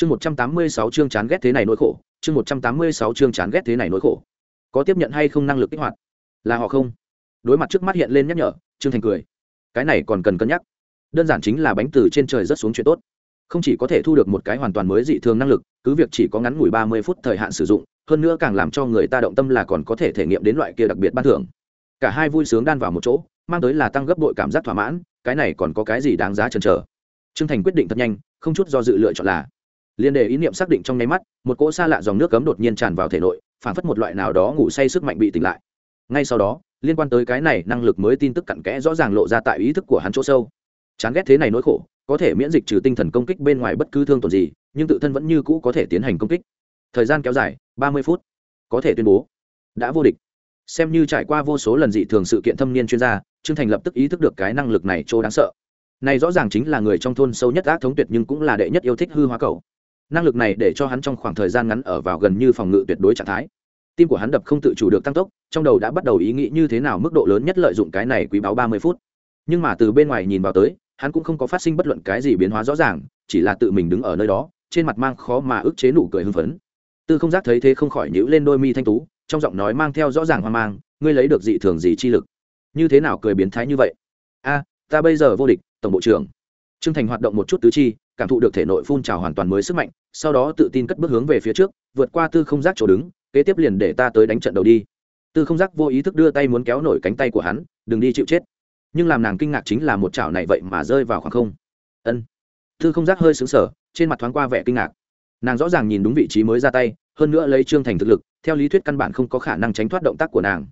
chương một trăm tám mươi sáu chương chán ghét thế này nỗi khổ, chương một trăm tám mươi sáu chương chán ghét thế này nỗi khổ. Có tiếp nhận hay không năng lực kích hoạt? Là họ không? Đối mặt trước mắt hiện lên nhắc nhở, trương thành cười. Cái này còn cần cân nhắc. Đơn giản chính là bánh từ trên trời rất xuống chuyện tốt. Không chỉ có thể thu được một cái hoàn toàn mới dị thường năng lực, cứ việc chỉ có ngắn ngủi ba mươi phút thời hạn sử dụng, hơn nữa càng làm cho người ta động tâm là còn có thể thể nghiệm đến loại kia đặc biệt ban thưởng. Cả hai vui sướng đan vào một chỗ, mang tới là tăng gấp đội cảm giác thỏa mãn, cái này còn có cái gì đáng giá chần chờ? Trương thành quyết định thật nhanh, không chút do dự lựa chọn là liên đề ý niệm xác định trong nháy mắt, một cỗ xa lạ dòng nước cấm đột nhiên tràn vào thể nội, phản phất một loại nào đó ngủ say sức mạnh bị tỉnh lại. Ngay sau đó, liên quan tới cái này, năng lực mới tin tức cặn kẽ rõ ràng lộ ra tại ý thức của hắn chỗ sâu. Chán ghét thế này nỗi khổ, có thể miễn dịch trừ tinh thần công kích bên ngoài bất cứ thương tổn gì, nhưng tự thân vẫn như cũ có thể tiến hành công kích. Thời gian kéo dài, ba mươi phút. Có thể tuyên bố, đã vô địch. Xem như trải qua vô số lần dị thường sự kiện thâm niên chuyên gia, trương thành lập tức ý thức được cái năng lực này chỗ đáng sợ. Này rõ ràng chính là người trong thôn sâu nhất ác thống tuyệt nhưng cũng là đệ nhất yêu thích hư hóa cầu năng lực này để cho hắn trong khoảng thời gian ngắn ở vào gần như phòng ngự tuyệt đối trạng thái. Tim của hắn đập không tự chủ được tăng tốc, trong đầu đã bắt đầu ý nghĩ như thế nào mức độ lớn nhất lợi dụng cái này quý báo ba mươi phút. Nhưng mà từ bên ngoài nhìn vào tới, hắn cũng không có phát sinh bất luận cái gì biến hóa rõ ràng, chỉ là tự mình đứng ở nơi đó, trên mặt mang khó mà ức chế nụ cười hưng phấn. Tư không giác thấy thế không khỏi nhíu lên đôi mi thanh tú, trong giọng nói mang theo rõ ràng hoang mang, ngươi lấy được dị thường gì chi lực? Như thế nào cười biến thái như vậy? A, ta bây giờ vô địch, tổng bộ trưởng. Trương thành hoạt động một chút tứ chi cảm thụ được thể nội phun trào hoàn toàn mới sức mạnh, sau đó tự tin cất bước hướng về phía trước, vượt qua tư không giác chỗ đứng, kế tiếp liền để ta tới đánh trận đầu đi. Tư không giác vô ý thức đưa tay muốn kéo nổi cánh tay của hắn, đừng đi chịu chết. Nhưng làm nàng kinh ngạc chính là một chảo này vậy mà rơi vào khoảng không. Ân. Tư không giác hơi xứng sở trên mặt thoáng qua vẻ kinh ngạc. Nàng rõ ràng nhìn đúng vị trí mới ra tay, hơn nữa lấy trương thành thực lực, theo lý thuyết căn bản không có khả năng tránh thoát động tác của nàng.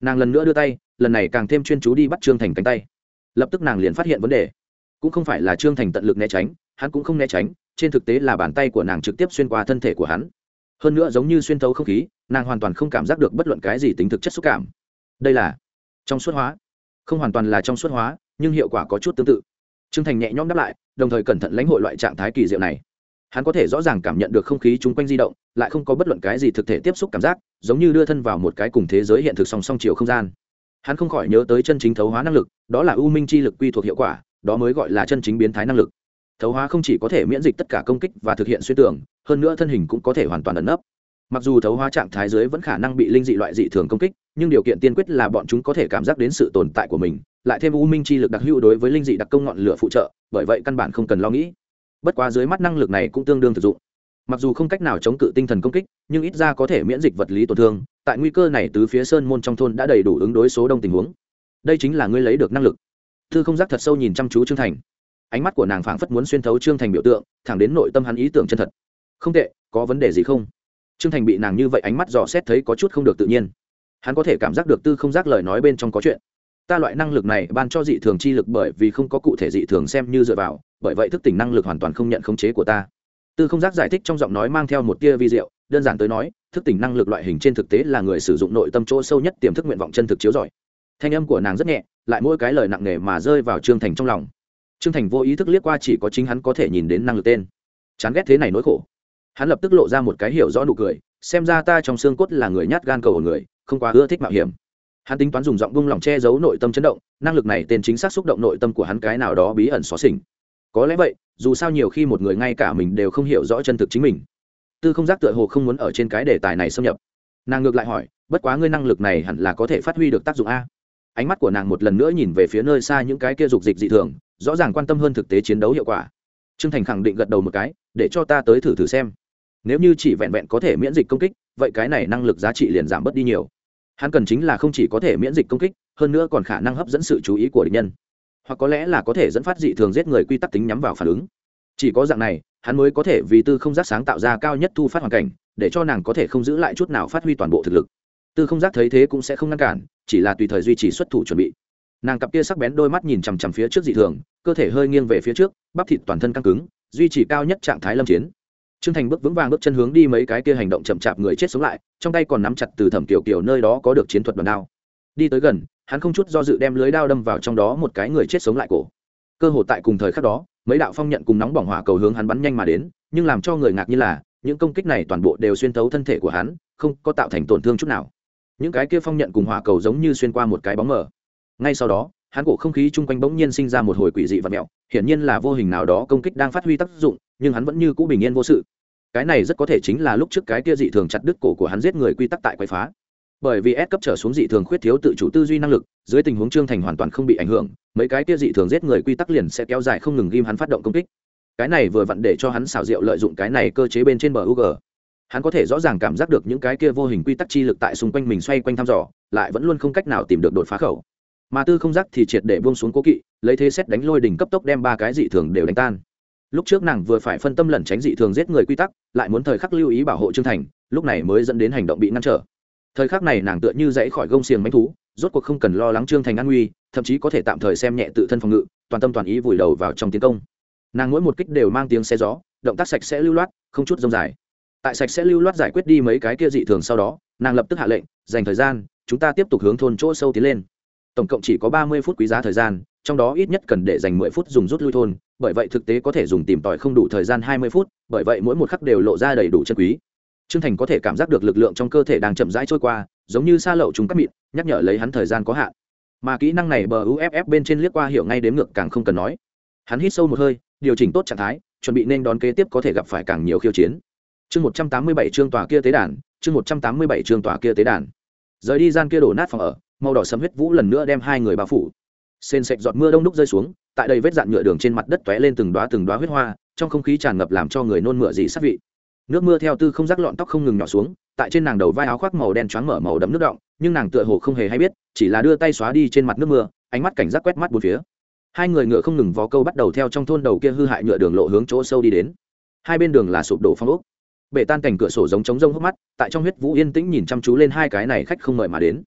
Nàng lần nữa đưa tay, lần này càng thêm chuyên chú đi bắt trương thành cánh tay. Lập tức nàng liền phát hiện vấn đề. Cũng không phải là trương thành tận lực né tránh hắn cũng không né tránh, trên thực tế là bàn tay của nàng trực tiếp xuyên qua thân thể của hắn. Hơn nữa giống như xuyên thấu không khí, nàng hoàn toàn không cảm giác được bất luận cái gì tính thực chất xúc cảm. Đây là trong suốt hóa. Không hoàn toàn là trong suốt hóa, nhưng hiệu quả có chút tương tự. Trương thành nhẹ nhõm đáp lại, đồng thời cẩn thận lãnh hội loại trạng thái kỳ diệu này. Hắn có thể rõ ràng cảm nhận được không khí chung quanh di động, lại không có bất luận cái gì thực thể tiếp xúc cảm giác, giống như đưa thân vào một cái cùng thế giới hiện thực song song chiều không gian. Hắn không khỏi nhớ tới chân chính thấu hóa năng lực, đó là ưu minh chi lực quy thuộc hiệu quả, đó mới gọi là chân chính biến thái năng lực thấu hóa không chỉ có thể miễn dịch tất cả công kích và thực hiện xuyên tưởng, hơn nữa thân hình cũng có thể hoàn toàn ẩn nấp. Mặc dù thấu hóa trạng thái dưới vẫn khả năng bị linh dị loại dị thường công kích, nhưng điều kiện tiên quyết là bọn chúng có thể cảm giác đến sự tồn tại của mình, lại thêm u minh chi lực đặc hữu đối với linh dị đặc công ngọn lửa phụ trợ, bởi vậy căn bản không cần lo nghĩ. Bất quá dưới mắt năng lực này cũng tương đương thực dụng. Mặc dù không cách nào chống cự tinh thần công kích, nhưng ít ra có thể miễn dịch vật lý tổn thương, tại nguy cơ này từ phía sơn môn trong thôn đã đầy đủ ứng đối số đông tình huống. Đây chính là ngươi lấy được năng lực. Thư không giác thật sâu nhìn chăm chú trương thành ánh mắt của nàng phảng phất muốn xuyên thấu trương thành biểu tượng, thẳng đến nội tâm hắn ý tưởng chân thật. Không tệ, có vấn đề gì không? Trương thành bị nàng như vậy ánh mắt dò xét thấy có chút không được tự nhiên. Hắn có thể cảm giác được tư không giác lời nói bên trong có chuyện. Ta loại năng lực này ban cho dị thường chi lực bởi vì không có cụ thể dị thường xem như dựa vào, bởi vậy thức tỉnh năng lực hoàn toàn không nhận khống chế của ta. Tư không giác giải thích trong giọng nói mang theo một tia vi diệu, đơn giản tới nói, thức tỉnh năng lực loại hình trên thực tế là người sử dụng nội tâm chỗ sâu nhất tiềm thức nguyện vọng chân thực chiếu giỏi thanh âm của nàng rất nhẹ, lại mỗi cái lời nặng nề mà rơi vào trương thành trong lòng trương thành vô ý thức liếc qua chỉ có chính hắn có thể nhìn đến năng lực tên. Chán ghét thế này nỗi khổ. Hắn lập tức lộ ra một cái hiểu rõ nụ cười, xem ra ta trong xương cốt là người nhát gan cầu của người, không quá ưa thích mạo hiểm. Hắn tính toán dùng giọng bung lòng che giấu nội tâm chấn động, năng lực này tên chính xác xúc động nội tâm của hắn cái nào đó bí ẩn xóa xỉnh có lẽ vậy, dù sao nhiều khi một người ngay cả mình đều không hiểu rõ chân thực chính mình. Tư không giác tựa hồ không muốn ở trên cái đề tài này xâm nhập. Nàng ngược lại hỏi, bất quá ngươi năng lực này hẳn là có thể phát huy được tác dụng a? Ánh mắt của nàng một lần nữa nhìn về phía nơi xa những cái kia dục dịch dị thường rõ ràng quan tâm hơn thực tế chiến đấu hiệu quả. Trương thành khẳng định gật đầu một cái, để cho ta tới thử thử xem. Nếu như chỉ vẹn vẹn có thể miễn dịch công kích, vậy cái này năng lực giá trị liền giảm bớt đi nhiều. Hắn cần chính là không chỉ có thể miễn dịch công kích, hơn nữa còn khả năng hấp dẫn sự chú ý của địch nhân. Hoặc có lẽ là có thể dẫn phát dị thường giết người quy tắc tính nhắm vào phản ứng. Chỉ có dạng này, hắn mới có thể vì tư không giác sáng tạo ra cao nhất thu phát hoàn cảnh, để cho nàng có thể không giữ lại chút nào phát huy toàn bộ thực lực. Tư không giác thấy thế cũng sẽ không ngăn cản, chỉ là tùy thời duy trì xuất thủ chuẩn bị nàng cặp kia sắc bén đôi mắt nhìn chằm chằm phía trước dị thường, cơ thể hơi nghiêng về phía trước, bắp thịt toàn thân căng cứng, duy trì cao nhất trạng thái lâm chiến. T r ư ơ n g thành bước vững vàng bước chân hướng đi mấy cái kia hành động chậm chạp người chết sống lại, trong tay còn nắm chặt từ thẩm kiểu kiểu nơi đó có được chiến thuật đòn đao. Đi tới gần, hắn không chút do dự đem lưới đao đâm vào trong đó một cái người chết sống lại cổ. Cơ hội tại cùng thời khắc đó, mấy đạo phong nhận cùng nóng bỏng hỏa cầu hướng hắn bắn nhanh mà đến, nhưng làm cho người ngạc như là, những công kích này toàn bộ đều xuyên thấu thân thể của hắn, không có tạo thành tổn thương chút nào. Những cái kia phong nhận cùng hỏa cầu giống như xuyên qua một cái bóng mờ ngay sau đó, hắn cổ không khí chung quanh bỗng nhiên sinh ra một hồi quỷ dị và mẹo, hiển nhiên là vô hình nào đó công kích đang phát huy tác dụng, nhưng hắn vẫn như cũ bình yên vô sự. Cái này rất có thể chính là lúc trước cái kia dị thường chặt đứt cổ của hắn giết người quy tắc tại quậy phá. Bởi vì S cấp trở xuống dị thường khuyết thiếu tự chủ tư duy năng lực, dưới tình huống trương thành hoàn toàn không bị ảnh hưởng, mấy cái kia dị thường giết người quy tắc liền sẽ kéo dài không ngừng ghim hắn phát động công kích. Cái này vừa vặn để cho hắn xảo diệu lợi dụng cái này cơ chế bên trên bờ UG hắn có thể rõ ràng cảm giác được những cái kia vô hình quy tắc chi lực tại xung quanh mình xoay quanh thăm dò, lại vẫn luôn không cách nào tìm được đột phá khẩu mà tư không giác thì triệt để buông xuống cố kỵ, lấy thế xét đánh lôi đỉnh cấp tốc đem ba cái dị thường đều đánh tan. Lúc trước nàng vừa phải phân tâm lẩn tránh dị thường giết người quy tắc, lại muốn thời khắc lưu ý bảo hộ trương thành, lúc này mới dẫn đến hành động bị ngăn trở. Thời khắc này nàng tựa như dãy khỏi gông xiềng mánh thú, rốt cuộc không cần lo lắng trương thành an nguy, thậm chí có thể tạm thời xem nhẹ tự thân phòng ngự, toàn tâm toàn ý vùi đầu vào trong tiến công. Nàng mỗi một kích đều mang tiếng xe gió, động tác sạch sẽ lưu loát, không chút rông dài. Tại sạch sẽ lưu loát giải quyết đi mấy cái kia dị thường sau đó, nàng lập tức hạ lệnh, dành thời gian, chúng ta tiếp tục hướng thôn chỗ sâu tiến lên tổng cộng chỉ có ba mươi phút quý giá thời gian trong đó ít nhất cần để dành mười phút dùng rút lui thôn bởi vậy thực tế có thể dùng tìm tòi không đủ thời gian hai mươi phút bởi vậy mỗi một khắc đều lộ ra đầy đủ chân quý Trương Thành có thể cảm giác được lực lượng trong cơ thể đang chậm rãi trôi qua, giống như sa lậu chúng cắt mịn, nhắc nhở lấy hắn thời gian có hạn. Mà kỹ năng này bờ UFF bên trên liếc qua hiểu ngay đếm ngược càng không cần nói. Hắn hít sâu một hơi, điều chỉnh tốt trạng thái, chuẩn bị nên đón kế tiếp có thể gặp phải càng nhiều khiêu chiến. Chương 187 chương tòa kia tế đàn, chương 187 chương tòa kia tế đàn. Rời đi gian kia đổ nát phòng ở, màu đỏ sấm huyết vũ lần nữa đem hai người bao phủ. xên sệt giọt mưa đông đúc rơi xuống, tại đây vết dạn nhựa đường trên mặt đất tóe lên từng đóa từng đóa huyết hoa, trong không khí tràn ngập làm cho người nôn mửa dị sát vị. Nước mưa theo tư không rắc lọn tóc không ngừng nhỏ xuống tại trên nàng đầu vai áo khoác màu đen choáng mở màu đậm nước động nhưng nàng tựa hồ không hề hay biết chỉ là đưa tay xóa đi trên mặt nước mưa ánh mắt cảnh giác quét mắt bốn phía. Hai người ngựa không ngừng vó câu bắt đầu theo trong thôn đầu kia hư hại nhựa đường lộ hướng chỗ sâu đi đến. Hai bên đường là sụp đổ phong ốc. Bể tan cảnh cửa sổ giống trống rông hốc mắt tại trong huyết vũ yên tĩnh nhìn chăm chú lên hai cái này khách không mời mà đến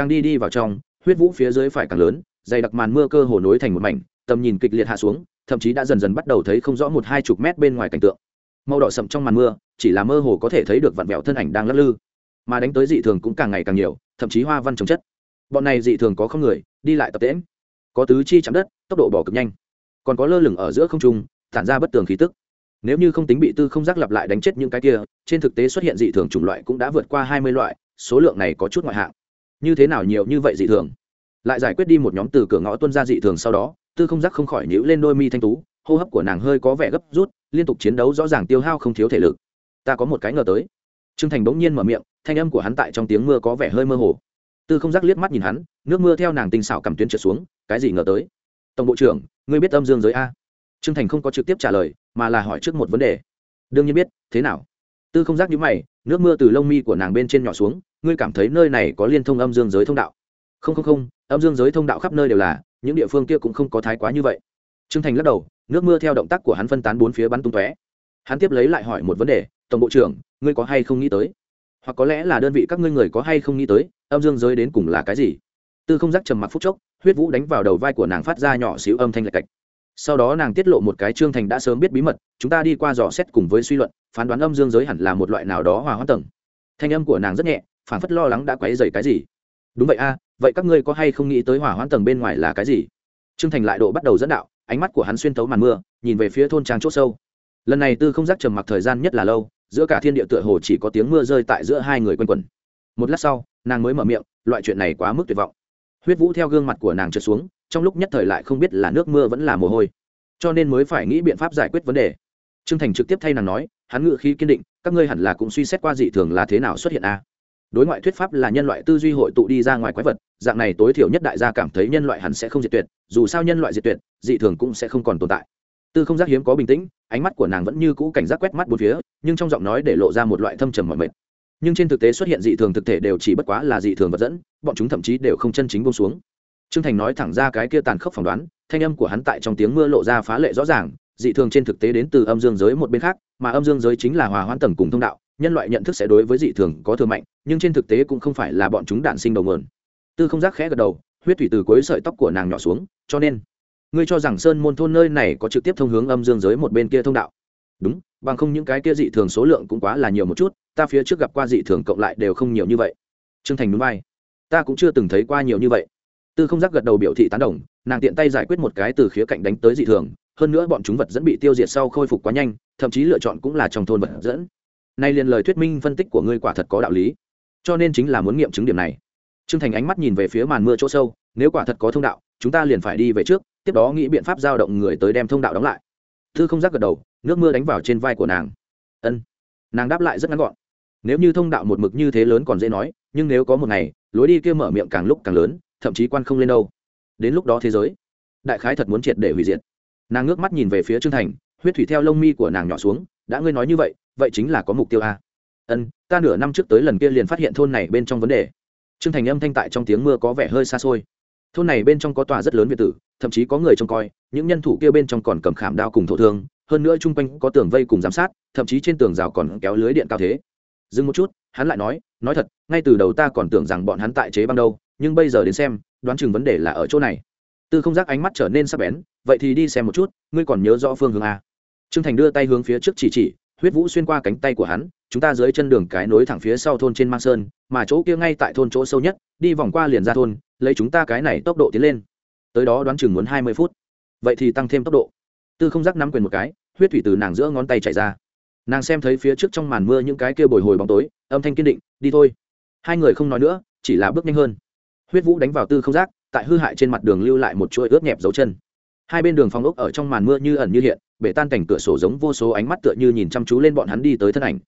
càng đi đi vào trong, huyết vũ phía dưới phải càng lớn, dày đặc màn mưa cơ hồ nối thành một mảnh, tầm nhìn kịch liệt hạ xuống, thậm chí đã dần dần bắt đầu thấy không rõ một hai chục mét bên ngoài cảnh tượng. Màu đỏ sậm trong màn mưa, chỉ là mơ hồ có thể thấy được vặn vẹo thân ảnh đang lắc lư. Mà đánh tới dị thường cũng càng ngày càng nhiều, thậm chí hoa văn trồng chất. Bọn này dị thường có không người, đi lại tập tễm có tứ chi chạm đất, tốc độ bỏ cực nhanh. Còn có lơ lửng ở giữa không trung, tản ra bất tường khí tức. Nếu như không tính bị tư không giác lặp lại đánh chết những cái kia, trên thực tế xuất hiện dị thường chủng loại cũng đã vượt qua hai mươi loại, số lượng này có chút ngoại hạng như thế nào nhiều như vậy dị thường? Lại giải quyết đi một nhóm từ cửa ngõ tuân ra dị thường sau đó, tư không giác không khỏi nhíu lên đôi mi thanh tú, hô hấp của nàng hơi có vẻ gấp rút, liên tục chiến đấu rõ ràng tiêu hao không thiếu thể lực. Ta có một cái ngờ tới. Trương thành bỗng nhiên mở miệng, thanh âm của hắn tại trong tiếng mưa có vẻ hơi mơ hồ. Tư không giác liếc mắt nhìn hắn, nước mưa theo nàng tinh xảo cầm tuyến trượt xuống, cái gì ngờ tới? Tổng bộ trưởng, ngươi biết âm dương giới a? Trương thành không có trực tiếp trả lời, mà là hỏi trước một vấn đề. Đương nhiên biết, thế nào? Tư không giác nhíu mày nước mưa từ lông mi của nàng bên trên nhỏ xuống, ngươi cảm thấy nơi này có liên thông âm dương giới thông đạo? Không không không, âm dương giới thông đạo khắp nơi đều là, những địa phương kia cũng không có thái quá như vậy. Trương thành lắc đầu, nước mưa theo động tác của hắn phân tán bốn phía bắn tung tóe. Hắn tiếp lấy lại hỏi một vấn đề, tổng bộ trưởng, ngươi có hay không nghĩ tới? Hoặc có lẽ là đơn vị các ngươi người có hay không nghĩ tới, âm dương giới đến cùng là cái gì? Tư không giác trầm mặc phút chốc, huyết vũ đánh vào đầu vai của nàng phát ra nhỏ xíu âm thanh lạch cạch sau đó nàng tiết lộ một cái trương thành đã sớm biết bí mật, chúng ta đi qua dò xét cùng với suy luận, phán đoán âm dương giới hẳn là một loại nào đó hòa hoãn tầng. Thanh âm của nàng rất nhẹ phản phất lo lắng đã quấy dày cái gì. Đúng vậy a, vậy các ngươi có hay không nghĩ tới hỏa hoãn tầng bên ngoài là cái gì? Trương thành lại độ bắt đầu dẫn đạo, ánh mắt của hắn xuyên tấu màn mưa, nhìn về phía thôn trang c h ỗ sâu. Lần này tư không giác trầm mặc thời gian nhất là lâu, giữa cả thiên địa tựa hồ chỉ có tiếng mưa rơi tại giữa hai người quanh quẩn. Một lát sau, nàng mới mở miệng, loại chuyện này quá mức tuyệt vọng. Huyết vũ theo gương mặt của nàng trượt xuống trong lúc nhất thời lại không biết là nước mưa vẫn là mồ hôi. Cho nên mới phải nghĩ biện pháp giải quyết vấn đề. T r ư ơ n g thành trực tiếp thay nàng nói, hắn ngự khí kiên định, các ngươi hẳn là cũng suy xét qua dị thường là thế nào xuất hiện a. À? đối ngoại thuyết pháp là nhân loại tư duy hội tụ đi ra ngoài quái vật, dạng này tối thiểu nhất đại gia cảm thấy nhân loại hẳn sẽ không diệt tuyệt, dù sao nhân loại diệt tuyệt, dị thường cũng sẽ không còn tồn tại. Tư không giác hiếm có bình tĩnh, ánh mắt của nàng vẫn như cũ cảnh giác quét mắt bốn phía, nhưng trong giọng nói để lộ ra một loại thâm trầm mọi mệt. Nhưng trên thực tế xuất hiện dị thường thực thể đều chỉ bất quá là dị thường vật dẫn, bọn chúng thậm chí đều không chân chính bông xuống trương thành nói thẳng ra cái kia tàn khốc phỏng đoán, thanh âm của hắn tại trong tiếng mưa lộ ra phá lệ rõ ràng, dị thường trên thực tế đến từ âm dương giới một bên khác, mà âm dương giới chính là hòa hoãn tầng cùng thông đạo, nhân loại nhận thức sẽ đối với dị thường có thừa mạnh, nhưng trên thực tế cũng không phải là bọn chúng đạn sinh đầu mượn tư không giác khẽ gật đầu, huyết thủy từ cuối sợi tóc của nàng nhỏ xuống, cho nên, ngươi cho rằng sơn môn thôn nơi này có trực tiếp thông hướng âm dương giới một bên kia thông đạo. Đúng, bằng không những cái kia dị thường số lượng cũng quá là nhiều một chút, ta phía trước gặp qua dị thường cộng lại đều không nhiều như vậy. Trương thành núi bay ta cũng chưa từng thấy qua nhiều như vậy tư không giác gật đầu biểu thị tán đồng, nàng tiện tay giải quyết một cái từ khía cạnh đánh tới dị thường, hơn nữa bọn chúng vật dẫn bị tiêu diệt sau khôi phục quá nhanh, thậm chí lựa chọn cũng là trong thôn vật dẫn. Nay liền lời thuyết minh phân tích của ngươi quả thật có đạo lý. Cho nên chính là muốn nghiệm chứng điểm này. Trương thành ánh mắt nhìn về phía màn mưa chỗ sâu, nếu quả thật có thông đạo, chúng ta liền phải đi về trước, tiếp đó nghĩ biện pháp giao động người tới đem thông đạo đóng lại. Thư không giác gật đầu, nước mưa đánh vào trên vai của nàng. Ân. Nàng đáp lại rất ngắn gọn. Nếu như thông đạo một mực như thế lớn còn dễ nói, nhưng nếu có một ngày, lối đi kia mở miệng càng lúc càng lớn thậm chí quan không lên đâu. Đến lúc đó thế giới, đại khái thật muốn triệt để hủy diệt. Nàng ngước mắt nhìn về phía trương thành, huyết thủy theo lông mi của nàng nhỏ xuống, đã ngươi nói như vậy vậy chính là có mục tiêu a. Ân, ta nửa năm trước tới lần kia liền phát hiện thôn này bên trong vấn đề. Trương thành âm thanh tại trong tiếng mưa có vẻ hơi xa xôi. Thôn này bên trong có tòa rất lớn việt tử, thậm chí có người trông coi, những nhân thủ kia bên trong còn cầm khảm đao cùng thổ thương, hơn nữa chung quanh có tường vây cùng giám sát, thậm chí trên tường rào còn kéo lưới điện cao thế. Dừng một chút, hắn lại nói nói thật, ngay từ đầu ta còn tưởng rằng bọn hắn tại chế băng đâu nhưng bây giờ đến xem, đoán chừng vấn đề là ở chỗ này. Tư không giác ánh mắt trở nên sắc bén, vậy thì đi xem một chút, ngươi còn nhớ rõ phương hướng a. Trương thành đưa tay hướng phía trước chỉ chỉ, huyết vũ xuyên qua cánh tay của hắn, chúng ta dưới chân đường cái nối thẳng phía sau thôn trên mang sơn, mà chỗ kia ngay tại thôn chỗ sâu nhất, đi vòng qua liền ra thôn, lấy chúng ta cái này tốc độ tiến lên. Tới đó đoán chừng muốn hai mươi phút. Vậy thì tăng thêm tốc độ. Tư không giác nắm quyền một cái, huyết thủy từ nàng giữa ngón tay chảy ra. Nàng xem thấy phía trước trong màn mưa những cái kia bồi hồi bóng tối, âm thanh kiên định, đi thôi. Hai người không nói nữa, chỉ là bước nhanh hơn huyết vũ đánh vào tư không giác, tại hư hại trên mặt đường lưu lại một chuỗi ướt nhẹp dấu chân. Hai bên đường phong ốc ở trong màn mưa như ẩn như hiện, bể tan cảnh cửa sổ giống vô số ánh mắt tựa như nhìn chăm chú lên bọn hắn đi tới thân ảnh.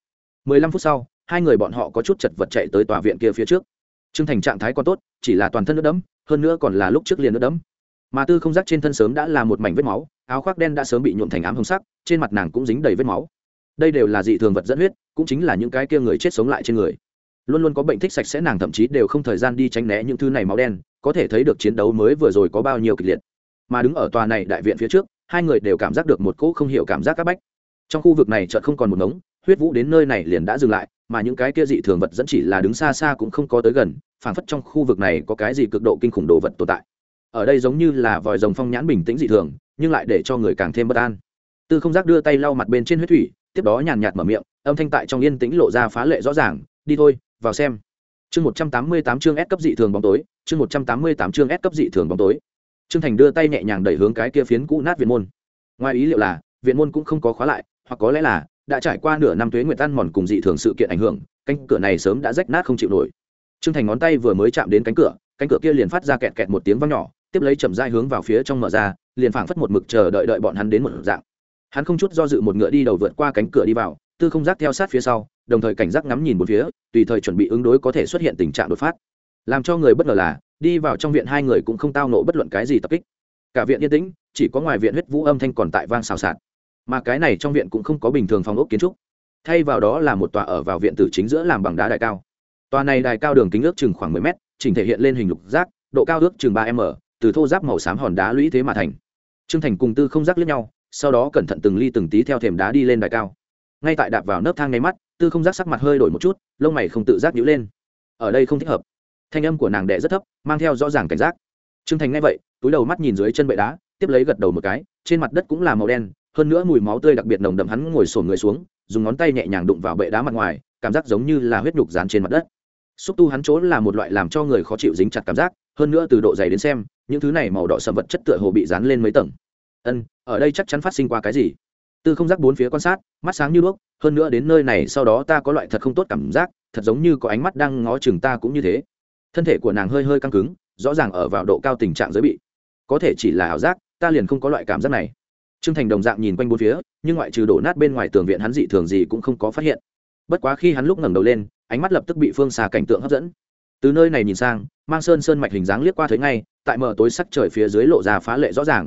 Mười lăm phút sau, hai người bọn họ có chút chật vật chạy tới tòa viện kia phía trước. T r ư ơ n g thành trạng thái còn tốt, chỉ là toàn thân nước đẫm, hơn nữa còn là lúc trước liền nước đẫm. Mà tư không giác trên thân sớm đã là một mảnh vết máu, áo khoác đen đã sớm bị nhuộm thành ám hồng sắc, trên mặt nàng cũng dính đầy vết máu. Đây đều là dị thường vật dẫn huyết, cũng chính là những cái kia người chết sống lại trên người luôn luôn có bệnh thích sạch sẽ nàng thậm chí đều không thời gian đi tránh né những thứ này máu đen, có thể thấy được chiến đấu mới vừa rồi có bao nhiêu kịch liệt. Mà đứng ở tòa này đại viện phía trước, hai người đều cảm giác được một cỗ không hiểu cảm giác c áp bách. Trong khu vực này chợt không còn một ngống, huyết vũ đến nơi này liền đã dừng lại, mà những cái kia dị thường vật dẫn chỉ là đứng xa xa cũng không có tới gần, phảng phất trong khu vực này có cái gì cực độ kinh khủng đồ vật tồn tại. Ở đây giống như là vòi rồng phong nhãn bình tĩnh dị thường, nhưng lại để cho người càng thêm bất an. Tư không giác đưa tay lau mặt bên trên huyết thủy, tiếp đó nhàn nhạt mở miệng, âm thanh tại trong yên tĩnh lộ ra phá lệ rõ ràng, đi thôi vào xem. Chương một trăm tám mươi tám chương s cấp dị thường bóng tối, chương một trăm tám mươi tám chương s cấp dị thường bóng tối. Trương thành đưa tay nhẹ nhàng đẩy hướng cái kia phiến cũ nát viện môn. Ngoài ý liệu là, viện môn cũng không có khóa lại, hoặc có lẽ là, đã trải qua nửa năm tuế nguyệt tan mòn cùng dị thường sự kiện ảnh hưởng, cánh cửa này sớm đã rách nát không chịu nổi. Trương thành ngón tay vừa mới chạm đến cánh cửa cánh cửa kia liền phát ra kẹt kẹt một tiếng vang nhỏ, tiếp lấy chậm dai hướng vào phía trong mở ra, liền phảng phất một mực chờ đợi đợi bọn hắn đến một dạng. Hắn không chút do dự một ngựa đi đầu vượt qua cánh cửa đi vào, tư không giác theo sát phía sau đồng thời cảnh giác ngắm nhìn một phía, tùy thời chuẩn bị ứng đối có thể xuất hiện tình trạng đột phát. Làm cho người bất ngờ là, đi vào trong viện hai người cũng không tao nộ bất luận cái gì tập kích. Cả viện yên tĩnh, chỉ có ngoài viện huyết vũ âm thanh còn tại vang xào xạc. Mà cái này trong viện cũng không có bình thường phòng ốc kiến trúc. Thay vào đó là một tòa ở vào viện tử chính giữa làm bằng đá đại cao. Tòa này đài cao đường kính ước chừng khoảng mười mét, chỉnh thể hiện lên hình lục giác, độ cao ước chừng ba m, từ thô giáp màu xám hòn đá lũy thế mà thành. Trương thành cùng tư không giác lẫn nhau, sau đó cẩn thận từng ly từng tí theo thềm đá đi lên đài cao ngay tại đạp vào nấc thang ngay mắt, tư không giác sắc mặt hơi đổi một chút, lông mày không tự giác nhíu lên. Ở đây không thích hợp. Thanh âm của nàng đệ rất thấp, mang theo rõ ràng cảnh giác. Trương thành nghe vậy, túi đầu mắt nhìn dưới chân bệ đá, tiếp lấy gật đầu một cái, trên mặt đất cũng là màu đen, hơn nữa mùi máu tươi đặc biệt nồng đậm hắn ngồi sổn người xuống, dùng ngón tay nhẹ nhàng đụng vào bệ đá mặt ngoài, cảm giác giống như là huyết nhục dán trên mặt đất. Xúc tu hắn trốn là một loại làm cho người khó chịu dính chặt cảm giác, hơn nữa từ độ dày đến xem, những thứ này màu đỏ sầm vật chất tựa hồ bị dán lên mấy tầng. Ân, ở đây chắc chắn phát sinh qua cái gì? Tư không giác bốn phía quan sát, mắt sáng như đuốc, hơn nữa đến nơi này sau đó ta có loại thật không tốt cảm giác, thật giống như có ánh mắt đang ngó chừng ta cũng như thế. Thân thể của nàng hơi hơi căng cứng, rõ ràng ở vào độ cao tình trạng giới bị. Có thể chỉ là ảo giác, ta liền không có loại cảm giác này. T r ư ơ n g thành đồng dạng nhìn quanh bốn phía, nhưng ngoại trừ đổ nát bên ngoài tường viện hắn dị thường gì cũng không có phát hiện. Bất quá khi hắn lúc ngẩng đầu lên, ánh mắt lập tức bị phương xà cảnh tượng hấp dẫn. Từ nơi này nhìn sang, mang sơn sơn mạch hình dáng liếc qua thấy ngay, tại mở tối sắc trời phía dưới lộ ra phá lệ rõ ràng.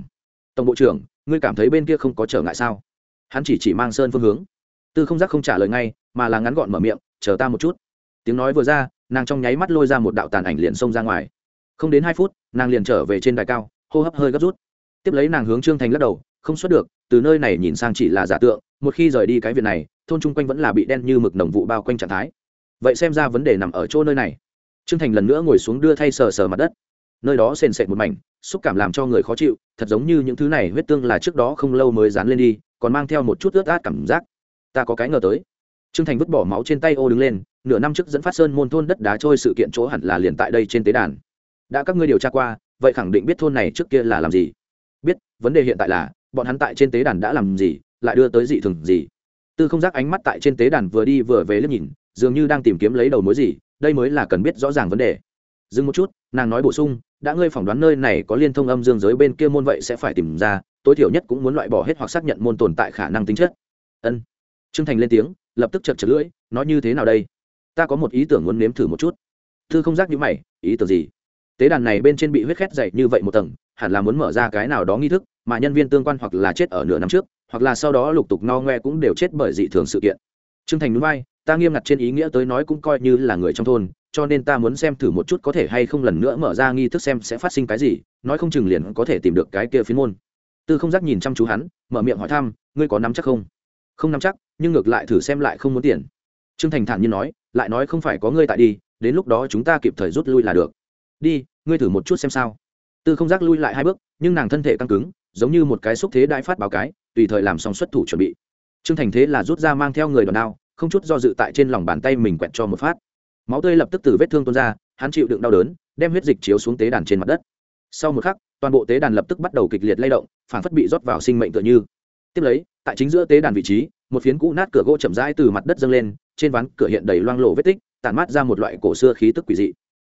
Tổng bộ trưởng, ngươi cảm thấy bên kia không có trở ngại sao? Hắn chỉ chỉ mang sơn phương hướng. Tư không giác không trả lời ngay, mà là ngắn gọn mở miệng, chờ ta một chút. Tiếng nói vừa ra, nàng trong nháy mắt lôi ra một đạo tàn ảnh liền xông ra ngoài. Không đến hai phút, nàng liền trở về trên đài cao, hô hấp hơi gấp rút. Tiếp lấy nàng hướng trương thành lắc đầu, không xuất được, từ nơi này nhìn sang chỉ là giả tượng, một khi rời đi cái việc này, thôn chung quanh vẫn là bị đen như mực nồng vụ bao quanh trạng thái. Vậy xem ra vấn đề nằm ở chỗ nơi này. Trương thành lần nữa ngồi xuống đưa thay sờ sờ mặt đất. Nơi đó sền sệt một mảnh, xúc cảm làm cho người khó chịu, thật giống như những thứ này huyết tương là trước đó không lâu mới dán lên đi còn mang theo một chút ướt át cảm giác. Ta có cái ngờ tới. Trương thành vứt bỏ máu trên tay ô đứng lên, nửa năm trước dẫn phát sơn môn thôn đất đá trôi sự kiện chỗ hẳn là liền tại đây trên tế đàn. Đã các ngươi điều tra qua, vậy khẳng định biết thôn này trước kia là làm gì. Biết, vấn đề hiện tại là, bọn hắn tại trên tế đàn đã làm gì, lại đưa tới dị thường gì. Tư không giác ánh mắt tại trên tế đàn vừa đi vừa về liếc nhìn, dường như đang tìm kiếm lấy đầu mối gì, đây mới là cần biết rõ ràng vấn đề. Dừng một chút, nàng nói bổ sung, đã ngươi phỏng đoán nơi này có liên thông âm dương giới bên kia môn vậy sẽ phải tìm ra tối thiểu nhất cũng muốn loại bỏ hết hoặc xác nhận môn tồn tại khả năng tính chất. Ân. Trương thành lên tiếng, lập tức chật chật lưỡi, nói như thế nào đây? Ta có một ý tưởng muốn nếm thử một chút. Thư không giác như mày, ý tưởng gì? Tế đàn này bên trên bị huyết khét dày như vậy một tầng, hẳn là muốn mở ra cái nào đó nghi thức, mà nhân viên tương quan hoặc là chết ở nửa năm trước, hoặc là sau đó lục tục no ngoe cũng đều chết bởi dị thường sự kiện. Trương thành núi vai, ta nghiêm ngặt trên ý nghĩa tới nói cũng coi như là người trong thôn, cho nên ta muốn xem thử một chút có thể hay không lần nữa mở ra nghi thức xem sẽ phát sinh cái gì, nói không chừng liền có thể tìm được cái kia phiến môn tư không giác nhìn chăm chú hắn, mở miệng hỏi thăm, ngươi có nắm chắc không? Không nắm chắc, nhưng ngược lại thử xem lại không muốn tiền. Trương thành thản nhiên nói, lại nói không phải có ngươi tại đi, đến lúc đó chúng ta kịp thời rút lui là được. Đi, ngươi thử một chút xem sao. Tư không giác lui lại hai bước, nhưng nàng thân thể căng cứng, giống như một cái xúc thế đại phát báo cái, tùy thời làm xong xuất thủ chuẩn bị. Trương thành thế là rút ra mang theo người đòn đao, không chút do dự tại trên lòng bàn tay mình quẹt cho một phát. Máu tươi lập tức từ vết thương tuôn ra, hắn chịu đựng đau đớn, đem huyết dịch chiếu xuống tế đàn trên mặt đất. Sau một khắc toàn bộ tế đàn lập tức bắt đầu kịch liệt lay động phản phất bị rót vào sinh mệnh tựa như. Tiếp lấy, tại chính giữa tế đàn vị trí, một phiến cũ nát cửa gỗ chậm rãi từ mặt đất dâng lên, trên ván cửa hiện đầy loang lộ vết tích, tản mát ra một loại cổ xưa khí tức quỷ dị.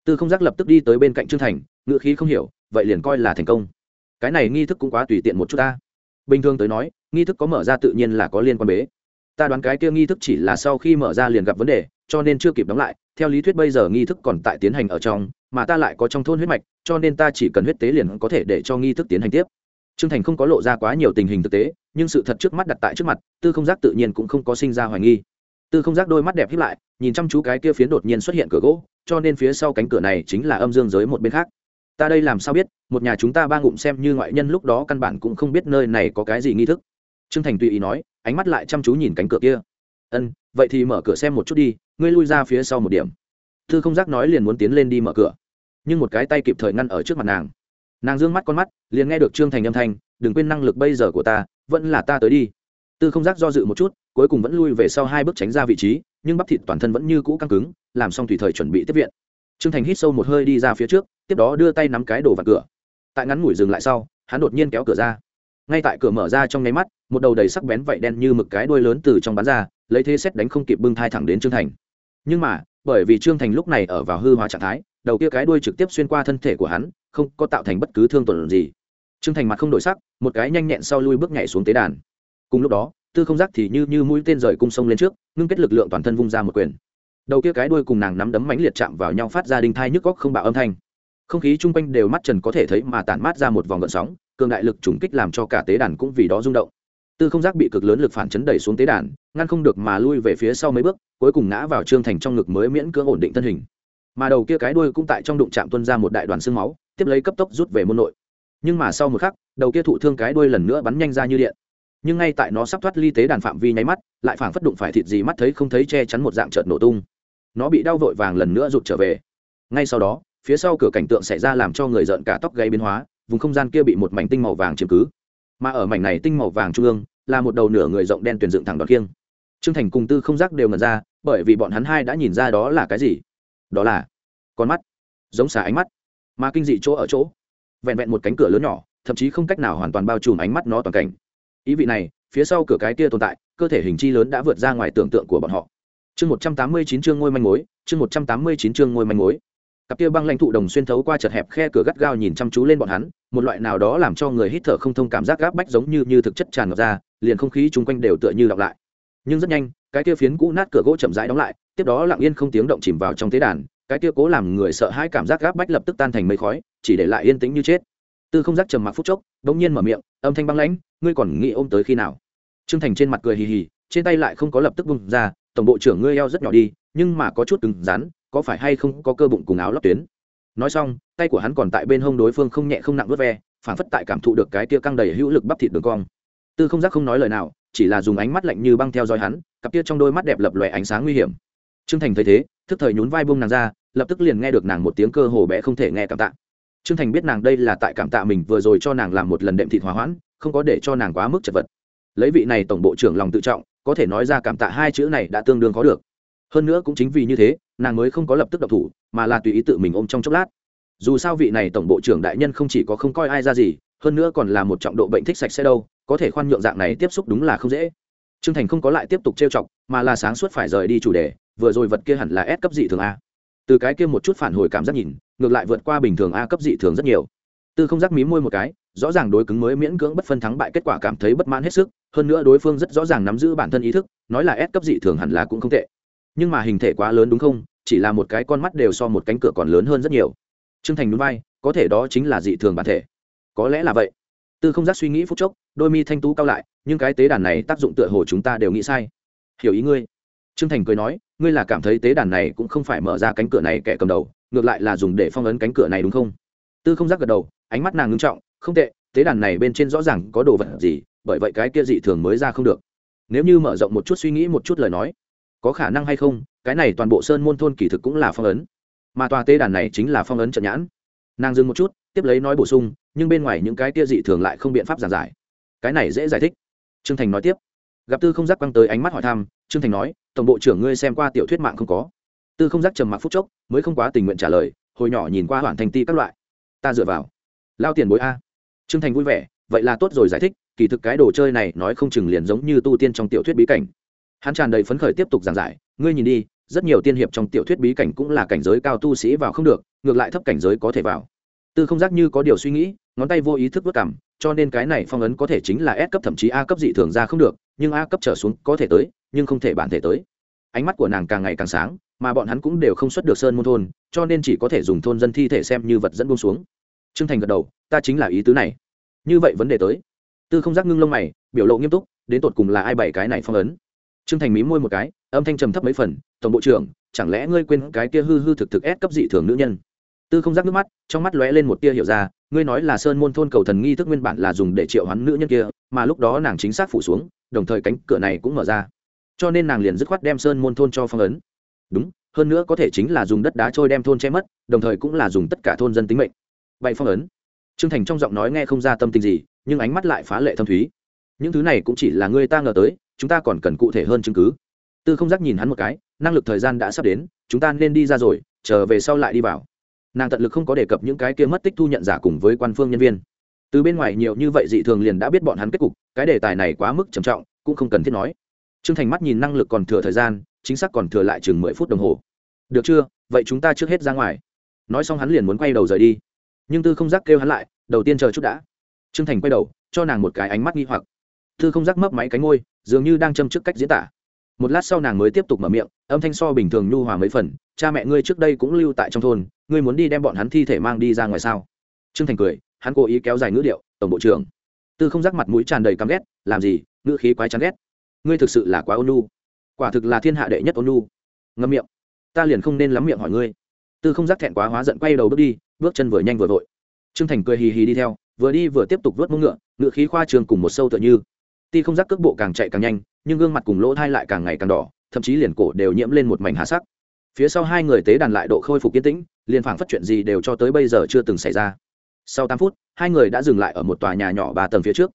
Tư không giác lập tức đi tới bên cạnh trương thành ngự khí không hiểu, vậy liền coi là thành công. Cái này nghi thức cũng quá tùy tiện một chút ta. Bình thường tới nói, nghi thức có mở ra tự nhiên là có liên quan bế. Ta đoán cái kia nghi thức chỉ là sau khi mở ra liền gặp vấn đề, cho nên chưa kịp đóng lại, theo lý thuyết bây giờ nghi thức còn tại tiến hành ở trong mà ta lại có trong thôn huyết mạch, cho nên ta chỉ cần huyết tế liền có thể để cho nghi thức tiến hành tiếp. Trương thành không có lộ ra quá nhiều tình hình thực tế, nhưng sự thật trước mắt đặt tại trước mặt, tư không giác tự nhiên cũng không có sinh ra hoài nghi. Tư không giác đôi mắt đẹp hiếp lại, nhìn chăm chú cái kia phiến đột nhiên xuất hiện cửa gỗ, cho nên phía sau cánh cửa này chính là âm dương giới một bên khác. Ta đây làm sao biết, một nhà chúng ta ba ngụm xem như ngoại nhân lúc đó căn bản cũng không biết nơi này có cái gì nghi thức. Trương thành tùy ý nói, ánh mắt lại chăm chú nhìn cánh cửa kia. Ân, vậy thì mở cửa xem một chút đi, ngươi lui ra phía sau một điểm thư không giác nói liền muốn tiến lên đi mở cửa. Nhưng một cái tay kịp thời ngăn ở trước mặt nàng. Nàng d ư ơ n g mắt con mắt, liền nghe được trương thành âm thanh, đừng quên năng lực bây giờ của ta, vẫn là ta tới đi. Tư không giác do dự một chút, cuối cùng vẫn lui về sau hai bước tránh ra vị trí, nhưng bắp thịt toàn thân vẫn như cũ căng cứng, làm xong tùy thời chuẩn bị tiếp viện. Trương thành hít sâu một hơi đi ra phía trước, tiếp đó đưa tay nắm cái đồ vào cửa. Tại ngắn ngủi dừng lại sau, hắn đột nhiên kéo cửa ra. Ngay tại cửa mở ra trong nháy mắt, một đầu đầy sắc bén vậy đen như mực cái đuôi lớn từ trong bán ra, lấy thế xét đánh không kịp bưng thai thẳng đến trương thành. Nhưng mà bởi vì trương thành lúc này ở vào hư hóa trạng thái, đầu kia cái đuôi trực tiếp xuyên qua thân thể của hắn, không có tạo thành bất cứ thương tổn gì. Trương thành mặt không đổi sắc, một cái nhanh nhẹn sau lui bước nhảy xuống tế đàn. Cùng lúc đó, tư không giác thì như như mũi tên rời cung sông lên trước, ngưng kết lực lượng toàn thân vung ra một quyền. Đầu kia cái đuôi cùng nàng nắm đấm mãnh liệt chạm vào nhau phát ra đinh thai nhức góc không bạo âm thanh. Không khí chung quanh đều mắt trần có thể thấy mà tản mát ra một vòng gợn sóng, cường đại lực trùng kích làm cho cả tế đàn cũng vì đó rung động tư không giác bị cực lớn lực phản chấn đẩy xuống tế đàn, ngăn không được mà lui về phía sau mấy bước, cuối cùng ngã vào trương thành trong ngực mới miễn cưỡng ổn định thân hình. Mà đầu kia cái đuôi cũng tại trong đụng chạm tuân ra một đại đoàn xương máu, tiếp lấy cấp tốc rút về môn nội. Nhưng mà sau một khắc, đầu kia thụ thương cái đuôi lần nữa bắn nhanh ra như điện. Nhưng ngay tại nó sắp thoát ly tế đàn phạm vi nháy mắt, lại phảng phất đụng phải thịt gì mắt thấy không thấy che chắn một dạng trợt nổ tung. Nó bị đau vội vàng lần nữa rụt trở về. Ngay sau đó, phía sau cửa cảnh tượng xảy ra làm cho người rợn cả tóc gây biến hóa, vùng không gian kia bị một mảnh tinh màu vàng chiếm cứ mà ở mảnh này tinh màu vàng trung ương, là một đầu nửa người rộng đen tuyển dựng thẳng đọt kiêng trương thành cùng tư không giác đều ngẩn ra, bởi vì bọn hắn hai đã nhìn ra đó là cái gì. Đó là con mắt, giống xả ánh mắt, mà kinh dị chỗ ở chỗ, vẹn vẹn một cánh cửa lớn nhỏ, thậm chí không cách nào hoàn toàn bao trùm ánh mắt nó toàn cảnh. Ý vị này, phía sau cửa cái kia tồn tại, cơ thể hình chi lớn đã vượt ra ngoài tưởng tượng của bọn họ. Chương một trăm tám mươi chín chương ngôi manh mối, chương một trăm tám mươi chín chương ngôi manh mối cặp kia băng lãnh thụ đồng xuyên thấu qua chật hẹp khe cửa gắt gao nhìn chăm chú lên bọn hắn, một loại nào đó làm cho người hít thở không thông cảm giác gáp bách giống như như thực chất tràn ngập ra, liền không khí chung quanh đều tựa như đọc lại. Nhưng rất nhanh, cái kia phiến cũ nát cửa gỗ chậm rãi đóng lại, tiếp đó lặng yên không tiếng động chìm vào trong tế đàn, cái kia cố làm người sợ hãi cảm giác gáp bách lập tức tan thành mây khói, chỉ để lại yên tĩnh như chết. Tư không giác trầm mặc phút chốc, bỗng nhiên mở miệng, âm thanh băng lãnh, ngươi còn nghĩ ôm tới khi nào? Trương thành trên mặt cười hì hì, trên tay lại không có lập tức bung ra tổng bộ trưởng ngươi eo rất nhỏ đi, nhưng mà có chút cứng rắn, có phải hay không có cơ bụng cùng áo lót tuyến? Nói xong, tay của hắn còn tại bên hông đối phương không nhẹ không nặng vớt ve phản phất tại cảm thụ được cái tia căng đầy hữu lực bắp thịt đường cong. Tư không giác không nói lời nào, chỉ là dùng ánh mắt lạnh như băng theo dõi hắn, cặp tia trong đôi mắt đẹp lập lòe ánh sáng nguy hiểm. Trương thành thấy thế, thức thời nhún vai buông nàng ra, lập tức liền nghe được nàng một tiếng cơ hồ bé không thể nghe cảm tạ. Trương thành biết nàng đây là tại cảm tạ mình vừa rồi cho nàng làm một lần đệm thịt hòa hoãn, không có để cho nàng quá mức chật vật. Lấy vị này tổng bộ trưởng lòng tự trọng có thể nói ra cảm tạ hai chữ này đã tương đương có được. Hơn nữa cũng chính vì như thế, nàng mới không có lập tức độc thủ, mà là tùy ý tự mình ôm trong chốc lát. Dù sao vị này tổng bộ trưởng đại nhân không chỉ có không coi ai ra gì, hơn nữa còn là một trọng độ bệnh thích sạch sẽ đâu, có thể khoan nhượng dạng này tiếp xúc đúng là không dễ. Trương thành không có lại tiếp tục trêu chọc, mà là sáng suốt phải rời đi chủ đề, vừa rồi vật kia hẳn là S cấp dị thường a. Từ cái kia một chút phản hồi cảm giác nhìn, ngược lại vượt qua bình thường a cấp dị thường rất nhiều. Tư không giác mí môi một cái, rõ ràng đối cứng mới miễn cưỡng bất phân thắng bại kết quả cảm thấy bất mãn hết sức hơn nữa đối phương rất rõ ràng nắm giữ bản thân ý thức, nói là ép cấp dị thường hẳn là cũng không tệ. Nhưng mà hình thể quá lớn đúng không? Chỉ là một cái con mắt đều so một cánh cửa còn lớn hơn rất nhiều. T r ư ơ n g thành núi vai, có thể đó chính là dị thường bản thể. Có lẽ là vậy. Tư không giác suy nghĩ phút chốc, đôi mi thanh tú cao lại, nhưng cái tế đàn này tác dụng tựa hồ chúng ta đều nghĩ sai. Hiểu ý ngươi. T r ư ơ n g thành cười nói, ngươi là cảm thấy tế đàn này cũng không phải mở ra cánh cửa này kẻ cầm đầu, ngược lại là dùng để phong ấn cánh cửa này đúng không? Tư không giác gật đầu, ánh mắt nàng ngưng trọng, không tệ, tế đàn này bên trên rõ ràng có đồ vật gì bởi vậy cái kia dị thường mới ra không được. Nếu như mở rộng một chút suy nghĩ một chút lời nói, có khả năng hay không, cái này toàn bộ sơn môn thôn kỳ thực cũng là phong ấn. Mà tòa tê đàn này chính là phong ấn trận nhãn. Nàng dừng một chút, tiếp lấy nói bổ sung, nhưng bên ngoài những cái kia dị thường lại không biện pháp giảng giải. Cái này dễ giải thích. Trương thành nói tiếp. Gặp tư không giác quăng tới ánh mắt hỏi thăm, trương thành nói, tổng bộ trưởng ngươi xem qua tiểu thuyết mạng không có? Tư không giác trầm mặc phút chốc, mới không quá tình nguyện trả lời, hồi nhỏ nhìn qua hoàn thành ti các loại. Ta dựa vào. Lao tiền bối a. Trương thành vui vẻ, vậy là tốt rồi giải thích kỳ thực cái đồ chơi này nói không chừng liền giống như tu tiên trong tiểu thuyết bí cảnh. Hắn tràn đầy phấn khởi tiếp tục giảng giải, ngươi nhìn đi, rất nhiều tiên hiệp trong tiểu thuyết bí cảnh cũng là cảnh giới cao tu sĩ vào không được, ngược lại thấp cảnh giới có thể vào. Tư không giác như có điều suy nghĩ, ngón tay vô ý thức vất cảm cho nên cái này phong ấn có thể chính là S cấp thậm chí A cấp dị thường ra không được, nhưng A cấp trở xuống có thể tới, nhưng không thể bản thể tới. Ánh mắt của nàng càng ngày càng sáng, mà bọn hắn cũng đều không xuất được sơn môn thôn, cho nên chỉ có thể dùng thôn dân thi thể xem như vật dẫn buông xuống. Trương thành gật đầu, ta chính là ý tứ này. Như vậy vấn đề tới tư không giác ngưng lông mày, biểu lộ nghiêm túc, đến tột cùng là ai bảy cái này phong ấn. Trương thành mí môi một cái, âm thanh trầm thấp mấy phần, tổng bộ trưởng, chẳng lẽ ngươi quên cái kia hư hư thực thực ép cấp dị thường nữ nhân? Tư không giác nước mắt, trong mắt lóe lên một tia hiểu ra, ngươi nói là sơn môn thôn cầu thần nghi thức nguyên bản là dùng để triệu hoán nữ nhân kia, mà lúc đó nàng chính xác phủ xuống, đồng thời cánh cửa này cũng mở ra. Cho nên nàng liền dứt khoát đem sơn môn thôn cho phong ấn. Đúng, hơn nữa có thể chính là dùng đất đá trôi đem thôn che mất, đồng thời cũng là dùng tất cả thôn dân tính mệnh. Vậy phong ấn trương thành trong giọng nói nghe không ra tâm tình gì, nhưng ánh mắt lại phá lệ thâm thúy. Những thứ này cũng chỉ là ngươi ta ngờ tới, chúng ta còn cần cụ thể hơn chứng cứ. Tư không giác nhìn hắn một cái, năng lực thời gian đã sắp đến, chúng ta nên đi ra rồi, chờ về sau lại đi vào. Nàng tận lực không có đề cập những cái kia mất tích thu nhận giả cùng với quan phương nhân viên. Từ bên ngoài nhiều như vậy dị thường liền đã biết bọn hắn kết cục, cái đề tài này quá mức trầm trọng, cũng không cần thiết nói. T r ư ơ n g thành mắt nhìn năng lực còn thừa thời gian, chính xác còn thừa lại chừng mười phút đồng hồ. Được chưa? Vậy chúng ta trước hết ra ngoài. Nói xong hắn liền muốn quay đầu rời đi nhưng tư không giác kêu hắn lại, đầu tiên chờ chút đã. T r ư ơ n g thành quay đầu, cho nàng một cái ánh mắt nghi hoặc. Tư không giác mấp máy cánh ngôi dường như đang châm trước cách diễn tả. Một lát sau nàng mới tiếp tục mở miệng, âm thanh so bình thường nhu hòa mấy phần, cha mẹ ngươi trước đây cũng lưu tại trong thôn, ngươi muốn đi đem bọn hắn thi thể mang đi ra ngoài sao? Trương thành cười, hắn cố ý kéo dài ngữ điệu, tổng bộ trưởng. Tư không Giác mặt mũi tràn đầy căm ghét, làm gì? Ngữ khí quái chán ghét. Ngươi thực sự là quá ôn nhu. Quả thực là thiên hạ đệ nhất ôn nhu. Ngâm miệng. Ta liền không nên lắm miệng hỏi ngươi. Tư không Giác thẹn quá hóa giận quay đầu bước đi bước chân vừa nhanh vừa vội. Trương thành cười hì hì đi theo, vừa đi vừa tiếp tục vớt mông ngựa ngựa khí khoa trường cùng một sâu tựa như. Ti không giác cước bộ càng chạy càng nhanh, nhưng gương mặt cùng lỗ thai lại càng ngày càng đỏ, thậm chí liền cổ đều nhiễm lên một mảnh hạ sắc. Phía sau hai người tế đàn lại độ khôi phục yên tĩnh, liền phảng phất chuyện gì đều cho tới bây giờ chưa từng xảy ra. Sau tám phút, hai người đã dừng lại ở một tòa nhà nhỏ ba tầng phía trước.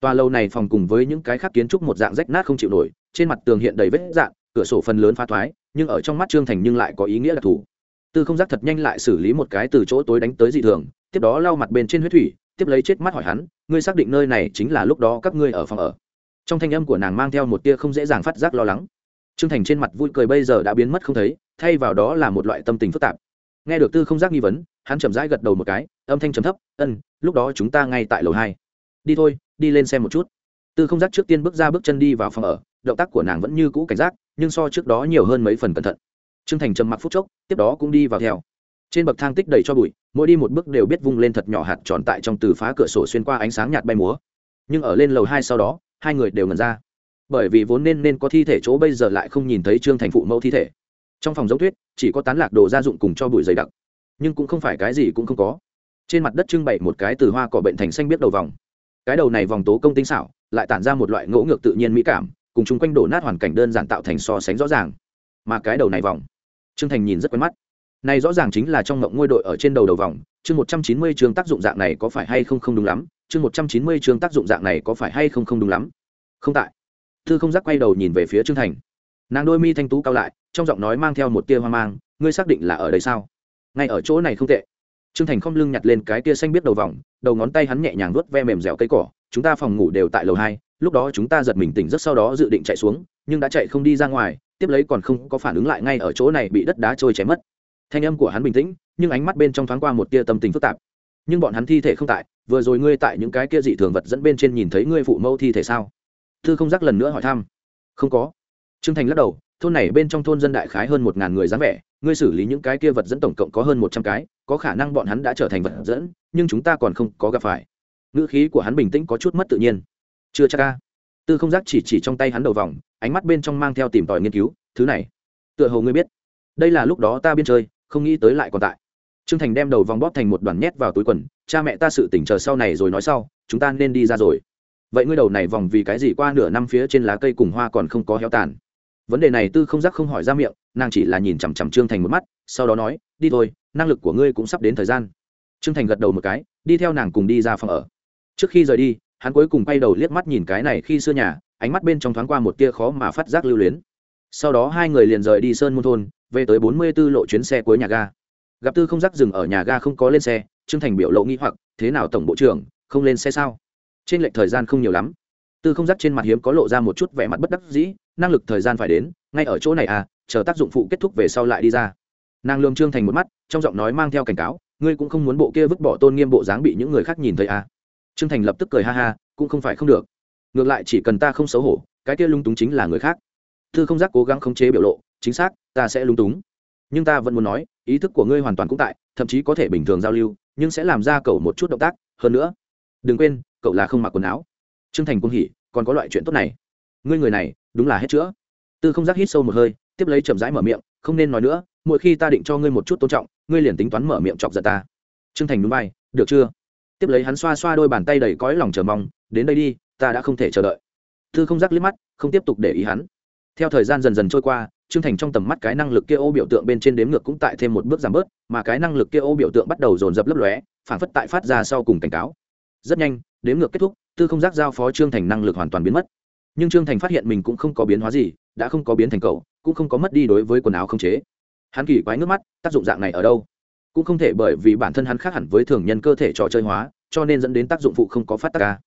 Tòa lâu này phòng cùng với những cái khác kiến trúc một dạng rách nát không chịu nổi, trên mặt tường hiện đầy vết dạng cửa sổ phần lớn phá thoái, nhưng ở trong mắt trương thành nhưng lại có ý nghĩa đặc thù tư không giác thật nhanh lại xử lý một cái từ chỗ tối đánh tới dị thường, tiếp đó lau mặt bên trên huyết thủy, tiếp lấy chết mắt hỏi hắn, ngươi xác định nơi này chính là lúc đó các ngươi ở phòng ở? Trong thanh âm của nàng mang theo một tia không dễ dàng phát giác lo lắng. T r ư ơ n g thành trên mặt vui cười bây giờ đã biến mất không thấy, thay vào đó là một loại tâm tình phức tạp. Nghe được tư không giác nghi vấn, hắn chậm rãi gật đầu một cái, âm thanh chấm thấp, ân, lúc đó chúng ta ngay tại lầu hai. Đi thôi, đi lên xem một chút. Tư không giác trước tiên bước ra bước chân đi vào phòng ở, động tác của nàng vẫn như cũ cảnh giác, nhưng so trước đó nhiều hơn mấy phần cẩn thận. Trương thành trầm mặc phút chốc, tiếp đó cũng đi vào theo. Trên bậc thang tích đầy cho bụi, mỗi đi một bước đều biết vung lên thật nhỏ hạt tròn tại trong từ phá cửa sổ xuyên qua ánh sáng nhạt bay múa. Nhưng ở lên lầu hai sau đó, hai người đều ngẩn ra. Bởi vì vốn nên nên có thi thể chỗ bây giờ lại không nhìn thấy trương thành phụ mẫu thi thể. Trong phòng giống tuyết chỉ có tán lạc đồ gia dụng cùng cho bụi dày đặc. Nhưng cũng không phải cái gì cũng không có. Trên mặt đất trưng bày một cái từ hoa cỏ bệnh thành xanh biết đầu vòng. Cái đầu này vòng tố công tinh xảo, lại tản ra một loại ngỗ ngược tự nhiên mỹ cảm, cùng chung quanh đổ nát hoàn cảnh đơn giản tạo thành so sánh rõ ràng. Mà cái đầu này vòng trương thành nhìn rất quen mắt. Này rõ ràng chính là trong ngộng ngôi đội ở trên đầu đầu vòng, chương một trăm chín mươi chương tác dụng dạng này có phải hay không không đúng lắm, chương một trăm chín mươi chương tác dụng dạng này có phải hay không không đúng lắm. Không tại. Thư không giác quay đầu nhìn về phía trương thành. Nàng đôi mi thanh tú cao lại, trong giọng nói mang theo một tia hoang mang, ngươi xác định là ở đây sao? Ngay ở chỗ này không tệ. Trương thành không lưng nhặt lên cái tia xanh biết đầu vòng, đầu ngón tay hắn nhẹ nhàng vuốt ve mềm dẻo cây cỏ, chúng ta phòng ngủ đều tại lầu hai, lúc đó chúng ta giật mình tỉnh rất sau đó dự định chạy xuống, nhưng đã chạy không đi ra ngoài tiếp lấy còn không có phản ứng lại ngay ở chỗ này bị đất đá trôi chém mất. Thanh âm của hắn bình tĩnh, nhưng ánh mắt bên trong thoáng qua một tia tâm tình phức tạp. Nhưng bọn hắn thi thể không tại, vừa rồi ngươi tại những cái kia dị thường vật dẫn bên trên nhìn thấy ngươi phụ mẫu thi thể sao? Thư không giác lần nữa hỏi thăm. Không có. Trương thành lắc đầu, thôn này bên trong thôn dân đại khái hơn một ngàn người dáng vẻ, ngươi xử lý những cái kia vật dẫn tổng cộng có hơn một trăm cái, có khả năng bọn hắn đã trở thành vật dẫn, nhưng chúng ta còn không có gặp phải. Ngữ khí của hắn bình tĩnh có chút mất tự nhiên. Chưa chắc ca tư không giác chỉ chỉ trong tay hắn đầu vòng, ánh mắt bên trong mang theo tìm tòi nghiên cứu, thứ này, tựa hồ ngươi biết. Đây là lúc đó ta biên chơi, không nghĩ tới lại còn tại. Trương thành đem đầu vòng bóp thành một đoàn nhét vào túi quần, cha mẹ ta sự tỉnh chờ sau này rồi nói sau, chúng ta nên đi ra rồi. Vậy ngươi đầu này vòng vì cái gì qua nửa năm phía trên lá cây cùng hoa còn không có héo tàn? Vấn đề này tư không giác không hỏi ra miệng, nàng chỉ là nhìn chằm chằm trương thành một mắt, sau đó nói, đi thôi, năng lực của ngươi cũng sắp đến thời gian. Trương thành gật đầu một cái, đi theo nàng cùng đi ra phòng ở. Trước khi rời đi hắn cuối cùng quay đầu liếc mắt nhìn cái này khi xưa nhà, ánh mắt bên trong thoáng qua một tia khó mà phát giác lưu luyến. Sau đó hai người liền rời đi sơn môn thôn, về tới bốn mươi b ố lộ chuyến xe cuối nhà ga. Gặp tư không giác dừng ở nhà ga không có lên xe, trương thành biểu lộ nghĩ hoặc, thế nào tổng bộ trưởng, không lên xe sao? Trên lệch thời gian không nhiều lắm. Tư không giác trên mặt hiếm có lộ ra một chút vẻ mặt bất đắc dĩ, năng lực thời gian phải đến, ngay ở chỗ này à chờ tác dụng phụ kết thúc về sau lại đi ra. Nàng lương trương thành một mắt, trong giọng nói mang theo cảnh cáo, ngươi cũng không muốn bộ kia vứt bỏ tôn nghiêm bộ dáng bị những người khác nhìn thấy à trương thành lập tức cười ha ha, cũng không phải không được. Ngược lại chỉ cần ta không xấu hổ, cái kia lung túng chính là người khác. Thư không giác cố gắng khống chế biểu lộ, chính xác, ta sẽ lung túng. Nhưng ta vẫn muốn nói, ý thức của ngươi hoàn toàn cũng tại, thậm chí có thể bình thường giao lưu, nhưng sẽ làm ra cậu một chút động tác. Hơn nữa, đừng quên, cậu là không mặc quần áo. Trương thành cũng hỉ, còn có loại chuyện tốt này. Ngươi người này, đúng là hết chữa. Tư không giác hít sâu một hơi, tiếp lấy chậm rãi mở miệng, không nên nói nữa, mỗi khi ta định cho ngươi một chút tôn trọng, ngươi liền tính toán mở miệng chọc giận ta. Trương thành núi bay được chưa? Tiếp lấy hắn xoa xoa đôi bàn tay đầy cõi lòng chờ mong, đến đây đi, ta đã không thể chờ đợi. Thư không giác liếc mắt, không tiếp tục để ý hắn. Theo thời gian dần dần trôi qua, trương thành trong tầm mắt cái năng lực kia ô biểu tượng bên trên đếm ngược cũng tại thêm một bước giảm bớt, mà cái năng lực kia ô biểu tượng bắt đầu dồn dập lấp lóe, phản phất tại phát ra sau cùng cảnh cáo. Rất nhanh, đếm ngược kết thúc tư không giác giao phó trương thành năng lực hoàn toàn biến mất. Nhưng trương thành phát hiện mình cũng không có biến hóa gì, đã không có biến thành cầu cũng không có mất đi đối với quần áo không chế. Hắn kỳ quái nước mắt, tác dụng dạng này ở đâu? Cũng không thể bởi vì bản thân hắn khác hẳn với thường nhân cơ thể trò chơi hóa, cho nên dẫn đến tác dụng phụ không có phát tác ca.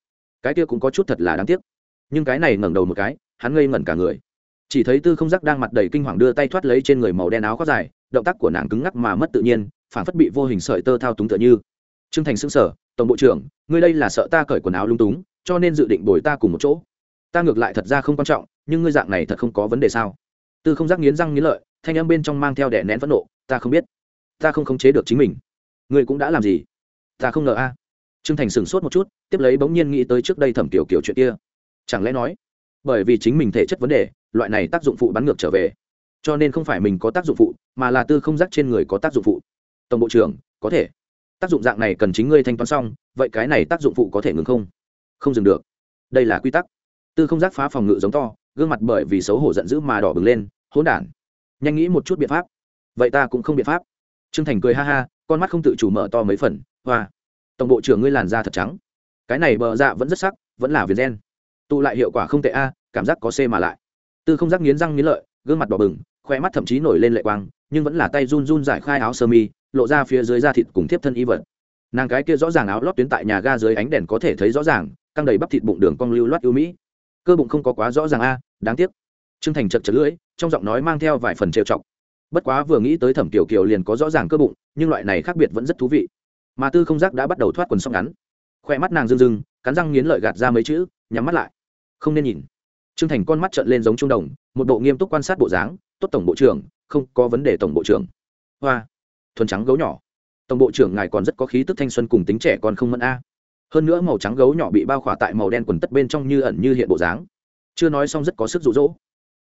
Cái kia cũng có chút thật là đáng tiếc. Nhưng cái này ngẩng đầu một cái, hắn ngây ngẩn cả người. Chỉ thấy tư không giác đang mặt đầy kinh hoàng đưa tay thoát lấy trên người màu đen áo có dài, động tác của nàng cứng ngắc mà mất tự nhiên, phản phất bị vô hình sợi tơ thao túng tựa như. Trương thành xưng sở tổng bộ trưởng, ngươi đây là sợ ta cởi quần áo lung túng, cho nên dự định bồi ta cùng một chỗ. Ta ngược lại thật ra không quan trọng, nhưng ngươi dạng này thật không có vấn đề sao? Tư không giác nghiến răng nghiến lợi, thanh âm bên trong mang theo đẻ nén phẫn nộ, ta không biết ta không khống chế được chính mình. Ngươi cũng đã làm gì? Ta không ngờ a. Trương thành sửng sốt một chút, tiếp lấy bỗng nhiên nghĩ tới trước đây thẩm kiểu kiểu chuyện kia. Chẳng lẽ nói, bởi vì chính mình thể chất vấn đề, loại này tác dụng phụ bắn ngược trở về. Cho nên không phải mình có tác dụng phụ, mà là tư không giác trên người có tác dụng phụ. Tổng bộ trưởng, có thể. Tác dụng dạng này cần chính ngươi thanh toán xong, vậy cái này tác dụng phụ có thể ngừng không? Không dừng được. Đây là quy tắc. Tư không giác phá phòng ngự giống to, gương mặt bởi vì xấu hổ giận dữ mà đỏ bừng lên, hỗn đản, nhanh nghĩ một chút biện pháp. Vậy ta cũng không biện pháp. Trương thành cười ha ha, con mắt không tự chủ mở to mấy phần, hoa, tổng bộ trưởng ngươi làn da thật trắng. Cái này bờ dạ vẫn rất sắc, vẫn là viền gen tụ lại hiệu quả không tệ a, cảm giác có c mà lại. Tư không giác nghiến răng nghiến lợi, gương mặt đỏ bừng khoe mắt thậm chí nổi lên lệ quang, nhưng vẫn là tay run run giải khai áo sơ mi, lộ ra phía dưới da thịt cùng tiếp thân y vật. Nàng cái kia rõ ràng áo lót tuyến tại nhà ga dưới ánh đèn có thể thấy rõ ràng, căng đầy bắp thịt bụng đường cong lưu loát ưu mỹ. Cơ bụng không có quá rõ ràng a, đáng tiếc. T r ư ơ n g thành chật chật lưỡi, trong giọng nói mang theo vài phần trêu chọc bất quá vừa nghĩ tới thẩm kiều kiều liền có rõ ràng cơ bụng, nhưng loại này khác biệt vẫn rất thú vị. Mà tư không giác đã bắt đầu thoát quần sóc ngắn. Khoe mắt nàng rưng rưng, cắn răng nghiến lợi gạt ra mấy chữ, nhắm mắt lại. Không nên nhìn. T r ư ơ n g thành con mắt trợn lên giống trung đồng, một bộ nghiêm túc quan sát bộ dáng, tốt tổng bộ trưởng, không có vấn đề tổng bộ trưởng. Hoa, thuần trắng gấu nhỏ. Tổng bộ trưởng ngài còn rất có khí tức thanh xuân cùng tính trẻ còn không mẫn a. Hơn nữa màu trắng gấu nhỏ bị bao khỏa tại màu đen quần tất bên trong như ẩn như hiện bộ dáng. Chưa nói xong rất có sức rụ rỗ.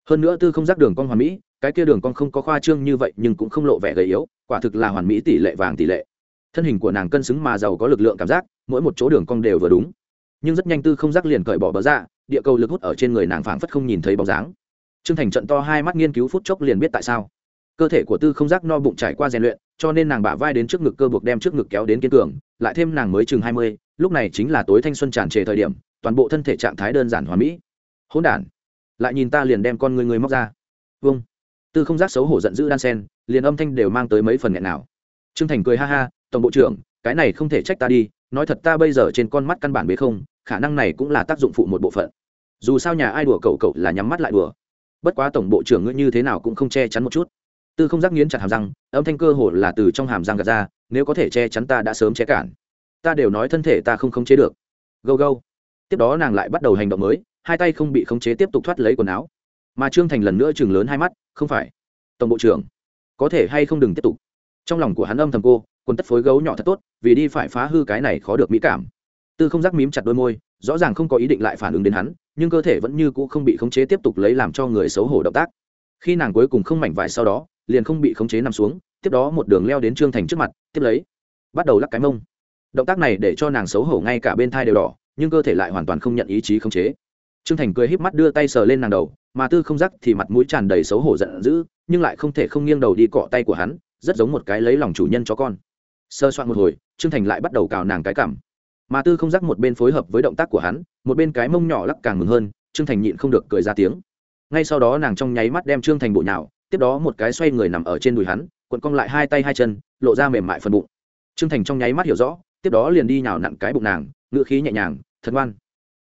Hơn nữa tư không giác đường con hoa mỹ cái kia đường con không có khoa trương như vậy nhưng cũng không lộ vẻ gầy yếu, quả thực là hoàn mỹ tỷ lệ vàng tỷ lệ. Thân hình của nàng cân xứng mà giàu có lực lượng cảm giác, mỗi một chỗ đường cong đều vừa đúng. Nhưng rất nhanh tư không giác liền cởi bỏ bờ ra, địa cầu lực hút ở trên người nàng phảng phất không nhìn thấy bóng dáng. T r ư ơ n g thành trận to hai mắt nghiên cứu phút chốc liền biết tại sao. Cơ thể của tư không giác no bụng trải qua rèn luyện, cho nên nàng bả vai đến trước ngực cơ buộc đem trước ngực kéo đến kiên cường, lại thêm nàng mới chừng hai mươi, lúc này chính là tối thanh xuân tràn trề thời điểm, toàn bộ thân thể trạng thái đơn giản hoàn mỹ. Hỗn đản, lại nhìn ta liền đem con người người móc ra. Vâng tư không giác xấu hổ giận dữ đan sen, liền âm thanh đều mang tới mấy phần nghẹn nào. Trương thành cười ha ha, tổng bộ trưởng, cái này không thể trách ta đi, nói thật ta bây giờ trên con mắt căn bản bế không, khả năng này cũng là tác dụng phụ một bộ phận. Dù sao nhà ai đùa cậu cậu là nhắm mắt lại đùa. Bất quá tổng bộ trưởng ngươi như thế nào cũng không che chắn một chút. Tư không giác nghiến chặt hàm răng, âm thanh cơ hồ là từ trong hàm răng gạt ra, nếu có thể che chắn ta đã sớm che cản. Ta đều nói thân thể ta không khống chế được. Gâu gâu. Tiếp đó nàng lại bắt đầu hành động mới, hai tay không bị khống chế tiếp tục thoát lấy quần áo. Mà trương thành lần nữa chừng lớn hai mắt không phải. Tổng bộ trưởng, có thể hay không đừng tiếp tục. Trong lòng của hắn âm thầm cô, quần tất phối gấu nhỏ thật tốt, vì đi phải phá hư cái này khó được mỹ cảm. Tư không giác mím chặt đôi môi, rõ ràng không có ý định lại phản ứng đến hắn, nhưng cơ thể vẫn như cũ không bị khống chế tiếp tục lấy làm cho người xấu hổ động tác. Khi nàng cuối cùng không mảnh vải sau đó, liền không bị khống chế nằm xuống, tiếp đó một đường leo đến trương thành trước mặt, tiếp lấy, bắt đầu lắc cái mông. Động tác này để cho nàng xấu hổ ngay cả bên thai đều đỏ, nhưng cơ thể lại hoàn toàn không nhận ý chí khống chế. Trương thành cười híp mắt đưa tay sờ lên nàng đầu mà tư không giác thì mặt mũi tràn đầy xấu hổ giận dữ, nhưng lại không thể không nghiêng đầu đi cọ tay của hắn, rất giống một cái lấy lòng chủ nhân chó con. Sơ soạn một hồi, trương thành lại bắt đầu cào nàng cái cảm mà tư không giác một bên phối hợp với động tác của hắn, một bên cái mông nhỏ lắc càng mừng hơn, trương thành nhịn không được cười ra tiếng. Ngay sau đó nàng trong nháy mắt đem trương thành bộ nhào, tiếp đó một cái xoay người nằm ở trên đùi hắn, cuộn cong lại hai tay hai chân, lộ ra mềm mại phần bụng. Trương thành trong nháy mắt hiểu rõ, tiếp đó liền đi nhào nặn cái bụng nàng ngựa khí nhẹ nhàng thật ngoan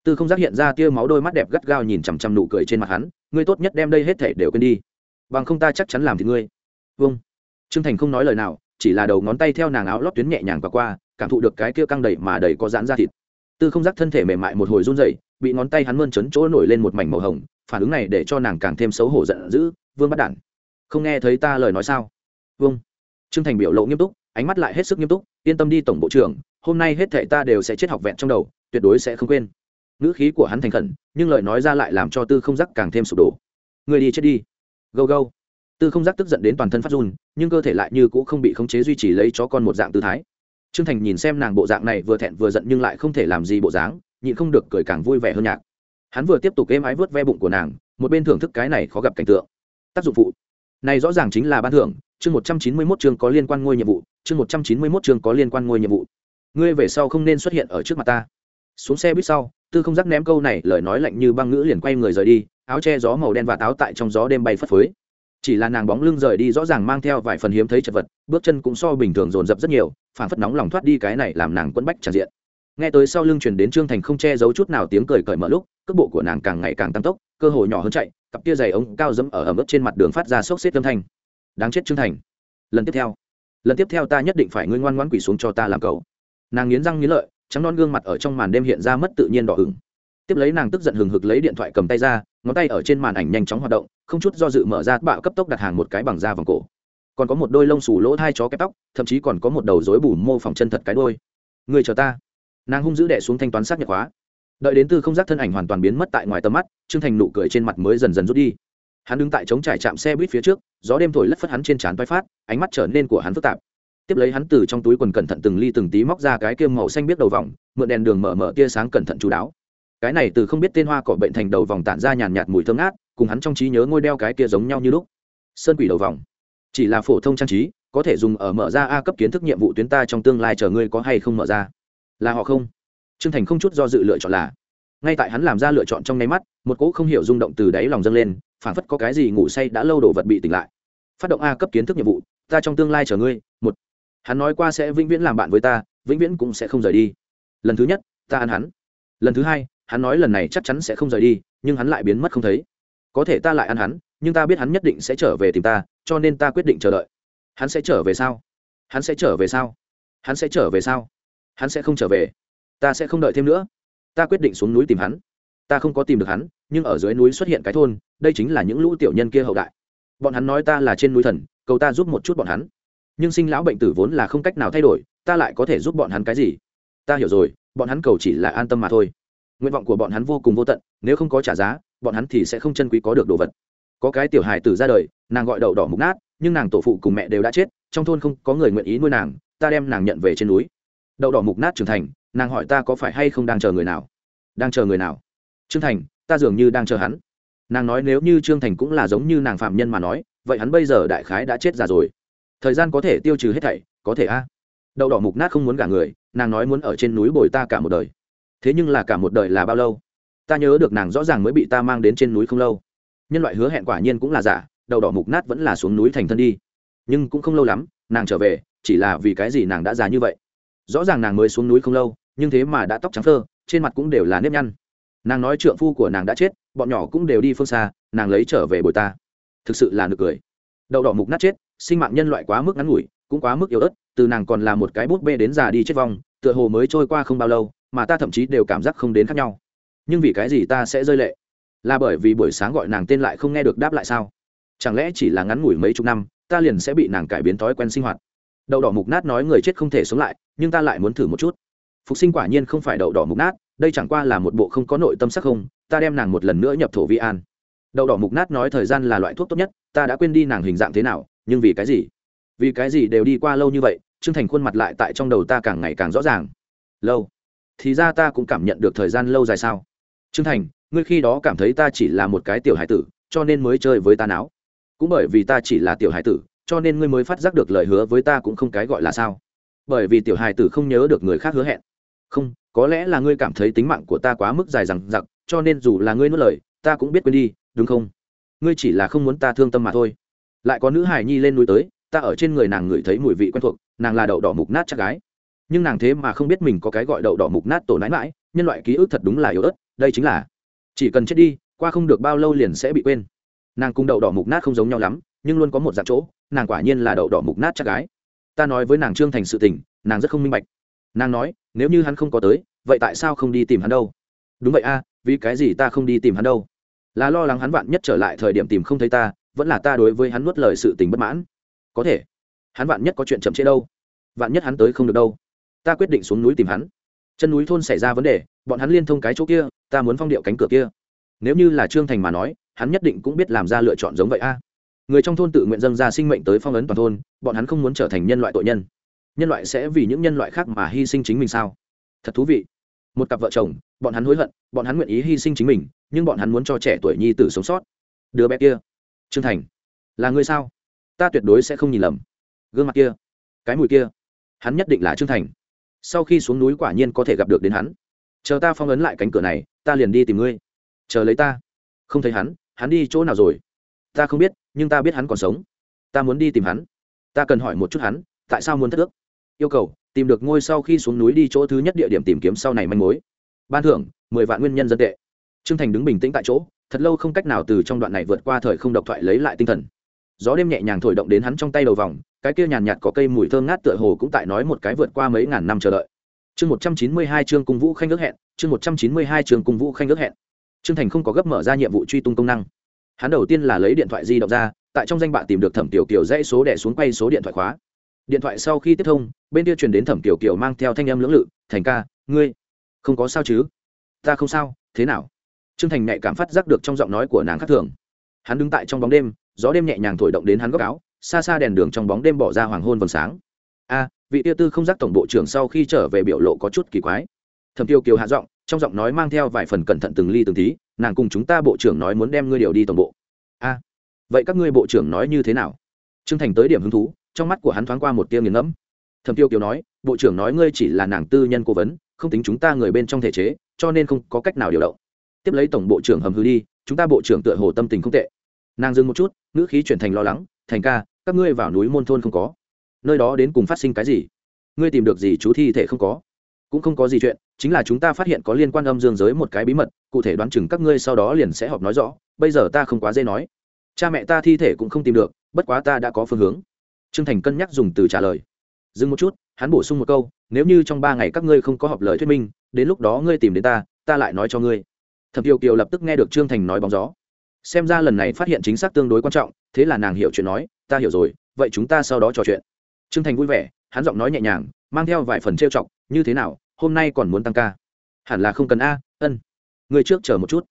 tư không giác hiện ra tia máu đôi mắt đẹp gắt gao nhìn chằm chằm nụ cười trên mặt hắn ngươi tốt nhất đem đây hết thể đều quên đi. Bằng không ta chắc chắn làm thì ngươi. Vâng. Trương thành không nói lời nào, chỉ là đầu ngón tay theo nàng áo lót tuyến nhẹ nhàng và qua, cảm thụ được cái kia căng đầy mà đầy có dán ra thịt. Tư không giác thân thể mềm mại một hồi run rẩy, bị ngón tay hắn mơn trấn chỗ nổi lên một mảnh màu hồng, phản ứng này để cho nàng càng thêm xấu hổ giận dữ, vương bắt đản. Không nghe thấy ta lời nói sao? Vâng. Trương thành biểu lộ nghiêm túc, ánh mắt lại hết sức nghiêm túc, yên tâm đi tổng bộ trưởng, hôm nay hết thệ ta đều sẽ chết học vẹn trong đầu, tuyệt đối sẽ không quên. Ngữ khí của hắn thành khẩn nhưng lời nói ra lại làm cho tư không giác càng thêm sụp đổ. Người đi chết đi. Gâu gâu. Tư không giác tức giận đến toàn thân phát run, nhưng cơ thể lại như cũng không bị khống chế duy trì lấy chó con một dạng tư thái. Trương thành nhìn xem nàng bộ dạng này vừa thẹn vừa giận nhưng lại không thể làm gì bộ dáng, nhịn không được cười càng vui vẻ hơn nhạc. Hắn vừa tiếp tục êm ái vớt ve bụng của nàng, một bên thưởng thức cái này khó gặp cảnh tượng. Tác dụng phụ. Này rõ ràng chính là ban thưởng, chương một trăm chín mươi mốt chương có liên quan ngôi nhiệm vụ, chương một trăm chín mươi mốt chương có liên quan ngôi nhiệm vụ. Ngươi về sau không nên xuất hiện ở trước mặt ta. Xuống xe buýt sau tư không giác ném câu này, lời nói lạnh như băng ngữ liền quay người rời đi, áo che gió màu đen và táo tại trong gió đêm bay phất phới. Chỉ là nàng bóng lưng rời đi rõ ràng mang theo vài phần hiếm thấy chật vật, bước chân cũng so bình thường dồn dập rất nhiều phản phất nóng lòng thoát đi cái này làm nàng quẫn bách tràn diện. Nghe tới sau lưng chuyển đến trương thành không che giấu chút nào tiếng cười cởi mở lúc, cước bộ của nàng càng ngày càng tăng tốc, cơ hội nhỏ hơn chạy, cặp kia giày ống cao dẫm ở ẩm ướt trên mặt đường phát ra sốc xếp âm thanh. Đáng chết trương thành. Lần tiếp theo, lần tiếp theo ta nhất định phải ngươi ngoan ngoãn quỷ xuống cho ta làm cầu nàng nghiến răng nghiến lợi trắng non gương mặt ở trong màn đêm hiện ra mất tự nhiên đỏ ửng. Tiếp lấy nàng tức giận hừng hực lấy điện thoại cầm tay ra, ngón tay ở trên màn ảnh nhanh chóng hoạt động, không chút do dự mở ra bạo cấp tốc đặt hàng một cái bằng da vòng cổ. Còn có một đôi lông xù lỗ hai chó kép tóc, thậm chí còn có một đầu rối bù mô phỏng chân thật cái đôi người chờ ta. Nàng hung dữ đẻ xuống thanh toán xác nhật khóa đợi đến từ không giác thân ảnh hoàn toàn biến mất tại ngoài tầm mắt, trương thành nụ cười trên mặt mới dần dần rút đi. Hắn đứng tại chống trải chạm xe buýt phía trước, gió đêm thổi lất phất hắn trên trán vai phát, ánh mắt trở nên của hắn phức tạp tiếp lấy hắn từ trong túi quần cẩn thận từng ly từng tí móc ra cái kia màu xanh biết đầu vòng, mượn đèn đường mở mở tia sáng cẩn thận chú đáo. Cái này từ không biết tên hoa cỏ bệnh thành đầu vòng tản ra nhàn nhạt mùi thơm ngát, cùng hắn trong trí nhớ ngôi đeo cái kia giống nhau như lúc. Sơn quỷ đầu vòng. Chỉ là phổ thông trang trí, có thể dùng ở mở ra a cấp kiến thức nhiệm vụ tuyến ta trong tương lai chờ ngươi có hay không mở ra. Là họ không? Trương thành không chút do dự lựa chọn là. Ngay tại hắn làm ra lựa chọn trong nháy mắt, một cỗ không hiểu rung động từ đáy lòng dâng lên phản phất có cái gì ngủ say đã lâu đồ vật bị tỉnh lại. Phát động a cấp kiến thức nhiệm vụ, ta trong tương lai chờ ngươi, một hắn nói qua sẽ vĩnh viễn làm bạn với ta, vĩnh viễn cũng sẽ không rời đi. Lần thứ nhất, ta ăn hắn. Lần thứ hai, hắn nói lần này chắc chắn sẽ không rời đi, nhưng hắn lại biến mất không thấy. Có thể ta lại ăn hắn, nhưng ta biết hắn nhất định sẽ trở về tìm ta, cho nên ta quyết định chờ đợi. Hắn sẽ trở về sao? Hắn sẽ trở về sao? Hắn sẽ trở về sao? Hắn sẽ không trở về. Ta sẽ không đợi thêm nữa. Ta quyết định xuống núi tìm hắn. Ta không có tìm được hắn, nhưng ở dưới núi xuất hiện cái thôn, đây chính là những lũ tiểu nhân kia hậu đại. Bọn hắn nói ta là trên núi thần, cầu ta giúp một chút bọn hắn nhưng sinh lão bệnh tử vốn là không cách nào thay đổi, ta lại có thể giúp bọn hắn cái gì? Ta hiểu rồi, bọn hắn cầu chỉ là an tâm mà thôi. Nguyện vọng của bọn hắn vô cùng vô tận, nếu không có trả giá, bọn hắn thì sẽ không chân quý có được đồ vật. Có cái tiểu hài tử ra đời, nàng gọi đậu đỏ mục nát, nhưng nàng tổ phụ cùng mẹ đều đã chết, trong thôn không có người nguyện ý nuôi nàng, ta đem nàng nhận về trên núi. Đậu đỏ mục nát trưởng thành, nàng hỏi ta có phải hay không đang chờ người nào? Đang chờ người nào? Trương thành, ta dường như đang chờ hắn. Nàng nói nếu như trương thành cũng là giống như nàng phạm nhân mà nói, vậy hắn bây giờ đại khái đã chết già rồi thời gian có thể tiêu trừ hết thảy, có thể a. Đậu đỏ mục nát không muốn gả người, nàng nói muốn ở trên núi bồi ta cả một đời. Thế nhưng là cả một đời là bao lâu? Ta nhớ được nàng rõ ràng mới bị ta mang đến trên núi không lâu. Nhân loại hứa hẹn quả nhiên cũng là giả, đậu đỏ mục nát vẫn là xuống núi thành thân đi. Nhưng cũng không lâu lắm, nàng trở về, chỉ là vì cái gì nàng đã già như vậy. Rõ ràng nàng mới xuống núi không lâu, nhưng thế mà đã tóc trắng thơ trên mặt cũng đều là nếp nhăn. Nàng nói trượng phu của nàng đã chết, bọn nhỏ cũng đều đi phương xa, nàng lấy trở về bồi ta. Thực sự là nực cười. Đậu đỏ mục nát chết sinh mạng nhân loại quá mức ngắn ngủi, cũng quá mức yếu ớt, từ nàng còn là một cái bút bê đến già đi chết vong, tựa hồ mới trôi qua không bao lâu, mà ta thậm chí đều cảm giác không đến khác nhau. Nhưng vì cái gì ta sẽ rơi lệ? Là bởi vì buổi sáng gọi nàng tên lại không nghe được đáp lại sao? Chẳng lẽ chỉ là ngắn ngủi mấy chục năm, ta liền sẽ bị nàng cải biến thói quen sinh hoạt? Đậu đỏ mục nát nói người chết không thể sống lại, nhưng ta lại muốn thử một chút. Phục sinh quả nhiên không phải đậu đỏ mục nát, đây chẳng qua là một bộ không có nội tâm sắc không, ta đem nàng một lần nữa nhập thổ vi an. Đậu đỏ mục nát nói thời gian là loại thuốc tốt nhất, ta đã quên đi nàng hình dạng thế nào nhưng vì cái gì? Vì cái gì đều đi qua lâu như vậy, trương thành khuôn mặt lại tại trong đầu ta càng ngày càng rõ ràng. Lâu? Thì ra ta cũng cảm nhận được thời gian lâu dài sao? Trương thành, ngươi khi đó cảm thấy ta chỉ là một cái tiểu hải tử, cho nên mới chơi với ta não cũng bởi vì ta chỉ là tiểu hải tử, cho nên ngươi mới phát giác được lời hứa với ta cũng không cái gọi là sao. Bởi vì tiểu hải tử không nhớ được người khác hứa hẹn. Không, có lẽ là ngươi cảm thấy tính mạng của ta quá mức dài rằng giặc cho nên dù là ngươi nuốt lời, ta cũng biết quên đi, đúng không? Ngươi chỉ là không muốn ta thương tâm mà thôi lại có nữ hải nhi lên núi tới, ta ở trên người nàng ngửi thấy mùi vị quen thuộc, nàng là đậu đỏ mục nát chắc gái. Nhưng nàng thế mà không biết mình có cái gọi đậu đỏ mục nát tổ nãi mãi, nhân loại ký ức thật đúng là yếu ớt, đây chính là, chỉ cần chết đi, qua không được bao lâu liền sẽ bị quên. Nàng cùng đậu đỏ mục nát không giống nhau lắm, nhưng luôn có một dạng chỗ, nàng quả nhiên là đậu đỏ mục nát chắc gái. Ta nói với nàng trương thành sự tình, nàng rất không minh bạch. Nàng nói, nếu như hắn không có tới, vậy tại sao không đi tìm hắn đâu? Đúng vậy a, vì cái gì ta không đi tìm hắn đâu? Là lo lắng hắn vạn nhất trở lại thời điểm tìm không thấy ta vẫn là ta đối với hắn nuốt lời sự tình bất mãn. Có thể, hắn vạn nhất có chuyện chậm trễ đâu, vạn nhất hắn tới không được đâu, ta quyết định xuống núi tìm hắn. Chân núi thôn xảy ra vấn đề, bọn hắn liên thông cái chỗ kia, ta muốn phong điệu cánh cửa kia. Nếu như là trương thành mà nói, hắn nhất định cũng biết làm ra lựa chọn giống vậy a. Người trong thôn tự nguyện dâng ra sinh mệnh tới phong ấn toàn thôn, bọn hắn không muốn trở thành nhân loại tội nhân. Nhân loại sẽ vì những nhân loại khác mà hy sinh chính mình sao? Thật thú vị. Một cặp vợ chồng, bọn hắn hối hận, bọn hắn nguyện ý hy sinh chính mình, nhưng bọn hắn muốn cho trẻ tuổi nhi tử sống sót. Đứa bé kia trương thành, là người sao? Ta tuyệt đối sẽ không nhìn lầm. Gương mặt kia, cái mùi kia, hắn nhất định là trương thành. Sau khi xuống núi quả nhiên có thể gặp được đến hắn. Chờ ta phong ấn lại cánh cửa này, ta liền đi tìm ngươi. Chờ lấy ta. Không thấy hắn hắn đi chỗ nào rồi? Ta không biết, nhưng ta biết hắn còn sống. Ta muốn đi tìm hắn. Ta cần hỏi một chút hắn, tại sao muốn thất ước? Yêu cầu, tìm được ngôi sau khi xuống núi đi chỗ thứ nhất địa điểm tìm kiếm sau này manh mối. Ban thưởng, mười vạn nguyên nhân dân tệ. Trương thành đứng bình tĩnh tại chỗ thật lâu không cách nào từ trong đoạn này vượt qua thời không độc thoại lấy lại tinh thần. Gió đêm nhẹ nhàng thổi động đến hắn trong tay đầu vòng, cái kia nhàn nhạt có cây mùi thơm ngát tựa hồ cũng tại nói một cái vượt qua mấy ngàn năm chờ đợi. Chương một trăm chín mươi hai chương cung vũ khanh ước hẹn, chương một trăm chín mươi hai chương cung vũ khanh ước hẹn. Trương thành không có gấp mở ra nhiệm vụ truy tung công năng. Hắn đầu tiên là lấy điện thoại di động ra, tại trong danh bạ tìm được thẩm tiểu kiều dãy số đẻ xuống quay số điện thoại khóa. Điện thoại sau khi tiếp thông, bên kia truyền đến thẩm tiểu kiều mang theo thanh âm lưỡng lự, thành ca, ngươi không có sao chứ? Ta không sao, thế nào? Trương thành nhạy cảm phát giác được trong giọng nói của nàng khác thường. Hắn đứng tại trong bóng đêm, gió đêm nhẹ nhàng thổi động đến hắn góc áo, xa xa đèn đường trong bóng đêm bỏ ra hoàng hôn vầng sáng. A, vị tiêu tư không giác tổng bộ trưởng sau khi trở về biểu lộ có chút kỳ quái. Thẩm tiêu kiều hạ giọng, trong giọng nói mang theo vài phần cẩn thận từng ly từng tí, nàng cùng chúng ta bộ trưởng nói muốn đem ngươi điều đi tổng bộ. A, vậy các ngươi bộ trưởng nói như thế nào? Trương thành tới điểm hứng thú, trong mắt của hắn thoáng qua một tia nghiền ngẫm. Thẩm tiêu kiều nói, bộ trưởng nói ngươi chỉ là nàng tư nhân cố vấn, không tính chúng ta người bên trong thể chế, cho nên không có cách nào điều động tiếp lấy tổng bộ trưởng hầm hư đi, chúng ta bộ trưởng tựa hồ tâm tình không tệ. Nàng dừng một chút, ngữ khí chuyển thành lo lắng, thành ca, các ngươi vào núi môn thôn không có. Nơi đó đến cùng phát sinh cái gì? Ngươi tìm được gì chú thi thể không có? Cũng không có gì chuyện, chính là chúng ta phát hiện có liên quan âm dương giới một cái bí mật, cụ thể đoán chừng các ngươi sau đó liền sẽ họp nói rõ, bây giờ ta không quá dễ nói. Cha mẹ ta thi thể cũng không tìm được, bất quá ta đã có phương hướng. T r ư ơ n g thành cân nhắc dùng từ trả lời. Dừng một chút, hắn bổ sung một câu, nếu như trong ba ngày các ngươi không có họp lời thuyết minh, đến lúc đó ngươi tìm đến ta ta lại nói cho ngươi thẩm kiều kiều lập tức nghe được trương thành nói bóng gió. Xem ra lần này phát hiện chính xác tương đối quan trọng, thế là nàng hiểu chuyện nói, ta hiểu rồi, vậy chúng ta sau đó trò chuyện. Trương thành vui vẻ, hắn giọng nói nhẹ nhàng, mang theo vài phần trêu chọc, như thế nào, hôm nay còn muốn tăng ca? Hẳn là không cần a, ân, người trước chờ một chút.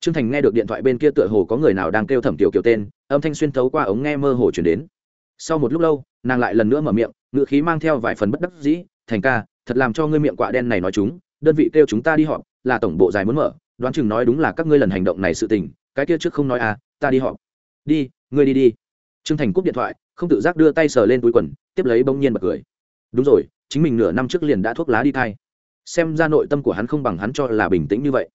Trương thành nghe được điện thoại bên kia tựa hồ có người nào đang kêu thẩm tiểu kiều tên, âm thanh xuyên thấu qua ống nghe mơ hồ chuyển đến. Sau một lúc lâu, nàng lại lần nữa mở miệng ngự khí mang theo vài phần bất đắc dĩ, thành ca, thật làm cho ngươi miệng quạ đen này nói chúng, đơn vị kêu chúng ta đi họp, là tổng bộ dài muốn mở đoán chừng nói đúng là các ngươi lần hành động này sự tình, cái kia trước không nói à ta đi họp. Đi, ngươi đi đi. Trương thành cúp điện thoại, không tự giác đưa tay sờ lên túi quần, tiếp lấy bỗng nhiên bật cười. Đúng rồi, chính mình nửa năm trước liền đã thuốc lá đi thai. Xem ra nội tâm của hắn không bằng hắn cho là bình tĩnh như vậy.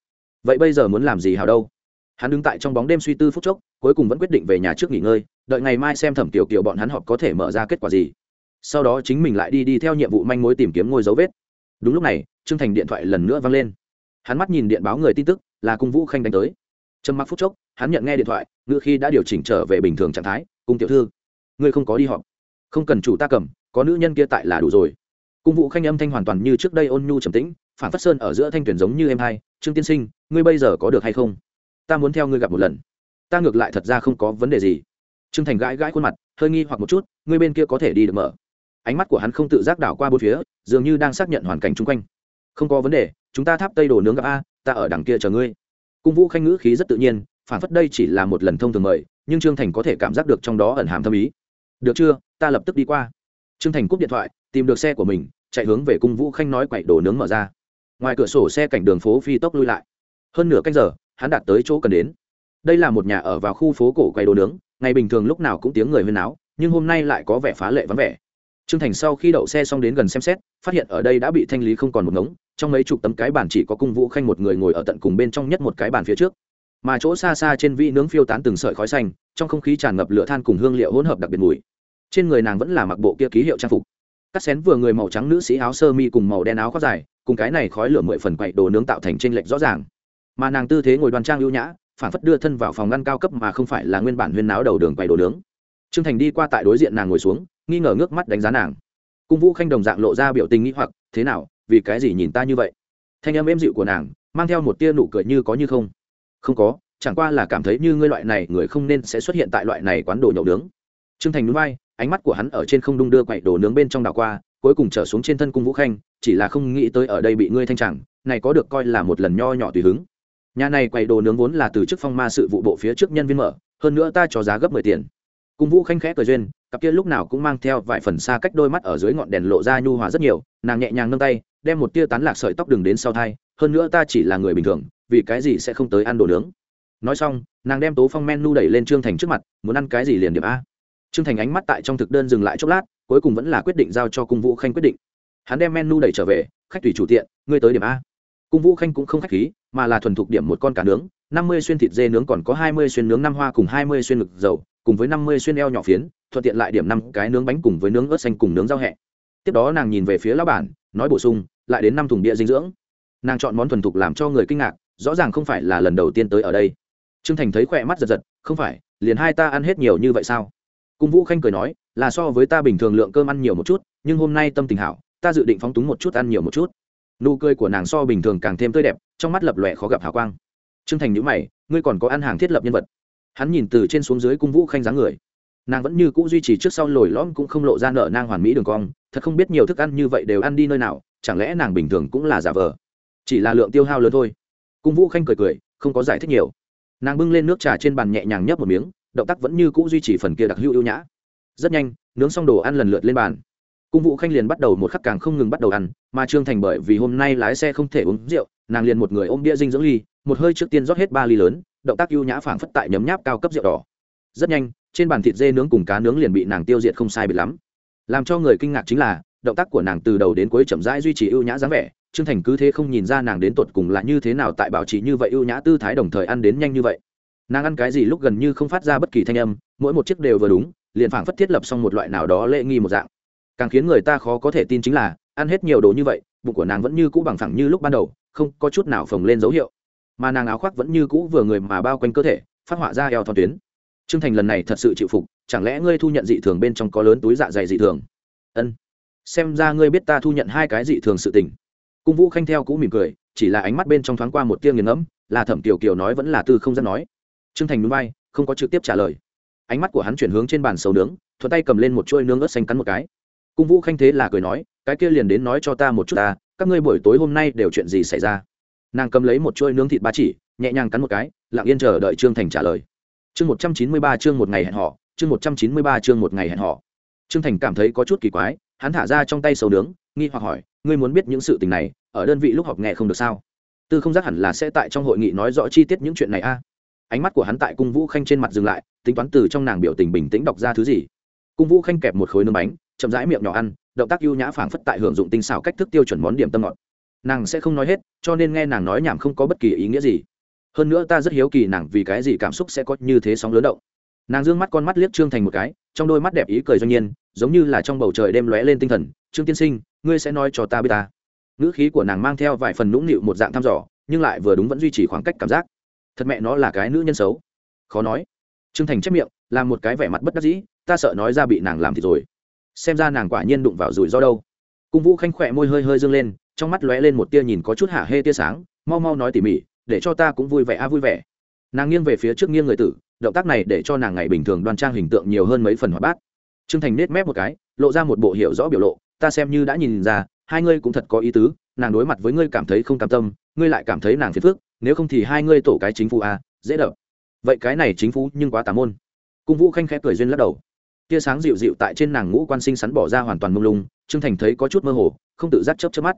Vậy bây giờ muốn làm gì hào đâu? Hắn đứng tại trong bóng đêm suy tư phút chốc, cuối cùng vẫn quyết định về nhà trước nghỉ ngơi, đợi ngày mai xem thẩm tiểu kiều bọn hắn họp có thể mở ra kết quả gì. Sau đó chính mình lại đi đi theo nhiệm vụ manh mối tìm kiếm ngôi dấu vết. Đúng lúc này, trương thành điện thoại lần nữa vang lên hắn mắt nhìn điện báo người tin tức, là cung vũ khanh đánh tới. Trầm mặc phút chốc, hắn nhận nghe điện thoại ngự khi đã điều chỉnh trở về bình thường trạng thái, cung tiểu thư, ngươi không có đi họp. Không cần chủ ta cầm, có nữ nhân kia tại là đủ rồi. Cung vũ khanh âm thanh hoàn toàn như trước đây ôn nhu trầm tĩnh, phản phát sơn ở giữa thanh tuyển giống như em hai, trương tiên sinh, ngươi bây giờ có được hay không? Ta muốn theo ngươi gặp một lần. Ta ngược lại thật ra không có vấn đề gì. Trương thành gãi gãi khuôn mặt, hơi nghi hoặc một chút, ngươi bên kia có thể đi được mở. Ánh mắt của hắn không tự giác đảo qua bốn phía, dường như đang xác nhận hoàn cảnh chung quanh. Không có vấn đề chúng ta tháp tây đồ nướng gặp a, ta ở đằng kia chờ ngươi. Cung vũ khanh ngữ khí rất tự nhiên, phản phất đây chỉ là một lần thông thường mời, nhưng trương thành có thể cảm giác được trong đó ẩn hàm thâm ý. Được chưa, ta lập tức đi qua. Trương thành cúp điện thoại, tìm được xe của mình, chạy hướng về cung vũ khanh nói quậy đồ nướng mở ra. Ngoài cửa sổ xe cảnh đường phố phi tốc lui lại. Hơn nửa canh giờ, hắn đạt tới chỗ cần đến. Đây là một nhà ở vào khu phố cổ quầy đồ nướng, ngày bình thường lúc nào cũng tiếng người huyên náo, nhưng hôm nay lại có vẻ phá lệ vắng vẻ. Trương thành sau khi đậu xe xong đến gần xem xét, phát hiện ở đây đã bị thanh lý không còn một ngống trong mấy chục tấm cái bàn chỉ có cung vũ khanh một người ngồi ở tận cùng bên trong nhất một cái bàn phía trước. Mà chỗ xa xa trên vị nướng phiêu tán từng sợi khói xanh, trong không khí tràn ngập lửa than cùng hương liệu hỗn hợp đặc biệt mùi. Trên người nàng vẫn là mặc bộ kia ký hiệu trang phục. Cắt xén vừa người màu trắng nữ sĩ áo sơ mi cùng màu đen áo khoác dài, cùng cái này khói lửa mười phần quậy đồ nướng tạo thành t r ê n lệch rõ ràng. Mà nàng tư thế ngồi đoan trang ưu nhã, phản phất đưa thân vào phòng ngăn cao cấp mà không phải là nguyên bản huyên náo đầu đường quậy đồ nướng. T r ư ơ n g thành đi qua tại đối diện nàng ngồi xuống, nghi ngờ ngước mắt đánh giá nàng. Cung vũ khanh đồng dạng lộ ra biểu tình nghĩ hoặc, thế nào vì cái gì nhìn ta như vậy? Thanh âm êm dịu của nàng mang theo một tia nụ cười như có như không. Không có, chẳng qua là cảm thấy như ngươi loại này người không nên sẽ xuất hiện tại loại này quán đồ nhậu nướng. T r ư ơ n g thành núi vai, ánh mắt của hắn ở trên không đung đưa quậy đồ nướng bên trong đảo qua, cuối cùng trở xuống trên thân cung vũ khanh, chỉ là không nghĩ tới ở đây bị ngươi thanh chẳng, này có được coi là một lần nho nhỏ tùy hứng. Nhà này quầy đồ nướng vốn là từ chức phong ma sự vụ bộ phía trước nhân viên mở, hơn nữa ta cho giá gấp mười tiền. Cung vũ khanh khẽ cờ duyên cặp kia lúc nào cũng mang theo vài phần xa cách đôi mắt ở dưới ngọn đèn lộ ra nhu hòa rất nhiều, nàng nhẹ nhàng nâng tay, đem một tia tán lạc sợi tóc đường đến sau thai, hơn nữa ta chỉ là người bình thường, vì cái gì sẽ không tới ăn đồ nướng? Nói xong, nàng đem tố phong men nu đẩy lên trương thành trước mặt, muốn ăn cái gì liền điểm a. Trương thành ánh mắt tại trong thực đơn dừng lại chốc lát, cuối cùng vẫn là quyết định giao cho cung vũ khanh quyết định. Hắn đem men nu đẩy trở về, khách tùy chủ tiện, ngươi tới điểm a. Cung vũ khanh cũng không khách khí, mà là thuần thục điểm một con cá nướng, năm mươi xuyên thịt dê nướng còn có hai mươi xuyên nướng năm hoa cùng hai mươi xuyên ngực dầu cùng với năm mươi xuyên eo nhỏ phiến, thuận tiện lại điểm năm cái nướng bánh cùng với nướng ớt xanh cùng nướng rau hẹ. Tiếp đó nàng nhìn về phía lão bản, nói bổ sung, lại đến năm thùng bia dinh dưỡng. Nàng chọn món thuần thục làm cho người kinh ngạc, rõ ràng không phải là lần đầu tiên tới ở đây. Trương thành thấy khỏe mắt giật giật, không phải, liền hai ta ăn hết nhiều như vậy sao? Cung vũ khanh cười nói, là so với ta bình thường lượng cơm ăn nhiều một chút, nhưng hôm nay tâm tình hảo, ta dự định phóng túng một chút ăn nhiều một chút. Nụ cười của nàng so bình thường càng thêm tươi đẹp, trong mắt lập lòe khó gặp hào quang. T r ư ơ n g thành nhữ mày, ngươi còn có ăn hàng thiết lập nhân vật hắn nhìn từ trên xuống dưới cung vũ khanh dáng người. Nàng vẫn như c ũ duy trì trước sau lồi lõm cũng không lộ ra nợ nang hoàn mỹ đường cong, thật không biết nhiều thức ăn như vậy đều ăn đi nơi nào, chẳng lẽ nàng bình thường cũng là giả vờ? Chỉ là lượng tiêu hao lớn thôi. Cung vũ khanh cười cười, không có giải thích nhiều. Nàng bưng lên nước trà trên bàn nhẹ nhàng nhấp một miếng, động tác vẫn như c ũ duy trì phần kia đặc hữu ưu nhã. Rất nhanh, nướng xong đồ ăn lần lượt lên bàn. Cung vũ khanh liền bắt đầu một khắc càng không ngừng bắt đầu ăn, mà trương thành bởi vì hôm nay lái xe không thể uống rượu, nàng liền một người ôm bia dinh dưỡng ly, một hơi trước tiên rót hết ba ly lớn động tác ưu nhã phảng phất tại nhấm nháp cao cấp rượu đỏ. Rất nhanh, trên bàn thịt dê nướng cùng cá nướng liền bị nàng tiêu diệt không sai biệt lắm. Làm cho người kinh ngạc chính là, động tác của nàng từ đầu đến cuối chậm rãi duy trì ưu nhã dáng vẻ, trương thành cứ thế không nhìn ra nàng đến tột cùng là như thế nào tại bảo trì như vậy ưu nhã tư thái đồng thời ăn đến nhanh như vậy. Nàng ăn cái gì lúc gần như không phát ra bất kỳ thanh âm, mỗi một chiếc đều vừa đúng, liền phảng phất thiết lập xong một loại nào đó lễ nghi một dạng. Càng khiến người ta khó có thể tin chính là, ăn hết nhiều đồ như vậy, bụng của nàng vẫn như cũ bằng phẳng như lúc ban đầu, không có chút nào phồng lên dấu hiệu mà nàng áo khoác vẫn như cũ vừa người mà bao quanh cơ thể, phát họa ra eo thon tuyến. T r ư ơ n g thành lần này thật sự chịu phục, chẳng lẽ ngươi thu nhận dị thường bên trong có lớn túi dạ dày dị thường? Ân. Xem ra ngươi biết ta thu nhận hai cái dị thường sự tình. Cung vũ khanh theo cũ mỉm cười, chỉ là ánh mắt bên trong thoáng qua một tia nghiền ngẫm, là thẩm tiểu kiều nói vẫn là tư không dám nói. T r ư ơ n g thành núi bay không có trực tiếp trả lời. Ánh mắt của hắn chuyển hướng trên bàn sầu nướng, thuận tay cầm lên một chuôi nướng ớt xanh cắn một cái. Cung vũ khanh thế là cười nói, cái kia liền đến nói cho ta một chút ta, các ngươi buổi tối hôm nay đều chuyện gì xảy ra? Nàng cầm lấy một chuôi nướng thịt ba chỉ, nhẹ nhàng cắn một cái, lặng yên chờ đợi trương thành trả lời. Chương một trăm chín mươi ba chương một ngày hẹn họ, chương một trăm chín mươi ba chương một ngày hẹn họ. Trương thành cảm thấy có chút kỳ quái, hắn thả ra trong tay sầu nướng, nghi hoặc hỏi, ngươi muốn biết những sự tình này, ở đơn vị lúc học nghe không được sao? Tư không giác hẳn là sẽ tại trong hội nghị nói rõ chi tiết những chuyện này a. Ánh mắt của hắn tại cung vũ khanh trên mặt dừng lại, tính toán từ trong nàng biểu tình bình tĩnh đọc ra thứ gì. Cung vũ khanh kẹp một khối nướng bánh, chậm rãi miệng nhỏ ăn, động tác ưu nhã phảng phất tại hưởng dụng tinh xảo cách thức tiêu chuẩn món điểm tâm ngọt nàng sẽ không nói hết, cho nên nghe nàng nói nhảm không có bất kỳ ý nghĩa gì. Hơn nữa ta rất hiếu kỳ nàng vì cái gì cảm xúc sẽ có như thế sóng lớn động. Nàng d ư ơ n g mắt con mắt liếc trương thành một cái, trong đôi mắt đẹp ý cười doanh nhiên, giống như là trong bầu trời đêm lóe lên tinh thần, trương tiên sinh, ngươi sẽ nói cho ta biết ta. Ngữ khí của nàng mang theo vài phần nũng nịu một dạng thăm dò, nhưng lại vừa đúng vẫn duy trì khoảng cách cảm giác. Thật mẹ nó là cái nữ nhân xấu. Khó nói. Trương thành chép miệng, làm một cái vẻ mặt bất đắc dĩ, ta sợ nói ra bị nàng làm thì rồi. Xem ra nàng quả nhiên đụng vào rủi ro đâu. Cung vũ khanh khỏe môi hơi hơi dâng lên trong mắt lóe lên một tia nhìn có chút hạ hê tia sáng, mau mau nói tỉ mỉ, để cho ta cũng vui vẻ, a à, vui vẻ. Nàng nghiêng về phía trước nghiêng người tử, động tác này để cho nàng ngày bình thường đoan trang hình tượng nhiều hơn mấy phần hoạt bát. T r ư ơ n g thành nết mép một cái, lộ ra một bộ hiểu rõ biểu lộ, ta xem như đã nhìn ra, hai ngươi cũng thật có ý tứ, nàng đối mặt với ngươi cảm thấy không cam tâm, ngươi lại cảm thấy nàng phiền phức, nếu không thì hai ngươi tổ cái chính phủ a, dễ đập. Vậy cái này chính phủ nhưng quá tà môn. Cung vũ khanh khẽ cười duyên lắc đầu. Tia sáng dịu dịu tại trên nàng ngũ quan sinh sắn bỏ ra hoàn toàn mông lung, trương thành thấy có chút mơ hồ, không tự giác chấp chấp mắt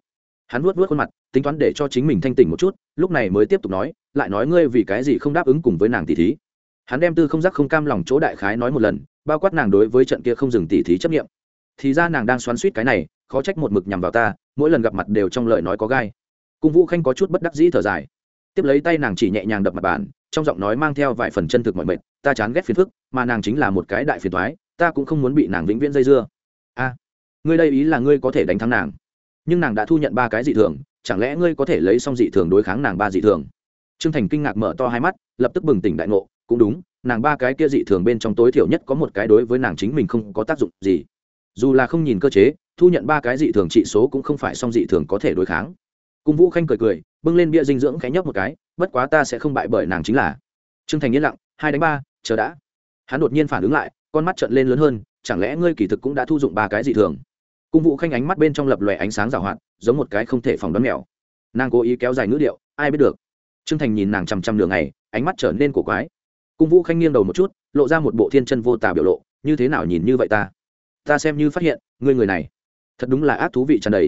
hắn vuốt vuốt khuôn mặt, tính toán để cho chính mình thanh tỉnh một chút, lúc này mới tiếp tục nói, lại nói ngươi vì cái gì không đáp ứng cùng với nàng tỷ thí? Hắn đem tư không giác không cam lòng chỗ đại khái nói một lần, bao quát nàng đối với trận kia không dừng tỷ thí chấp nghiệm. Thì ra nàng đang xoắn suýt cái này, khó trách một mực nhằm vào ta, mỗi lần gặp mặt đều trong lời nói có gai. Cung vũ khanh có chút bất đắc dĩ thở dài. Tiếp lấy tay nàng chỉ nhẹ nhàng đập mặt bàn, trong giọng nói mang theo vài phần chân thực mọi mệt, ta chán ghét phiền phức, mà nàng chính là một cái đại phiền thoái ta cũng không muốn bị nàng vĩnh viễn dây dưa. A, ngươi đây ý là ngươi có thể đánh thắng nàng nhưng nàng đã thu nhận ba cái dị thường, chẳng lẽ ngươi có thể lấy xong dị thường đối kháng nàng ba dị thường? T r ư ơ n g thành kinh ngạc mở to hai mắt, lập tức bừng tỉnh đại ngộ, cũng đúng, nàng ba cái kia dị thường bên trong tối thiểu nhất có một cái đối với nàng chính mình không có tác dụng gì. Dù là không nhìn cơ chế, thu nhận ba cái dị thường trị số cũng không phải song dị thường có thể đối kháng. Cung vũ khanh cười cười, bưng lên bia dinh dưỡng khẽ nhấp một cái, bất quá ta sẽ không bại bởi nàng chính là. T r ư ơ n g thành yên lặng, hai đánh ba, chờ đã. Hắn đột nhiên phản ứng lại, con mắt trận lên lớn hơn, chẳng lẽ ngươi kỳ thực cũng đã thu dụng ba cái dị thường? Cung vũ khanh ánh mắt bên trong lập lòe ánh sáng rào hoạt, giống một cái không thể phòng đoán mèo. Nàng cố ý kéo dài ngữ điệu, ai biết được. T r ư ơ n g thành nhìn nàng chằm chằm đường này ánh mắt trở nên cổ quái. Cung vũ khanh nghiêng đầu một chút, lộ ra một bộ thiên chân vô tà biểu lộ, như thế nào nhìn như vậy ta? Ta xem như phát hiện, ngươi người này, thật đúng là ác thú vị tràn đầy.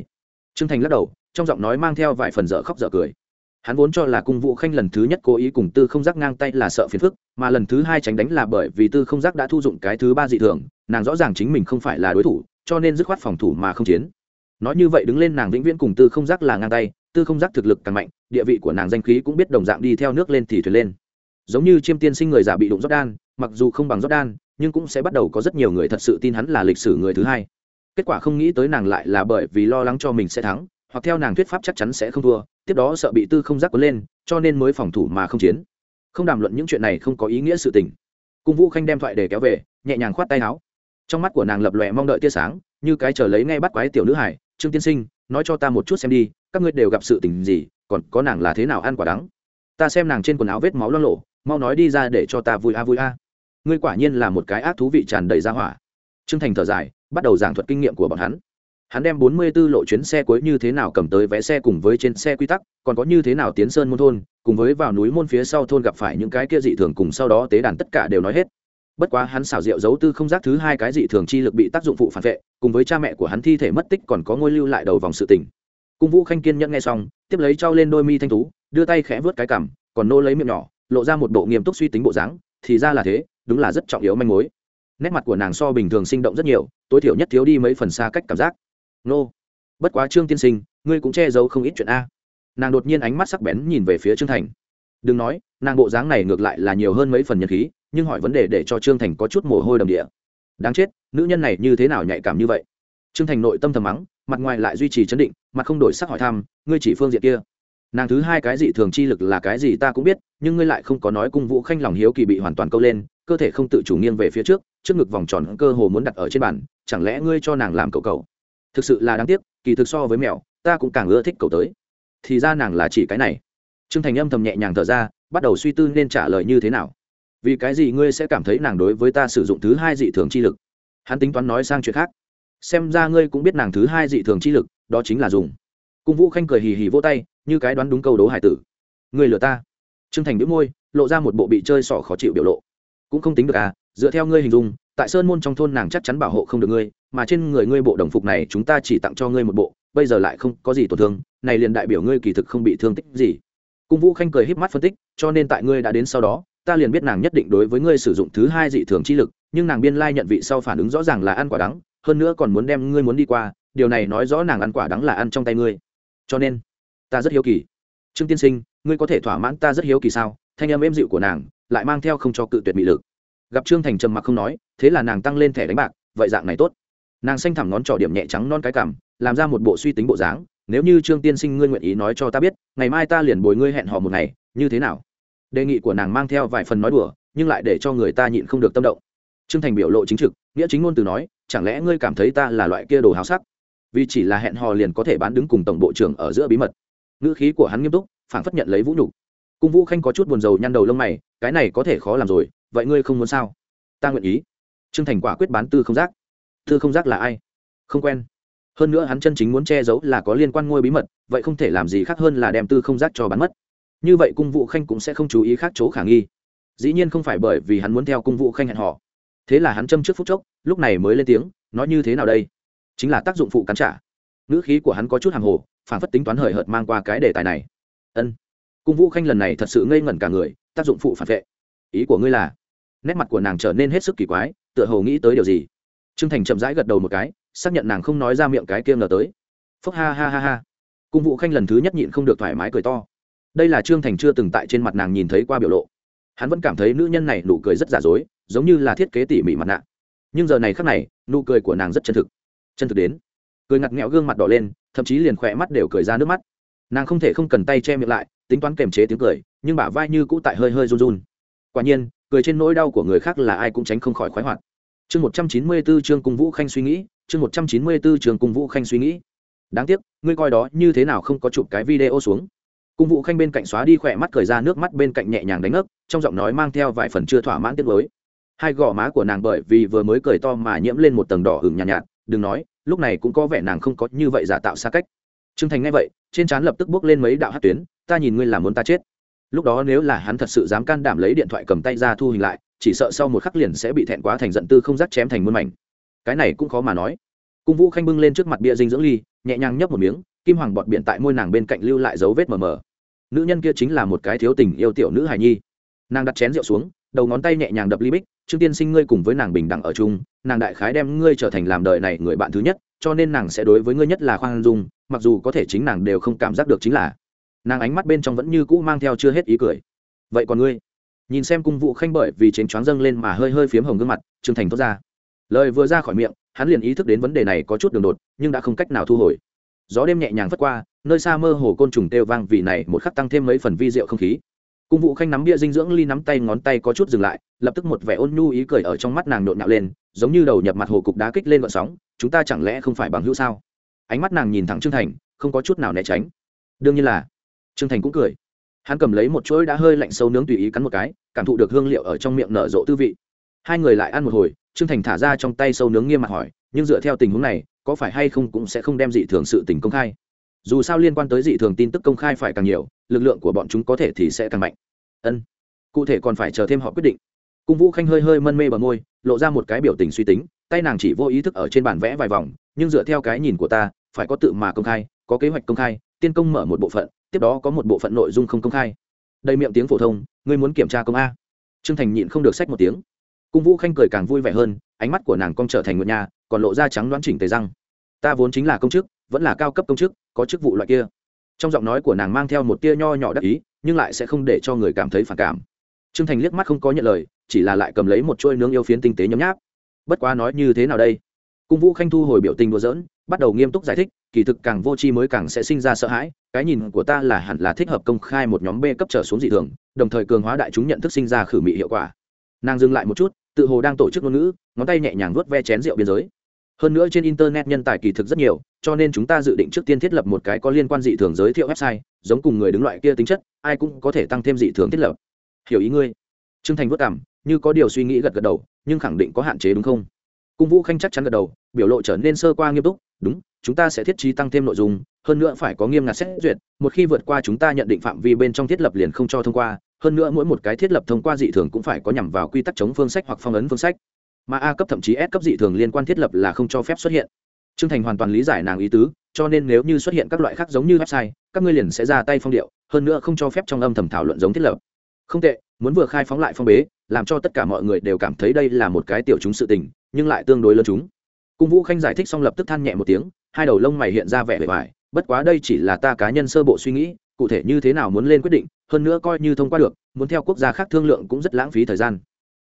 T r ư ơ n g thành lắc đầu, trong giọng nói mang theo vài phần dở khóc dở cười. Hắn vốn cho là cung vũ khanh lần thứ nhất cố ý cùng tư không giác ngang tay là sợ phiền phức, mà lần thứ hai tránh đánh là bởi vì tư không giác đã thu dụng cái thứ ba dị thường, nàng rõ ràng chính mình không phải là đối thủ cho nên dứt khoát phòng thủ mà không chiến. Nói như vậy đứng lên nàng vĩnh viễn cùng tư không giác là ngang tay, tư không giác thực lực càng mạnh, địa vị của nàng danh khí cũng biết đồng dạng đi theo nước lên thì thuyền lên. Giống như chiêm tiên sinh người giả bị đụng jordan đan, mặc dù không bằng jordan đan, nhưng cũng sẽ bắt đầu có rất nhiều người thật sự tin hắn là lịch sử người thứ hai. Kết quả không nghĩ tới nàng lại là bởi vì lo lắng cho mình sẽ thắng, hoặc theo nàng thuyết pháp chắc chắn sẽ không thua, tiếp đó sợ bị tư không giác cuốn lên, cho nên mới phòng thủ mà không chiến. Không đàm luận những chuyện này không có ý nghĩa sự tình. Cung vũ khanh đem thoại để kéo về, nhẹ nhàng khoát tay áo trong mắt của nàng lập lòe mong đợi tia sáng, như cái chờ lấy ngay bắt quái tiểu nữ hải trương tiên sinh, nói cho ta một chút xem đi, các ngươi đều gặp sự tình gì, còn có nàng là thế nào ăn quả đắng? Ta xem nàng trên quần áo vết máu lo lộ, mau nói đi ra để cho ta vui a vui a. Ngươi quả nhiên là một cái ác thú vị tràn đầy ra hỏa. Trương thành thở dài, bắt đầu giảng thuật kinh nghiệm của bọn hắn. Hắn đem bốn mươi 44 lộ chuyến xe cuối như thế nào cầm tới vé xe cùng với trên xe quy tắc, còn có như thế nào tiến sơn môn thôn, cùng với vào núi môn phía sau thôn gặp phải những cái kia dị thường cùng sau đó tế đàn tất cả đều nói hết bất quá hắn xảo diệu giấu tư không giác thứ hai cái dị thường chi lực bị tác dụng phụ phản vệ, cùng với cha mẹ của hắn thi thể mất tích còn có ngôi lưu lại đầu vòng sự tình. Cung vũ khanh kiên nhẫn nghe xong, tiếp lấy trao lên đôi mi thanh tú, đưa tay khẽ vớt cái cằm, còn nô lấy miệng nhỏ, lộ ra một bộ nghiêm túc suy tính bộ dáng, thì ra là thế, đúng là rất trọng yếu manh mối. Nét mặt của nàng so bình thường sinh động rất nhiều, tối thiểu nhất thiếu đi mấy phần xa cách cảm giác. Nô, bất quá trương tiên sinh, ngươi cũng che giấu không ít chuyện a. Nàng đột nhiên ánh mắt sắc bén nhìn về phía trương thành. Đừng nói, nàng bộ dáng này ngược lại là nhiều hơn mấy phần nhật khí nhưng hỏi vấn đề để cho trương thành có chút mồ hôi đầm địa. Đáng chết, nữ nhân này như thế nào nhạy cảm như vậy? Trương thành nội tâm thầm mắng, mặt ngoài lại duy trì chấn định, mặt không đổi sắc hỏi thăm, ngươi chỉ phương diện kia, nàng thứ hai cái gì thường chi lực là cái gì ta cũng biết, nhưng ngươi lại không có nói cung vũ khanh lòng hiếu kỳ bị hoàn toàn câu lên, cơ thể không tự chủ nghiêng về phía trước trước ngực vòng tròn cơ hồ muốn đặt ở trên bàn, chẳng lẽ ngươi cho nàng làm cầu cầu thực sự là đáng tiếc, kỳ thực so với mèo, ta cũng càng ưa thích cầu tới. Thì ra nàng là chỉ cái này. Trương thành âm thầm nhẹ nhàng thở ra, bắt đầu suy tư nên trả lời như thế nào vì cái gì ngươi sẽ cảm thấy nàng đối với ta sử dụng thứ hai dị thường chi lực? Hắn tính toán nói sang chuyện khác. Xem ra ngươi cũng biết nàng thứ hai dị thường chi lực, đó chính là dùng. Cung vũ khanh cười hì hì vỗ tay, như cái đoán đúng câu đố hải tử. Ngươi lừa ta. T r ư ơ n g thành đĩu môi, lộ ra một bộ bị chơi sỏ khó chịu biểu lộ. Cũng không tính được à dựa theo ngươi hình dung, tại sơn môn trong thôn nàng chắc chắn bảo hộ không được ngươi, mà trên người ngươi bộ đồng phục này chúng ta chỉ tặng cho ngươi một bộ, bây giờ lại không có gì tổn thương, này liền đại biểu ngươi kỳ thực không bị thương tích gì. Cung vũ khanh cười híp mắt phân tích, cho nên tại ngươi đã đến sau đó ta liền biết nàng nhất định đối với ngươi sử dụng thứ hai dị thường chi lực, nhưng nàng biên lai nhận vị sau phản ứng rõ ràng là ăn quả đắng, hơn nữa còn muốn đem ngươi muốn đi qua, điều này nói rõ nàng ăn quả đắng là ăn trong tay ngươi. Cho nên, ta rất hiếu kỳ. Trương tiên sinh, ngươi có thể thỏa mãn ta rất hiếu kỳ sao? Thanh âm êm dịu của nàng lại mang theo không cho cự tuyệt mị lực. Gặp trương thành trầm mặc không nói, thế là nàng tăng lên thẻ đánh bạc, vậy dạng này tốt. Nàng xanh thẳm ngón trỏ điểm nhẹ trắng non cái cảm làm ra một bộ suy tính bộ dáng, nếu như trương tiên sinh ngươi nguyện ý nói cho ta biết, ngày mai ta liền bồi ngươi hẹn hò một ngày, như thế nào? Đề nghị của nàng mang theo vài phần nói đùa, nhưng lại để cho người ta nhịn không được tâm động. T r ư ơ n g thành biểu lộ chính trực, nghĩa chính ngôn từ nói, chẳng lẽ ngươi cảm thấy ta là loại kia đồ háo sắc? Vì chỉ là hẹn hò liền có thể bán đứng cùng tổng bộ trưởng ở giữa bí mật. Ngữ khí của hắn nghiêm túc phản phất nhận lấy vũ nhục. Cung vũ khanh có chút buồn rầu nhăn đầu lông mày, cái này có thể khó làm rồi, vậy ngươi không muốn sao? Ta nguyện ý. Trương thành quả quyết bán tư không giác. Tư không giác là ai? Không quen. Hơn nữa hắn chân chính muốn che giấu là có liên quan ngôi bí mật, vậy không thể làm gì khác hơn là đem tư không giác cho bán mất như vậy cung vũ khanh cũng sẽ không chú ý khác chỗ khả nghi. Dĩ nhiên không phải bởi vì hắn muốn theo cung vũ khanh hẹn họ thế là hắn châm trước phút chốc, lúc này mới lên tiếng, nói như thế nào đây? Chính là tác dụng phụ cắn trả. Ngữ khí của hắn có chút hàng hồ, phản phất tính toán hời hợt mang qua cái đề tài này. Ân. Cung vũ khanh lần này thật sự ngây ngẩn cả người, tác dụng phụ phản vệ. Ý của ngươi là? Nét mặt của nàng trở nên hết sức kỳ quái, tựa hồ nghĩ tới điều gì. T r ư ơ n g thành chậm rãi gật đầu một cái, xác nhận nàng không nói ra miệng cái kia ngờ tới. Phúc ha ha ha ha. Cung vũ khanh lần thứ nhất nhịn không được thoải mái cười to đây là trương thành chưa từng tại trên mặt nàng nhìn thấy qua biểu lộ. Hắn vẫn cảm thấy nữ nhân này nụ cười rất giả dối, giống như là thiết kế tỉ mỉ mặt nạ. Nhưng giờ này khắc này, nụ cười của nàng rất chân thực. Chân thực đến, cười ngặt nghẹo gương mặt đỏ lên, thậm chí liền khỏe mắt đều cười ra nước mắt. Nàng không thể không cần tay che miệng lại, tính toán kềm chế tiếng cười, nhưng bả vai như cũ tại hơi hơi run run. Quả nhiên, cười trên nỗi đau của người khác là ai cũng tránh không khỏi khoái hoạt. Chương một trăm chín mươi bốn trương cung vũ khanh suy nghĩ, chương một trăm chín mươi bốn trương cung vũ khanh suy nghĩ. Đáng tiếc, ngươi coi đó như thế nào không có chụp cái video xuống cung vũ khanh bên cạnh xóa đi khỏe mắt cười ra nước mắt bên cạnh nhẹ nhàng đánh ấp trong giọng nói mang theo vài phần chưa thỏa mãn tiết mới hai gò má của nàng bởi vì vừa mới cười to mà nhiễm lên một tầng đỏ hừng nhàn nhạt, nhạt đừng nói lúc này cũng có vẻ nàng không có như vậy giả tạo xa cách. T r ư ơ n g thành nghe vậy trên trán lập tức bước lên mấy đạo hát tuyến ta nhìn ngươi là muốn ta chết. Lúc đó nếu là hắn thật sự dám can đảm lấy điện thoại cầm tay ra thu hình lại chỉ sợ sau một khắc liền sẽ bị thẹn quá thành giận tư không dắt chém thành muôn mảnh. Cái này cũng khó mà nói. Cung vũ khanh bưng lên trước mặt bia dinh dưỡng ly nhẹ nhàng nhấp một miếng kim hoàng bọt biển tại môi nàng bên cạnh lưu lại dấu vết mờ mờ. Nữ nhân kia chính là một cái thiếu tình yêu tiểu nữ hài nhi. Nàng đặt chén rượu xuống, đầu ngón tay nhẹ nhàng đập ly bích, trương tiên sinh ngươi cùng với nàng bình đẳng ở chung, nàng đại khái đem ngươi trở thành làm đời này người bạn thứ nhất, cho nên nàng sẽ đối với ngươi nhất là khoan dung, mặc dù có thể chính nàng đều không cảm giác được chính là. Nàng ánh mắt bên trong vẫn như cũ mang theo chưa hết ý cười. Vậy còn ngươi? Nhìn xem cung vụ khanh bởi vì chén choáng dâng lên mà hơi hơi phiếm hồng gương mặt, trương thành thốt ra. Lời vừa ra khỏi miệng, hắn liền ý thức đến vấn đề này có chút đường đột, nhưng đã không cách nào thu hồi gió đêm nhẹ nhàng phất qua, nơi xa mơ hồ côn trùng têu vang vì này một khắc tăng thêm mấy phần vi rượu không khí. Cung vụ khanh nắm bia dinh dưỡng ly nắm tay ngón tay có chút dừng lại, lập tức một vẻ ôn nhu ý cười ở trong mắt nàng nhộn nhạo lên, giống như đầu nhập mặt hồ cục đá kích lên vận sóng, chúng ta chẳng lẽ không phải bằng hữu sao? Ánh mắt nàng nhìn thẳng trương thành, không có chút nào né tránh. Đương nhiên là, trương thành cũng cười. Hắn cầm lấy một chuỗi đã hơi lạnh sâu nướng tùy ý cắn một cái, cảm thụ được hương liệu ở trong miệng nở rộ tư vị. Hai người lại ăn một hồi, trương thành thả ra trong tay sâu nướng nghiêm mặt hỏi, nhưng dựa theo tình huống này có phải hay không cũng sẽ không đem dị thường sự tình công khai. Dù sao liên quan tới dị thường tin tức công khai phải càng nhiều, lực lượng của bọn chúng có thể thì sẽ càng mạnh. Ân. Cụ thể còn phải chờ thêm họ quyết định. Cung vũ khanh hơi hơi mân mê bờ môi, lộ ra một cái biểu tình suy tính, tay nàng chỉ vô ý thức ở trên bàn vẽ vài vòng, nhưng dựa theo cái nhìn của ta, phải có tự mà công khai, có kế hoạch công khai, tiên công mở một bộ phận, tiếp đó có một bộ phận nội dung không công khai. Đầy miệng tiếng phổ thông, ngươi muốn kiểm tra công a. Trương thành nhịn không được sách một tiếng cung vũ khanh cười càng vui vẻ hơn, ánh mắt của nàng cong trở thành ngựa nhà còn lộ ra trắng đoán chỉnh tề răng. Ta vốn chính là công chức, vẫn là cao cấp công chức, có chức vụ loại kia. Trong giọng nói của nàng mang theo một tia nho nhỏ đắc ý, nhưng lại sẽ không để cho người cảm thấy phản cảm. Trương thành liếc mắt không có nhận lời, chỉ là lại cầm lấy một chuôi nướng yêu phiến tinh tế nhấm nháp. Bất quá nói như thế nào đây? Cung vũ khanh thu hồi biểu tình đùa giỡn, bắt đầu nghiêm túc giải thích, kỳ thực càng vô tri mới càng sẽ sinh ra sợ hãi, cái nhìn của ta là hẳn là thích hợp công khai một nhóm b cấp trở xuống dị thường, đồng thời cường hóa đại chúng nhận thức sinh ra khử mị hiệu quả. Nàng dừng lại một chút tự hồ đang tổ chức ngôn ngữ, ngón tay nhẹ nhàng vuốt ve chén rượu biên giới. Hơn nữa trên internet nhân tài kỳ thực rất nhiều, cho nên chúng ta dự định trước tiên thiết lập một cái có liên quan dị thường giới thiệu website, giống cùng người đứng loại kia tính chất, ai cũng có thể tăng thêm dị thường thiết lập. Hiểu ý ngươi. Trương thành vất cảm như có điều suy nghĩ gật gật đầu, nhưng khẳng định có hạn chế đúng không? Cung vũ khanh chắc chắn gật đầu, biểu lộ trở nên sơ qua nghiêm túc, đúng, chúng ta sẽ thiết trí tăng thêm nội dung, hơn nữa phải có nghiêm ngặt xét duyệt, một khi vượt qua chúng ta nhận định phạm vi bên trong thiết lập liền không cho thông qua hơn nữa mỗi một cái thiết lập thông qua dị thường cũng phải có nhằm vào quy tắc chống phương sách hoặc phong ấn phương sách. Mà a cấp thậm chí s cấp dị thường liên quan thiết lập là không cho phép xuất hiện. Trương thành hoàn toàn lý giải nàng ý tứ, cho nên nếu như xuất hiện các loại khác giống như website, các ngươi liền sẽ ra tay phong điệu, hơn nữa không cho phép trong âm thầm thảo luận giống thiết lập. Không tệ, muốn vừa khai phóng lại phong bế, làm cho tất cả mọi người đều cảm thấy đây là một cái tiểu chúng sự tình, nhưng lại tương đối lớn chúng. Cung vũ khanh giải thích xong lập tức than nhẹ một tiếng, hai đầu lông mày hiện ra vẻ vẻ vải bất quá đây chỉ là ta cá nhân sơ bộ suy nghĩ cụ thể như thế nào muốn lên quyết định, hơn nữa coi như thông qua được, muốn theo quốc gia khác thương lượng cũng rất lãng phí thời gian.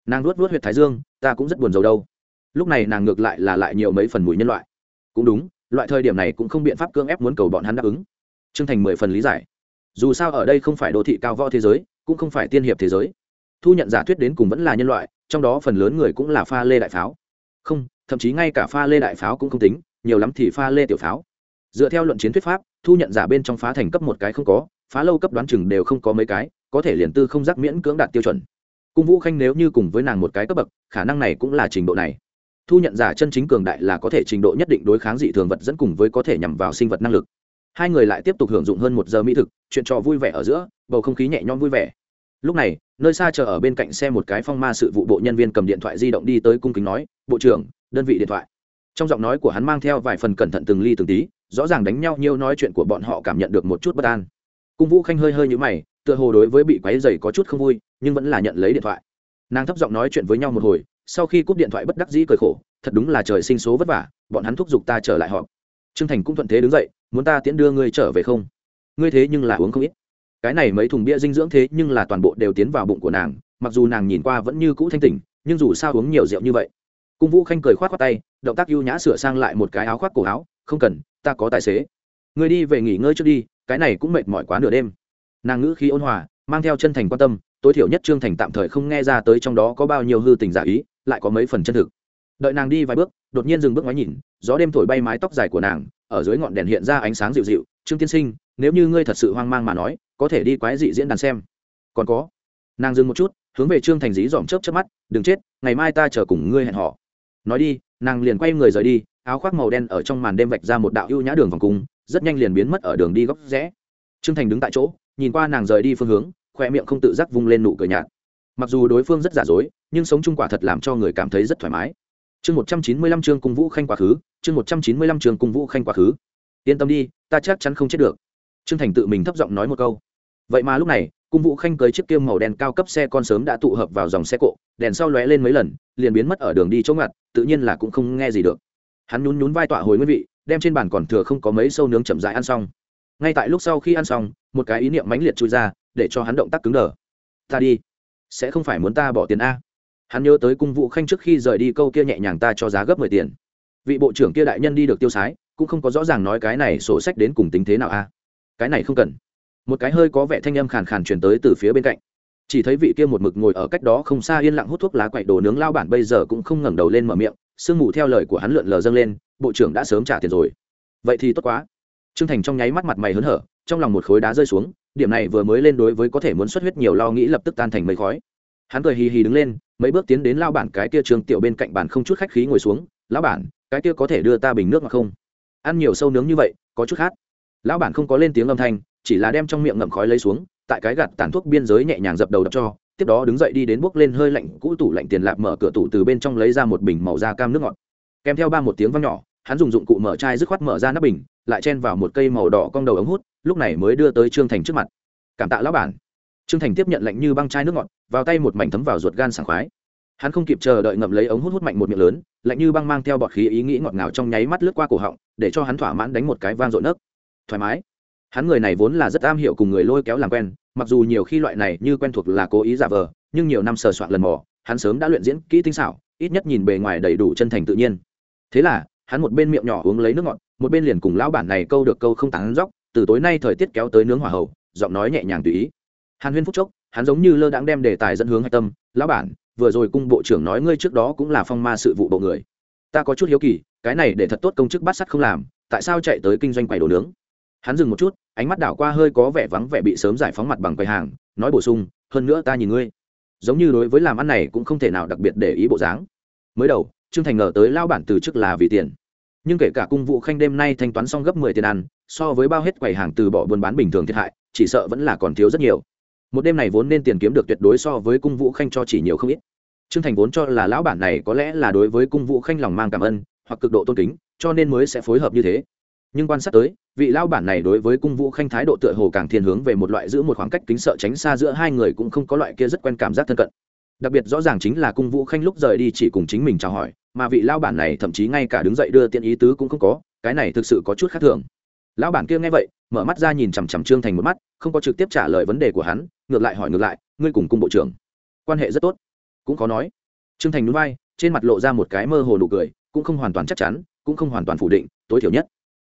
Nàng luốt luốt huyệt thái dương, ta cũng rất buồn rầu đâu. Lúc này nàng ngược lại là lại nhiều mấy phần mùi nhân loại. Cũng đúng, loại thời điểm này cũng không biện pháp cưỡng ép muốn cầu bọn hắn đáp ứng. T r ư ơ n g thành mười phần lý giải. Dù sao ở đây không phải đô thị cao võ thế giới, cũng không phải tiên hiệp thế giới. Thu nhận giả thuyết đến cùng vẫn là nhân loại, trong đó phần lớn người cũng là pha lê đại pháo. Không, thậm chí ngay cả pha lê đại pháo cũng không tính, nhiều lắm thì pha lê tiểu pháo dựa theo luận chiến thuyết pháp, thu nhận giả bên trong phá thành cấp một cái không có, phá lâu cấp đoán chừng đều không có mấy cái, có thể liền tư không giác miễn cưỡng đạt tiêu chuẩn. Cung vũ khanh nếu như cùng với nàng một cái cấp bậc, khả năng này cũng là trình độ này. Thu nhận giả chân chính cường đại là có thể trình độ nhất định đối kháng dị thường vật dẫn cùng với có thể nhằm vào sinh vật năng lực. Hai người lại tiếp tục hưởng dụng hơn một giờ mỹ thực, chuyện trò vui vẻ ở giữa, bầu không khí nhẹ nhõm vui vẻ. Lúc này, nơi xa chờ ở bên cạnh xe một cái phong ma sự vụ bộ nhân viên cầm điện thoại di động đi tới cung kính nói, bộ trưởng, đơn vị điện thoại trong giọng nói của hắn mang theo vài phần cẩn thận từng ly từng tí, rõ ràng đánh nhau nhiều nói chuyện của bọn họ cảm nhận được một chút bất an. Cung vũ khanh hơi hơi nhũ mày, tựa hồ đối với bị quáy dày có chút không vui, nhưng vẫn là nhận lấy điện thoại. Nàng thấp giọng nói chuyện với nhau một hồi, sau khi cúp điện thoại bất đắc dĩ cười khổ, thật đúng là trời sinh số vất vả, bọn hắn thúc giục ta trở lại họp. Trương thành cũng thuận thế đứng dậy, muốn ta tiễn đưa ngươi trở về không? Ngươi thế nhưng là uống không ít. Cái này mấy thùng bia dinh dưỡng thế nhưng là toàn bộ đều tiến vào bụng của nàng, mặc dù nàng nhìn qua vẫn như cũ thanh tỉnh, nhưng dù sao uống nhiều rượu như vậy cung vũ khanh cười khoát khoát tay, động tác ưu nhã sửa sang lại một cái áo khoác cổ áo, không cần, ta có tài xế. Ngươi đi về nghỉ ngơi trước đi, cái này cũng mệt mỏi quá nửa đêm. Nàng ngữ khí ôn hòa, mang theo chân thành quan tâm, tối thiểu nhất trương thành tạm thời không nghe ra tới trong đó có bao nhiêu hư tình giả ý, lại có mấy phần chân thực. Đợi nàng đi vài bước, đột nhiên dừng bước ngoái nhìn, gió đêm thổi bay mái tóc dài của nàng, ở dưới ngọn đèn hiện ra ánh sáng dịu dịu, trương tiên sinh, nếu như ngươi thật sự hoang mang mà nói, có thể đi quái dị diễn đàn xem. Còn có. Nàng dừng một chút, hướng về trương thành dí dòm chớp chớp mắt, đừng chết, ngày mai ta chờ cùng ngươi hẹn họ nói đi, nàng liền quay người rời đi, áo khoác màu đen ở trong màn đêm vạch ra một đạo ưu nhã đường vòng cung, rất nhanh liền biến mất ở đường đi góc rẽ. Trương thành đứng tại chỗ, nhìn qua nàng rời đi phương hướng khoe miệng không tự giác vung lên nụ cười nhạt. Mặc dù đối phương rất giả dối, nhưng sống chung quả thật làm cho người cảm thấy rất thoải mái. Chương một trăm chín mươi lăm chương cung vũ khanh quá khứ, chương một trăm chín mươi lăm chương cung vũ khanh quá khứ. Yên tâm đi, ta chắc chắn không chết được. Trương thành tự mình thấp giọng nói một câu. Vậy mà lúc này cung vũ khanh cưới chiếc kiêm màu đen cao cấp xe con sớm đã tụ hợp vào dòng xe cộ, đèn sau lóe lên mấy lần, liền biến mất ở đường đi chỗ ngặt, tự nhiên là cũng không nghe gì được. Hắn nhún nhún vai tọa hồi nguyên vị, đem trên bàn còn thừa không có mấy sâu nướng chậm dại ăn xong. Ngay tại lúc sau khi ăn xong, một cái ý niệm mãnh liệt chui ra, để cho hắn động tác cứng đờ. Ta đi. Sẽ không phải muốn ta bỏ tiền a? Hắn nhớ tới cung vũ khanh trước khi rời đi câu kia nhẹ nhàng ta cho giá gấp mười tiền. Vị bộ trưởng kia đại nhân đi được tiêu sái, cũng không có rõ ràng nói cái này sổ sách đến cùng tính thế nào a. Cái này không cần một cái hơi có vẻ thanh âm khàn khàn truyền tới từ phía bên cạnh. Chỉ thấy vị kia một mực ngồi ở cách đó không xa yên lặng hút thuốc lá quậy đồ nướng lao bản bây giờ cũng không ngẩng đầu lên mở miệng, sương mù theo lời của hắn lượn lờ dâng lên, bộ trưởng đã sớm trả tiền rồi. Vậy thì tốt quá. Trương thành trong nháy mắt mặt mày hớn hở, trong lòng một khối đá rơi xuống, điểm này vừa mới lên đối với có thể muốn xuất huyết nhiều lo nghĩ lập tức tan thành mây khói. Hắn cười hì hì đứng lên, mấy bước tiến đến lao bản cái kia trường tiểu bên cạnh bàn không chút khách khí ngồi xuống, lão bản, cái kia có thể đưa ta bình nước mà không? Ăn nhiều sâu nướng như vậy, có chút khát. Lão bản không có lên tiếng âm thanh chỉ là đem trong miệng ngậm khói lấy xuống, tại cái gạt tàn thuốc biên giới nhẹ nhàng dập đầu đập cho, tiếp đó đứng dậy đi đến bước lên hơi lạnh, cũ tủ lạnh tiền lạp mở cửa tủ từ bên trong lấy ra một bình màu da cam nước ngọt. Kèm theo ba một tiếng vang nhỏ, hắn dùng dụng cụ mở chai dứt khoát mở ra nắp bình, lại chen vào một cây màu đỏ cong đầu ống hút, lúc này mới đưa tới trương thành trước mặt. Cảm tạ lão bản. Trương thành tiếp nhận lạnh như băng chai nước ngọt, vào tay một mảnh thấm vào ruột gan sảng khoái. Hắn không kịp chờ đợi ngậm lấy ống hút hút mạnh một miệng lớn, lạnh như băng mang theo bọt khí ý nghĩ ngọt ngào trong nháy mắt lướt qua cổ họng, để cho hắn thỏa mãn đánh một cái vang rộn nấc. Thoải mái hắn người này vốn là rất am hiểu cùng người lôi kéo làm quen, mặc dù nhiều khi loại này như quen thuộc là cố ý giả vờ, nhưng nhiều năm sờ soạn lần mò, hắn sớm đã luyện diễn kỹ tinh xảo, ít nhất nhìn bề ngoài đầy đủ chân thành tự nhiên. Thế là, hắn một bên miệng nhỏ uống lấy nước ngọt, một bên liền cùng lão bản này câu được câu không tán dóc, từ tối nay thời tiết kéo tới nướng hỏa hậu, giọng nói nhẹ nhàng tùy ý. Hàn huyên phúc chốc, hắn giống như lơ đãng đem đề tài dẫn hướng hạch tâm, lão bản, vừa rồi cung bộ trưởng nói ngươi trước đó cũng là phong ma sự vụ bộ người. Ta có chút hiếu kỳ, cái này để thật tốt công chức bát sắt không làm, tại sao chạy tới kinh doanh quầy đồ nướng? Hắn dừng một chút, ánh mắt đảo qua hơi có vẻ vắng vẻ bị sớm giải phóng mặt bằng quầy hàng, nói bổ sung, hơn nữa ta nhìn ngươi, giống như đối với làm ăn này cũng không thể nào đặc biệt để ý bộ dáng. Mới đầu, trương thành ngờ tới lao bản từ chức là vì tiền. Nhưng kể cả cung vụ khanh đêm nay thanh toán xong gấp mười tiền ăn, so với bao hết quầy hàng từ bỏ buôn bán bình thường thiệt hại, chỉ sợ vẫn là còn thiếu rất nhiều. Một đêm này vốn nên tiền kiếm được tuyệt đối so với cung vũ khanh cho chỉ nhiều không ít. Trương thành vốn cho là lão bản này có lẽ là đối với cung vũ khanh lòng mang cảm ơn, hoặc cực độ tôn kính, cho nên mới sẽ phối hợp như thế nhưng quan sát tới, vị lão bản này đối với cung vũ khanh thái độ tựa hồ càng thiên hướng về một loại giữ một khoảng cách kính sợ tránh xa giữa hai người cũng không có loại kia rất quen cảm giác thân cận. Đặc biệt rõ ràng chính là cung vũ khanh lúc rời đi chỉ cùng chính mình chào hỏi, mà vị lão bản này thậm chí ngay cả đứng dậy đưa tiện ý tứ cũng không có, cái này thực sự có chút khác thường. Lão bản kia nghe vậy, mở mắt ra nhìn chằm chằm trương thành một mắt, không có trực tiếp trả lời vấn đề của hắn, ngược lại hỏi ngược lại, ngươi cùng cung bộ trưởng, quan hệ rất tốt? Cũng có nói. Trương thành núi vai, trên mặt lộ ra một cái mơ hồ nụ cười, cũng không hoàn toàn chắc chắn, cũng không hoàn toàn phủ định, tối thiểu nhất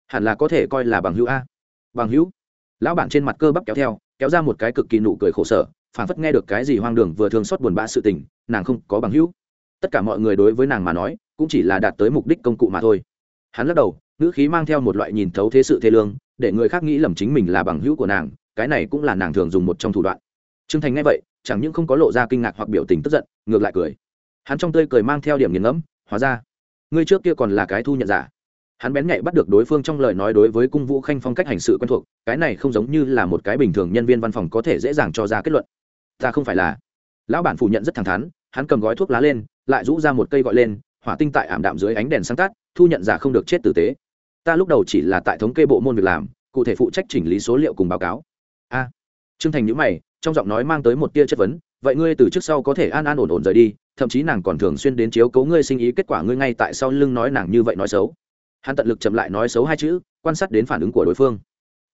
hẳn là có thể coi là bằng hữu a. Bằng hữu? Lão bản trên mặt cơ bắp kéo theo, kéo ra một cái cực kỳ nụ cười khổ sở phản phất nghe được cái gì hoang đường vừa thường xót buồn bã sự tình, nàng không có bằng hữu. Tất cả mọi người đối với nàng mà nói, cũng chỉ là đạt tới mục đích công cụ mà thôi. Hắn lắc đầu, ngữ khí mang theo một loại nhìn thấu thế sự thế lương, để người khác nghĩ lầm chính mình là bằng hữu của nàng, cái này cũng là nàng thường dùng một trong thủ đoạn. T r ư ơ n g thành nghe vậy, chẳng những không có lộ ra kinh ngạc hoặc biểu tình tức giận, ngược lại cười. Hắn trong tươi cười mang theo điểm nghiền ngẫm, hóa ra, ngươi trước kia còn là cái thu nhận giả hắn bén nhạy bắt được đối phương trong lời nói đối với cung vũ khanh phong cách hành sự quen thuộc, cái này không giống như là một cái bình thường nhân viên văn phòng có thể dễ dàng cho ra kết luận. Ta không phải là. Lão bản phủ nhận rất thẳng thắn, hắn cầm gói thuốc lá lên, lại rũ ra một cây gọi lên, hỏa tinh tại ảm đạm dưới ánh đèn sáng tát thu nhận giả không được chết tử tế. Ta lúc đầu chỉ là tại thống kê bộ môn việc làm, cụ thể phụ trách chỉnh lý số liệu cùng báo cáo. A. Trương thành nhữ mày, trong giọng nói mang tới một tia chất vấn, vậy ngươi từ trước sau có thể an an ổn ổn rời đi, thậm chí nàng còn thường xuyên đến chiếu cấu ngươi sinh ý kết quả ngươi ngay tại sau lưng nói nàng như vậy nói xấu hắn tận lực chậm lại nói xấu hai chữ, quan sát đến phản ứng của đối phương.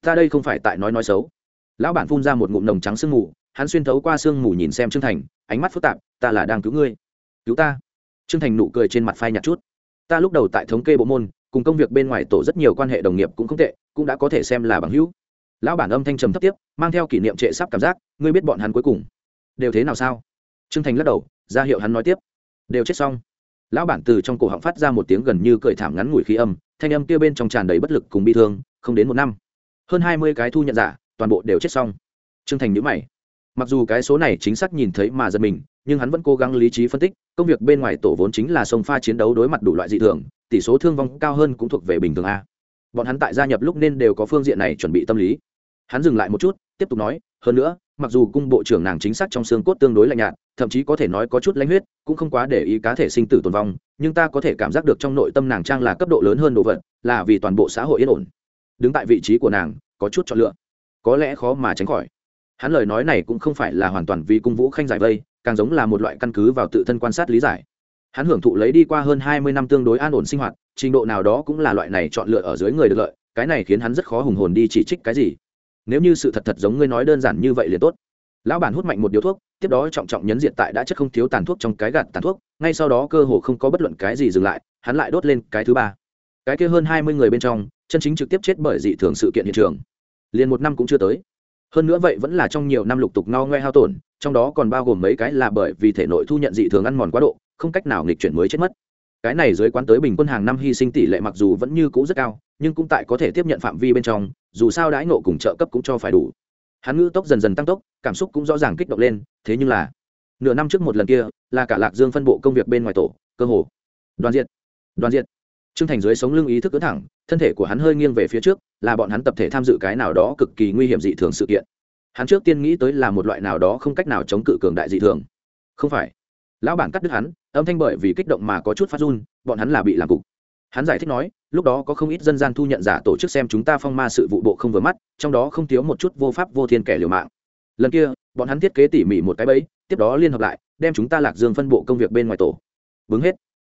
Ta đây không phải tại nói nói xấu. Lão bản phun ra một ngụm nồng trắng sương mù, hắn xuyên thấu qua sương mù nhìn xem trương thành, ánh mắt phức tạp, ta là đang cứu ngươi. Cứu ta? Trương thành nụ cười trên mặt phai nhạt chút. Ta lúc đầu tại thống kê bộ môn, cùng công việc bên ngoài tổ rất nhiều quan hệ đồng nghiệp cũng không tệ, cũng đã có thể xem là bằng hữu. Lão bản âm thanh trầm thấp tiếp, mang theo kỷ niệm trệ sắp cảm giác, ngươi biết bọn hắn cuối cùng đều thế nào sao? Trương thành lắc đầu, ra hiệu hắn nói tiếp, đều chết xong lão bản từ trong cổ họng phát ra một tiếng gần như cười thảm ngắn ngủi khí âm, thanh âm kia bên trong tràn đầy bất lực cùng bi thương, không đến một năm. Hơn hai mươi cái thu nhận giả, toàn bộ đều chết xong. Trương thành nhữ mày. Mặc dù cái số này chính xác nhìn thấy mà giật mình, nhưng hắn vẫn cố gắng lý trí phân tích, công việc bên ngoài tổ vốn chính là sông pha chiến đấu đối mặt đủ loại dị thường, tỷ số thương vong cao hơn cũng thuộc về bình thường a. Bọn hắn tại gia nhập lúc nên đều có phương diện này chuẩn bị tâm lý. Hắn dừng lại một chút, tiếp tục nói, hơn nữa mặc dù cung bộ trưởng nàng chính xác trong xương cốt tương đối lạnh nhạt, thậm chí có thể nói có chút lãnh huyết, cũng không quá để ý cá thể sinh tử tồn vong, nhưng ta có thể cảm giác được trong nội tâm nàng trang là cấp độ lớn hơn đồ vật, là vì toàn bộ xã hội yên ổn. Đứng tại vị trí của nàng, có chút chọn lựa. Có lẽ khó mà tránh khỏi. Hắn lời nói này cũng không phải là hoàn toàn vì cung vũ khanh giải vây, càng giống là một loại căn cứ vào tự thân quan sát lý giải. Hắn hưởng thụ lấy đi qua hơn hai mươi năm tương đối an ổn sinh hoạt, trình độ nào đó cũng là loại này chọn lựa ở dưới người được lợi, cái này khiến hắn rất khó hùng hồn đi chỉ trích cái gì nếu như sự thật thật giống ngươi nói đơn giản như vậy liền tốt. Lão bản hút mạnh một điếu thuốc, tiếp đó trọng trọng nhấn diện tại đã chất không thiếu tàn thuốc trong cái gạt tàn thuốc, ngay sau đó cơ hồ không có bất luận cái gì dừng lại, hắn lại đốt lên cái thứ ba. Cái kia hơn hai mươi người bên trong, chân chính trực tiếp chết bởi dị thường sự kiện hiện trường. Liền một năm cũng chưa tới. Hơn nữa vậy vẫn là trong nhiều năm lục tục no ngoe hao tổn, trong đó còn bao gồm mấy cái là bởi vì thể nội thu nhận dị thường ăn mòn quá độ, không cách nào nghịch chuyển mới chết mất cái này dưới quán tới bình quân hàng năm hy sinh tỷ lệ mặc dù vẫn như cũ rất cao, nhưng cũng tại có thể tiếp nhận phạm vi bên trong, dù sao đãi nộ cùng trợ cấp cũng cho phải đủ. Hắn ngữ tốc dần dần tăng tốc, cảm xúc cũng rõ ràng kích động lên, thế nhưng là, nửa năm trước một lần kia, là cả lạc dương phân bộ công việc bên ngoài tổ, cơ hồ. Đoàn diện đoàn diện trương thành dưới sống lưng ý thức ứ thẳng, thân thể của hắn hơi nghiêng về phía trước, là bọn hắn tập thể tham dự cái nào đó cực kỳ nguy hiểm dị thường sự kiện. Hắn trước tiên nghĩ tới là một loại nào đó không cách nào chống cự cường đại dị thường. Không phải lão bản cắt đứt hắn, âm thanh bởi vì kích động mà có chút phát run, bọn hắn là bị làm cục. Hắn giải thích nói, lúc đó có không ít dân gian thu nhận giả tổ chức xem chúng ta phong ma sự vụ bộ không vừa mắt, trong đó không thiếu một chút vô pháp vô thiên kẻ liều mạng. Lần kia, bọn hắn thiết kế tỉ mỉ một cái bẫy, tiếp đó liên hợp lại, đem chúng ta lạc dương phân bộ công việc bên ngoài tổ. Bứng hết.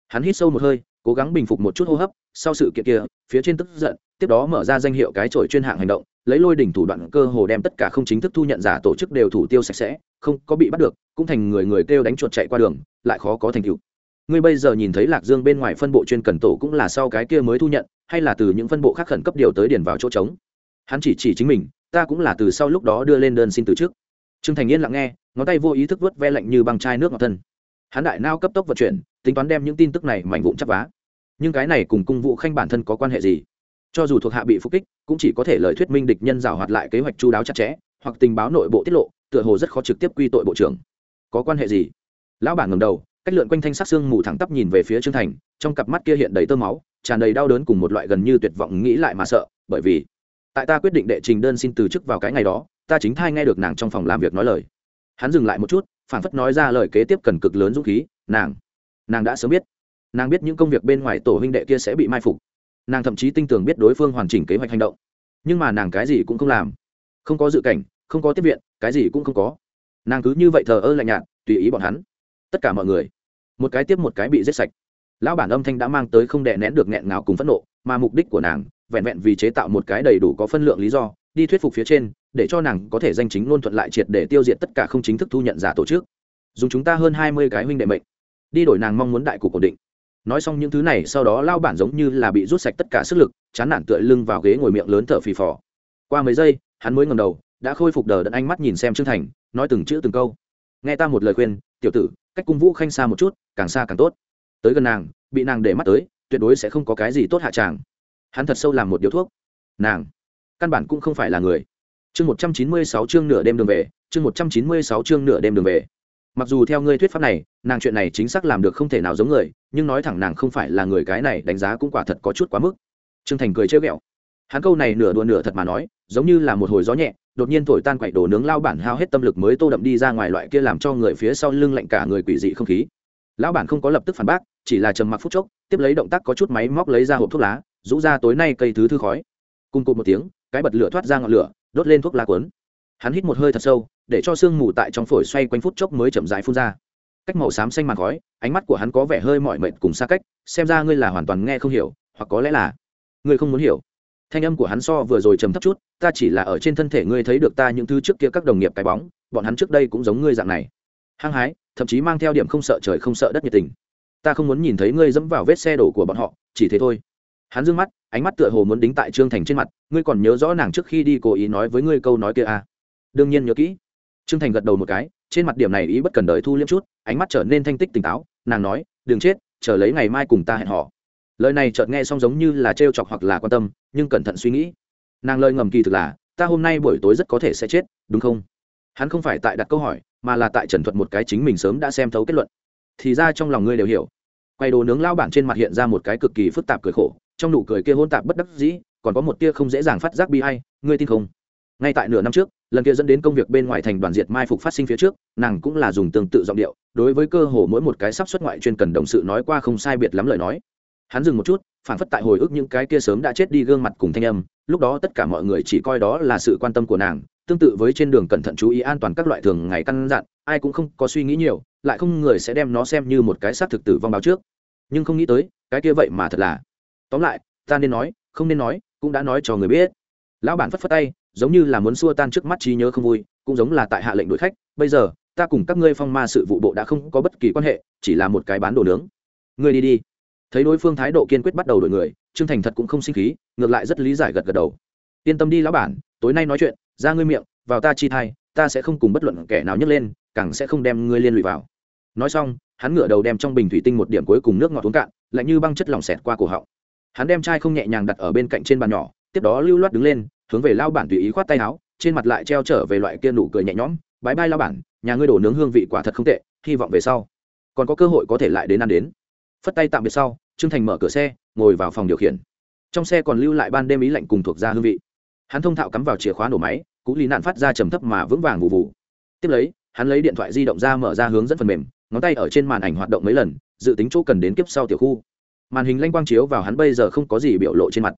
Hắn hít sâu một hơi, cố gắng bình phục một chút hô hấp, sau sự kiện kia, phía trên tức giận, tiếp đó mở ra danh hiệu cái trội chuyên hạng hành động lấy lôi đỉnh thủ đoạn cơ hồ đem tất cả không chính thức thu nhận giả tổ chức đều thủ tiêu sạch sẽ, không có bị bắt được, cũng thành người người kêu đánh chuột chạy qua đường, lại khó có thành tựu. Ngươi bây giờ nhìn thấy lạc dương bên ngoài phân bộ chuyên cần tổ cũng là sau cái kia mới thu nhận, hay là từ những phân bộ khác khẩn cấp điều tới điền vào chỗ trống? Hắn chỉ chỉ chính mình, ta cũng là từ sau lúc đó đưa lên đơn xin từ trước. Trương thành yên lặng nghe, ngón tay vô ý thức vớt ve lạnh như băng chai nước ngọt thân. Hắn đại nao cấp tốc vận chuyển, tính toán đem những tin tức này mảnh vụn chắp vá. Nhưng cái này cùng cung vụ khanh bản thân có quan hệ gì? Cho dù thuộc hạ bị phục kích, cũng chỉ có thể lời thuyết minh địch nhân rào hoạt lại kế hoạch chú đáo chặt chẽ, hoặc tình báo nội bộ tiết lộ, tựa hồ rất khó trực tiếp quy tội bộ trưởng. Có quan hệ gì? Lão bản ngầm đầu, cách lượn quanh thanh sắc xương mù thẳng tắp nhìn về phía trương thành, trong cặp mắt kia hiện đầy tơ máu, tràn đầy đau đớn cùng một loại gần như tuyệt vọng nghĩ lại mà sợ, bởi vì, tại ta quyết định đệ trình đơn xin từ chức vào cái ngày đó, ta chính thai nghe được nàng trong phòng làm việc nói lời. Hắn dừng lại một chút, phản phất nói ra lời kế tiếp cần cực lớn dũng khí, nàng nàng đã sớm biết. Nàng biết những công việc bên ngoài tổ huynh đệ kia sẽ bị mai phục nàng thậm chí tinh tường biết đối phương hoàn chỉnh kế hoạch hành động. Nhưng mà nàng cái gì cũng không làm. Không có dự cảnh, không có tiếp viện, cái gì cũng không có. Nàng cứ như vậy thờ ơ lạnh nhạt, tùy ý bọn hắn. Tất cả mọi người. Một cái tiếp một cái bị giết sạch. Lão bản âm thanh đã mang tới không đè nén được nghẹn ngào cùng phẫn nộ, mà mục đích của nàng, vẹn vẹn vì chế tạo một cái đầy đủ có phân lượng lý do, đi thuyết phục phía trên, để cho nàng có thể danh chính ngôn thuận lại triệt để tiêu diệt tất cả không chính thức thu nhận giả tổ chức. Dùng chúng ta hơn hai mươi cái huynh đệ mệnh. Đi đổi nàng mong muốn đại cục ổn định nói xong những thứ này, sau đó lao bản giống như là bị rút sạch tất cả sức lực, chán nản tựa lưng vào ghế ngồi miệng lớn thở phì phò. Qua mấy giây, hắn mới ngầm đầu, đã khôi phục đờ đẫn ánh mắt nhìn xem trương thành, nói từng chữ từng câu. Nghe ta một lời khuyên, tiểu tử, cách cung vũ khanh xa một chút, càng xa càng tốt. Tới gần nàng, bị nàng để mắt tới, tuyệt đối sẽ không có cái gì tốt hạ tràng. Hắn thật sâu làm một điếu thuốc. Nàng, căn bản cũng không phải là người. Chương một trăm chín mươi sáu chương nửa đêm đường về, chương một trăm chín mươi sáu chương nửa đêm đường về mặc dù theo ngươi thuyết pháp này, nàng chuyện này chính xác làm được không thể nào giống người, nhưng nói thẳng nàng không phải là người cái này, đánh giá cũng quả thật có chút quá mức. Trương thành cười chơi ghẹo. Hắn câu này nửa đùa nửa thật mà nói, giống như là một hồi gió nhẹ, đột nhiên thổi tan quậy đồ nướng lao bản hao hết tâm lực mới tô đậm đi ra ngoài loại kia làm cho người phía sau lưng lạnh cả người quỷ dị không khí. Lão bản không có lập tức phản bác, chỉ là trầm mặc phút chốc, tiếp lấy động tác có chút máy móc lấy ra hộp thuốc lá, rũ ra tối nay cây thứ thư khói. Cùng cụt một tiếng, cái bật lửa thoát ra ngọn lửa, đốt lên thuốc lá cuốn hắn hít một hơi thật sâu, để cho sương mù tại trong phổi xoay quanh phút chốc mới chậm rãi phun ra. Cách màu xám xanh màn khói, ánh mắt của hắn có vẻ hơi mỏi mệt cùng xa cách, xem ra ngươi là hoàn toàn nghe không hiểu, hoặc có lẽ là ngươi không muốn hiểu. Thanh âm của hắn so vừa rồi trầm thấp chút, ta chỉ là ở trên thân thể ngươi thấy được ta những thứ trước kia các đồng nghiệp cái bóng, bọn hắn trước đây cũng giống ngươi dạng này. Hăng hái, thậm chí mang theo điểm không sợ trời không sợ đất nhiệt tình. Ta không muốn nhìn thấy ngươi dẫm vào vết xe đổ của bọn họ, chỉ thế thôi. Hắn d ư ơ n g mắt, ánh mắt tựa hồ muốn đính tại trương thành trên mặt, ngươi còn nhớ rõ nàng trước khi đi cố ý nói với ngươi câu nói kia à đương nhiên nhớ kỹ. Trương thành gật đầu một cái, trên mặt điểm này ý bất cần đời thu liêm chút, ánh mắt trở nên thanh tích tỉnh táo, nàng nói, đừng chết, chờ lấy ngày mai cùng ta hẹn họ lời này chợt nghe xong giống như là trêu chọc hoặc là quan tâm, nhưng cẩn thận suy nghĩ. Nàng lời ngầm kỳ thực là, ta hôm nay buổi tối rất có thể sẽ chết, đúng không? Hắn không phải tại đặt câu hỏi, mà là tại trần thuật một cái chính mình sớm đã xem thấu kết luận. Thì ra trong lòng ngươi đều hiểu. Quay đồ nướng lao bản trên mặt hiện ra một cái cực kỳ phức tạp cười khổ, trong nụ cười kia hôn tạp bất đắc dĩ, còn có một tia không dễ dàng phát giác bi hay ngươi tin không? Ngay tại nửa năm trước lần kia dẫn đến công việc bên ngoài thành đoàn diệt mai phục phát sinh phía trước, nàng cũng là dùng tương tự giọng điệu, đối với cơ hồ mỗi một cái sắp xuất ngoại chuyên cần đồng sự nói qua không sai biệt lắm lời nói. Hắn dừng một chút phản phất tại hồi ức những cái kia sớm đã chết đi gương mặt cùng thanh âm, lúc đó tất cả mọi người chỉ coi đó là sự quan tâm của nàng, tương tự với trên đường cẩn thận chú ý an toàn các loại thường ngày căn dặn, ai cũng không có suy nghĩ nhiều, lại không người sẽ đem nó xem như một cái xác thực tử vong báo trước. Nhưng không nghĩ tới, cái kia vậy mà thật là. Tóm lại, ta nên nói, không nên nói, cũng đã nói cho người biết. Lão bản phất phất tay giống như là muốn xua tan trước mắt trí nhớ không vui, cũng giống là tại hạ lệnh đuổi khách, bây giờ, ta cùng các ngươi phong ma sự vụ bộ đã không có bất kỳ quan hệ, chỉ là một cái bán đồ nướng. Ngươi đi đi. Thấy đối phương thái độ kiên quyết bắt đầu đổi người, trương thành thật cũng không sinh khí, ngược lại rất lý giải gật gật đầu. Yên tâm đi lão bản, tối nay nói chuyện, ra ngươi miệng, vào ta chi thai, ta sẽ không cùng bất luận kẻ nào nhấc lên, càng sẽ không đem ngươi liên lụy vào. Nói xong, hắn ngửa đầu đem trong bình thủy tinh một điểm cuối cùng nước ngọt uống cạn, lạnh như băng chất lỏng xẹt qua cổ họng. Hắn đem chai không nhẹ nhàng đặt ở bên cạnh trên bàn nhỏ, tiếp đó lưu loát đứng lên hướng về lao bản tùy ý khoát tay áo, trên mặt lại treo trở về loại kia nụ cười nhẹ nhõm, bái bai lao bản, nhà ngươi đổ nướng hương vị quả thật không tệ, hy vọng về sau còn có cơ hội có thể lại đến ăn đến. Phất tay tạm biệt sau, trương thành mở cửa xe, ngồi vào phòng điều khiển. Trong xe còn lưu lại ban đêm ý lạnh cùng thuộc ra hương vị. Hắn thông thạo cắm vào chìa khóa nổ máy, cú lý nạn phát ra trầm thấp mà vững vàng vụ vụ. Tiếp lấy, hắn lấy điện thoại di động ra mở ra hướng dẫn phần mềm, ngón tay ở trên màn ảnh hoạt động mấy lần, dự tính chỗ cần đến kiếp sau tiểu khu. Màn hình lanh quang chiếu vào hắn bây giờ không có gì biểu lộ trên mặt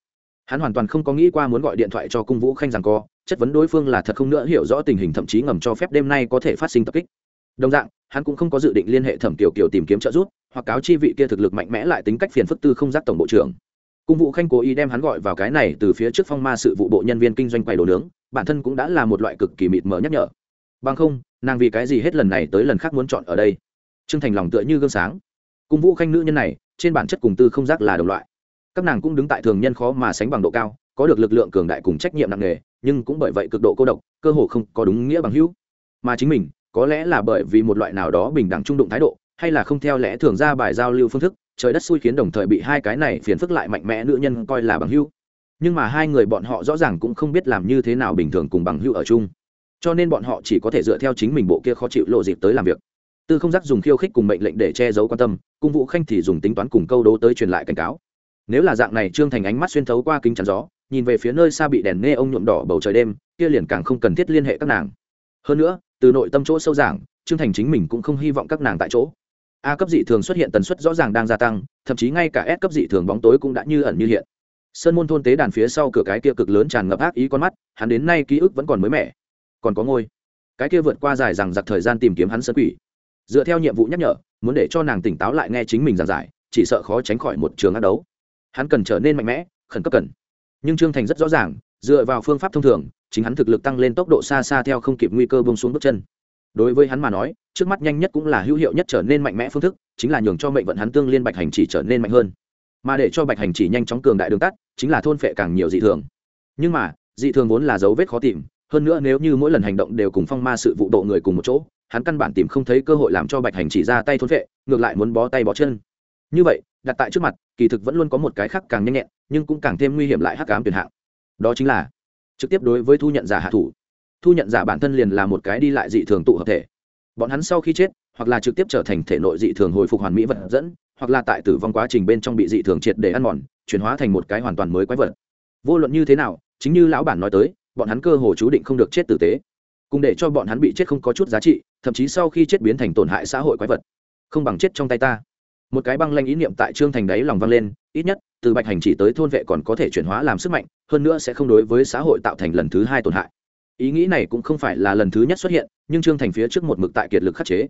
hắn hoàn toàn không có nghĩ qua muốn gọi điện thoại cho cung vũ khanh rằng co, chất vấn đối phương là thật không nữa hiểu rõ tình hình, thậm chí ngầm cho phép đêm nay có thể phát sinh tập kích. Đồng dạng, hắn cũng không có dự định liên hệ thẩm tiểu kiều tìm kiếm trợ giúp, hoặc cáo chi vị kia thực lực mạnh mẽ lại tính cách phiền phức tư không giác tổng bộ trưởng. Cung vũ khanh cố ý đem hắn gọi vào cái này từ phía trước phong ma sự vụ bộ nhân viên kinh doanh quầy đồ nướng, bản thân cũng đã là một loại cực kỳ mịt mờ nhắc nhở. Bằng không, nàng vì cái gì hết lần này tới lần khác muốn chọn ở đây? Chân thành lòng tựa như gương sáng. Cung vũ khanh nữ nhân này, trên bản chất cùng tư không giác là đồng loại các nàng cũng đứng tại thường nhân khó mà sánh bằng độ cao, có được lực lượng cường đại cùng trách nhiệm nặng nề, nhưng cũng bởi vậy cực độ cô độc, cơ hồ không có đúng nghĩa bằng hữu. Mà chính mình, có lẽ là bởi vì một loại nào đó bình đẳng trung đụng thái độ, hay là không theo lẽ thường ra bài giao lưu phương thức, trời đất xui khiến đồng thời bị hai cái này phiền phức lại mạnh mẽ nữ nhân coi là bằng hữu. Nhưng mà hai người bọn họ rõ ràng cũng không biết làm như thế nào bình thường cùng bằng hữu ở chung. Cho nên bọn họ chỉ có thể dựa theo chính mình bộ kia khó chịu lộ dịp tới làm việc. Tư không giác dùng khiêu khích cùng mệnh lệnh để che giấu quan tâm, cung vũ khanh thì dùng tính toán cùng câu đố tới truyền lại cảnh cáo nếu là dạng này trương thành ánh mắt xuyên thấu qua kính chắn gió, nhìn về phía nơi xa bị đèn nghe ông nhuộm đỏ bầu trời đêm, kia liền càng không cần thiết liên hệ các nàng. Hơn nữa, từ nội tâm chỗ sâu giảng, trương thành chính mình cũng không hy vọng các nàng tại chỗ. A cấp dị thường xuất hiện tần suất rõ ràng đang gia tăng, thậm chí ngay cả s cấp dị thường bóng tối cũng đã như ẩn như hiện. Sơn môn thôn tế đàn phía sau cửa cái kia cực lớn tràn ngập ác ý con mắt, hắn đến nay ký ức vẫn còn mới mẻ. Còn có ngôi. Cái kia vượt qua dài rằng giặc thời gian tìm kiếm hắn sơn quỷ. Dựa theo nhiệm vụ nhắc nhở, muốn để cho nàng tỉnh táo lại nghe chính mình giảng giải, chỉ sợ khó tránh khỏi một trường ác đấu hắn cần trở nên mạnh mẽ khẩn cấp cần. Nhưng trương thành rất rõ ràng dựa vào phương pháp thông thường chính hắn thực lực tăng lên tốc độ xa xa theo không kịp nguy cơ bông xuống bước chân. Đối với hắn mà nói trước mắt nhanh nhất cũng là hữu hiệu nhất trở nên mạnh mẽ phương thức chính là nhường cho mệnh vận hắn tương liên bạch hành chỉ trở nên mạnh hơn. Mà để cho bạch hành chỉ nhanh chóng cường đại đường tắt chính là thôn phệ càng nhiều dị thường. Nhưng mà dị thường vốn là dấu vết khó tìm hơn nữa nếu như mỗi lần hành động đều cùng phong ma sự vụ độ người cùng một chỗ hắn căn bản tìm không thấy cơ hội làm cho bạch hành chỉ ra tay thôn phệ, ngược lại muốn bó tay bó chân. Như vậy đặt tại trước mặt, kỳ thực vẫn luôn có một cái khác càng nhanh nhẹn, nhưng cũng càng thêm nguy hiểm lại hắc cám tuyển hạng. Đó chính là trực tiếp đối với thu nhận giả hạ thủ. Thu nhận giả bản thân liền là một cái đi lại dị thường tụ hợp thể. Bọn hắn sau khi chết, hoặc là trực tiếp trở thành thể nội dị thường hồi phục hoàn mỹ vật dẫn, hoặc là tại tử vong quá trình bên trong bị dị thường triệt để ăn mòn, chuyển hóa thành một cái hoàn toàn mới quái vật. Vô luận như thế nào, chính như lão bản nói tới, bọn hắn cơ hồ chú định không được chết tử tế. Cùng để cho bọn hắn bị chết không có chút giá trị, thậm chí sau khi chết biến thành tổn hại xã hội quái vật. Không bằng chết trong tay ta một cái băng lanh ý niệm tại trương thành đáy lòng vang lên, ít nhất, từ bạch hành chỉ tới thôn vệ còn có thể chuyển hóa làm sức mạnh, hơn nữa sẽ không đối với xã hội tạo thành lần thứ hai tổn hại. Ý nghĩ này cũng không phải là lần thứ nhất xuất hiện, nhưng trương thành phía trước một mực tại kiệt lực khắc chế.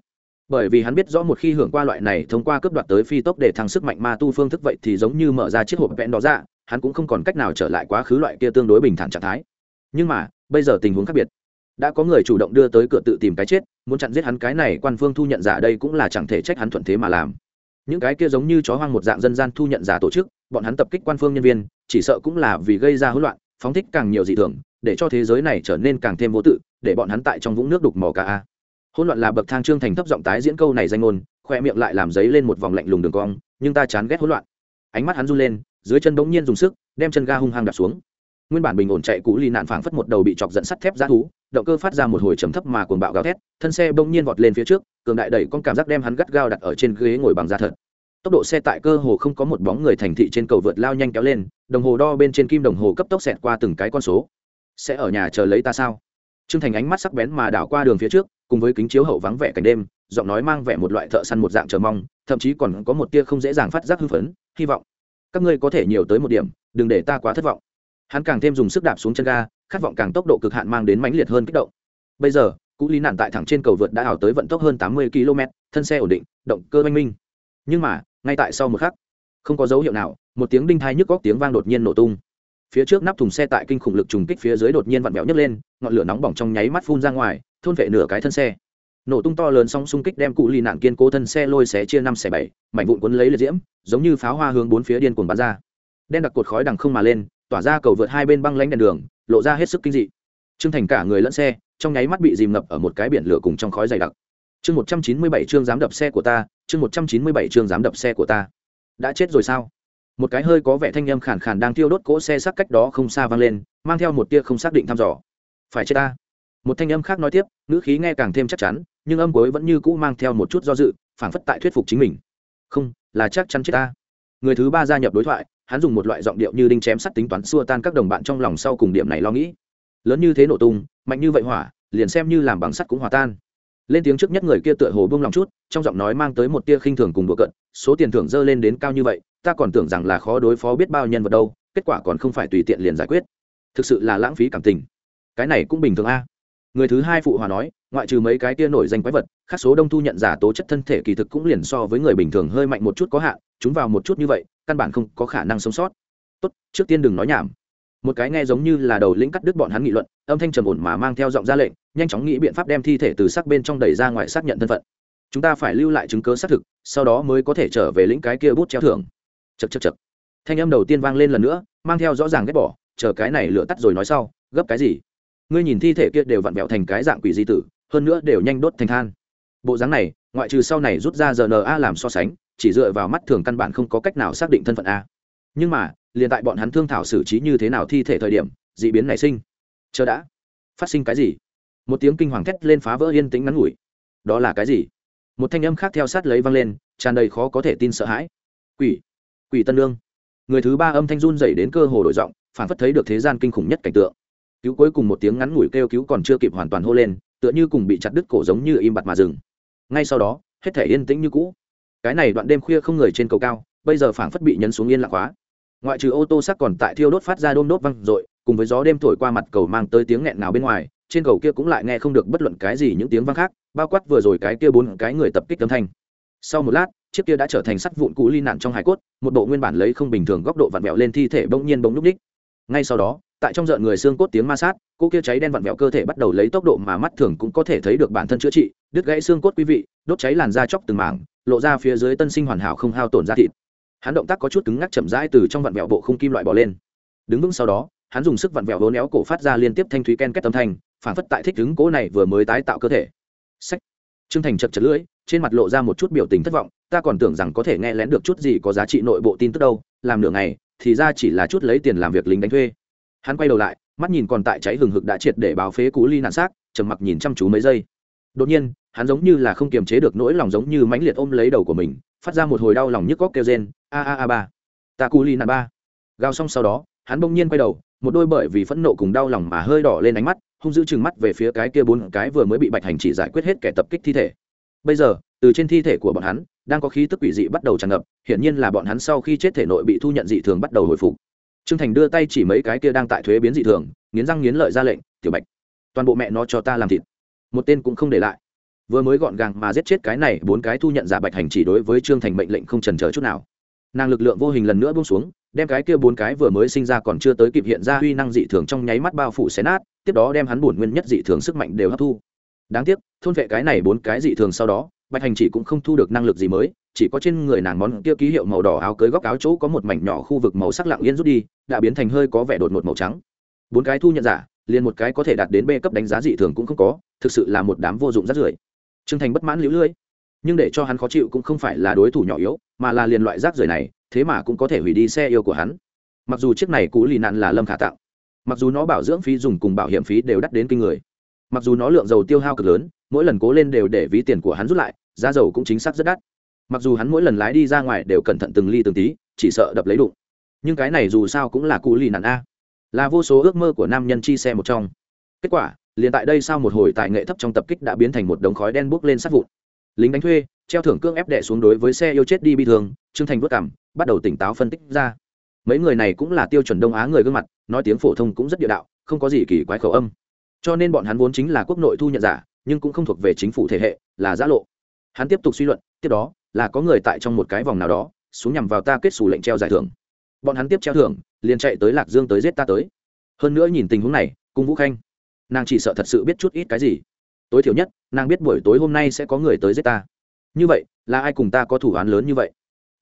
Bởi vì hắn biết rõ một khi hưởng qua loại này thông qua cấp đoạt tới phi tốc để thăng sức mạnh ma tu phương thức vậy thì giống như mở ra chiếc hộp vẽn đó ra dạ, hắn cũng không còn cách nào trở lại quá khứ loại kia tương đối bình thản trạng thái. Nhưng mà, bây giờ tình huống khác biệt. Đã có người chủ động đưa tới cửa tự tìm cái chết, muốn chặn giết hắn cái này quan phương thu nhận giả đây cũng là chẳng thể trách hắn thuận thế mà làm những cái kia giống như chó hoang một dạng dân gian thu nhận giả tổ chức, bọn hắn tập kích quan phương nhân viên, chỉ sợ cũng là vì gây ra hỗn loạn, phóng thích càng nhiều dị thường, để cho thế giới này trở nên càng thêm vô tự, để bọn hắn tại trong vũng nước đục mò cả a. Hỗn loạn là bậc thang trương thành thấp giọng tái diễn câu này danh ngôn, khoe miệng lại làm giấy lên một vòng lạnh lùng đường cong, nhưng ta chán ghét hỗn loạn. Ánh mắt hắn run lên, dưới chân bỗng nhiên dùng sức, đem chân ga hung hăng đạp xuống. Nguyên bản bình ổn chạy cũ ly nạn phảng phất một đầu bị chọc dẫn sắt thép ra thú động cơ phát ra một hồi trầm thấp mà cuồng bạo gào thét thân xe bỗng nhiên vọt lên phía trước cường đại đẩy con cảm giác đem hắn gắt gao đặt ở trên ghế ngồi bằng da thật. Tốc độ xe tại cơ hồ không có một bóng người thành thị trên cầu vượt lao nhanh kéo lên đồng hồ đo bên trên kim đồng hồ cấp tốc xẹt qua từng cái con số. Sẽ ở nhà chờ lấy ta sao? Trương Thành ánh mắt sắc bén mà đảo qua đường phía trước, cùng với kính chiếu hậu vắng vẻ cảnh đêm, giọng nói mang vẻ một loại thợ săn một dạng chờ mong, thậm chí còn có một tia không dễ dàng phát giác hưng phấn, hy vọng các ngươi có thể nhiều tới một điểm, đừng để ta quá thất vọng. Hắn càng thêm dùng sức đạp xuống chân ga, khát vọng càng tốc độ cực hạn mang đến mãnh liệt hơn kích động. Bây giờ, Cú Lý nạn tại thẳng trên cầu vượt đã ảo tới vận tốc hơn tám mươi km, thân xe ổn định, động cơ minh minh. Nhưng mà, ngay tại sau một khắc, không có dấu hiệu nào, một tiếng đinh thai nhức góc tiếng vang đột nhiên nổ tung phía trước nắp thùng xe tại kinh khủng lực trùng kích phía dưới đột nhiên vặn vẹo nhấc lên ngọn lửa nóng bỏng trong nháy mắt phun ra ngoài thôn vệ nửa cái thân xe nổ tung to lớn song xung kích đem cụ lì nạn kiên cố thân xe lôi xé chia năm xẻ bảy mảnh vụn cuốn lấy liệt diễm giống như pháo hoa hướng bốn phía điên cuồng bắn ra đen đặc cột khói đằng không mà lên tỏa ra cầu vượt hai bên băng lánh đèn đường, lộ ra hết sức kinh dị. Trương thành cả người lẫn xe, trong nháy mắt bị dìm ngập ở một cái biển lửa cùng trong khói dày đặc. Chương một trăm chín mươi bảy chương dám đập xe của ta, chương một trăm chín mươi bảy chương dám đập xe của ta. Đã chết rồi sao? Một cái hơi có vẻ thanh âm khàn khàn đang thiêu đốt cỗ xe sắc cách đó không xa vang lên, mang theo một tia không xác định thăm dò. Phải chết ta. Một thanh âm khác nói tiếp, ngữ khí nghe càng thêm chắc chắn, nhưng âm cuối vẫn như cũ mang theo một chút do dự, phảng phất tại thuyết phục chính mình. Không, là chắc chắn chết ta người thứ ba gia nhập đối thoại, hắn dùng một loại giọng điệu như đinh chém sắt tính toán xua tan các đồng bạn trong lòng sau cùng điểm này lo nghĩ. Lớn như thế nổ tung, mạnh như vậy hỏa, liền xem như làm bằng sắt cũng hòa tan. Lên tiếng trước nhất người kia tựa hồ buông lòng chút, trong giọng nói mang tới một tia khinh thường cùng đùa cận số tiền thưởng dơ lên đến cao như vậy, ta còn tưởng rằng là khó đối phó biết bao nhân vật đâu, kết quả còn không phải tùy tiện liền giải quyết. Thực sự là lãng phí cảm tình. Cái này cũng bình thường a người thứ hai phụ hòa nói, ngoại trừ mấy cái tia nổi danh quái vật, khác số đông thu nhận giả tố chất thân thể kỳ thực cũng liền so với người bình thường hơi mạnh một chút có hạn, chúng vào một chút như vậy, căn bản không có khả năng sống sót. Tốt, trước tiên đừng nói nhảm. Một cái nghe giống như là đầu lĩnh cắt đứt bọn hắn nghị luận, âm thanh trầm ổn mà mang theo giọng ra lệnh, nhanh chóng nghĩ biện pháp đem thi thể từ xác bên trong đẩy ra ngoài xác nhận thân phận. Chúng ta phải lưu lại chứng cớ xác thực, sau đó mới có thể trở về lĩnh cái kia bút treo thưởng. Chật chật chật thanh âm đầu tiên vang lên lần nữa, mang theo rõ ràng ghét bỏ, chờ cái này lửa tắt rồi nói sau, gấp cái gì? Ngươi nhìn thi thể kia đều vặn vẹo thành cái dạng quỷ di tử, hơn nữa đều nhanh đốt thành than. Bộ dáng này, ngoại trừ sau này rút ra rna làm so sánh, chỉ dựa vào mắt thường căn bản không có cách nào xác định thân phận a. Nhưng mà, liền tại bọn hắn thương thảo xử trí như thế nào thi thể thời điểm d ị biến nảy sinh. Chờ đã. Phát sinh cái gì? Một tiếng kinh hoàng thét lên phá vỡ yên tĩnh ngắn ngủi. Đó là cái gì? Một thanh âm khác theo sát lấy vang lên, tràn đầy khó có thể tin sợ hãi. Quỷ. Quỷ tân lương người thứ ba âm thanh run dày đến cơ hồ đổi giọng, phản phất thấy được thế gian kinh khủng nhất cảnh tượng cứu cuối cùng một tiếng ngắn ngủi kêu cứu còn chưa kịp hoàn toàn hô lên, tựa như cùng bị chặt đứt cổ giống như im bặt mà dừng. Ngay sau đó, hết thể yên tĩnh như cũ. Cái này đoạn đêm khuya không người trên cầu cao, bây giờ phảng phất bị nhấn xuống yên lặng quá. Ngoại trừ ô tô sắc còn tại thiêu đốt phát ra đôm đốt văng r cùng với gió đêm thổi qua mặt cầu mang tới tiếng nghẹn nào bên ngoài, trên cầu kia cũng lại nghe không được bất luận cái gì những tiếng vang khác, bao quát vừa rồi cái kia bốn cái người tập kích âm thanh. Sau một lát, chiếc kia đã trở thành sắt vụn cũ ly nạn trong hải cốt, một bộ nguyên bản lấy không bình thường góc độ vặn vẹo lên thi thể bỗng nhiên bỗng núp ních ngay sau đó tại trong rợn người xương cốt tiếng ma sát cô kia cháy đen vặn vẹo cơ thể bắt đầu lấy tốc độ mà mắt thường cũng có thể thấy được bản thân chữa trị, đứt gãy xương cốt quý vị, đốt cháy làn da chóc từng mảng, lộ ra phía dưới tân sinh hoàn hảo không hao tổn da thịt. Hắn động tác có chút cứng ngắc chậm rãi từ trong vặn vẹo bộ không kim loại bỏ lên. Đứng vững sau đó, hắn dùng sức vặn vẹo hố néo cổ phát ra liên tiếp thanh thúy ken két âm thanh, phản phất tại thích đứng cố này vừa mới tái tạo cơ thể. Sách trương thành chật chật lưỡi, trên mặt lộ ra một chút biểu tình thất vọng, ta còn tưởng rằng có thể nghe lén được chút gì có giá trị nội bộ tin tức đâu, làm nửa ngày, thì ra chỉ là chút lấy tiền làm việc lính đánh thuê hắn quay đầu lại, mắt nhìn còn tại cháy hừng hực đã triệt để báo phế cú ly nạn xác, trầm mặc nhìn chăm chú mấy giây. Đột nhiên, hắn giống như là không kiềm chế được nỗi lòng giống như mãnh liệt ôm lấy đầu của mình, phát ra một hồi đau lòng nhức góc kêu rên, a a a, ba. Ta cú ly nạn ba. Gào xong sau đó, hắn bỗng nhiên quay đầu, một đôi bởi vì phẫn nộ cùng đau lòng mà hơi đỏ lên ánh mắt, hung giữ chừng mắt về phía cái kia bốn cái vừa mới bị bạch hành chỉ giải quyết hết kẻ tập kích thi thể. Bây giờ, từ trên thi thể của bọn hắn, đang có khí tức quỷ dị bắt đầu tràn ngập, hiển nhiên là bọn hắn sau khi chết thể nội bị thu nhận dị thường bắt đầu hồi phục trương thành đưa tay chỉ mấy cái kia đang tại thuế biến dị thường, nghiến răng nghiến lợi ra lệnh, tiểu bạch, toàn bộ mẹ nó cho ta làm thịt. Một tên cũng không để lại. Vừa mới gọn gàng mà giết chết cái này, bốn cái thu nhận giả bạch hành chỉ đối với trương thành mệnh lệnh không trần chờ chút nào. Nàng lực lượng vô hình lần nữa buông xuống, đem cái kia bốn cái vừa mới sinh ra còn chưa tới kịp hiện ra huy năng dị thường trong nháy mắt bao phủ xé nát, tiếp đó đem hắn bổn nguyên nhất dị thường sức mạnh đều hấp thu. Đáng tiếc, thôn vệ cái này bốn cái dị thường sau đó bạch hành chỉ cũng không thu được năng lực gì mới, chỉ có trên người nàng món kia ký hiệu màu đỏ áo cưới góc áo chỗ có một mảnh nhỏ khu vực màu sắc lặng yên rút đi, đã biến thành hơi có vẻ đột ngột màu trắng. Bốn cái thu nhận giả, liền một cái có thể đạt đến b cấp đánh giá dị thường cũng không có, thực sự là một đám vô dụng rất rưởi. Trương thành bất mãn lũ lưỡi, nhưng để cho hắn khó chịu cũng không phải là đối thủ nhỏ yếu, mà là liền loại rác rưởi này, thế mà cũng có thể hủy đi xe yêu của hắn. Mặc dù chiếc này cũ lì nạn là lâm khả tạo mặc dù nó bảo dưỡng phí dùng cùng bảo hiểm phí đều đắt đến kinh người, mặc dù nó lượng dầu tiêu hao cực lớn mỗi lần cố lên đều để ví tiền của hắn rút lại, giá dầu cũng chính xác rất đắt. Mặc dù hắn mỗi lần lái đi ra ngoài đều cẩn thận từng ly từng tí, chỉ sợ đập lấy đụng. Nhưng cái này dù sao cũng là cụ lì nạn a. Là vô số ước mơ của nam nhân chi xe một trong. Kết quả, liền tại đây sau một hồi tài nghệ thấp trong tập kích đã biến thành một đống khói đen bốc lên sát vụn. Lính đánh thuê, treo thưởng cương ép đẻ xuống đối với xe yêu chết đi bi thường trương thành vất cảm bắt đầu tỉnh táo phân tích ra. Mấy người này cũng là tiêu chuẩn đông á người gương mặt, nói tiếng phổ thông cũng rất địa đạo, không có gì kỳ quái khẩu âm. Cho nên bọn hắn vốn chính là quốc nội thu nhận giả nhưng cũng không thuộc về chính phủ thể hệ, là giã lộ. Hắn tiếp tục suy luận, tiếp đó, là có người tại trong một cái vòng nào đó, xuống nhằm vào ta kết xù lệnh treo giải thưởng. Bọn hắn tiếp treo thưởng, liền chạy tới lạc dương tới giết ta tới. Hơn nữa nhìn tình huống này, cung vũ khanh, nàng chỉ sợ thật sự biết chút ít cái gì. Tối thiểu nhất, nàng biết buổi tối hôm nay sẽ có người tới giết ta. Như vậy, là ai cùng ta có thủ án lớn như vậy?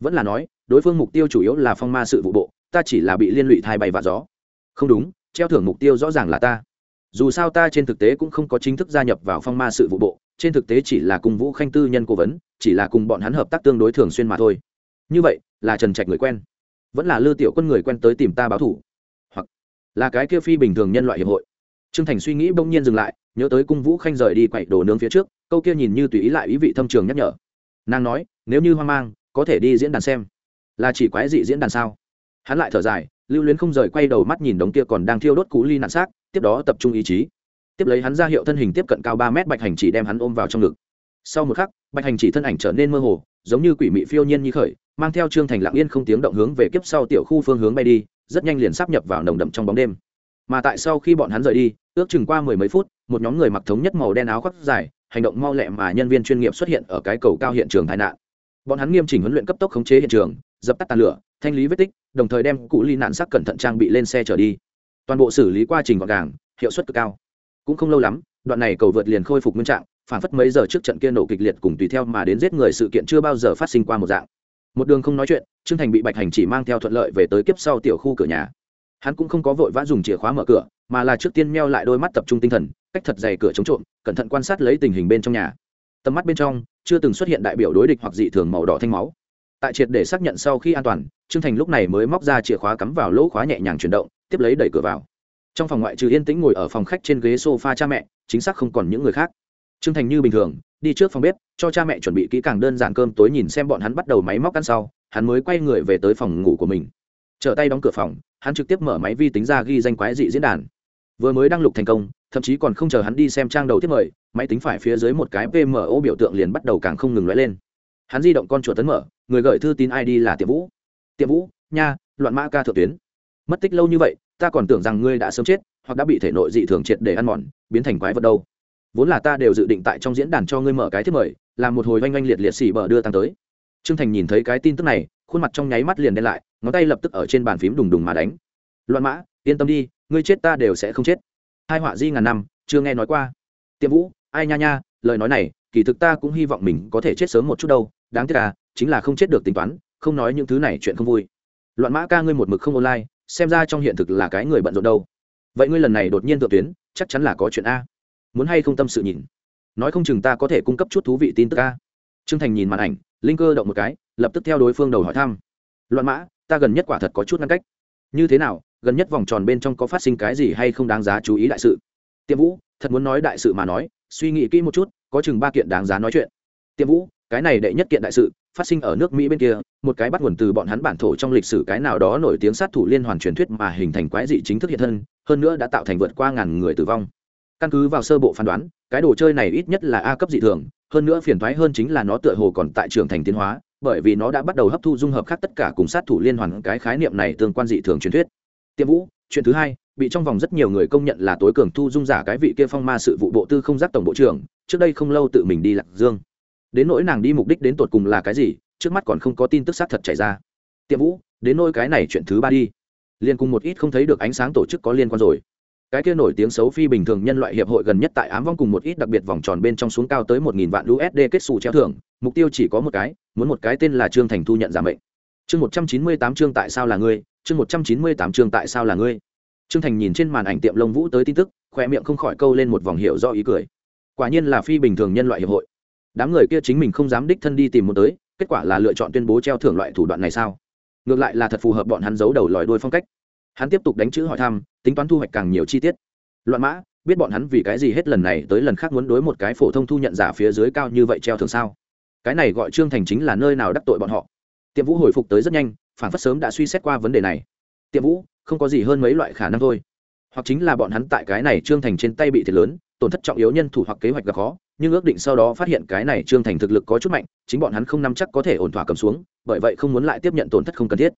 Vẫn là nói, đối phương mục tiêu chủ yếu là phong ma sự vụ bộ, ta chỉ là bị liên lụy thai bay và gió. Không đúng, treo thưởng mục tiêu rõ ràng là ta dù sao ta trên thực tế cũng không có chính thức gia nhập vào phong ma sự vụ bộ, trên thực tế chỉ là cùng vũ khanh tư nhân cố vấn, chỉ là cùng bọn hắn hợp tác tương đối thường xuyên mà thôi. Như vậy, là trần trạch người quen. Vẫn là lư tiểu quân người quen tới tìm ta báo thủ. Hoặc là cái kia phi bình thường nhân loại hiệp hội. Trương thành suy nghĩ bỗng nhiên dừng lại, nhớ tới cung vũ khanh rời đi quậy đồ nướng phía trước, câu kia nhìn như tùy ý lại ý vị thâm trường nhắc nhở. Nàng nói, nếu như hoang mang, có thể đi diễn đàn xem. Là chỉ quái dị diễn đàn sao? Hắn lại thở dài, lưu luyến không rời quay đầu mắt nhìn đống kia còn đang thiêu đốt cú ly nạn xác tiếp đó tập trung ý chí. Tiếp lấy hắn ra hiệu thân hình tiếp cận cao ba mét bạch hành chỉ đem hắn ôm vào trong ngực. Sau một khắc, bạch hành chỉ thân ảnh trở nên mơ hồ, giống như quỷ mị phiêu nhiên như khởi, mang theo trương thành lặng yên không tiếng động hướng về kiếp sau tiểu khu phương hướng bay đi, rất nhanh liền sắp nhập vào nồng đậm trong bóng đêm. Mà tại sau khi bọn hắn rời đi, ước chừng qua mười mấy phút, một nhóm người mặc thống nhất màu đen áo khoác dài, hành động mau lẹ mà nhân viên chuyên nghiệp xuất hiện ở cái cầu cao hiện trường tai nạn. Bọn hắn nghiêm chỉnh huấn luyện cấp tốc khống chế hiện trường, dập tắt tàn lửa, thanh lý vết tích, đồng thời đem cụ ly nạn sắc cẩn thận trang bị lên xe chở đi toàn bộ xử lý quá trình gọn gàng, hiệu suất cực cao. Cũng không lâu lắm, đoạn này cầu vượt liền khôi phục nguyên trạng, phản phất mấy giờ trước trận kia nổ kịch liệt cùng tùy theo mà đến giết người sự kiện chưa bao giờ phát sinh qua một dạng. Một đường không nói chuyện, trương thành bị bạch hành chỉ mang theo thuận lợi về tới kiếp sau tiểu khu cửa nhà. Hắn cũng không có vội vã dùng chìa khóa mở cửa, mà là trước tiên meo lại đôi mắt tập trung tinh thần, cách thật dày cửa chống trộm, cẩn thận quan sát lấy tình hình bên trong nhà. Tầm mắt bên trong, chưa từng xuất hiện đại biểu đối địch hoặc dị thường màu đỏ thanh máu. Tại triệt để xác nhận sau khi an toàn, trương thành lúc này mới móc ra chìa khóa cắm vào lỗ khóa nhẹ nhàng chuyển động tiếp lấy đẩy cửa vào. Trong phòng ngoại trừ yên tĩnh ngồi ở phòng khách trên ghế sofa cha mẹ, chính xác không còn những người khác. Trương thành như bình thường, đi trước phòng bếp, cho cha mẹ chuẩn bị kỹ càng đơn giản cơm tối nhìn xem bọn hắn bắt đầu máy móc ăn sau, hắn mới quay người về tới phòng ngủ của mình. Trở tay đóng cửa phòng, hắn trực tiếp mở máy vi tính ra ghi danh quái dị diễn đàn. Vừa mới đăng lục thành công, thậm chí còn không chờ hắn đi xem trang đầu tiếp mời, máy tính phải phía dưới một cái pmo biểu tượng liền bắt đầu càng không ngừng lóe lên. Hắn di động con chuột tấn mở, người gửi thư tín id là tiệm vũ. Tiệm vũ, nha, loạn mã ca thượng tuyến mất tích lâu như vậy, ta còn tưởng rằng ngươi đã sớm chết, hoặc đã bị thể nội dị thường triệt để ăn mòn, biến thành quái vật đâu. Vốn là ta đều dự định tại trong diễn đàn cho ngươi mở cái thiết mời, làm một hồi oanh oanh liệt liệt xỉ bờ đưa tăng tới. Trương thành nhìn thấy cái tin tức này, khuôn mặt trong nháy mắt liền đen lại, ngón tay lập tức ở trên bàn phím đùng đùng mà đánh. Loạn mã, yên tâm đi, ngươi chết ta đều sẽ không chết. Hai họa di ngàn năm, chưa nghe nói qua. Tiệm vũ, ai nha nha, lời nói này, kỳ thực ta cũng hy vọng mình có thể chết sớm một chút đâu, đáng tiếc à chính là không chết được tính toán, không nói những thứ này chuyện không vui. Loạn mã ca ngươi một mực không online xem ra trong hiện thực là cái người bận rộn đâu. Vậy ngươi lần này đột nhiên tự tuyến, chắc chắn là có chuyện a. Muốn hay không tâm sự nhìn. Nói không chừng ta có thể cung cấp chút thú vị tin tức a. Trương thành nhìn màn ảnh, linh cơ động một cái, lập tức theo đối phương đầu hỏi thăm. Loạn mã, ta gần nhất quả thật có chút ngăn cách. Như thế nào, gần nhất vòng tròn bên trong có phát sinh cái gì hay không đáng giá chú ý đại sự? Tiệm vũ, thật muốn nói đại sự mà nói, suy nghĩ kỹ một chút, có chừng ba kiện đáng giá nói chuyện. Tiệm vũ cái này đệ nhất kiện đại sự, phát sinh ở nước mỹ bên kia, một cái bắt nguồn từ bọn hắn bản thổ trong lịch sử cái nào đó nổi tiếng sát thủ liên hoàn truyền thuyết mà hình thành quái dị chính thức hiện thân, hơn nữa đã tạo thành vượt qua ngàn người tử vong. Căn cứ vào sơ bộ phán đoán, cái đồ chơi này ít nhất là a cấp dị thường, hơn nữa phiền thoái hơn chính là nó tựa hồ còn tại trường thành tiến hóa, bởi vì nó đã bắt đầu hấp thu dung hợp khác tất cả cùng sát thủ liên hoàn cái khái niệm này tương quan dị thường truyền thuyết. Tiệm vũ, chuyện thứ hai, bị trong vòng rất nhiều người công nhận là tối cường thu dung giả cái vị kia phong ma sự vụ bộ tư không giác tổng bộ trưởng, trước đây không lâu tự mình đi lạc dương đến nỗi nàng đi mục đích đến tột cùng là cái gì, trước mắt còn không có tin tức xác thật chảy ra. Tiệm vũ, đến nỗi cái này chuyện thứ ba đi. Liên cùng một ít không thấy được ánh sáng tổ chức có liên quan rồi. Cái kia nổi tiếng xấu phi bình thường nhân loại hiệp hội gần nhất tại ám vong cùng một ít đặc biệt vòng tròn bên trong xuống cao tới một nghìn vạn usd kết xù treo thưởng, mục tiêu chỉ có một cái, muốn một cái tên là trương thành thu nhận giảm mệnh. Chương một trăm chín mươi tám chương tại sao là ngươi? Chương một trăm chín mươi tám chương tại sao là ngươi? Trương thành nhìn trên màn ảnh tiệm lông vũ tới tin tức khoe miệng không khỏi câu lên một vòng hiệu do ý cười. Quả nhiên là phi bình thường nhân loại hiệp hội đám người kia chính mình không dám đích thân đi tìm một tới, kết quả là lựa chọn tuyên bố treo thưởng loại thủ đoạn này sao? Ngược lại là thật phù hợp bọn hắn giấu đầu lòi đuôi phong cách. Hắn tiếp tục đánh chữ hỏi thăm, tính toán thu hoạch càng nhiều chi tiết. Loạn mã, biết bọn hắn vì cái gì hết lần này tới lần khác muốn đối một cái phổ thông thu nhận giả phía dưới cao như vậy treo thường sao? Cái này gọi trương thành chính là nơi nào đắc tội bọn họ? Tiệm vũ hồi phục tới rất nhanh, phản phất sớm đã suy xét qua vấn đề này. Tiệm vũ, không có gì hơn mấy loại khả năng thôi. Hoặc chính là bọn hắn tại cái này trương thành trên tay bị thiệt lớn, tổn thất trọng yếu nhân thủ hoặc kế hoạch gặp khó nhưng ước định sau đó phát hiện cái này trương thành thực lực có chút mạnh, chính bọn hắn không nắm chắc có thể ổn thỏa cầm xuống, bởi vậy không muốn lại tiếp nhận tổn thất không cần thiết.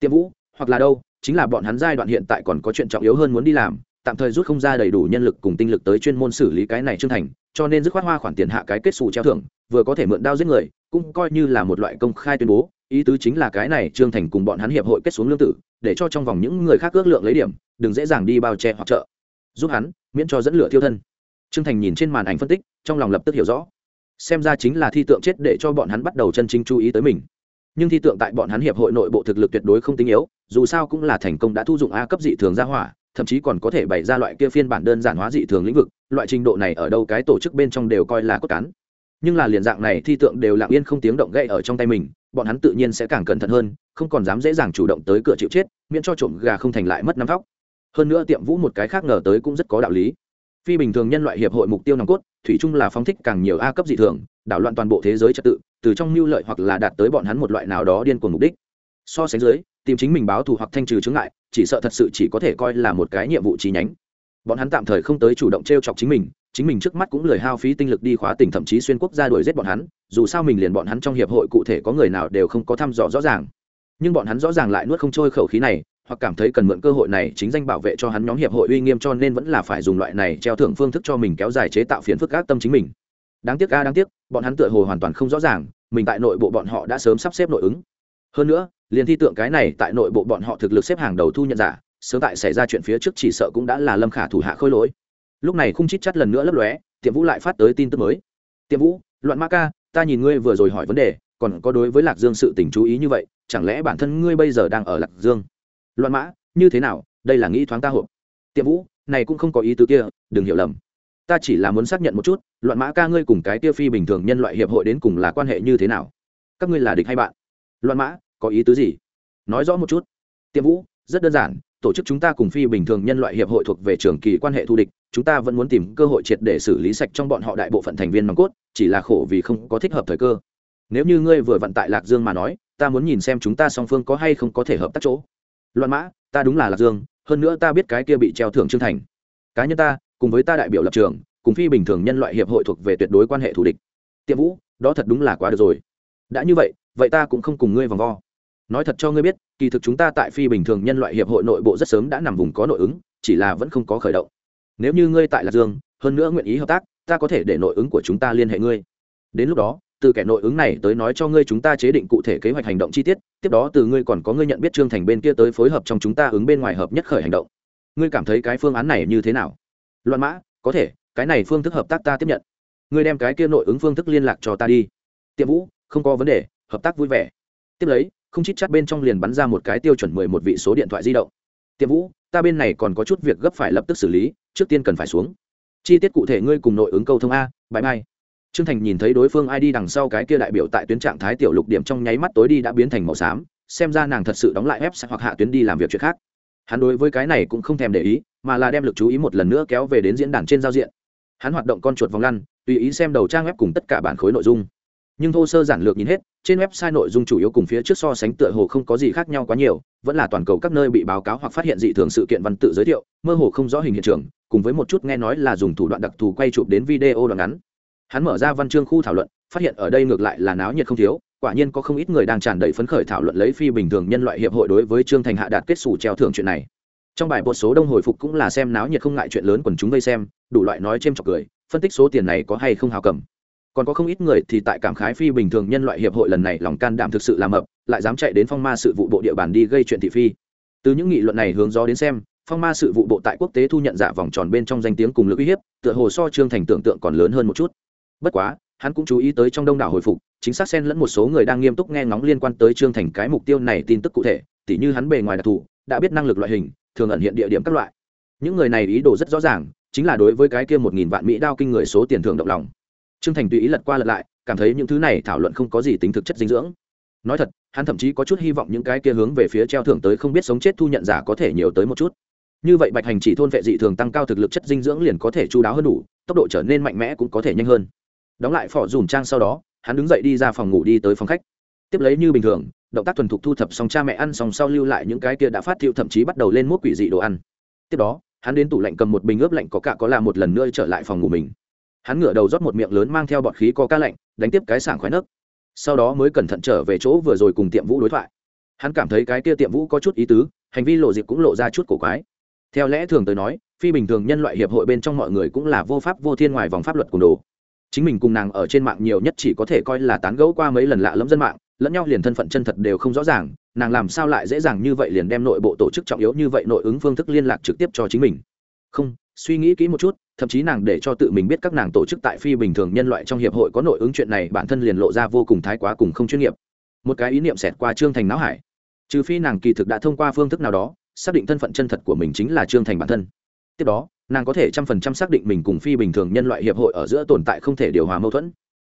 Tiệm vũ, hoặc là đâu, chính là bọn hắn giai đoạn hiện tại còn có chuyện trọng yếu hơn muốn đi làm, tạm thời rút không ra đầy đủ nhân lực cùng tinh lực tới chuyên môn xử lý cái này trương thành, cho nên dứt khoát hoa khoản tiền hạ cái kết xù treo thưởng, vừa có thể mượn đao giết người, cũng coi như là một loại công khai tuyên bố, ý tứ chính là cái này trương thành cùng bọn hắn hiệp hội kết xuống lương tử, để cho trong vòng những người khác ước lượng lấy điểm, đừng dễ dàng đi bao che hoặc trợ. Giúp hắn, miễn cho dẫn lửa thiêu thân trương thành nhìn trên màn ảnh phân tích, trong lòng lập tức hiểu rõ. Xem ra chính là thi tượng chết để cho bọn hắn bắt đầu chân chính chú ý tới mình. Nhưng thi tượng tại bọn hắn hiệp hội nội bộ thực lực tuyệt đối không tinh yếu, dù sao cũng là thành công đã thu dụng a cấp dị thường ra hỏa, thậm chí còn có thể bày ra loại kia phiên bản đơn giản hóa dị thường lĩnh vực, loại trình độ này ở đâu cái tổ chức bên trong đều coi là cốt cán. Nhưng là liền dạng này thi tượng đều lặng yên không tiếng động gây ở trong tay mình, bọn hắn tự nhiên sẽ càng cẩn thận hơn, không còn dám dễ dàng chủ động tới cửa chịu chết, miễn cho trộm gà không thành lại mất năm vóc. Hơn nữa tiệm vũ một cái khác ngờ tới cũng rất có đạo lý phi bình thường nhân loại hiệp hội mục tiêu nòng cốt, thủy chung là phóng thích càng nhiều a cấp dị thường, đảo loạn toàn bộ thế giới trật tự, từ trong mưu lợi hoặc là đạt tới bọn hắn một loại nào đó điên cuồng mục đích. So sánh dưới, tìm chính mình báo thù hoặc thanh trừ chướng ngại, chỉ sợ thật sự chỉ có thể coi là một cái nhiệm vụ chi nhánh. Bọn hắn tạm thời không tới chủ động t r e o chọc chính mình chính mình trước mắt cũng lười hao phí tinh lực đi khóa tỉnh thậm chí xuyên quốc gia đuổi giết bọn hắn, dù sao mình liền bọn hắn trong hiệp hội cụ thể có người nào đều không có thăm dò rõ ràng. Nhưng bọn hắn rõ ràng lại nuốt không trôi khẩu khí này hoặc cảm thấy cần mượn cơ hội này chính danh bảo vệ cho hắn nhóm hiệp hội uy nghiêm cho nên vẫn là phải dùng loại này treo thưởng phương thức cho mình kéo dài chế tạo phiền phức ác tâm chính mình. Đáng tiếc a, đáng tiếc, bọn hắn tựa hồ hoàn toàn không rõ ràng, mình tại nội bộ bọn họ đã sớm sắp xếp nội ứng. Hơn nữa, liền thi tượng cái này tại nội bộ bọn họ thực lực xếp hàng đầu thu nhận giả, sớm tại xảy ra chuyện phía trước chỉ sợ cũng đã là lâm khả thủ hạ khôi lỗi. Lúc này không chít chắt lần nữa lấp lóe, tiệm vũ lại phát tới tin tức mới. Tiệm vũ, loạn ma ca, ta nhìn ngươi vừa rồi hỏi vấn đề, còn có đối với lạc dương sự tình chú ý như vậy, chẳng lẽ bản thân ngươi bây giờ đang ở lạc dương? Loạn mã, như thế nào? Đây là nghĩ thoáng ta hộp. Tiệm vũ, này cũng không có ý tứ kia, đừng hiểu lầm. Ta chỉ là muốn xác nhận một chút, loạn mã ca ngươi cùng cái tiêu phi bình thường nhân loại hiệp hội đến cùng là quan hệ như thế nào? Các ngươi là địch hay bạn? Loạn mã, có ý tứ gì? Nói rõ một chút. Tiệm vũ, rất đơn giản, tổ chức chúng ta cùng phi bình thường nhân loại hiệp hội thuộc về trường kỳ quan hệ thù địch, chúng ta vẫn muốn tìm cơ hội triệt để xử lý sạch trong bọn họ đại bộ phận thành viên nòng cốt, chỉ là khổ vì không có thích hợp thời cơ. Nếu như ngươi vừa vận tại lạc dương mà nói, ta muốn nhìn xem chúng ta song phương có hay không có thể hợp tác chỗ loạn mã, ta đúng là lạc dương, hơn nữa ta biết cái kia bị treo thưởng trương thành. Cá nhân ta, cùng với ta đại biểu lập trường, cùng phi bình thường nhân loại hiệp hội thuộc về tuyệt đối quan hệ thù địch. Tiệm vũ, đó thật đúng là quá được rồi. Đã như vậy vậy ta cũng không cùng ngươi vòng vo. Nói thật cho ngươi biết, kỳ thực chúng ta tại phi bình thường nhân loại hiệp hội nội bộ rất sớm đã nằm vùng có nội ứng, chỉ là vẫn không có khởi động. Nếu như ngươi tại lạc dương, hơn nữa nguyện ý hợp tác, ta có thể để nội ứng của chúng ta liên hệ ngươi. Đến lúc đó từ kẻ nội ứng này tới nói cho ngươi chúng ta chế định cụ thể kế hoạch hành động chi tiết, tiếp đó từ ngươi còn có ngươi nhận biết trương thành bên kia tới phối hợp trong chúng ta ứng bên ngoài hợp nhất khởi hành động. Ngươi cảm thấy cái phương án này như thế nào? Loạn mã, có thể, cái này phương thức hợp tác ta tiếp nhận. Ngươi đem cái kia nội ứng phương thức liên lạc cho ta đi. Tiệm vũ, không có vấn đề, hợp tác vui vẻ. Tiếp lấy, không chít chắt bên trong liền bắn ra một cái tiêu chuẩn mười một vị số điện thoại di động. Tiệm vũ, ta bên này còn có chút việc gấp phải lập tức xử lý, trước tiên cần phải xuống. Chi tiết cụ thể ngươi cùng nội ứng câu thông a bãi mai trương thành nhìn thấy đối phương ID đằng sau cái kia đại biểu tại tuyến trạng thái tiểu lục điểm trong nháy mắt tối đi đã biến thành màu xám, xem ra nàng thật sự đóng lại web hoặc hạ tuyến đi làm việc chuyện khác. Hắn đối với cái này cũng không thèm để ý, mà là đem lực chú ý một lần nữa kéo về đến diễn đàn trên giao diện. Hắn hoạt động con chuột vòng lăn, tùy ý xem đầu trang web cùng tất cả bản khối nội dung. Nhưng thô sơ giản lược nhìn hết, trên website nội dung chủ yếu cùng phía trước so sánh tựa hồ không có gì khác nhau quá nhiều, vẫn là toàn cầu các nơi bị báo cáo hoặc phát hiện dị thường sự kiện văn tự giới thiệu, mơ hồ không rõ hình hiện trường, cùng với một chút nghe nói là dùng thủ đoạn đặc thù quay chụp đến video đoạn ngắn hắn mở ra văn chương khu thảo luận, phát hiện ở đây ngược lại là náo nhiệt không thiếu, quả nhiên có không ít người đang tràn đầy phấn khởi thảo luận lấy phi bình thường nhân loại hiệp hội đối với trương thành hạ đạt kết xù treo thưởng chuyện này. Trong bài một số đông hồi phục cũng là xem náo nhiệt không ngại chuyện lớn quần chúng vây xem, đủ loại nói c h chọc cười, phân tích số tiền này có hay không hào cầm. Còn có không ít người thì tại cảm khái phi bình thường nhân loại hiệp hội lần này lòng can đảm thực sự làm mập, lại dám chạy đến phong ma sự vụ bộ địa bàn đi gây chuyện thị phi. Từ những nghị luận này hướng gió đến xem, phong ma sự vụ bộ tại quốc tế thu nhận giả vòng tròn bên trong danh tiếng cùng lực uy hiếp, tựa hồ so trương thành tưởng tượng còn lớn hơn một chút bất quá, hắn cũng chú ý tới trong đông đảo hồi phục, chính xác xen lẫn một số người đang nghiêm túc nghe ngóng liên quan tới trương thành cái mục tiêu này tin tức cụ thể, tỉ như hắn bề ngoài đặc thù, đã biết năng lực loại hình, thường ẩn hiện địa điểm các loại. Những người này ý đồ rất rõ ràng, chính là đối với cái kia một nghìn vạn mỹ đao kinh người số tiền thưởng động lòng. Trương thành tùy ý lật qua lật lại, cảm thấy những thứ này thảo luận không có gì tính thực chất dinh dưỡng. Nói thật, hắn thậm chí có chút hy vọng những cái kia hướng về phía treo thưởng tới không biết sống chết thu nhận giả có thể nhiều tới một chút. Như vậy bạch hành chỉ thôn vệ dị thường tăng cao thực lực chất dinh dưỡng liền có thể chú đáo hơn đủ, tốc độ trở nên mạnh mẽ cũng có thể nhanh hơn đóng lại phỏ dùm trang sau đó, hắn đứng dậy đi ra phòng ngủ đi tới phòng khách. Tiếp lấy như bình thường, động tác thuần thục thu thập xong cha mẹ ăn xong sau lưu lại những cái kia đã phát thiệu thậm chí bắt đầu lên mốt quỷ dị đồ ăn. Tiếp đó, hắn đến tủ lạnh cầm một bình ướp lạnh có cả có là một lần nữa trở lại phòng ngủ mình. Hắn ngửa đầu rót một miệng lớn mang theo bọt khí có ca lạnh, đánh tiếp cái sảng khoái nấc. Sau đó mới cẩn thận trở về chỗ vừa rồi cùng tiệm vũ đối thoại. Hắn cảm thấy cái kia tiệm vũ có chút ý tứ, hành vi lộ dịp cũng lộ ra chút cổ quái. Theo lẽ thường tới nói, phi bình thường nhân loại hiệp hội bên trong mọi người cũng là vô pháp vô thiên ngoài vòng pháp luật cùng đồ chính mình cùng nàng ở trên mạng nhiều nhất chỉ có thể coi là tán gẫu qua mấy lần lạ lẫm dân mạng, lẫn nhau liền thân phận chân thật đều không rõ ràng, nàng làm sao lại dễ dàng như vậy liền đem nội bộ tổ chức trọng yếu như vậy nội ứng phương thức liên lạc trực tiếp cho chính mình. Không, suy nghĩ kỹ một chút, thậm chí nàng để cho tự mình biết các nàng tổ chức tại phi bình thường nhân loại trong hiệp hội có nội ứng chuyện này bản thân liền lộ ra vô cùng thái quá cùng không chuyên nghiệp. Một cái ý niệm xẹt qua trương thành não hải. Trừ phi nàng kỳ thực đã thông qua phương thức nào đó, xác định thân phận chân thật của mình chính là trương thành bản thân. Tiếp đó nàng có thể trăm phần trăm xác định mình cùng phi bình thường nhân loại hiệp hội ở giữa tồn tại không thể điều hòa mâu thuẫn.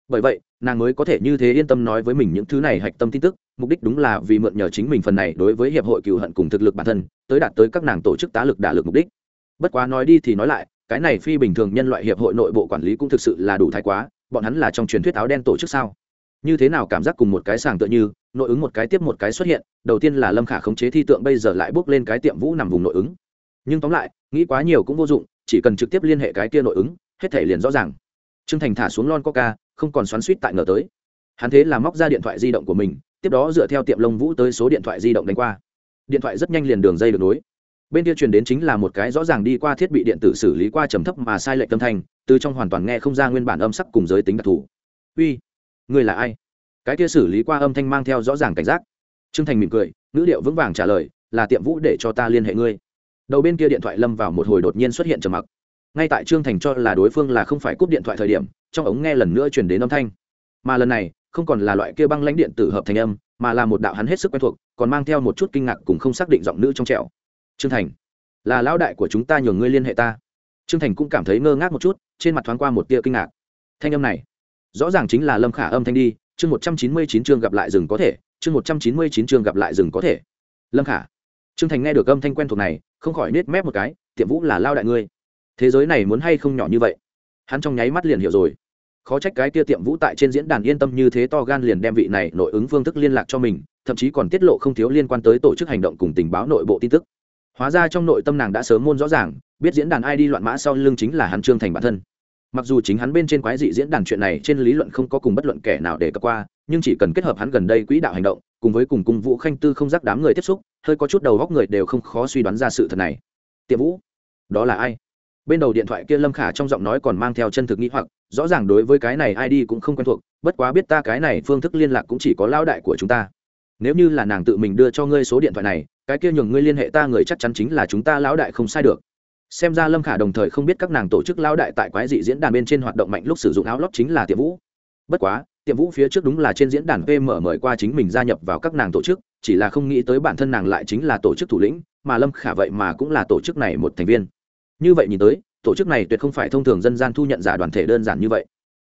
Bởi vậy, nàng mới có thể như thế yên tâm nói với mình những thứ này hạch tâm tin tức, mục đích đúng là vì mượn nhờ chính mình phần này đối với hiệp hội cựu hận cùng thực lực bản thân, tới đạt tới các nàng tổ chức tá lực đả lực mục đích. Bất quá nói đi thì nói lại, cái này phi bình thường nhân loại hiệp hội nội bộ quản lý cũng thực sự là đủ thái quá, bọn hắn là trong truyền thuyết áo đen tổ chức sao? Như thế nào cảm giác cùng một cái sàng tựa như, nội ứng một cái tiếp một cái xuất hiện, đầu tiên là lâm khả khống chế thi tượng bây giờ lại bước lên cái tiệm vũ nằm vùng nội ứng. Nhưng tóm lại nghĩ quá nhiều cũng vô dụng, chỉ cần trực tiếp liên hệ cái kia nội ứng, hết thể liền rõ ràng. T r ư ơ n g thành thả xuống lon coca, không còn xoắn suýt tại ngờ tới. Hắn thế là móc ra điện thoại di động của mình, tiếp đó dựa theo tiệm lông vũ tới số điện thoại di động đánh qua. Điện thoại rất nhanh liền đường dây được nối. Bên kia truyền đến chính là một cái rõ ràng đi qua thiết bị điện tử xử lý qua trầm thấp mà sai lệch tâm thanh, từ trong hoàn toàn nghe không ra nguyên bản âm sắc cùng giới tính đặc thù. Uy, người là ai? Cái kia xử lý qua âm thanh mang theo rõ ràng cảnh giác. T r ư ơ n g thành mỉm cười, ngữ điệu vững vàng trả lời, là tiệm vũ để cho ta liên hệ ngươi đầu bên kia điện thoại lâm vào một hồi đột nhiên xuất hiện trầm mặc. Ngay tại trương thành cho là đối phương là không phải cúp điện thoại thời điểm, trong ống nghe lần nữa chuyển đến âm thanh. Mà lần này, không còn là loại kia băng lãnh điện tử hợp thành âm, mà là một đạo hắn hết sức quen thuộc, còn mang theo một chút kinh ngạc cùng không xác định giọng nữ trong trẻo. Trương thành, là lão đại của chúng ta nhường ngươi liên hệ ta. Trương thành cũng cảm thấy ngơ ngác một chút, trên mặt thoáng qua một tia kinh ngạc. Thanh âm này, rõ ràng chính là lâm khả âm thanh đi, chương một trăm chín mươi chín chương gặp lại rừng có thể, chương một trăm chín mươi chín chương gặp lại rừng có thể. Lâm khả, trương thành nghe được âm thanh quen thuộc này không khỏi nết mép một cái, tiệm vũ là lao đại ngươi. Thế giới này muốn hay không nhỏ như vậy? Hắn trong nháy mắt liền hiểu rồi. Khó trách cái kia tiệm vũ tại trên diễn đàn yên tâm như thế to gan liền đem vị này nội ứng phương thức liên lạc cho mình, thậm chí còn tiết lộ không thiếu liên quan tới tổ chức hành động cùng tình báo nội bộ tin tức. Hóa ra trong nội tâm nàng đã sớm môn rõ ràng, biết diễn đàn ai đi loạn mã sau lưng chính là hắn trương thành bản thân mặc dù chính hắn bên trên quái dị diễn đàn chuyện này trên lý luận không có cùng bất luận kẻ nào để cập qua, nhưng chỉ cần kết hợp hắn gần đây quỹ đạo hành động, cùng với cùng cung vũ khanh tư không giác đám người tiếp xúc, hơi có chút đầu góc người đều không khó suy đoán ra sự thật này. Tiệm vũ, đó là ai? Bên đầu điện thoại kia lâm khả trong giọng nói còn mang theo chân thực nghĩ hoặc, rõ ràng đối với cái này ai đi cũng không quen thuộc, bất quá biết ta cái này phương thức liên lạc cũng chỉ có lao đại của chúng ta. Nếu như là nàng tự mình đưa cho ngươi số điện thoại này, cái kia nhường ngươi liên hệ ta người chắc chắn chính là chúng ta lão đại không sai được xem ra lâm khả đồng thời không biết các nàng tổ chức lão đại tại quái dị diễn đàn bên trên hoạt động mạnh lúc sử dụng áo lót chính là tiệm vũ. Bất quá, tiệm vũ phía trước đúng là trên diễn đàn pm mời qua chính mình gia nhập vào các nàng tổ chức, chỉ là không nghĩ tới bản thân nàng lại chính là tổ chức thủ lĩnh, mà lâm khả vậy mà cũng là tổ chức này một thành viên. Như vậy nhìn tới, tổ chức này tuyệt không phải thông thường dân gian thu nhận giả đoàn thể đơn giản như vậy.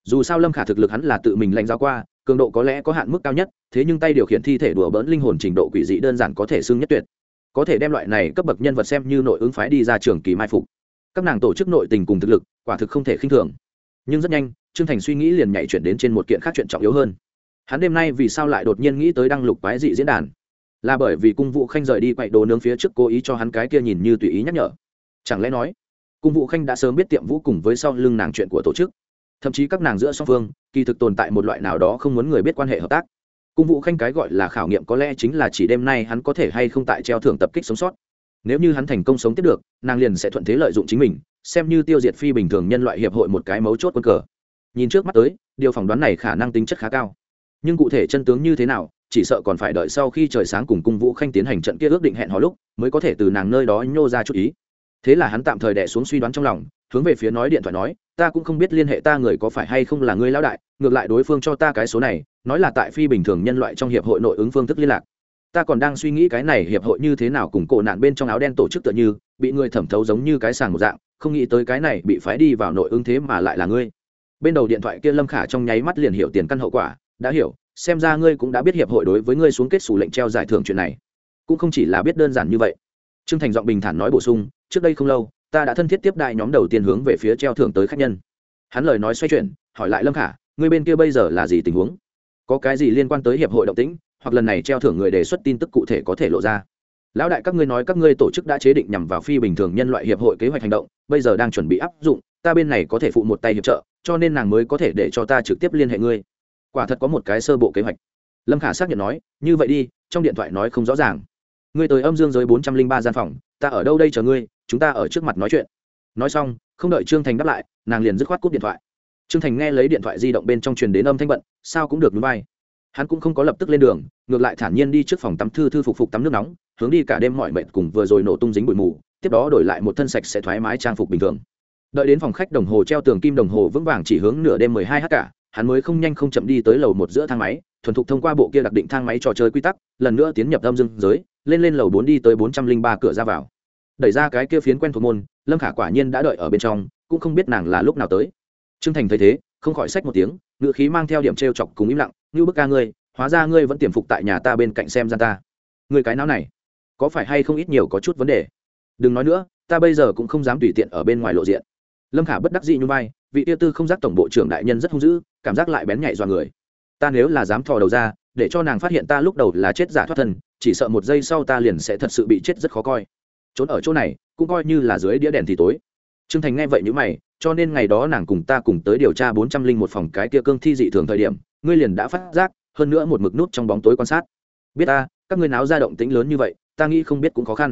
Dù sao lâm khả thực lực hắn là tự mình lãnh giáo qua, cường độ có lẽ có hạn mức cao nhất, thế nhưng tay điều khiển thi thể đùa bỡn linh hồn trình độ quỷ dị đơn giản có thể xưng nhất tuyệt có thể đem loại này cấp bậc nhân vật xem như nội ứng phái đi ra trường kỳ mai phục. Các nàng tổ chức nội tình cùng thực lực, quả thực không thể khinh thường. Nhưng rất nhanh, trương thành suy nghĩ liền nhảy chuyển đến trên một kiện khác chuyện trọng yếu hơn. Hắn đêm nay vì sao lại đột nhiên nghĩ tới đăng lục quái dị diễn đàn? Là bởi vì cung vụ khanh rời đi quậy đồ nướng phía trước cố ý cho hắn cái kia nhìn như tùy ý nhắc nhở. Chẳng lẽ nói, cung vụ khanh đã sớm biết tiệm vũ cùng với sau lưng nàng chuyện của tổ chức. Thậm chí các nàng giữa song phương, kỳ thực tồn tại một loại nào đó không muốn người biết quan hệ hợp tác cung Vũ khanh cái gọi là khảo nghiệm có lẽ chính là chỉ đêm nay hắn có thể hay không tại treo thưởng tập kích sống sót. Nếu như hắn thành công sống tiếp được, nàng liền sẽ thuận thế lợi dụng chính mình, xem như tiêu diệt phi bình thường nhân loại hiệp hội một cái mấu chốt quân cờ. Nhìn trước mắt tới, điều phỏng đoán này khả năng tính chất khá cao. Nhưng cụ thể chân tướng như thế nào, chỉ sợ còn phải đợi sau khi trời sáng cùng cung vũ khanh tiến hành trận kia ước định hẹn hò lúc, mới có thể từ nàng nơi đó nhô ra chút ý. Thế là hắn tạm thời đẻ xuống suy đoán trong lòng hướng về phía nói điện thoại nói, ta cũng không biết liên hệ ta người có phải hay không là ngươi lão đại, ngược lại đối phương cho ta cái số này, nói là tại phi bình thường nhân loại trong hiệp hội nội ứng phương thức liên lạc. Ta còn đang suy nghĩ cái này hiệp hội như thế nào cùng cổ nạn bên trong áo đen tổ chức tựa như, bị người thẩm thấu giống như cái sàng một dạng, không nghĩ tới cái này bị phái đi vào nội ứng thế mà lại là ngươi. Bên đầu điện thoại kia lâm khả trong nháy mắt liền hiểu tiền căn hậu quả, đã hiểu, xem ra ngươi cũng đã biết hiệp hội đối với ngươi xuống kết xù lệnh treo giải thưởng chuyện này. Cũng không chỉ là biết đơn giản như vậy. Trương thành giọng bình thản nói bổ sung, trước đây không lâu ta đã thân thiết tiếp đại nhóm đầu tiên hướng về phía treo thưởng tới khách nhân. Hắn lời nói xoay chuyển, hỏi lại lâm khả ngươi bên kia bây giờ là gì tình huống? Có cái gì liên quan tới hiệp hội động tĩnh, hoặc lần này treo thưởng người đề xuất tin tức cụ thể có thể lộ ra? Lão đại, các ngươi nói các ngươi tổ chức đã chế định nhằm vào phi bình thường nhân loại hiệp hội kế hoạch hành động, bây giờ đang chuẩn bị áp dụng, ta bên này có thể phụ một tay hiệp trợ, cho nên nàng mới có thể để cho ta trực tiếp liên hệ ngươi. Quả thật có một cái sơ bộ kế hoạch. Lâm khả xác nhận nói, như vậy đi, trong điện thoại nói không rõ ràng. Ngươi tới âm dương giới bốn trăm linh ba gian phòng ta ở đâu đây chờ ngươi, chúng ta ở trước mặt nói chuyện. Nói xong, không đợi trương thành đáp lại, nàng liền dứt khoát cúp điện thoại. Trương thành nghe lấy điện thoại di động bên trong truyền đến âm thanh bận, sao cũng được núi bay hắn cũng không có lập tức lên đường, ngược lại thản nhiên đi trước phòng tắm thư thư phục phục tắm nước nóng, hướng đi cả đêm mọi mệt cùng vừa rồi nổ tung dính bụi mù, tiếp đó đổi lại một thân sạch sẽ thoải mái trang phục bình thường. Đợi đến phòng khách đồng hồ treo tường kim đồng hồ vững vàng chỉ hướng nửa đêm mười hai h cả, hắn mới không nhanh không chậm đi tới lầu một giữa thang máy, thuần thục thông qua bộ kia đặc định thang máy trò chơi quy tắc, lần nữa tiến nhập âm dương giới lên lên lầu bốn đi tới bốn trăm linh ba cửa ra vào. Đẩy ra cái kia phiến quen thuộc môn, lâm khả quả nhiên đã đợi ở bên trong, cũng không biết nàng là lúc nào tới. T r ư ơ n g thành thấy thế, không khỏi sách một tiếng ngự khí mang theo điểm t r e o chọc cùng im lặng như bức ca ngươi, hóa ra ngươi vẫn tiềm phục tại nhà ta bên cạnh xem ra ta. Người cái não này, có phải hay không ít nhiều có chút vấn đề? Đừng nói nữa, ta bây giờ cũng không dám tùy tiện ở bên ngoài lộ diện. Lâm khả bất đắc dị như vai, vị tiêu tư không giác tổng bộ trưởng đại nhân rất hung dữ, cảm giác lại bén nhạy dọa người. Ta nếu là dám thò đầu ra, để cho nàng phát hiện ta lúc đầu là chết giả thoát thân chỉ sợ một giây sau ta liền sẽ thật sự bị chết rất khó coi. Trốn ở chỗ này, cũng coi như là dưới đĩa đèn thì tối. T r ư ơ n g thành nghe vậy n mày, cho nên ngày đó nàng cùng ta cùng tới điều tra bốn trăm linh một phòng cái kia cương thi dị thường thời điểm, ngươi liền đã phát giác, hơn nữa một mực nút trong bóng tối quan sát. Biết ta, các ngươi náo ra động tĩnh lớn như vậy, ta nghĩ không biết cũng khó khăn.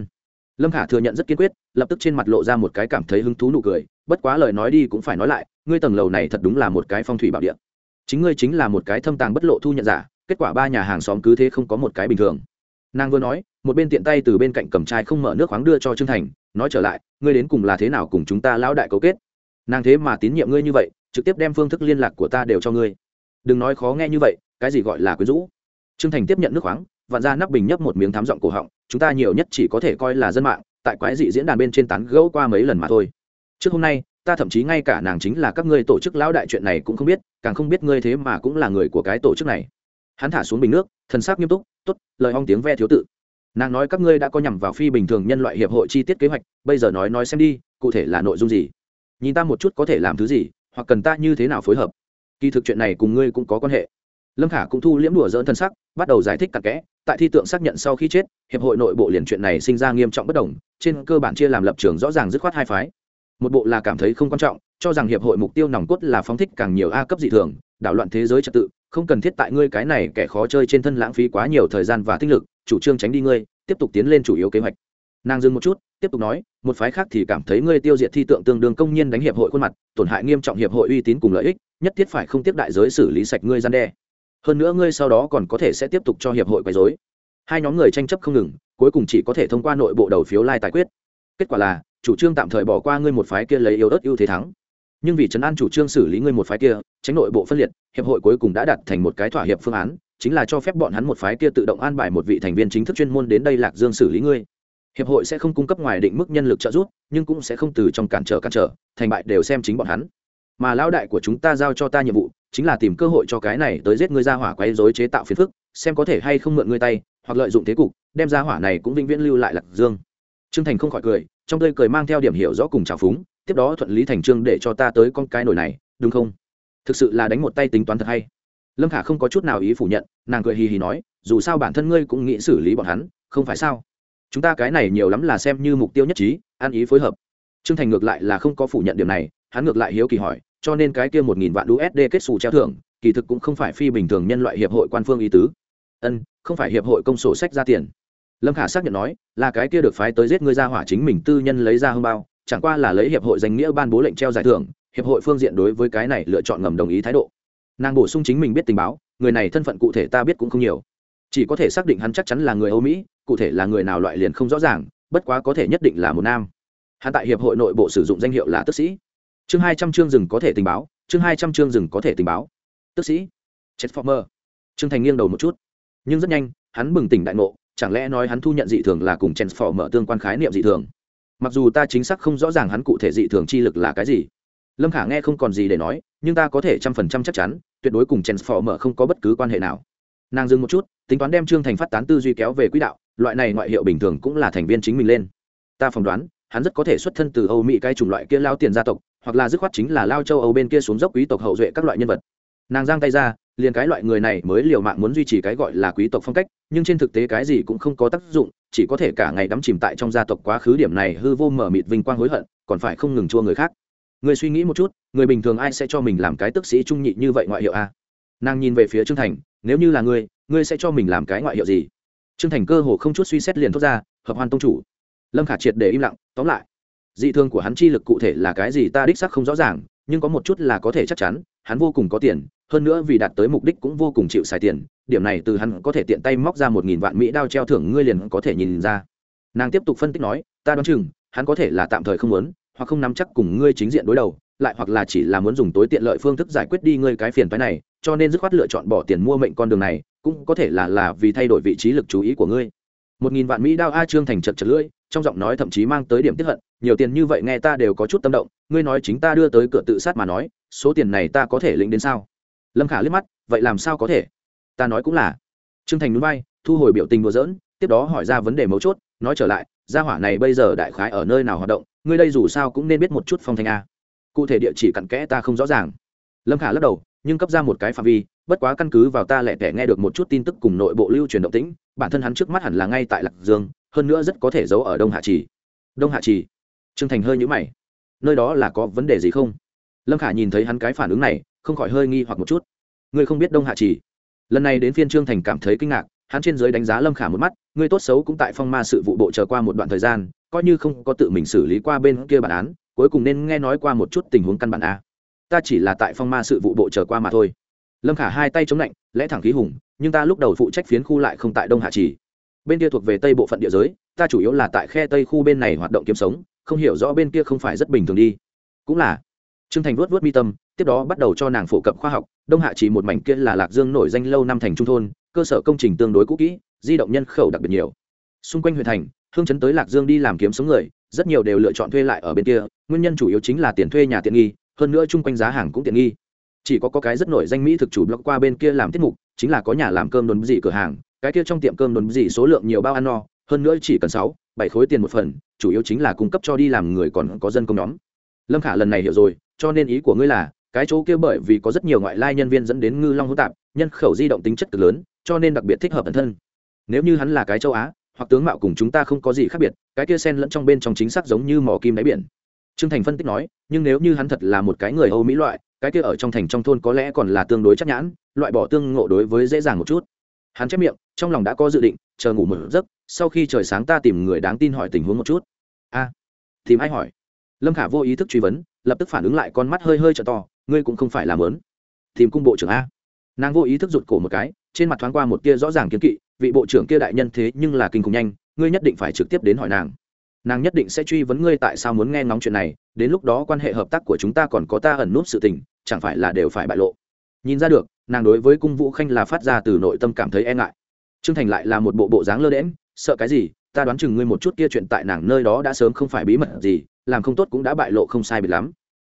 Lâm khả thừa nhận rất kiên quyết, lập tức trên mặt lộ ra một cái cảm thấy hứng thú nụ cười, bất quá lời nói đi cũng phải nói lại, ngươi tầng lầu này thật đúng là một cái phong thủy bảo địa. Chính ngươi chính là một cái thâm tàng bất lộ thu nhận giả, kết quả ba nhà hàng xóm cứ thế không có một cái bình thường nàng vừa nói, một bên tiện tay từ bên cạnh cầm chai không mở nước khoáng đưa cho trương thành, nói trở lại, ngươi đến cùng là thế nào cùng chúng ta lão đại cấu kết? Nàng thế mà tín nhiệm ngươi như vậy, trực tiếp đem phương thức liên lạc của ta đều cho ngươi. Đừng nói khó nghe như vậy, cái gì gọi là quyến rũ? Trương thành tiếp nhận nước khoáng, vặn ra nắp bình nhấp một miếng thám giọng cổ họng, chúng ta nhiều nhất chỉ có thể coi là dân mạng, tại quái dị diễn đàn bên trên tán gẫu qua mấy lần mà thôi. Trước hôm nay, ta thậm chí ngay cả nàng chính là các ngươi tổ chức lão đại chuyện này cũng không biết, càng không biết ngươi thế mà cũng là người của cái tổ chức này. Hắn thả xuống bình nước, thần sắc nghiêm túc tốt, lời hong tiếng ve thiếu tự. Nàng nói các ngươi đã có nhằm vào phi bình thường nhân loại hiệp hội chi tiết kế hoạch, bây giờ nói nói xem đi, cụ thể là nội dung gì? Nhìn ta một chút có thể làm thứ gì, hoặc cần ta như thế nào phối hợp. Kỳ thực chuyện này cùng ngươi cũng có quan hệ. Lâm khả cũng thu liễm đùa dỡn thân sắc, bắt đầu giải thích cặn kẽ, tại thi tượng xác nhận sau khi chết, hiệp hội nội bộ liền chuyện này sinh ra nghiêm trọng bất đồng, trên cơ bản chia làm lập trường rõ ràng dứt khoát hai phái. Một bộ là cảm thấy không quan trọng, cho rằng hiệp hội mục tiêu nòng cốt là phóng thích càng nhiều a cấp dị thường, đảo loạn thế giới trật tự không cần thiết tại ngươi cái này kẻ khó chơi trên thân lãng phí quá nhiều thời gian và tinh lực, chủ trương tránh đi ngươi, tiếp tục tiến lên chủ yếu kế hoạch. Nàng dừng một chút, tiếp tục nói, một phái khác thì cảm thấy ngươi tiêu diệt thi tượng tương đương công nhiên đánh hiệp hội khuôn mặt, tổn hại nghiêm trọng hiệp hội uy tín cùng lợi ích, nhất thiết phải không tiếp đại giới xử lý sạch ngươi gian đe. Hơn nữa ngươi sau đó còn có thể sẽ tiếp tục cho hiệp hội quấy dối hai nhóm người tranh chấp không ngừng, cuối cùng chỉ có thể thông qua nội bộ đầu phiếu lai tài quyết. Kết quả là, chủ trương tạm thời bỏ qua ngươi một phái kia lấy yếu ớt ưu thế thắng nhưng vì trấn an chủ trương xử lý ngươi một phái kia, tránh nội bộ phân liệt, hiệp hội cuối cùng đã đặt thành một cái thỏa hiệp phương án, chính là cho phép bọn hắn một phái kia tự động an bài một vị thành viên chính thức chuyên môn đến đây lạc dương xử lý ngươi. Hiệp hội sẽ không cung cấp ngoài định mức nhân lực trợ giúp, nhưng cũng sẽ không từ trong cản trở cản trở, thành bại đều xem chính bọn hắn. Mà lão đại của chúng ta giao cho ta nhiệm vụ, chính là tìm cơ hội cho cái này tới giết ngươi ra hỏa quấy rối chế tạo phiền phức, xem có thể hay không mượn ngươi tay, hoặc lợi dụng thế cục, đem ra hỏa này cũng vĩnh viễn lưu lại lạc dương. Trương thành không khỏi cười, trong tươi cười mang theo điểm hiểu rõ cùng trào phúng tiếp đó thuận lý thành trương để cho ta tới con cái nổi này, đúng không? Thực sự là đánh một tay tính toán thật hay. Lâm khả không có chút nào ý phủ nhận, nàng cười hì hì nói, dù sao bản thân ngươi cũng nghĩ xử lý bọn hắn, không phải sao? Chúng ta cái này nhiều lắm là xem như mục tiêu nhất trí, ăn ý phối hợp. Trương thành ngược lại là không có phủ nhận điểm này, hắn ngược lại hiếu kỳ hỏi, cho nên cái kia một nghìn vạn usd kết xù treo thưởng, kỳ thực cũng không phải phi bình thường nhân loại hiệp hội quan phương ý tứ. Ân, không phải hiệp hội công sổ sách ra tiền. Lâm khả xác nhận nói, là cái kia được phái tới giết ngươi ra hỏa chính mình tư nhân lấy ra hơn bao chẳng qua là lấy hiệp hội danh nghĩa ban bố lệnh treo giải thưởng, hiệp hội phương diện đối với cái này lựa chọn ngầm đồng ý thái độ. Nàng bổ sung chính mình biết tình báo, người này thân phận cụ thể ta biết cũng không nhiều. Chỉ có thể xác định hắn chắc chắn là người âu mỹ, cụ thể là người nào loại liền không rõ ràng, bất quá có thể nhất định là một nam. Hắn tại hiệp hội nội bộ sử dụng danh hiệu là tức sĩ. Chương hai trăm chương rừng có thể tình báo, chương hai trăm chương rừng có thể tình báo. Tức sĩ. Transformer. Trương thành nghiêng đầu một chút. Nhưng rất nhanh, hắn bừng tỉnh đại ngộ, chẳng lẽ nói hắn thu nhận dị thường là cùng transformer tương quan khái niệm dị thường? Mặc dù ta chính xác không rõ ràng hắn cụ thể dị thường chi lực là cái gì. Lâm khả nghe không còn gì để nói, nhưng ta có thể trăm phần trăm chắc chắn, tuyệt đối cùng chèn phò mở không có bất cứ quan hệ nào. Nàng dừng một chút, tính toán đem trương thành phát tán tư duy kéo về quỹ đạo, loại này ngoại hiệu bình thường cũng là thành viên chính mình lên. Ta phỏng đoán, hắn rất có thể xuất thân từ âu mỹ cái chủng loại kia lao tiền gia tộc, hoặc là dứt khoát chính là lao châu âu bên kia xuống dốc quý tộc hậu duệ các loại nhân vật. Nàng giang tay ra liền cái loại người này mới liều mạng muốn duy trì cái gọi là quý tộc phong cách, nhưng trên thực tế cái gì cũng không có tác dụng, chỉ có thể cả ngày đắm chìm tại trong gia tộc quá khứ điểm này hư vô mở mịt vinh quang hối hận, còn phải không ngừng chua người khác. Người suy nghĩ một chút, người bình thường ai sẽ cho mình làm cái tức sĩ trung nhị như vậy ngoại hiệu a? Nàng nhìn về phía trương thành, nếu như là ngươi ngươi sẽ cho mình làm cái ngoại hiệu gì? Trương thành cơ hồ không chút suy xét liền thốt ra, hợp hoan tông chủ. Lâm khả triệt để im lặng, tóm lại, dị thương của hắn chi lực cụ thể là cái gì ta đích sắc không rõ ràng, nhưng có một chút là có thể chắc chắn, hắn vô cùng có tiền hơn nữa vì đạt tới mục đích cũng vô cùng chịu xài tiền, điểm này từ hắn có thể tiện tay móc ra một nghìn vạn mỹ đao treo thưởng ngươi liền có thể nhìn ra. Nàng tiếp tục phân tích nói, ta đoán chừng, hắn có thể là tạm thời không muốn, hoặc không nắm chắc cùng ngươi chính diện đối đầu, lại hoặc là chỉ là muốn dùng tối tiện lợi phương thức giải quyết đi ngươi cái phiền phái này, cho nên dứt khoát lựa chọn bỏ tiền mua mệnh con đường này, cũng có thể là là vì thay đổi vị trí lực chú ý của ngươi. Một nghìn vạn mỹ đao a trương thành chật chật lưỡi, trong giọng nói thậm chí mang tới điểm tiếp hận, nhiều tiền như vậy nghe ta đều có chút tâm động, ngươi nói chính ta đưa tới cửa tự sát mà nói, số tiền này ta có thể lĩnh đến sao? Lâm khả liếc mắt, vậy làm sao có thể? Ta nói cũng là. Trương thành núi bay thu hồi biểu tình đùa dỡn tiếp đó hỏi ra vấn đề mấu chốt, nói trở lại, gia hỏa này bây giờ đại khái ở nơi nào hoạt động, ngươi đây dù sao cũng nên biết một chút phong thanh a. Cụ thể địa chỉ cặn kẽ ta không rõ ràng. Lâm khả lắc đầu, nhưng cấp ra một cái phạm vi, bất quá căn cứ vào ta lẻ tẻ nghe được một chút tin tức cùng nội bộ lưu truyền động tĩnh, bản thân hắn trước mắt hẳn là ngay tại lạc dương, hơn nữa rất có thể giấu ở đông hạ trì. Đông hạ trì? Trương thành hơi nhũ mày. Nơi đó là có vấn đề gì không? Lâm khả nhìn thấy hắn cái phản ứng này không khỏi hơi nghi hoặc một chút. Ngươi không biết đông hạ Chỉ. lần này đến phiên trương thành cảm thấy kinh ngạc, hắn trên giới đánh giá lâm khả một mắt, ngươi tốt xấu cũng tại phong ma sự vụ bộ chờ qua một đoạn thời gian, coi như không có tự mình xử lý qua bên kia bản án, cuối cùng nên nghe nói qua một chút tình huống căn bản a. Ta chỉ là tại phong ma sự vụ bộ chờ qua mà thôi. Lâm khả hai tay chống lạnh, lẽ thẳng khí hùng, nhưng ta lúc đầu phụ trách phiến khu lại không tại đông hạ trì. Bên kia thuộc về tây bộ phận địa giới, ta chủ yếu là tại khe tây khu bên này hoạt động kiếm sống, không hiểu rõ bên kia không phải rất bình thường đi. Cũng là. Trương thành vuốt vuốt mi tâm tiếp đó bắt đầu cho nàng phổ cập khoa học đông hạ chỉ một mảnh kia là lạc dương nổi danh lâu năm thành trung thôn cơ sở công trình tương đối cũ kỹ di động nhân khẩu đặc biệt nhiều. Xung quanh huyện thành hương chấn tới lạc dương đi làm kiếm sống người rất nhiều đều lựa chọn thuê lại ở bên kia nguyên nhân chủ yếu chính là tiền thuê nhà tiện nghi hơn nữa chung quanh giá hàng cũng tiện nghi. Chỉ có, có cái rất nổi danh mỹ thực chủ blog qua bên kia làm tiết mục chính là có nhà làm cơm đồn dị cửa hàng cái kia trong tiệm cơm đồn dị số lượng nhiều bao ăn no hơn nữa chỉ cần sáu bảy khối tiền một phần chủ yếu chính là cung cấp cho đi làm người còn có dân công nhóm. Lâm khả lần này hiểu rồi cho nên ý của ngươi là cái chỗ kia bởi vì có rất nhiều ngoại lai nhân viên dẫn đến ngư long hỗn tạp, nhân khẩu di động tính chất cực lớn, cho nên đặc biệt thích hợp bản thân. Nếu như hắn là cái châu á, hoặc tướng mạo cùng chúng ta không có gì khác biệt, cái kia sen lẫn trong bên trong chính xác giống như mỏ kim đáy biển. Trương thành phân tích nói, nhưng nếu như hắn thật là một cái người âu mỹ loại, cái kia ở trong thành trong thôn có lẽ còn là tương đối chắc nhãn, loại bỏ tương ngộ đối với dễ dàng một chút. Hắn chép miệng, trong lòng đã có dự định, chờ ngủ một giấc, sau khi trời sáng ta tìm người đáng tin hỏi tình huống một chút. A, tìm ai hỏi? Lâm khả vô ý thức truy vấn, lập tức phản ứng lại con mắt hơi hơi t to ngươi cũng không phải làm lớn tìm cung bộ trưởng a. Nàng vô ý thức rụt cổ một cái, trên mặt thoáng qua một tia rõ ràng kiến kỵ, vị bộ trưởng kia đại nhân thế nhưng là kinh khủng nhanh, ngươi nhất định phải trực tiếp đến hỏi nàng. Nàng nhất định sẽ truy vấn ngươi tại sao muốn nghe ngóng chuyện này, đến lúc đó quan hệ hợp tác của chúng ta còn có ta ẩn núp sự tình, chẳng phải là đều phải bại lộ. Nhìn ra được, nàng đối với cung vũ khanh là phát ra từ nội tâm cảm thấy e ngại. Trương thành lại là một bộ bộ dáng lơ đễm sợ cái gì, ta đoán chừng ngươi một chút kia chuyện tại nàng nơi đó đã sớm không phải bí mật gì, làm không tốt cũng đã bại lộ không sai biệt lắm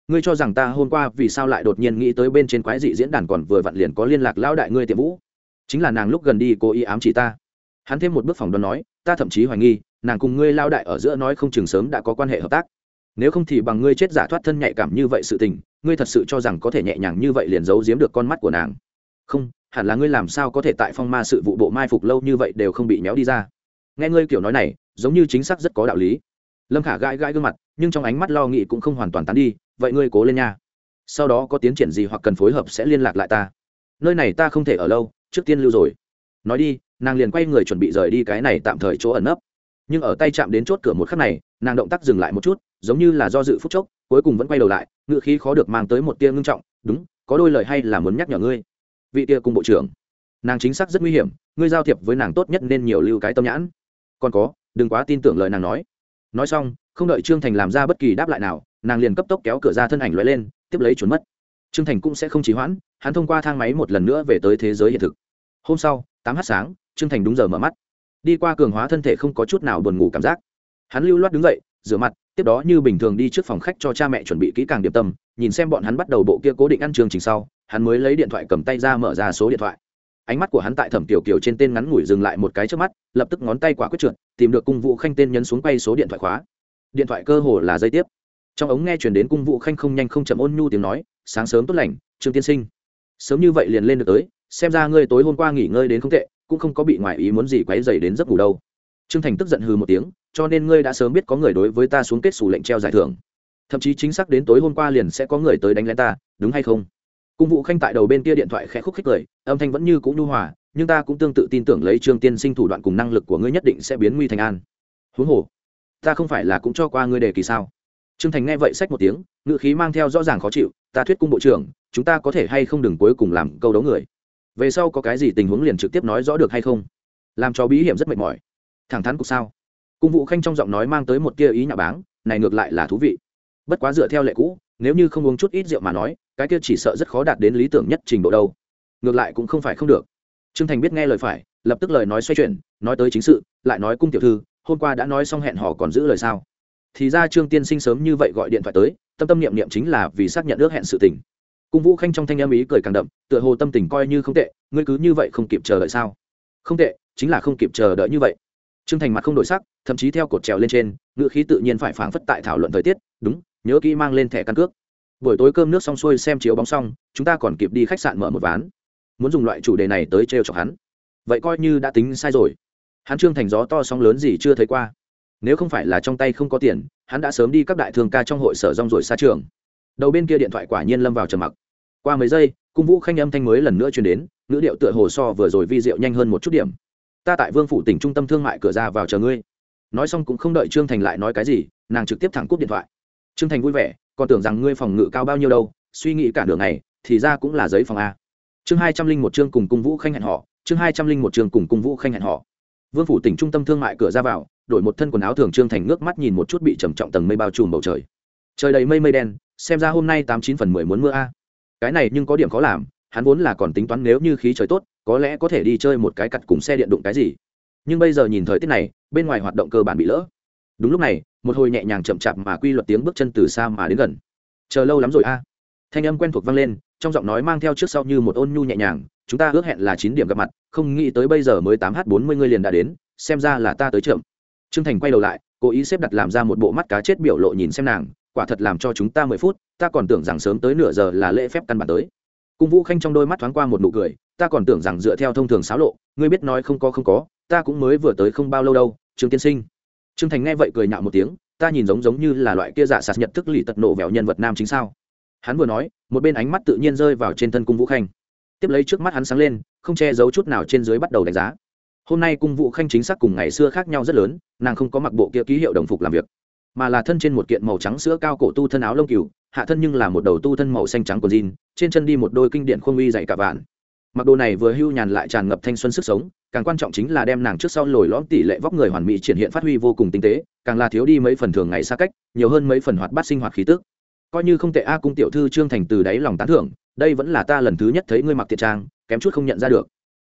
ngươi cho rằng ta hôm qua vì sao lại đột nhiên nghĩ tới bên trên quái dị diễn đàn còn vừa vặn liền có liên lạc lão đại ngươi tiệm vũ? Chính là nàng lúc gần đi cố ý ám chỉ ta. Hắn thêm một bước phòng đoán nói, ta thậm chí hoài nghi, nàng cùng ngươi lao đại ở giữa nói không chừng sớm đã có quan hệ hợp tác. Nếu không thì bằng ngươi chết giả thoát thân nhạy cảm như vậy sự tình, ngươi thật sự cho rằng có thể nhẹ nhàng như vậy liền giấu giếm được con mắt của nàng. Không, hẳn là ngươi làm sao có thể tại phong ma sự vụ bộ mai phục lâu như vậy đều không bị méo đi ra. Nghe ngươi kiểu nói này, giống như chính xác rất có đạo lý. Lâm khả gãi gãi gương mặt, nhưng trong ánh mắt lo nghĩ cũng không hoàn toàn tán đi vậy ngươi cố lên nha. Sau đó có tiến triển gì hoặc cần phối hợp sẽ liên lạc lại ta. Nơi này ta không thể ở lâu, trước tiên lưu rồi. Nói đi, nàng liền quay người chuẩn bị rời đi cái này tạm thời chỗ ẩn nấp. Nhưng ở tay chạm đến chốt cửa một khắc này, nàng động tác dừng lại một chút, giống như là do dự phút chốc, cuối cùng vẫn quay đầu lại, ngựa khí khó được mang tới một tia ngưng trọng, đúng, có đôi lời hay là muốn nhắc nhở ngươi? Vị tia cùng bộ trưởng. Nàng chính xác rất nguy hiểm, ngươi giao thiệp với nàng tốt nhất nên nhiều lưu cái tâm nhãn. Còn có, đừng quá tin tưởng lời nàng nói. Nói xong, không đợi trương thành làm ra bất kỳ đáp lại nào nàng liền cấp tốc kéo cửa ra thân ảnh lóe lên, tiếp lấy trốn mất. Trương thành cũng sẽ không trì hoãn, hắn thông qua thang máy một lần nữa về tới thế giới hiện thực. Hôm sau, tám h sáng, trương thành đúng giờ mở mắt. Đi qua cường hóa thân thể không có chút nào buồn ngủ cảm giác. Hắn lưu loát đứng dậy, rửa mặt, tiếp đó như bình thường đi trước phòng khách cho cha mẹ chuẩn bị kỹ càng điểm tâm, nhìn xem bọn hắn bắt đầu bộ kia cố định ăn trường trình sau, hắn mới lấy điện thoại cầm tay ra mở ra số điện thoại. Ánh mắt của hắn tại thẩm tiểu kiều trên tên ngắn ngủi dừng lại một cái trước mắt, lập tức ngón tay quả quyết trượt, tìm được cung vụ khanh tên nhấn xuống quay số điện thoại khóa. Điện thoại cơ hồ là dây tiếp trong ống nghe chuyển đến cung vụ khanh không nhanh không chậm ôn nhu tiếng nói, sáng sớm tốt lành, trương tiên sinh. Sớm như vậy liền lên được tới, xem ra ngươi tối hôm qua nghỉ ngơi đến không tệ, cũng không có bị ngoại ý muốn gì quấy dày đến giấc ngủ đâu. Trương thành tức giận hừ một tiếng, cho nên ngươi đã sớm biết có người đối với ta xuống kết xù lệnh treo giải thưởng. Thậm chí chính xác đến tối hôm qua liền sẽ có người tới đánh lén ta, đúng hay không? Cung vụ khanh tại đầu bên kia điện thoại khẽ khúc khích cười, âm thanh vẫn như cũng nhu hòa, nhưng ta cũng tương tự tin tưởng lấy trương tiên sinh thủ đoạn cùng năng lực của ngươi nhất định sẽ biến nguy thành an. Huống hồ, ta không phải là cũng cho qua ngươi đề kỳ sao? Trương thành nghe vậy sách một tiếng ngự khí mang theo rõ ràng khó chịu, ta thuyết cung bộ trưởng, chúng ta có thể hay không đừng cuối cùng làm câu đấu người? Về sau có cái gì tình huống liền trực tiếp nói rõ được hay không? Làm cho bí hiểm rất mệt mỏi. Thẳng thắn cục sao? Cung vụ khanh trong giọng nói mang tới một tia ý nhà báng, này ngược lại là thú vị. Bất quá dựa theo lệ cũ, nếu như không uống chút ít rượu mà nói, cái kia chỉ sợ rất khó đạt đến lý tưởng nhất trình độ đâu. Ngược lại cũng không phải không được. Trương thành biết nghe lời phải, lập tức lời nói xoay chuyển, nói tới chính sự, lại nói cung tiểu thư, hôm qua đã nói xong hẹn hò còn giữ lời sao? Thì ra trương tiên sinh sớm như vậy gọi điện thoại tới, tâm tâm niệm niệm chính là vì xác nhận ước hẹn sự tình. Cung vũ khanh trong thanh âm ý cười càng đậm, tựa hồ tâm tình coi như không tệ, ngươi cứ như vậy không kịp chờ đợi sao? Không tệ, chính là không kịp chờ đợi như vậy. Trương thành mặt không đổi sắc, thậm chí theo cột trèo lên trên, ngựa khí tự nhiên phải phảng phất tại thảo luận thời tiết, đúng, nhớ kỹ mang lên thẻ căn cước. Buổi tối cơm nước xong xuôi xem chiếu bóng xong, chúng ta còn kịp đi khách sạn mở một ván. Muốn dùng loại chủ đề này tới trêu chọc hắn. Vậy coi như đã tính sai rồi. Hắn trương thành gió to sóng lớn gì chưa thấy qua nếu không phải là trong tay không có tiền, hắn đã sớm đi các đại thương ca trong hội sở rong rồi xa trường. Đầu bên kia điện thoại quả nhiên lâm vào trầm mặc. Qua mấy giây, cung vũ khanh âm thanh mới lần nữa chuyển đến, ngữ điệu tựa hồ so vừa rồi vi diệu nhanh hơn một chút điểm. Ta tại vương phủ tỉnh trung tâm thương mại cửa ra vào chờ ngươi. Nói xong cũng không đợi trương thành lại nói cái gì, nàng trực tiếp thẳng cúp điện thoại. Trương thành vui vẻ, còn tưởng rằng ngươi phòng ngự cao bao nhiêu đâu, suy nghĩ cả đường này thì ra cũng là giấy phòng a. Chương hai trăm linh một chương cùng cung vũ khanh hẹn họ chương hai trăm linh một chương cùng cung vũ khanh hẹn họ vương phủ tỉnh trung tâm thương mại cửa ra vào đổi một thân quần áo thường trương thành ngước mắt nhìn một chút bị trầm trọng tầng mây bao trùm bầu trời. Trời đầy mây mây đen, xem ra hôm nay tám chín phần mười muốn mưa a. Cái này nhưng có điểm khó làm, hắn vốn là còn tính toán nếu như khí trời tốt, có lẽ có thể đi chơi một cái cặt cùng xe điện đụng cái gì. Nhưng bây giờ nhìn thời tiết này, bên ngoài hoạt động cơ bản bị lỡ. Đúng lúc này, một hồi nhẹ nhàng chậm chạp mà quy luật tiếng bước chân từ xa mà đến gần. Chờ lâu lắm rồi a. Thanh âm quen thuộc vang lên, trong giọng nói mang theo trước sau như một ôn nhu nhẹ nhàng, chúng ta ước hẹn là chín điểm gặp mặt, không nghĩ tới bây giờ mới tám h bốn mươi người liền đã đến, xem ra là ta tới chậm trương thành quay đầu lại, cố ý xếp đặt làm ra một bộ mắt cá chết biểu lộ nhìn xem nàng, quả thật làm cho chúng ta mười phút, ta còn tưởng rằng sớm tới nửa giờ là lễ phép căn bản tới. Cung vũ khanh trong đôi mắt thoáng qua một nụ cười, ta còn tưởng rằng dựa theo thông thường xáo lộ, ngươi biết nói không có không có, ta cũng mới vừa tới không bao lâu đâu, trương tiên sinh. Trương thành nghe vậy cười nhạo một tiếng, ta nhìn giống giống như là loại kia giả sạt nhật thức lì tật nổ vẹo nhân vật nam chính sao. Hắn vừa nói, một bên ánh mắt tự nhiên rơi vào trên thân cung vũ khanh. Tiếp lấy trước mắt hắn sáng lên, không che giấu chút nào trên dưới bắt đầu đánh giá hôm nay cung vũ khanh chính xác cùng ngày xưa khác nhau rất lớn, nàng không có mặc bộ kia ký hiệu đồng phục làm việc, mà là thân trên một kiện màu trắng sữa cao cổ tu thân áo lông cừu, hạ thân nhưng là một đầu tu thân màu xanh trắng của jean, trên chân đi một đôi kinh điển khuôn uy dày cả vạn. Mặc đồ này vừa hưu nhàn lại tràn ngập thanh xuân sức sống, càng quan trọng chính là đem nàng trước sau lồi lõm tỷ lệ vóc người hoàn mỹ triển hiện phát huy vô cùng tinh tế, càng là thiếu đi mấy phần thường ngày xa cách, nhiều hơn mấy phần hoạt bát sinh hoạt khí tức. Coi như không tệ a, cung tiểu thư trương thành từ đáy lòng tán thưởng, đây vẫn là ta lần thứ nhất thấy ngươi mặc tiệt trang, kém chút không nhận ra được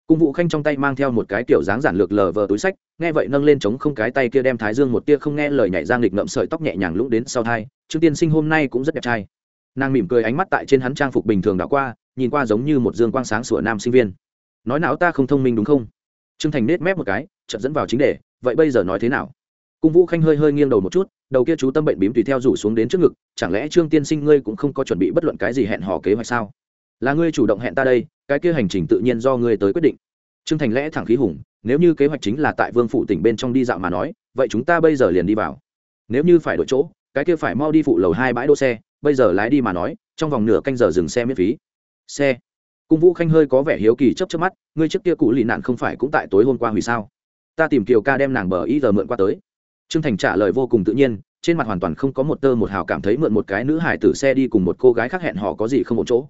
cung vũ khanh trong tay mang theo một cái kiểu dáng giản lược lờ vờ túi sách, nghe vậy nâng lên chống không cái tay kia đem thái dương một tia không nghe lời nhảy giang nghịch ngậm sợi tóc nhẹ nhàng lũng đến sau thai, trương tiên sinh hôm nay cũng rất đẹp trai. Nàng mỉm cười ánh mắt tại trên hắn trang phục bình thường đã qua, nhìn qua giống như một dương quang sáng sủa nam sinh viên. Nói não ta không thông minh đúng không? Trương thành nết mép một cái, chợt dẫn vào chính đề, vậy bây giờ nói thế nào? Cung vũ khanh hơi hơi nghiêng đầu một chút, đầu kia chú tâm bệnh bím tùy theo rủ xuống đến trước ngực, chẳng lẽ trương tiên sinh ngươi cũng không có chuẩn bị bất luận cái gì hẹn hò kế hoạch sao? Là ngươi chủ động hẹn ta đây cái kia hành trình tự nhiên do ngươi tới quyết định. Trương thành lẽ thẳng khí hùng, nếu như kế hoạch chính là tại vương phủ tỉnh bên trong đi dạo mà nói, vậy chúng ta bây giờ liền đi vào. Nếu như phải đổi chỗ, cái kia phải mau đi phụ lầu hai bãi đỗ xe, bây giờ lái đi mà nói, trong vòng nửa canh giờ dừng xe miễn phí. Xe. Cung vũ khanh hơi có vẻ hiếu kỳ chấp chấp mắt, ngươi trước kia cụ lì nạn không phải cũng tại tối hôm qua hủy sao? Ta tìm kiều ca đem nàng bờ ý giờ mượn qua tới. Trương thành trả lời vô cùng tự nhiên, trên mặt hoàn toàn không có một tơ một hào cảm thấy mượn một cái nữ hải tử xe đi cùng một cô gái khác hẹn họ có gì không một chỗ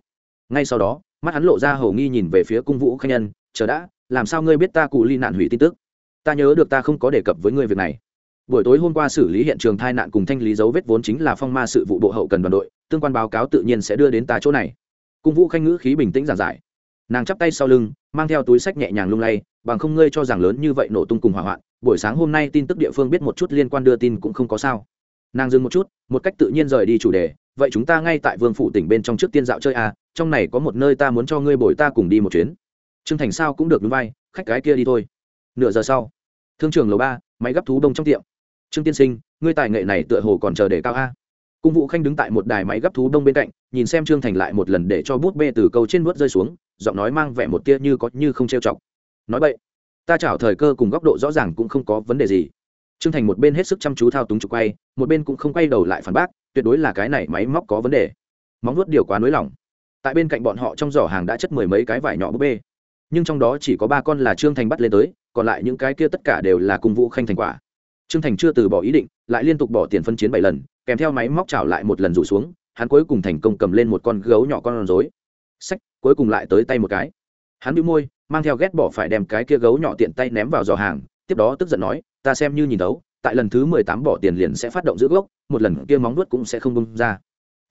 ngay sau đó, mắt hắn lộ ra hầu nghi nhìn về phía cung vũ khanh nhân, chờ đã, làm sao ngươi biết ta cụ ly nạn hủy tin tức? Ta nhớ được ta không có đề cập với ngươi việc này. Buổi tối hôm qua xử lý hiện trường tai nạn cùng thanh lý dấu vết vốn chính là phong ma sự vụ bộ hậu cần đoàn đội, tương quan báo cáo tự nhiên sẽ đưa đến ta chỗ này. Cung vũ khanh ngữ khí bình tĩnh giản giải. Nàng chắp tay sau lưng, mang theo túi sách nhẹ nhàng lung lay, bằng không ngươi cho rằng lớn như vậy nổ tung cùng hỏa hoạn, buổi sáng hôm nay tin tức địa phương biết một chút liên quan đưa tin cũng không có sao. Nàng dừng một chút, một cách tự nhiên rời đi chủ đề, vậy chúng ta ngay tại vương phủ tỉnh bên trong trước tiên dạo chơi à trong này có một nơi ta muốn cho ngươi bồi ta cùng đi một chuyến. Trương thành sao cũng được núi vai, khách gái kia đi thôi. Nửa giờ sau, thương trường lầu ba, máy gấp thú đông trong tiệm. Trương tiên sinh, ngươi tài nghệ này tựa hồ còn chờ để cao a. Cung vũ khanh đứng tại một đài máy gấp thú đông bên cạnh, nhìn xem trương thành lại một lần để cho bút bê từ câu trên vớt rơi xuống, giọng nói mang vẻ một tia như có như không trêu chọc. Nói vậy ta chảo thời cơ cùng góc độ rõ ràng cũng không có vấn đề gì. Trương thành một bên hết sức chăm chú thao túng trục quay, một bên cũng không quay đầu lại phản bác, tuyệt đối là cái này máy móc có vấn đề. Móng nuốt điều quá nới lỏng tại bên cạnh bọn họ trong giỏ hàng đã chất mười mấy cái vải nhỏ búp bê. Nhưng trong đó chỉ có ba con là trương thành bắt lên tới, còn lại những cái kia tất cả đều là cùng vũ khanh thành quả. Trương thành chưa từ bỏ ý định, lại liên tục bỏ tiền phân chiến bảy lần, kèm theo máy móc chảo lại một lần rủ xuống, hắn cuối cùng thành công cầm lên một con gấu nhỏ con rối. Sách cuối cùng lại tới tay một cái. Hắn bị môi, mang theo ghét bỏ phải đem cái kia gấu nhỏ tiện tay ném vào giò hàng, tiếp đó tức giận nói, ta xem như nhìn đấu tại lần thứ mười tám bỏ tiền liền sẽ phát động giữ gốc, một lần kia móng nuốt cũng sẽ không bung ra.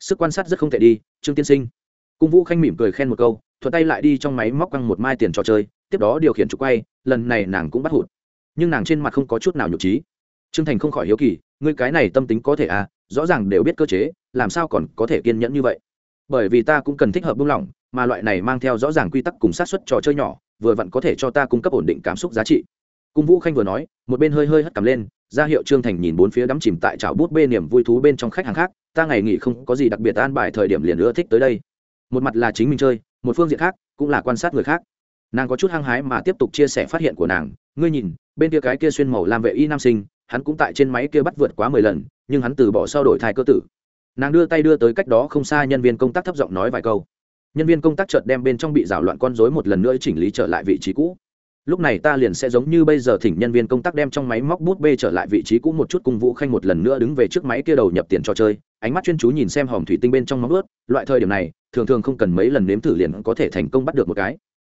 Sức quan sát rất không thể đi, trương tiên sinh cung vũ khanh mỉm cười khen một câu, thuận tay lại đi trong máy móc căng một mai tiền trò chơi, tiếp đó điều khiển trục quay, lần này nàng cũng bắt hụt. Nhưng nàng trên mặt không có chút nào nhục trí. Trương thành không khỏi hiếu kỳ, ngươi cái này tâm tính có thể à rõ ràng đều biết cơ chế, làm sao còn có thể kiên nhẫn như vậy? Bởi vì ta cũng cần thích hợp buông lỏng, mà loại này mang theo rõ ràng quy tắc cùng sát xuất trò chơi nhỏ, vừa vặn có thể cho ta cung cấp ổn định cảm xúc giá trị. Cung vũ khanh vừa nói, một bên hơi hơi hất cầm lên, ra hiệu trương thành nhìn bốn phía đắm chìm tại chảo bút bê niềm vui thú bên trong khách hàng khác, ta ngày nghỉ không có gì đặc biệt an bài thời điểm liền ưa thích tới đây một mặt là chính mình chơi, một phương diện khác cũng là quan sát người khác. Nàng có chút hăng hái mà tiếp tục chia sẻ phát hiện của nàng. Ngươi nhìn, bên kia cái kia xuyên màu làm vệ y nam sinh, hắn cũng tại trên máy kia bắt vượt quá mười lần, nhưng hắn từ bỏ sau đổi thai cơ tử. Nàng đưa tay đưa tới cách đó không xa nhân viên công tác thấp giọng nói vài câu. Nhân viên công tác chợt đem bên trong bị rào loạn con rối một lần nữa chỉnh lý trở lại vị trí cũ lúc này ta liền sẽ giống như bây giờ thỉnh nhân viên công tác đem trong máy móc bút bê trở lại vị trí cũ một chút cùng vũ khanh một lần nữa đứng về trước máy kia đầu nhập tiền trò chơi. Ánh mắt chuyên chú nhìn xem hòm thủy tinh bên trong móng ướt loại thời điểm này, thường thường không cần mấy lần nếm thử liền có thể thành công bắt được một cái.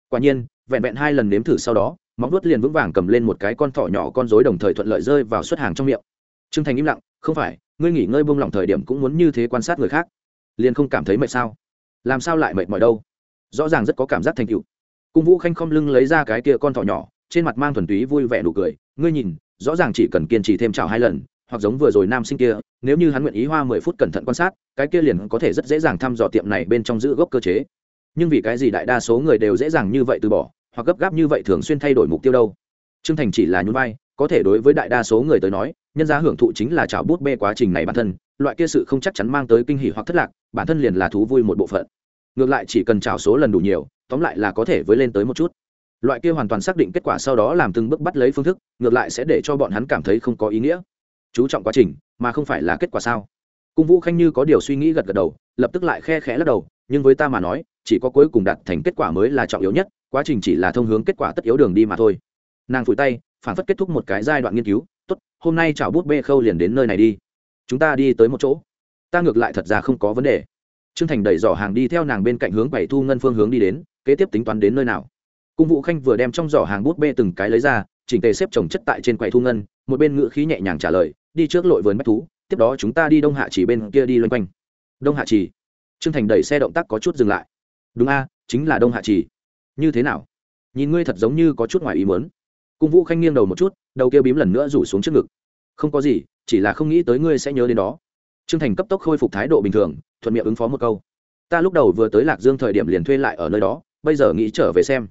Quả nhiên, vẹn vẹn hai lần nếm thử sau đó, móng ướt liền vững vàng cầm lên một cái con thỏ nhỏ con rối đồng thời thuận lợi rơi vào xuất hàng trong miệng. Trương thành im lặng, không phải, ngươi nghỉ ngơi buông lỏng thời điểm cũng muốn như thế quan sát người khác. Liền không cảm thấy mệt sao? Làm sao lại mệt mỏi đâu? Rõ ràng rất có cảm giác thành tựu cung vũ khanh không lưng lấy ra cái kia con thỏ nhỏ, trên mặt mang thuần túy vui vẻ nụ cười, ngươi nhìn, rõ ràng chỉ cần kiên trì thêm chào hai lần, hoặc giống vừa rồi nam sinh kia, nếu như hắn nguyện ý hoa mười phút cẩn thận quan sát, cái kia liền có thể rất dễ dàng thăm dò tiệm này bên trong giữ gốc cơ chế. Nhưng vì cái gì đại đa số người đều dễ dàng như vậy từ bỏ, hoặc gấp gáp như vậy thường xuyên thay đổi mục tiêu đâu? Trương thành chỉ là nhún vai, có thể đối với đại đa số người tới nói, nhân giá hưởng thụ chính là chảo bút bê quá trình này bản thân, loại kia sự không chắc chắn mang tới kinh hỉ hoặc thất lạc, bản thân liền là thú vui một bộ phận ngược lại chỉ cần trào số lần đủ nhiều, tóm lại là có thể với lên tới một chút. Loại kia hoàn toàn xác định kết quả sau đó làm từng bước bắt lấy phương thức, ngược lại sẽ để cho bọn hắn cảm thấy không có ý nghĩa. Chú trọng quá trình, mà không phải là kết quả sao? Cung vũ khanh như có điều suy nghĩ gật gật đầu, lập tức lại khe khẽ lắc đầu, nhưng với ta mà nói, chỉ có cuối cùng đạt thành kết quả mới là trọng yếu nhất, quá trình chỉ là thông hướng kết quả tất yếu đường đi mà thôi. Nàng phủi tay, phản phất kết thúc một cái giai đoạn nghiên cứu, tốt, hôm nay chào bút bê khâu liền đến nơi này đi. Chúng ta đi tới một chỗ. Ta ngược lại thật ra không có vấn đề trương thành đẩy giỏ hàng đi theo nàng bên cạnh hướng bảy thu ngân phương hướng đi đến, kế tiếp tính toán đến nơi nào. Cung vũ khanh vừa đem trong giỏ hàng bút bê từng cái lấy ra, chỉnh tề xếp trồng chất tại trên quầy thu ngân, một bên ngữ khí nhẹ nhàng trả lời, đi trước lội vườn bách thú, tiếp đó chúng ta đi đông hạ chỉ bên kia đi loanh quanh. Đông hạ chỉ? Trương thành đẩy xe động tác có chút dừng lại. Đúng a, chính là đông hạ chỉ. Như thế nào? Nhìn ngươi thật giống như có chút ngoài ý muốn. Cung vũ khanh nghiêng đầu một chút, đầu kia bím lần nữa rủ xuống trước ngực. Không có gì, chỉ là không nghĩ tới ngươi sẽ nhớ đến đó trương thành cấp tốc khôi phục thái độ bình thường, thuận miệng ứng phó một câu. Ta lúc đầu vừa tới lạc dương thời điểm liền thuê lại ở nơi đó, bây giờ nghĩ trở về xem.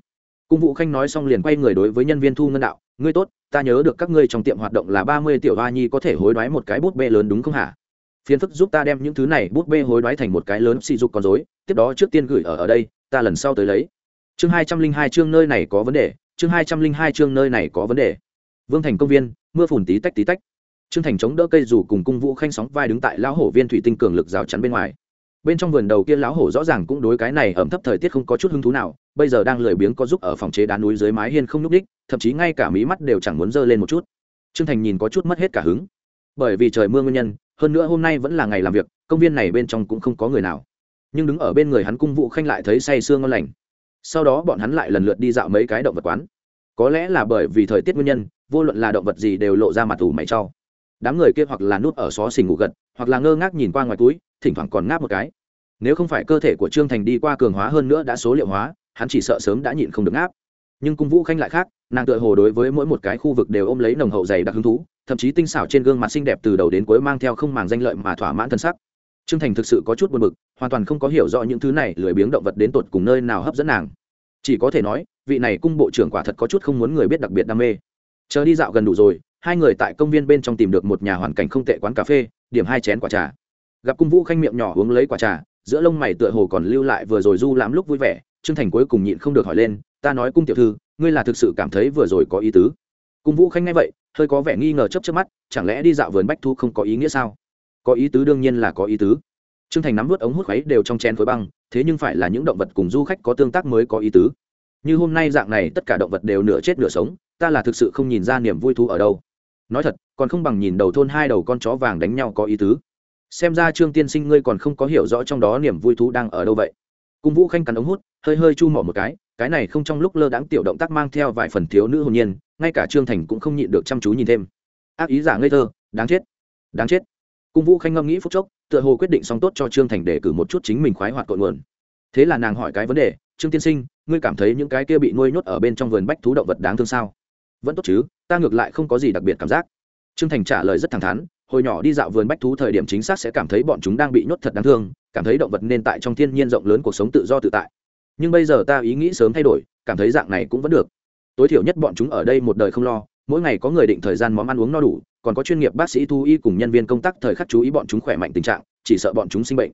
Cung vũ khanh nói xong liền quay người đối với nhân viên thu ngân đạo, ngươi tốt, ta nhớ được các ngươi trong tiệm hoạt động là ba mươi tiểu hoa nhi có thể hối đoái một cái bút bê lớn đúng không hả? Phiền phức giúp ta đem những thứ này bút bê hối đoái thành một cái lớn xì dục con dối tiếp đó trước tiên gửi ở ở đây, ta lần sau tới lấy. Chương hai trăm linh hai chương nơi này có vấn đề, chương hai trăm linh hai chương nơi này có vấn đề. Vương thành công viên, mưa phùn tí tách tí tách trương thành chống đỡ cây dù cùng cung vũ khanh sóng vai đứng tại lão hổ viên thủy tinh cường lực rào chắn bên ngoài. Bên trong vườn đầu kia lão hổ rõ ràng cũng đối cái này ẩm thấp thời tiết không có chút hứng thú nào, bây giờ đang lười biếng có giúp ở phòng chế đá núi dưới mái hiên không nhúc đích, thậm chí ngay cả mí mắt đều chẳng muốn dơ lên một chút. Trương thành nhìn có chút mất hết cả hứng. Bởi vì trời mưa nguyên nhân, hơn nữa hôm nay vẫn là ngày làm việc, công viên này bên trong cũng không có người nào. Nhưng đứng ở bên người hắn cung vụ khanh lại thấy say sương ngon lành. Sau đó bọn hắn lại lần lượt đi dạo mấy cái động vật quán. Có lẽ là bởi vì thời tiết nguyên nhân, vô luận là động vật gì đều lộ ra mặt ủ mày trau đám người kia hoặc là nút ở xó xình ngủ gật, hoặc là ngơ ngác nhìn qua ngoài túi, thỉnh thoảng còn ngáp một cái. Nếu không phải cơ thể của trương thành đi qua cường hóa hơn nữa đã số liệu hóa, hắn chỉ sợ sớm đã nhịn không được ngáp. Nhưng cung vũ khanh lại khác, nàng tựa hồ đối với mỗi một cái khu vực đều ôm lấy nồng hậu dày đặc hứng thú, thậm chí tinh xảo trên gương mặt xinh đẹp từ đầu đến cuối mang theo không màng danh lợi mà thỏa mãn thân sắc. Trương thành thực sự có chút buồn bực, hoàn toàn không có hiểu rõ những thứ này lười biếng động vật đến tột cùng nơi nào hấp dẫn nàng. Chỉ có thể nói, vị này cung bộ trưởng quả thật có chút không muốn người biết đặc biệt đam mê. Chờ đi dạo gần đủ rồi hai người tại công viên bên trong tìm được một nhà hoàn cảnh không tệ quán cà phê, điểm hai chén quả trà. Gặp cung vũ khanh miệng nhỏ uống lấy quả trà, giữa lông mày tựa hồ còn lưu lại vừa rồi du lãm lúc vui vẻ, trương thành cuối cùng nhịn không được hỏi lên, ta nói cung tiểu thư, ngươi là thực sự cảm thấy vừa rồi có ý tứ? Cung vũ khanh nghe vậy, hơi có vẻ nghi ngờ chấp chấp mắt, chẳng lẽ đi dạo vườn bách thu không có ý nghĩa sao? Có ý tứ đương nhiên là có ý tứ. Trương thành nắm vớt ống hút khuấy đều trong chén khối băng, thế nhưng phải là những động vật cùng du khách có tương tác mới có ý tứ. Như hôm nay dạng này, tất cả động vật đều nửa chết nửa sống, ta là thực sự không nhìn ra niềm vui thú ở đâu nói thật, còn không bằng nhìn đầu thôn hai đầu con chó vàng đánh nhau có ý tứ. Xem ra trương tiên sinh ngươi còn không có hiểu rõ trong đó niềm vui thú đang ở đâu vậy. Cung vũ khanh cắn ống hút, hơi hơi chu mỏ một cái cái này không trong lúc lơ đãng tiểu động tác mang theo vài phần thiếu nữ hồn nhiên, ngay cả trương thành cũng không nhịn được chăm chú nhìn thêm. Ác ý giả ngây thơ, đáng chết đáng chết. Cung vũ khanh ngâm nghĩ phút chốc, tựa hồ quyết định xong tốt cho trương thành để cử một chút chính mình khoái hoạt cội nguồn. Thế là nàng hỏi cái vấn đề, trương tiên sinh, ngươi cảm thấy những cái kia bị nuôi nhốt ở bên trong vườn bách thú động vật đáng thương sao? Vẫn tốt chứ, ta ngược lại không có gì đặc biệt cảm giác. Trương thành trả lời rất thẳng thắn, hồi nhỏ đi dạo vườn bách thú thời điểm chính xác sẽ cảm thấy bọn chúng đang bị nhốt thật đáng thương, cảm thấy động vật nên tại trong thiên nhiên rộng lớn cuộc sống tự do tự tại. Nhưng bây giờ ta ý nghĩ sớm thay đổi, cảm thấy dạng này cũng vẫn được. Tối thiểu nhất bọn chúng ở đây một đời không lo, mỗi ngày có người định thời gian món ăn uống no đủ, còn có chuyên nghiệp bác sĩ thu y cùng nhân viên công tác thời khắc chú ý bọn chúng khỏe mạnh tình trạng, chỉ sợ bọn chúng sinh bệnh.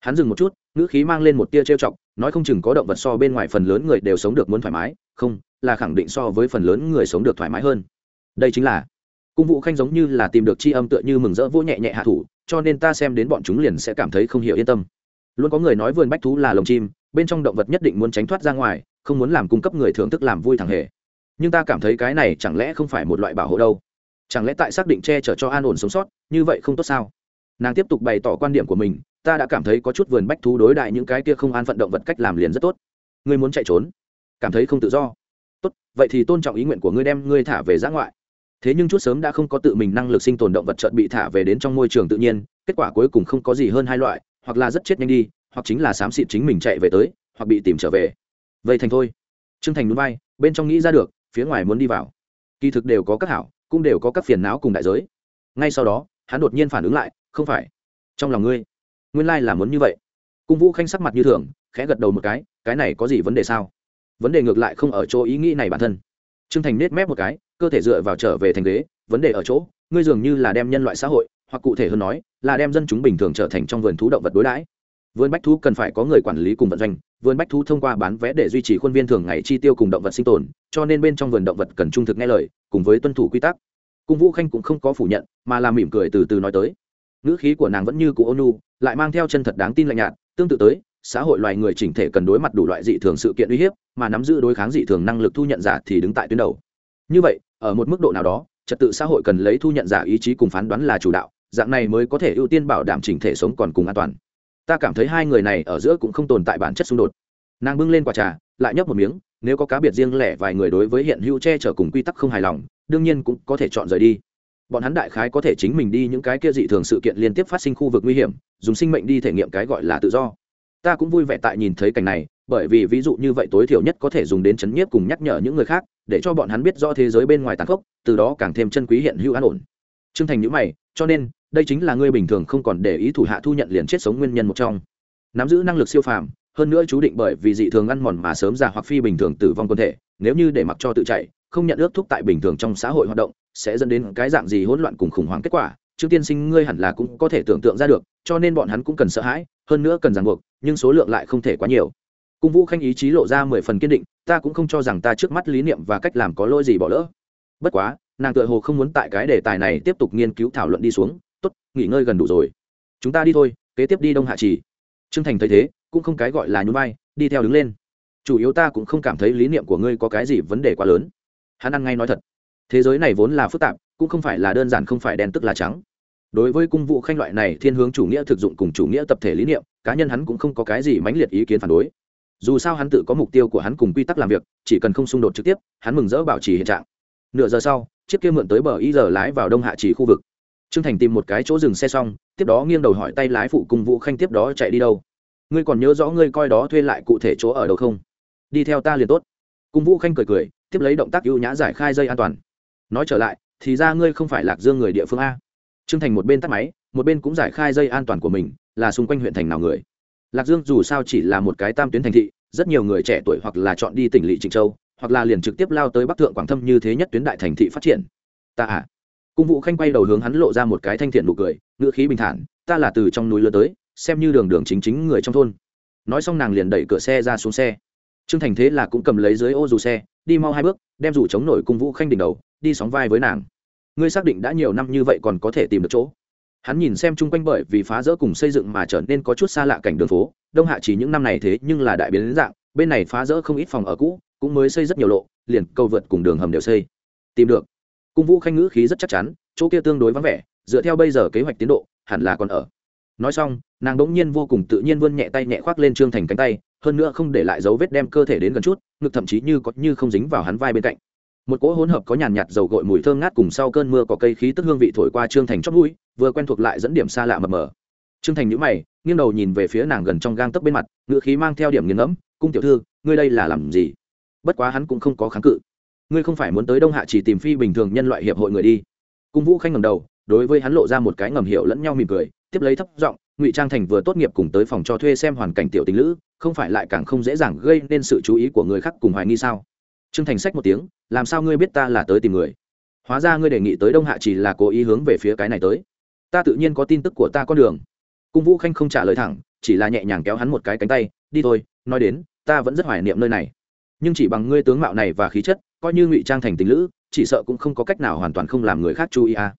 Hắn dừng một chút, ngữ khí mang lên một tia trêu chọc, nói không chừng có động vật so bên ngoài phần lớn người đều sống được muốn thoải mái. Không là khẳng định so với phần lớn người sống được thoải mái hơn. Đây chính là, cung vụ khanh giống như là tìm được c h i âm tựa như mừng rỡ vỗ nhẹ nhẹ hạ thủ, cho nên ta xem đến bọn chúng liền sẽ cảm thấy không hiểu yên tâm. Luôn có người nói vườn bách thú là lồng chim, bên trong động vật nhất định muốn tránh thoát ra ngoài, không muốn làm cung cấp người thưởng thức làm vui thằng hề. Nhưng ta cảm thấy cái này chẳng lẽ không phải một loại bảo hộ đâu? Chẳng lẽ tại xác định che chở cho an ổn sống sót, như vậy không tốt sao? Nàng tiếp tục bày tỏ quan điểm của mình, ta đã cảm thấy có chút vườn bách thú đối đại những cái kia không an phận động vật cách làm liền rất tốt. Ngươi muốn chạy trốn, cảm thấy không tự do vậy thì tôn trọng ý nguyện của ngươi đem ngươi thả về giã ngoại. Thế nhưng chút sớm đã không có tự mình năng lực sinh tồn động vật chợt bị thả về đến trong môi trường tự nhiên, kết quả cuối cùng không có gì hơn hai loại, hoặc là rất chết nhanh đi, hoặc chính là xám xịt chính mình chạy về tới, hoặc bị tìm trở về. Vậy thành thôi. Trương thành núi bay bên trong nghĩ ra được, phía ngoài muốn đi vào. Kỳ thực đều có các hảo, cũng đều có các phiền não cùng đại giới. Ngay sau đó, hắn đột nhiên phản ứng lại, không phải. Trong lòng ngươi, nguyên lai là muốn như vậy. Cung vũ khanh sắc mặt như thường, khẽ gật đầu một cái cái này có gì vấn đề sao? Vấn đề ngược lại không ở chỗ ý nghĩ này bản thân. Trương thành nết mép một cái, cơ thể dựa vào trở về thành ghế, vấn đề ở chỗ, ngươi dường như là đem nhân loại xã hội, hoặc cụ thể hơn nói, là đem dân chúng bình thường trở thành trong vườn thú động vật đối đãi. Vườn bách thú cần phải có người quản lý cùng vận doanh, vườn bách thú thông qua bán vé để duy trì khuôn viên thường ngày chi tiêu cùng động vật sinh tồn, cho nên bên trong vườn động vật cần trung thực nghe lời, cùng với tuân thủ quy tắc. Cung vũ khanh cũng không có phủ nhận, mà là mỉm cười từ từ nói tới. Ngữ khí của nàng vẫn như cụ ônu lại mang theo chân thật đáng tin lạnh nhạt, tương tự tới xã hội loài người chỉnh thể cần đối mặt đủ loại dị thường sự kiện uy hiếp, mà nắm giữ đối kháng dị thường năng lực thu nhận giả thì đứng tại tuyến đầu. Như vậy, ở một mức độ nào đó, trật tự xã hội cần lấy thu nhận giả ý chí cùng phán đoán là chủ đạo, dạng này mới có thể ưu tiên bảo đảm chỉnh thể sống còn cùng an toàn. Ta cảm thấy hai người này ở giữa cũng không tồn tại bản chất xung đột. Nàng bưng lên quả trà, lại nhấp một miếng, nếu có cá biệt riêng lẻ vài người đối với hiện hữu che chở cùng quy tắc không hài lòng, đương nhiên cũng có thể chọn rời đi. Bọn hắn đại khái có thể chính mình đi những cái kia dị thường sự kiện liên tiếp phát sinh khu vực nguy hiểm, dùng sinh mệnh đi thể nghiệm cái gọi là tự do ta cũng vui vẻ tại nhìn thấy cảnh này, bởi vì ví dụ như vậy tối thiểu nhất có thể dùng đến chấn nhiếp cùng nhắc nhở những người khác, để cho bọn hắn biết rõ thế giới bên ngoài tàn khốc, từ đó càng thêm chân quý hiện hữu an ổn. T r ư ơ n g thành nhữ mày, cho nên, đây chính là ngươi bình thường không còn để ý thủ hạ thu nhận liền chết sống nguyên nhân một trong. Nắm giữ năng lực siêu phàm, hơn nữa chú định bởi vì dị thường ăn mòn mà sớm già hoặc phi bình thường tử vong quân thể, nếu như để mặc cho tự chạy, không nhận ước thúc tại bình thường trong xã hội hoạt động, sẽ dẫn đến cái dạng gì hỗn loạn cùng khủng hoảng kết quả, trương tiên sinh ngươi hẳn là cũng có thể tưởng tượng ra được, cho nên bọn hắn cũng cần sợ hãi, hơn nữa cần ràng buộc nhưng số lượng lại không thể quá nhiều. Cung vũ khanh ý chí lộ ra mười phần kiên định, ta cũng không cho rằng ta trước mắt lý niệm và cách làm có lỗi gì bỏ lỡ. Bất quá, nàng tựa hồ không muốn tại cái đề tài này tiếp tục nghiên cứu thảo luận đi xuống. Tốt, nghỉ ngơi gần đủ rồi. Chúng ta đi thôi, kế tiếp đi đông hạ trì. Trương thành thấy thế, cũng không cái gọi là nhún vai, đi theo đứng lên. Chủ yếu ta cũng không cảm thấy lý niệm của ngươi có cái gì vấn đề quá lớn. Hắn ăn ngay nói thật. Thế giới này vốn là phức tạp, cũng không phải là đơn giản không phải đen tức là trắng đối với cung vụ khanh loại này, thiên hướng chủ nghĩa thực dụng cùng chủ nghĩa tập thể lý niệm, cá nhân hắn cũng không có cái gì mãnh liệt ý kiến phản đối. Dù sao hắn tự có mục tiêu của hắn cùng quy tắc làm việc, chỉ cần không xung đột trực tiếp, hắn mừng rỡ bảo trì hiện trạng. Nửa giờ sau, chiếc kia mượn tới bờ y giờ lái vào đông hạ chỉ khu vực. Trương thành tìm một cái chỗ dừng xe xong, tiếp đó nghiêng đầu hỏi tay lái phụ cùng vũ khanh tiếp đó chạy đi đâu. Ngươi còn nhớ rõ ngươi coi đó thuê lại cụ thể chỗ ở đâu không? Đi theo ta liền tốt. Cung vũ khanh cười cười, tiếp lấy động tác ưu nhã giải khai dây an toàn. Nói trở lại, thì ra ngươi không phải lạc dương người địa phương a trương thành một bên tắt máy, một bên cũng giải khai dây an toàn của mình, là xung quanh huyện thành nào người. Lạc dương dù sao chỉ là một cái tam tuyến thành thị, rất nhiều người trẻ tuổi hoặc là chọn đi tỉnh lỵ trịnh châu, hoặc là liền trực tiếp lao tới bắc thượng quảng thâm như thế nhất tuyến đại thành thị phát triển. Ta à. Cung vụ khanh quay đầu hướng hắn lộ ra một cái thanh thiện nụ cười ngựa khí bình thản, ta là từ trong núi lớn tới, xem như đường đường chính chính người trong thôn. Nói xong nàng liền đẩy cửa xe ra xuống xe. Trương thành thế là cũng cầm lấy dưới ô dù xe, đi mau hai bước, đem dù chống nổi cung vũ khanh đỉnh đầu, đi sóng vai với nàng ngươi xác định đã nhiều năm như vậy còn có thể tìm được chỗ. Hắn nhìn xem chung quanh bởi vì phá rỡ cùng xây dựng mà trở nên có chút xa lạ cảnh đường phố, đông hạ chỉ những năm này thế nhưng là đại biến dạng, bên này phá rỡ không ít phòng ở cũ, cũng mới xây rất nhiều lộ, liền cầu vượt cùng đường hầm đều xây. Tìm được. Cung vũ khanh ngữ khí rất chắc chắn, chỗ kia tương đối vắng vẻ, dựa theo bây giờ kế hoạch tiến độ, hẳn là còn ở. Nói xong, nàng đỗng nhiên vô cùng tự nhiên vươn nhẹ tay nhẹ khoác lên trương thành cánh tay, hơn nữa không để lại dấu vết đem cơ thể đến gần chút, ngực thậm chí như có như không dính vào hắn vai bên cạnh một cỗ hỗn hợp có nhàn nhạt dầu gội mùi thơm ngát cùng sau cơn mưa có cây khí tức hương vị thổi qua trương thành chót mũi, vừa quen thuộc lại dẫn điểm xa lạ mập mờ. Trương thành nhíu mày, nghiêng đầu nhìn về phía nàng gần trong gang tấc bên mặt, ngựa khí mang theo điểm nghiêng ngẫm, cung tiểu thư, ngươi đây là làm gì? Bất quá hắn cũng không có kháng cự. Ngươi không phải muốn tới đông hạ chỉ tìm phi bình thường nhân loại hiệp hội người đi? Cung vũ khanh ngầm đầu, đối với hắn lộ ra một cái ngầm hiểu lẫn nhau mỉm cười, tiếp lấy thấp giọng, ngụy trang thành vừa tốt nghiệp cùng tới phòng cho thuê xem hoàn cảnh tiểu tình lữ, không phải lại càng không dễ dàng gây nên sự chú ý của người khác cùng hoài nghi sao? Trương thành sách một tiếng làm sao ngươi biết ta là tới tìm người hóa ra ngươi đề nghị tới đông hạ chỉ là cố ý hướng về phía cái này tới ta tự nhiên có tin tức của ta con đường cung vũ khanh không trả lời thẳng chỉ là nhẹ nhàng kéo hắn một cái cánh tay đi thôi nói đến ta vẫn rất hoài niệm nơi này nhưng chỉ bằng ngươi tướng mạo này và khí chất coi như ngụy trang thành tình lữ chỉ sợ cũng không có cách nào hoàn toàn không làm người khác chú ý à.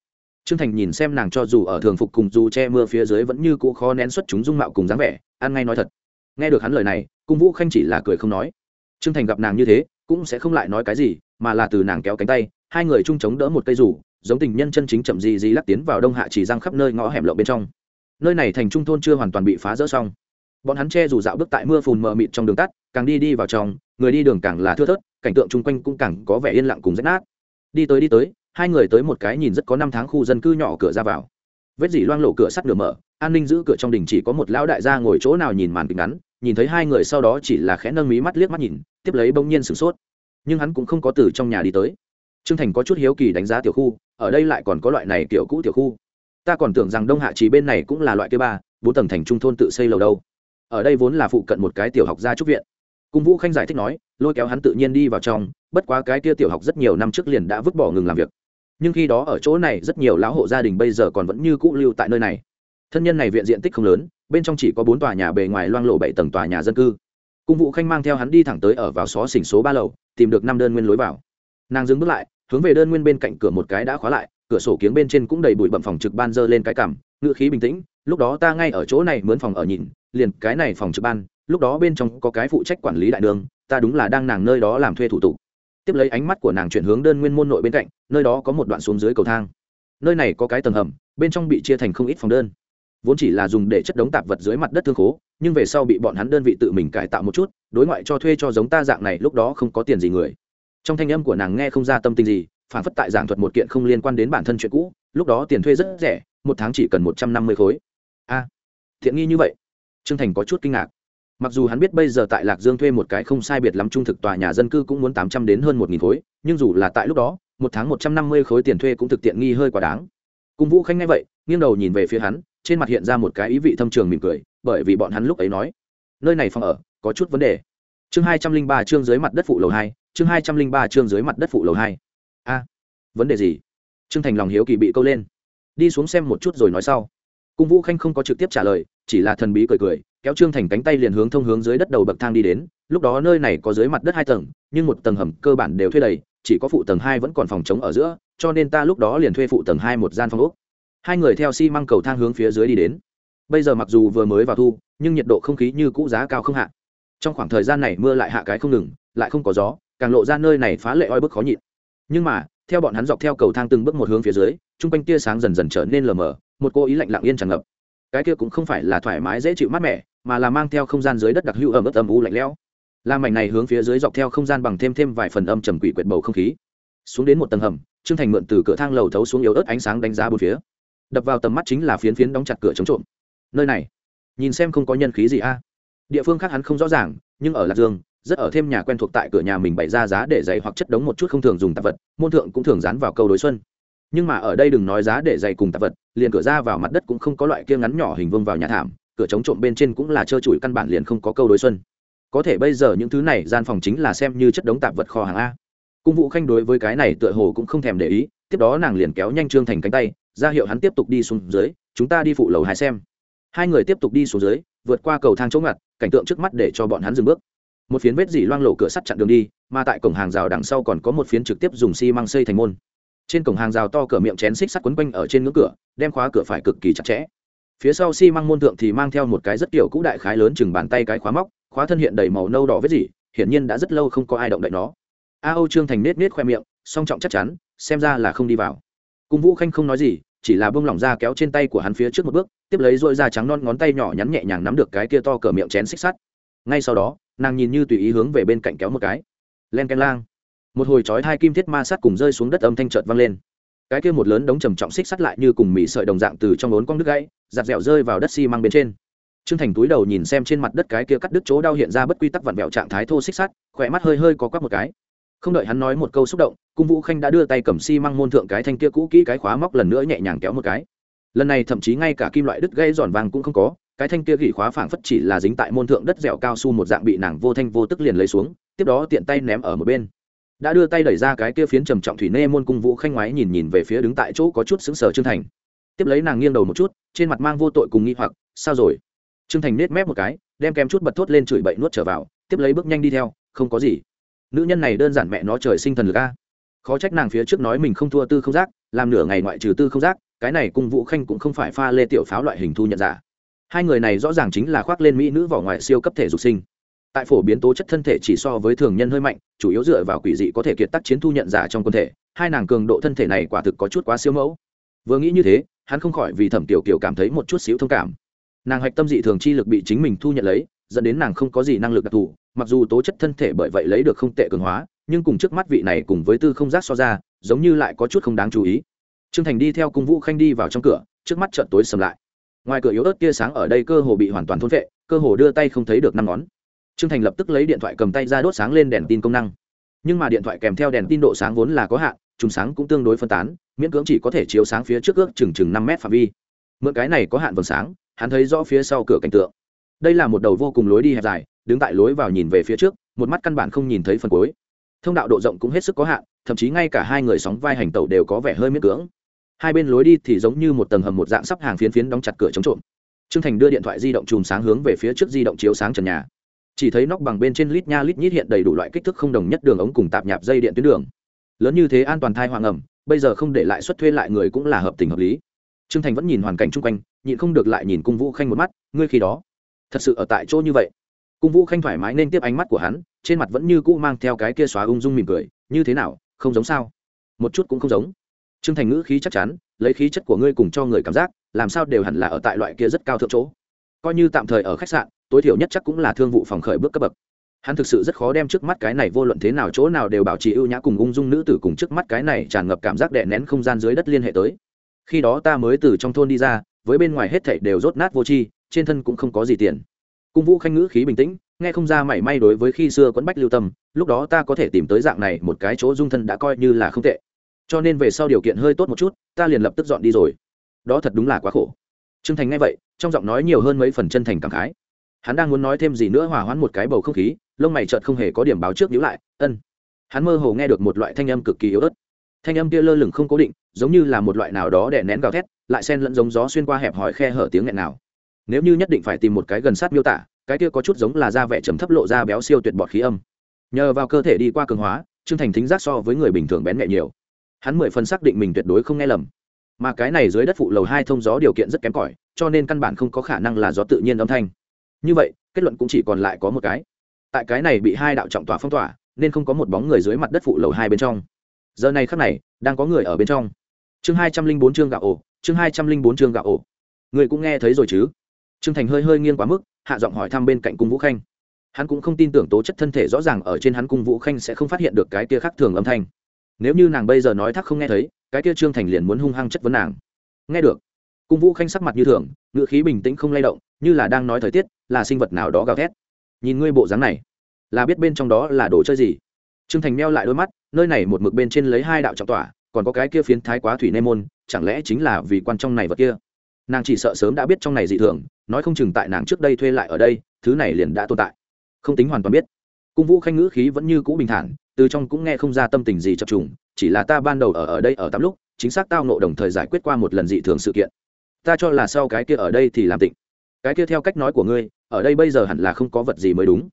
Trương Thành nhìn xem nàng cho dù ở thường phục cùng dù che mưa phía dưới vẫn như cũ khó nén xuất chúng dung mạo cùng dáng vẻ, ăn ngay nói thật. Nghe được hắn lời này, Cung Vũ Khanh chỉ là cười không nói. Trương Thành gặp nàng như thế, cũng sẽ không lại nói cái gì, mà là từ nàng kéo cánh tay, hai người chung chống đỡ một cây rủ, giống tình nhân chân chính chậm gì gì lắc tiến vào đông hạ chỉ răng khắp nơi ngõ hẻm lộ bên trong. Nơi này thành trung thôn chưa hoàn toàn bị phá rỡ xong. Bọn hắn che dù dạo bước tại mưa phùn mờ mịt trong đường tắt, càng đi đi vào trong, người đi đường càng là thưa thớt, cảnh tượng chung quanh cũng càng có vẻ yên lặng cùng rách nát. Đi tới đi tới, hai người tới một cái nhìn rất có năm tháng khu dân cư nhỏ cửa ra vào vết dỉ loang lộ cửa sắt nửa mở an ninh giữ cửa trong đình chỉ có một lão đại gia ngồi chỗ nào nhìn màn kính ngắn nhìn thấy hai người sau đó chỉ là khẽ nâng mí mắt liếc mắt nhìn, tiếp lấy bỗng nhiên sửng sốt. Nhưng hắn cũng không có từ trong nhà đi tới. Trương thành có chút hiếu kỳ đánh giá tiểu khu, ở đây lại còn có loại này tiểu cũ tiểu khu. Ta còn tưởng rằng đông hạ trì bên này cũng là loại kia ba, bốn tầng thành trung thôn tự xây lầu đâu. Ở đây vốn là phụ cận một cái tiểu học gia trúc viện. Cung vũ khanh giải thích nói, lôi kéo hắn tự nhiên đi vào trong, bất quá cái kia tiểu học rất nhiều năm trước liền đã vứt bỏ ngừng làm việc. Nhưng khi đó ở chỗ này rất nhiều lão hộ gia đình bây giờ còn vẫn như cũ lưu tại nơi này thân nhân này viện diện tích không lớn, bên trong chỉ có bốn tòa nhà bề ngoài loang lộ bảy tầng tòa nhà dân cư. Cung vụ khanh mang theo hắn đi thẳng tới ở vào xó xỉnh số ba lầu, tìm được năm đơn nguyên lối vào. Nàng dừng bước lại, hướng về đơn nguyên bên cạnh cửa một cái đã khóa lại, cửa sổ kiếng bên trên cũng đầy bụi bậm phòng trực ban dơ lên cái cằm, ngựa khí bình tĩnh, lúc đó ta ngay ở chỗ này mướn phòng ở nhìn, liền cái này phòng trực ban, lúc đó bên trong có cái phụ trách quản lý đại đường, ta đúng là đang nàng nơi đó làm thuê thủ tục. Tiếp lấy ánh mắt của nàng chuyển hướng đơn nguyên môn nội bên cạnh, nơi đó có một đoạn xuống dưới cầu thang. Nơi này có cái tầng hầm, bên trong bị chia thành không ít phòng đơn vốn chỉ là dùng để chất đống tạp vật dưới mặt đất thương khố, nhưng về sau bị bọn hắn đơn vị tự mình cải tạo một chút, đối ngoại cho thuê cho giống ta dạng này lúc đó không có tiền gì người. Trong thanh âm của nàng nghe không ra tâm tình gì, phản phất tại giảng thuật một kiện không liên quan đến bản thân chuyện cũ, lúc đó tiền thuê rất rẻ, một tháng chỉ cần một trăm năm mươi khối. A, thiện nghi như vậy. Trương thành có chút kinh ngạc. Mặc dù hắn biết bây giờ tại lạc dương thuê một cái không sai biệt lắm trung thực tòa nhà dân cư cũng muốn tám trăm đến hơn một nghìn khối, nhưng dù là tại lúc đó, một tháng một trăm năm mươi khối tiền thuê cũng thực tiện nghi hơi quá đáng. Cung vũ khanh nghe vậy, nghiêng đầu nhìn về phía hắn trên mặt hiện ra một cái ý vị thâm trường mỉm cười, bởi vì bọn hắn lúc ấy nói, nơi này phòng ở, có chút vấn đề. Chương hai trăm linh ba chương dưới mặt đất phụ lầu hai, chương hai trăm linh ba chương dưới mặt đất phụ lầu hai. A, vấn đề gì? Trương thành lòng hiếu kỳ bị câu lên. Đi xuống xem một chút rồi nói sau. Cung vũ khanh không có trực tiếp trả lời, chỉ là thần bí cười cười, kéo trương thành cánh tay liền hướng thông hướng dưới đất đầu bậc thang đi đến. Lúc đó nơi này có dưới mặt đất hai tầng, nhưng một tầng hầm cơ bản đều thuê đầy, chỉ có phụ tầng hai vẫn còn phòng trống ở giữa, cho nên ta lúc đó liền thuê phụ tầng hai một gian phòng úc hai người theo xi、si、măng cầu thang hướng phía dưới đi đến. Bây giờ mặc dù vừa mới vào thu, nhưng nhiệt độ không khí như cũ giá cao không hạ. Trong khoảng thời gian này mưa lại hạ cái không ngừng, lại không có gió, càng lộ ra nơi này phá lệ oi bức khó nhịn. Nhưng mà, theo bọn hắn dọc theo cầu thang từng bước một hướng phía dưới, chung quanh tia sáng dần dần trở nên lờ mờ, một cô ý lạnh lặng yên tràn ngập. Cái kia cũng không phải là thoải mái dễ chịu mát mẻ, mà là mang theo không gian dưới đất đặc hữu ẩm ướt âm u lạnh lẽo. Làm mảnh này hướng phía dưới dọc theo không gian bằng thêm thêm vài phần âm trầm quỷ quyệt bầu không khí. Xuống đến một tầng hầm, trương thành mượn từ cửa thang lầu thấu xuống yếu ớt ánh sáng đánh giá bốn phía đập vào tầm mắt chính là phiến phiến đóng chặt cửa chống trộm. Nơi này, nhìn xem không có nhân khí gì a. Địa phương khác hắn không rõ ràng, nhưng ở lạc dương, rất ở thêm nhà quen thuộc tại cửa nhà mình bày ra giá để giày hoặc chất đống một chút không thường dùng tạp vật, môn thượng cũng thường dán vào câu đối xuân. Nhưng mà ở đây đừng nói giá để giày cùng tạp vật, liền cửa ra vào mặt đất cũng không có loại kia ngắn nhỏ hình vương vào nhà thảm, cửa chống trộm bên trên cũng là trơ trụi căn bản liền không có câu đối xuân. Có thể bây giờ những thứ này gian phòng chính là xem như chất đống tạp vật kho hàng a. Cung vũ khanh đối với cái này tựa hồ cũng không thèm để ý, tiếp đó nàng liền kéo nhanh trương thành cánh tay ra hiệu hắn tiếp tục đi xuống dưới, chúng ta đi phụ lầu hai xem. Hai người tiếp tục đi xuống dưới, vượt qua cầu thang chỗ ngặt, cảnh tượng trước mắt để cho bọn hắn dừng bước. Một phiến vết dỉ loang lộ cửa sắt chặn đường đi, mà tại cổng hàng rào đằng sau còn có một phiến trực tiếp dùng xi măng xây thành môn. Trên cổng hàng rào to cửa miệng chén xích sắt quấn quanh ở trên ngưỡng cửa, đem khóa cửa phải cực kỳ chặt chẽ. Phía sau xi măng môn thượng thì mang theo một cái rất kiểu cũ đại khái lớn chừng bàn tay cái khóa móc, khóa thân hiện đầy màu nâu đỏ vết dỉ, hiển nhiên đã rất lâu không có ai động đậy nó. A âu trương thành nết nết khoe miệng, song trọng chắc chắn, xem ra là không đi vào. Cung vũ khanh không nói gì chỉ là bông lỏng ra kéo trên tay của hắn phía trước một bước tiếp lấy dội da trắng non ngón tay nhỏ nhắn nhẹ nhàng nắm được cái kia to cờ miệng chén xích sắt. Ngay sau đó nàng nhìn như tùy ý hướng về bên cạnh kéo một cái. Len canh lang. Một hồi chói hai kim thiết ma sắt cùng rơi xuống đất âm thanh trợt vang lên. Cái kia một lớn đống trầm trọng xích sắt lại như cùng mì sợi đồng dạng từ trong ốn cong đứt gãy giặt dẻo rơi vào đất xi、si、măng bên trên. Trương Thành túi đầu nhìn xem trên mặt đất cái kia cắt đứt chỗ đau hiện ra bất quy tắc vặn vẹo trạng thái thô xích sắt, khỏe mắt hơi hơi có quắc một cái. Không đợi hắn nói một câu xúc động, Cung Vũ Khanh đã đưa tay cầm xi môn thượng cái thanh kia cũ kỹ cái khóa móc lần nữa nhẹ nhàng kéo một cái. Lần này thậm chí ngay cả kim loại đứt gãy giòn vàng cũng không có, cái thanh kia gỉ khóa phảng phất chỉ là dính tại môn thượng đất dẻo cao su một dạng bị nàng vô thanh vô tức liền lấy xuống, tiếp đó tiện tay ném ở một bên. Đã đưa tay đẩy ra cái kia phiến trầm trọng thủy nê môn cung Vũ Khanh ngoái nhìn nhìn về phía đứng tại chỗ có chút sững sờ Trương Thành. Tiếp lấy nàng nghiêng đầu một chút, trên mặt mang vô tội cùng nghi hoặc, sao rồi? Trương Thành nết mép một cái, đem kem chút bật thốt lên chửi bậy nuốt trở vào, tiếp lấy bước nhanh đi theo, không có gì. Nữ nhân này đơn giản mẹ nó trời sinh thần lực a. Khó trách nàng phía trước nói mình không thua tư không giác, làm nửa ngày ngoại trừ tư không giác, cái này cung Vũ Khanh cũng không phải pha lê tiểu pháo loại hình thu nhận giả. Hai người này rõ ràng chính là khoác lên mỹ nữ vỏ ngoài siêu cấp thể dục sinh. Tại phổ biến tố chất thân thể chỉ so với thường nhân hơi mạnh, chủ yếu dựa vào quỷ dị có thể kiệt tác chiến thu nhận giả trong cơ thể, hai nàng cường độ thân thể này quả thực có chút quá siêu mẫu. Vừa nghĩ như thế, hắn không khỏi vì Thẩm Tiểu Kiều cảm thấy một chút xíu thông cảm nàng hạch tâm dị thường chi lực bị chính mình thu nhận lấy dẫn đến nàng không có gì năng lực đặc thù mặc dù tố chất thân thể bởi vậy lấy được không tệ cường hóa, nhưng cùng trước mắt vị này cùng với tư không giác so ra, giống như lại có chút không đáng chú ý. Trương thành đi theo cung vũ khanh đi vào trong cửa, trước mắt trợn tối sầm lại. Ngoài cửa yếu ớt tia sáng ở đây cơ hồ bị hoàn toàn thôn vệ cơ hồ đưa tay không thấy được năm ngón. Trương thành lập tức lấy điện thoại cầm tay ra đốt sáng lên đèn tin công năng. Nhưng mà điện thoại kèm theo đèn tin độ sáng vốn là có hạn trùng sáng cũng tương đối phân tán, miễn cưỡng chỉ có thể chiếu sáng phía trước ước chừng chừng năm mét phạm vi. Mượn cái này có hạn vầng sáng, hắn thấy rõ phía sau cửa cảnh tượng. Đây là một đầu vô cùng lối đi hẹp dài đứng tại lối vào nhìn về phía trước, một mắt căn bản không nhìn thấy phần cuối. Thông đạo độ rộng cũng hết sức có hạn, thậm chí ngay cả hai người sóng vai hành tẩu đều có vẻ hơi miễn cưỡng. Hai bên lối đi thì giống như một tầng hầm một dạng sắp hàng phiến phiến đóng chặt cửa chống trộm. Trương thành đưa điện thoại di động chùm sáng hướng về phía trước di động chiếu sáng trần nhà. Chỉ thấy nóc bằng bên trên lít nha lít nhít hiện đầy đủ loại kích thước không đồng nhất đường ống cùng tạp nhạp dây điện tuyến đường. Lớn như thế an toàn thai hoàng ẩm, bây giờ không để lại suất thuê lại người cũng là hợp tình hợp lý. Trương thành vẫn nhìn hoàn cảnh chung quanh, nhịn không được lại nhìn cung vũ khanh một mắt, ngươi khi đó thật sự ở tại chỗ như vậy? Cung vũ khanh thoải mái nên tiếp ánh mắt của hắn, trên mặt vẫn như cũ mang theo cái kia xóa ung dung mỉm cười, như thế nào, không giống sao? Một chút cũng không giống. T r ư ơ n g thành ngữ khí chắc chắn, lấy khí chất của ngươi cùng cho người cảm giác, làm sao đều hẳn là ở tại loại kia rất cao thượng chỗ. Coi như tạm thời ở khách sạn, tối thiểu nhất chắc cũng là thương vụ phòng khởi bước cấp bậc. Hắn thực sự rất khó đem trước mắt cái này vô luận thế nào chỗ nào đều bảo trì ưu nhã cùng ung dung nữ tử cùng trước mắt cái này tràn ngập cảm giác đè nén không gian dưới đất liên hệ tới. Khi đó ta mới từ trong thôn đi ra, với bên ngoài hết thảy đều rốt nát vô chi trên thân cũng không có gì tiền cung vũ khanh ngữ khí bình tĩnh, nghe không ra mảy may đối với khi xưa quẫn bách lưu tâm, lúc đó ta có thể tìm tới dạng này một cái chỗ dung thân đã coi như là không tệ. Cho nên về sau điều kiện hơi tốt một chút, ta liền lập tức dọn đi rồi. Đó thật đúng là quá khổ. T r ư ơ n g thành nghe vậy, trong giọng nói nhiều hơn mấy phần chân thành cảm khái. Hắn đang muốn nói thêm gì nữa hòa hoãn một cái bầu không khí, lông mày trợt không hề có điểm báo trước nhữ lại, ân. Hắn mơ hồ nghe được một loại thanh âm cực kỳ yếu ớt. Thanh âm kia lơ lửng không cố định, giống như là một loại nào đó đè nén gào thét, lại sen lẫn giống gió xuyên qua hẹp hòi khe hở tiếng nghẹn nào nếu như nhất định phải tìm một cái gần sát miêu tả, cái kia có chút giống là da vẻ trầm thấp lộ ra béo siêu tuyệt bọt khí âm. Nhờ vào cơ thể đi qua cường hóa, trương thành thính giác so với người bình thường bén nhẹ nhiều. Hắn mười phần xác định mình tuyệt đối không nghe lầm. Mà cái này dưới đất phụ lầu hai thông gió điều kiện rất kém cỏi, cho nên căn bản không có khả năng là gió tự nhiên âm thanh. Như vậy, kết luận cũng chỉ còn lại có một cái. Tại cái này bị hai đạo trọng tỏa phong tỏa, nên không có một bóng người dưới mặt đất phụ lầu hai bên trong. Giờ này khắc này, đang có người ở bên trong. Chương hai trăm linh bốn chương gạo ổ, chương hai trăm linh bốn chương gạo ổ. Người cũng nghe thấy rồi chứ? Trương thành hơi hơi nghiêng quá mức, hạ giọng hỏi thăm bên cạnh cung vũ khanh. Hắn cũng không tin tưởng tố chất thân thể rõ ràng ở trên hắn cung vũ khanh sẽ không phát hiện được cái kia khác thường âm thanh. Nếu như nàng bây giờ nói thắc không nghe thấy, cái kia trương thành liền muốn hung hăng chất vấn nàng. Nghe được. Cung vũ khanh sắc mặt như thường ngự khí bình tĩnh không lay động, như là đang nói thời tiết, là sinh vật nào đó gào thét. Nhìn ngươi bộ dáng này, là biết bên trong đó là đồ chơi gì? Trương thành meo lại đôi mắt, nơi này một mực bên trên lấy hai đạo trọng tỏa còn có cái kia phiến thái quá thủy nê môn, chẳng lẽ chính là vì quan trong này vật kia? Nàng chỉ sợ sớm đã biết trong này dị thường, nói không chừng tại nàng trước đây thuê lại ở đây, thứ này liền đã tồn tại. Không tính hoàn toàn biết. Cung vũ khanh ngữ khí vẫn như cũ bình thản, từ trong cũng nghe không ra tâm tình gì chập trùng, chỉ là ta ban đầu ở ở đây ở tám lúc, chính xác tao nộ đồng thời giải quyết qua một lần dị thường sự kiện. Ta cho là sau cái kia ở đây thì làm tịnh. Cái kia theo cách nói của ngươi, ở đây bây giờ hẳn là không có vật gì mới đúng.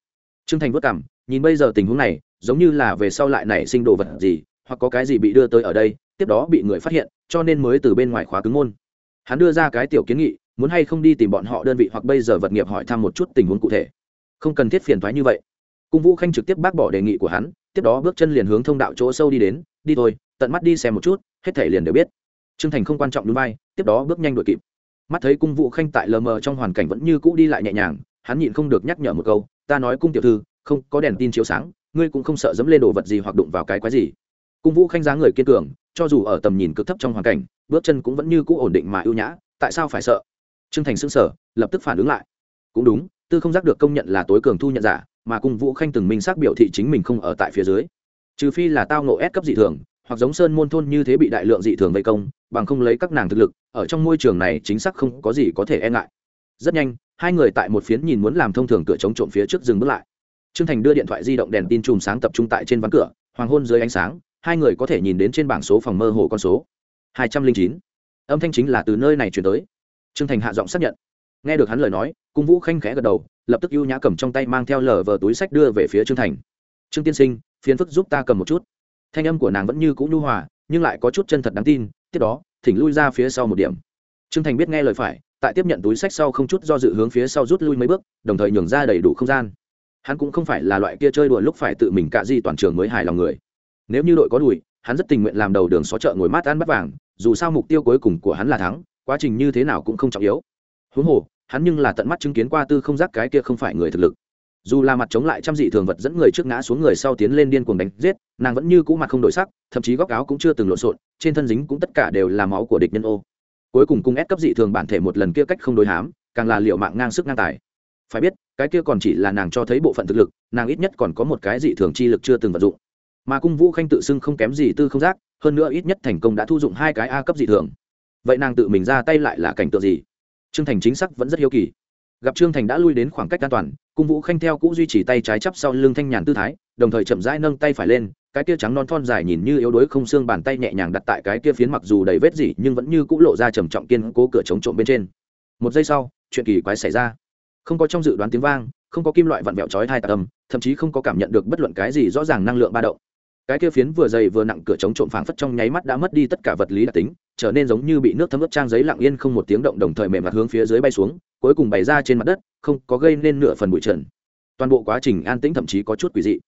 Trương thành vất cảm nhìn bây giờ tình huống này, giống như là về sau lại nảy sinh đồ vật gì, hoặc có cái gì bị đưa tới ở đây, tiếp đó bị người phát hiện, cho nên mới từ bên ngoài khóa cứng môn hắn đưa ra cái tiểu kiến nghị, muốn hay không đi tìm bọn họ đơn vị hoặc bây giờ vật nghiệp hỏi thăm một chút tình huống cụ thể. Không cần thiết phiền thoái như vậy. Cung vũ khanh trực tiếp bác bỏ đề nghị của hắn, tiếp đó bước chân liền hướng thông đạo chỗ sâu đi đến, đi thôi, tận mắt đi xem một chút, hết thể liền đều biết. Trương thành không quan trọng núi bay tiếp đó bước nhanh đuổi kịp. Mắt thấy cung vũ khanh tại lờ mờ trong hoàn cảnh vẫn như cũ đi lại nhẹ nhàng, hắn nhịn không được nhắc nhở một câu, ta nói cung tiểu thư, không có đèn tin chiếu sáng, ngươi cũng không sợ dẫm lên đồ vật gì hoặc đụng vào cái quái gì cung vũ khanh giá người kiên cường, cho dù ở tầm nhìn cực thấp trong hoàn cảnh, bước chân cũng vẫn như cũ ổn định mà ưu nhã, tại sao phải sợ? Trương thành sững sờ, lập tức phản ứng lại. Cũng đúng, tư không giác được công nhận là tối cường thu nhận giả, mà cung vũ khanh từng minh xác biểu thị chính mình không ở tại phía dưới. Trừ phi là tao nộ ép cấp dị thường, hoặc giống sơn môn thôn như thế bị đại lượng dị thường vây công, bằng không lấy các nàng thực lực, ở trong môi trường này chính xác không có gì có thể e ngại. Rất nhanh, hai người tại một phiến nhìn muốn làm thông thường cửa chống trộm phía trước dừng bước lại. Trương thành đưa điện thoại di động đèn tin chùm sáng tập trung tại trên ván cửa, hoàng hôn dưới ánh sáng hai người có thể nhìn đến trên bảng số phòng mơ hồ con số. Hai trăm linh chín. Âm thanh chính là từ nơi này chuyển tới. Trương thành hạ giọng xác nhận. Nghe được hắn lời nói, cung vũ khanh khẽ gật đầu, lập tức ưu nhã cầm trong tay mang theo lờ vờ túi sách đưa về phía trương thành. Trương tiên sinh phiến phức giúp ta cầm một chút. Thanh âm của nàng vẫn như c ũ nhu hòa, nhưng lại có chút chân thật đáng tin, tiếp đó, thỉnh lui ra phía sau một điểm. Trương thành biết nghe lời phải, tại tiếp nhận túi sách sau không chút do dự hướng phía sau rút lui mấy bước, đồng thời nhường ra đầy đủ không gian. Hắn cũng không phải là loại kia chơi đùa lúc phải tự mình cạ di toàn trường mới hài lòng người nếu như đội có đùi, hắn rất tình nguyện làm đầu đường xó chợ ngồi mát ăn bắt vàng, dù sao mục tiêu cuối cùng của hắn là thắng, quá trình như thế nào cũng không trọng yếu. Huống hồ, hắn nhưng là tận mắt chứng kiến qua tư không giác cái kia không phải người thực lực. Dù là mặt chống lại trăm dị thường vật dẫn người trước ngã xuống người sau tiến lên điên cuồng đánh giết, nàng vẫn như cũ mặt không đổi sắc, thậm chí góc áo cũng chưa từng lộn xộn, trên thân dính cũng tất cả đều là máu của địch nhân ô. Cuối cùng cung ép cấp dị thường bản thể một lần kia cách không đối hám, càng là liệu mạng ngang sức ngang tài. Phải biết, cái kia còn chỉ là nàng cho thấy bộ phận thực lực, nàng ít nhất còn có một cái dị thường chi lực chưa từng vận dụng mà cung vũ khanh tự xưng không kém gì tư không giác, hơn nữa ít nhất thành công đã thu dụng hai cái a cấp dị thường. Vậy nàng tự mình ra tay lại là cảnh tượng gì? Trương thành chính xác vẫn rất hiếu kỳ. Gặp trương thành đã lui đến khoảng cách an toàn, cung vũ khanh theo cũ duy trì tay trái chắp sau lưng thanh nhàn tư thái, đồng thời chậm rãi nâng tay phải lên, cái kia trắng non thon dài nhìn như yếu đuối không xương bàn tay nhẹ nhàng đặt tại cái kia phiến mặc dù đầy vết gì nhưng vẫn như cũ lộ ra trầm trọng kiên cố cửa chống trộm bên trên. Một giây sau, chuyện kỳ quái xảy ra. Không có trong dự đoán tiếng vang, không có kim loại vặn vẹo chói thai tạc âm, thậm chí không có cảm nhận được bất luận cái gì rõ ràng năng lượng ba động cái kia phiến vừa dày vừa nặng cửa chống trộm phảng phất trong nháy mắt đã mất đi tất cả vật lý đặc tính, trở nên giống như bị nước thấm ướt trang giấy lặng yên không một tiếng động đồng thời mềm mặt hướng phía dưới bay xuống, cuối cùng bày ra trên mặt đất, không có gây nên nửa phần bụi trần. Toàn bộ quá trình an tĩnh thậm chí có chút quỷ dị.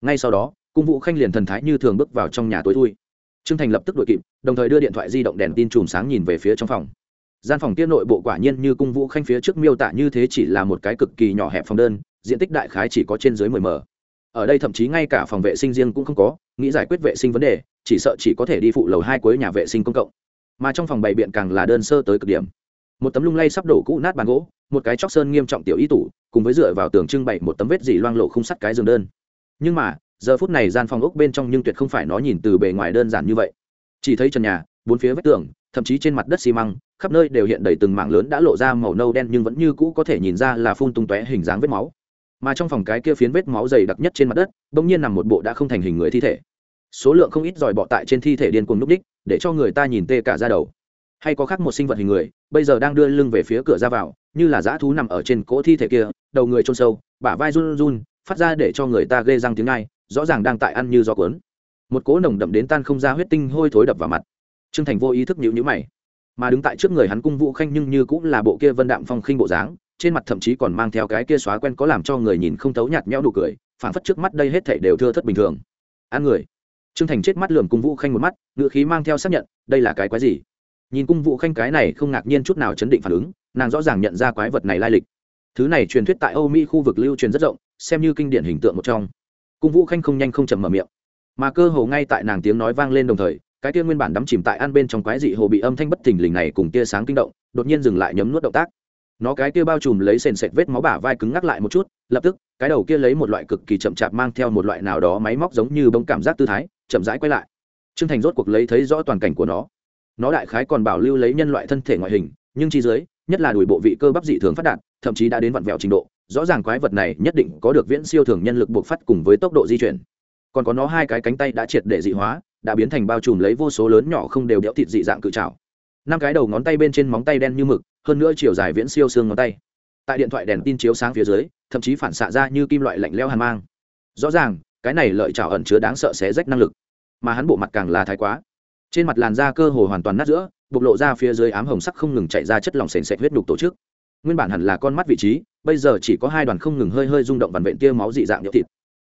Ngay sau đó, cung vụ khanh liền thần thái như thường bước vào trong nhà tối thui. Trương thành lập tức đội kịp, đồng thời đưa điện thoại di động đèn tin chùm sáng nhìn về phía trong phòng. Gian phòng kia nội bộ quả nhiên như cung vũ khanh phía trước miêu tả như thế chỉ là một cái cực kỳ nhỏ hẹp phòng đơn, diện tích đại khái chỉ có trên dưới mười m. Ở đây thậm chí ngay cả phòng vệ sinh riêng cũng không có nghĩ giải quyết vệ sinh vấn đề, chỉ sợ chỉ có thể đi phụ lầu hai cuối nhà vệ sinh công cộng. Mà trong phòng bày biện càng là đơn sơ tới cực điểm. Một tấm lung lay sắp đổ cũ nát bàn gỗ, một cái chóc sơn nghiêm trọng tiểu y tủ, cùng với dựa vào tường trưng bày một tấm vết dỉ loang lộ không sắt cái giường đơn. Nhưng mà, giờ phút này gian phòng ốc bên trong nhưng tuyệt không phải nó nhìn từ bề ngoài đơn giản như vậy. Chỉ thấy trần nhà, bốn phía vách tường, thậm chí trên mặt đất xi măng, khắp nơi đều hiện đầy từng mảng lớn đã lộ ra màu nâu đen nhưng vẫn như cũ có thể nhìn ra là phun tung tóe hình dáng vết máu mà trong phòng cái kia phiến vết máu dày đặc nhất trên mặt đất, bỗng nhiên nằm một bộ đã không thành hình người thi thể. Số lượng không ít dòi bọ tại trên thi thể điên cuồng núp đích, để cho người ta nhìn tê cả ra đầu. Hay có khác một sinh vật hình người, bây giờ đang đưa lưng về phía cửa ra vào, như là dã thú nằm ở trên cỗ thi thể kia, đầu người trôn sâu, bả vai run run, phát ra để cho người ta ghê răng tiếng ai, rõ ràng đang tại ăn như gió cuốn. Một cỗ nồng đậm đến tan không ra huyết tinh hôi thối đập vào mặt. Trương thành vô ý thức nhịu nhữ mày. Mà đứng tại trước người hắn cung vũ khanh nhưng như cũng là bộ kia vân đạm phong khinh bộ dáng trên mặt thậm chí còn mang theo cái kia xóa quen có làm cho người nhìn không thấu nhạt nhẽo đủ cười phản phất trước mắt đây hết thảy đều thưa thất bình thường. Ăn người. Trương thành chết mắt lườm cung vũ khanh một mắt ngựa khí mang theo xác nhận, đây là cái quái gì? Nhìn cung vũ khanh cái này không ngạc nhiên chút nào chấn định phản ứng, nàng rõ ràng nhận ra quái vật này lai lịch. Thứ này truyền thuyết tại âu mỹ khu vực lưu truyền rất rộng, xem như kinh điển hình tượng một trong. Cung vũ khanh không nhanh không chậm mở miệng. Mà cơ hồ ngay tại nàng tiếng nói vang lên đồng thời, cái tia nguyên bản đắm chìm tại ăn bên trong quái dị hồ bị âm thanh bất thình lình này cùng tia sáng kinh động, đột nhiên dừng lại nhấm nuốt động tác nó cái kia bao trùm lấy sền sệt vết máu bả vai cứng ngắc lại một chút, lập tức, cái đầu kia lấy một loại cực kỳ chậm chạp mang theo một loại nào đó máy móc giống như bông cảm giác tư thái, chậm rãi quay lại. T r ư ơ n g thành rốt cuộc lấy thấy rõ toàn cảnh của nó. Nó đại khái còn bảo lưu lấy nhân loại thân thể ngoại hình, nhưng chi dưới, nhất là đùi bộ vị cơ bắp dị thường phát đạt, thậm chí đã đến vặn vẹo trình độ, rõ ràng quái vật này nhất định có được viễn siêu thường nhân lực buộc phát cùng với tốc độ di chuyển. Còn có nó hai cái cánh tay đã triệt để dị hóa, đã biến thành bao trùm lấy vô số lớn nhỏ không đều đẽo thịt dị dạng cự trào năm cái đầu ngón tay bên trên móng tay đen như mực hơn nữa chiều dài viễn siêu xương ngón tay. Tại điện thoại đèn tin chiếu sáng phía dưới, thậm chí phản xạ ra như kim loại lạnh leo hàn mang. Rõ ràng, cái này lợi trào ẩn chứa đáng sợ xé rách năng lực. Mà hắn bộ mặt càng là thái quá. Trên mặt làn da cơ hồ hoàn toàn nát giữa, bộc lộ ra phía dưới ám hồng sắc không ngừng chạy ra chất lỏng sền sệt huyết đục tổ chức. Nguyên bản hẳn là con mắt vị trí, bây giờ chỉ có hai đoàn không ngừng hơi hơi rung động vằn vện tia máu dị dạng nhỡ thịt.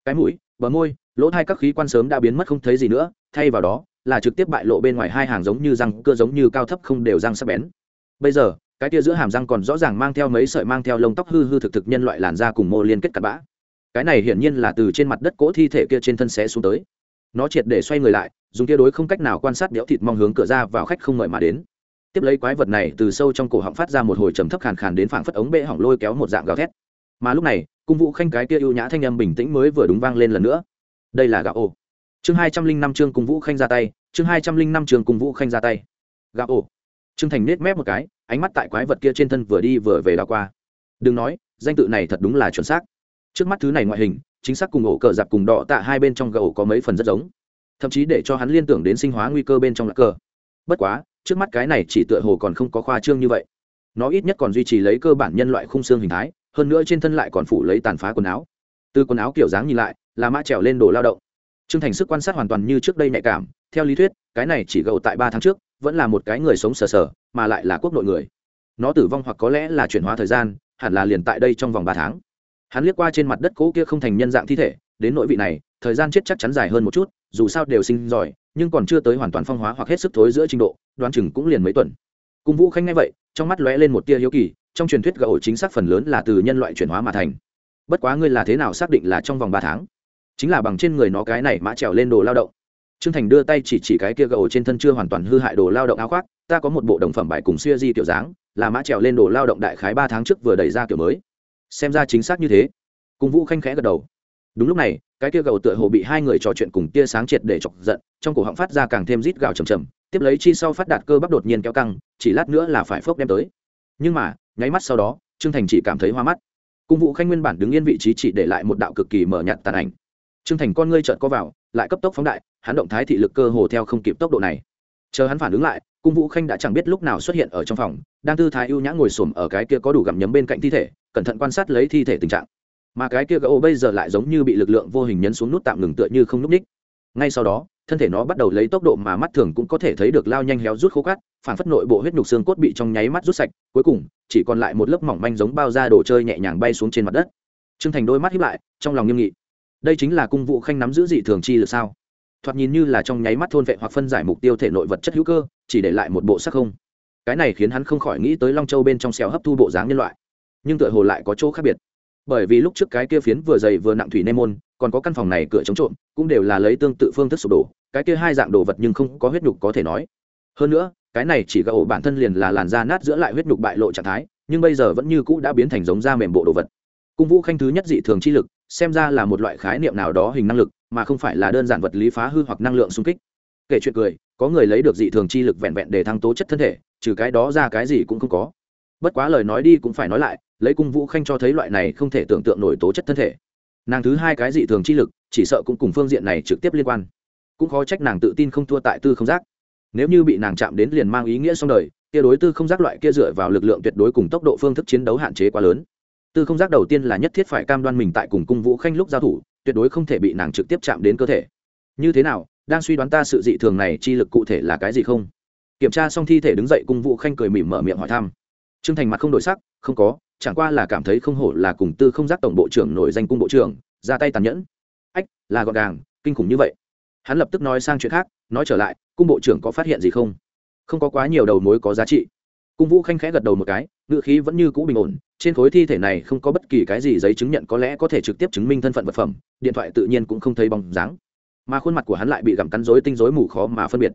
Cái mũi, bờ môi, lỗ thai các khí quan sớm đã biến mất không thấy gì nữa, thay vào đó, là trực tiếp bại lộ bên ngoài hai hàng giống như răng, cơ giống như cao thấp không đều răng sắc bén. Bây giờ cái tia giữa hàm răng còn rõ ràng mang theo mấy sợi mang theo lông tóc hư hư thực thực nhân loại làn da cùng mô liên kết cặp bã. Cái này hiển nhiên là từ trên mặt đất cỗ thi thể kia trên thân xé xuống tới. Nó triệt để xoay người lại, dùng tia đối không cách nào quan sát đẽo thịt mong hướng cửa ra vào khách không mời mà đến. Tiếp lấy quái vật này từ sâu trong cổ họng phát ra một hồi trầm thấp khàn khàn đến phảng phất ống bệ hỏng lôi kéo một dạng gào thét. Mà lúc này, cung vũ khanh cái kia ưu nhã thanh âm bình tĩnh mới vừa đúng vang lên lần nữa. Đây là gạo ổ. Chương hai trăm linh năm chương cung vũ khanh ra tay, chương hai trăm linh năm chương cung vũ khanh ra tay. Gạo ô trương thành nết mép một cái ánh mắt tại quái vật kia trên thân vừa đi vừa về đảo qua. Đừng nói, danh tự này thật đúng là chuẩn xác. Trước mắt thứ này ngoại hình, chính xác cùng ổ cờ giặc cùng đỏ tạ hai bên trong gậu có mấy phần rất giống. Thậm chí để cho hắn liên tưởng đến sinh hóa nguy cơ bên trong lạc cờ. Bất quá, trước mắt cái này chỉ tựa hồ còn không có khoa trương như vậy. Nó ít nhất còn duy trì lấy cơ bản nhân loại khung xương hình thái, hơn nữa trên thân lại còn phủ lấy tàn phá quần áo. Từ quần áo kiểu dáng nhìn lại, là mã trèo lên đồ lao động. T r ư ơ n g thành sức quan sát hoàn toàn như trước đây nhạy cảm theo lý thuyết, cái này chỉ gậu tại ba tháng trước, vẫn là một cái người sống sờ sờ, mà lại là quốc nội người. Nó tử vong hoặc có lẽ là chuyển hóa thời gian, hẳn là liền tại đây trong vòng ba tháng. Hắn liếc qua trên mặt đất cỗ kia không thành nhân dạng thi thể, đến nội vị này, thời gian chết chắc chắn dài hơn một chút, dù sao đều sinh giỏi, nhưng còn chưa tới hoàn toàn phong hóa hoặc hết sức thối giữa trình độ, đoán chừng cũng liền mấy tuần. Cung vũ khanh nghe vậy, trong mắt lóe lên một tia hiếu kỳ, trong truyền thuyết gậu chính xác phần lớn là từ nhân loại chuyển hóa mà thành. Bất quá ngươi là thế nào xác định là trong vòng ba tháng? Chính là bằng trên người nó cái này mã trèo lên đồ lao động trương thành đưa tay chỉ chỉ cái kia gầu trên thân chưa hoàn toàn hư hại đồ lao động áo khoác, ta có một bộ đồng phẩm bài cùng xưa di tiểu dáng, là mã trèo lên đồ lao động đại khái ba tháng trước vừa đẩy ra kiểu mới. Xem ra chính xác như thế. Cùng vũ khanh khẽ gật đầu. Đúng lúc này, cái kia gầu tựa hồ bị hai người trò chuyện cùng tia sáng triệt để chọc giận, trong cổ họng phát ra càng thêm rít gào trầm trầm. tiếp lấy chi sau phát đạt cơ bắp đột nhiên kéo căng, chỉ lát nữa là phải phốc đem tới. Nhưng mà, nháy mắt sau đó, trương thành chỉ cảm thấy hoa mắt. Cung Vũ khanh nguyên bản đứng yên vị trí chỉ để lại một đạo cực kỳ mở nhạt tàn ảnh. Trương thành con ngươi trợn co vào, lại cấp tốc phóng đại hắn động thái thị lực cơ hồ theo không kịp tốc độ này. Chờ hắn phản ứng lại, cung vũ khanh đã chẳng biết lúc nào xuất hiện ở trong phòng, đang tư thái ưu nhã ngồi xổm ở cái kia có đủ gặm nhấm bên cạnh thi thể, cẩn thận quan sát lấy thi thể tình trạng. Mà cái kia gỗ bây giờ lại giống như bị lực lượng vô hình nhấn xuống nút tạm ngừng tựa như không núp ních ngay sau đó, thân thể nó bắt đầu lấy tốc độ mà mắt thường cũng có thể thấy được lao nhanh héo rút khô cát, phản phất nội bộ huyết nhục xương cốt bị trong nháy mắt rút sạch, cuối cùng, chỉ còn lại một lớp mỏng manh giống bao da đồ chơi nhẹ nhàng bay xuống trên mặt đất. T r ư ơ n g thành đôi mắt hiếp lại, trong lòng nghiêm nghị. Đây chính là cung vụ khanh nắm giữ dị thường chi lực sao? Thoạt nhìn như là trong nháy mắt thôn vệ hoặc phân giải mục tiêu thể nội vật chất hữu cơ, chỉ để lại một bộ sắc không. Cái này khiến hắn không khỏi nghĩ tới long châu bên trong xèo hấp thu bộ dáng nhân loại. Nhưng tựa hồ lại có chỗ khác biệt. Bởi vì lúc trước cái kia phiến vừa dày vừa nặng thủy nê môn, còn có căn phòng này cửa chống trộm, cũng đều là lấy tương tự phương thức sụp đổ, cái kia hai dạng đồ vật nhưng không có huyết nhục có thể nói. Hơn nữa, cái này chỉ gậu bản thân liền là làn da nát giữa lại huyết nhục bại lộ trạng thái, nhưng bây giờ vẫn như cũ đã biến thành giống da mềm bộ đồ vật. Cung vũ khanh thứ nhất dị thường chi lực, xem ra là một loại khái niệm nào đó hình năng lực mà không phải là đơn giản vật lý phá hư hoặc năng lượng xung kích. Kể chuyện cười, có người lấy được dị thường chi lực vẹn vẹn để thăng tố chất thân thể, trừ cái đó ra cái gì cũng không có. Bất quá lời nói đi cũng phải nói lại, lấy cung vũ khanh cho thấy loại này không thể tưởng tượng nổi tố chất thân thể. Nàng thứ hai cái dị thường chi lực, chỉ sợ cũng cùng phương diện này trực tiếp liên quan. Cũng khó trách nàng tự tin không thua tại tư không giác. Nếu như bị nàng chạm đến liền mang ý nghĩa xong đời, kia đối tư không giác loại kia dựa vào lực lượng tuyệt đối cùng tốc độ phương thức chiến đấu hạn chế quá lớn. Tư không giác đầu tiên là nhất thiết phải cam đoan mình tại cùng cung vũ khanh lúc giao thủ tuyệt đối không thể bị nàng trực tiếp chạm đến cơ thể. Như thế nào, đang suy đoán ta sự dị thường này chi lực cụ thể là cái gì không? Kiểm tra xong thi thể đứng dậy cung vũ khanh cười mỉm mở miệng hỏi thăm. T r ư ơ n g thành mặt không đổi sắc, không có, chẳng qua là cảm thấy không hổ là cùng tư không giác tổng bộ trưởng nổi danh cung bộ trưởng, ra tay tàn nhẫn. Ách, là gọn gàng, kinh khủng như vậy. Hắn lập tức nói sang chuyện khác, nói trở lại, cung bộ trưởng có phát hiện gì không? Không có quá nhiều đầu mối có giá trị. Cung vũ khanh khẽ gật đầu một cái ngựa khí vẫn như cũ bình ổn trên khối thi thể này không có bất kỳ cái gì giấy chứng nhận có lẽ có thể trực tiếp chứng minh thân phận vật phẩm, điện thoại tự nhiên cũng không thấy bóng dáng. Mà khuôn mặt của hắn lại bị gặm cắn rối tinh rối mù khó mà phân biệt.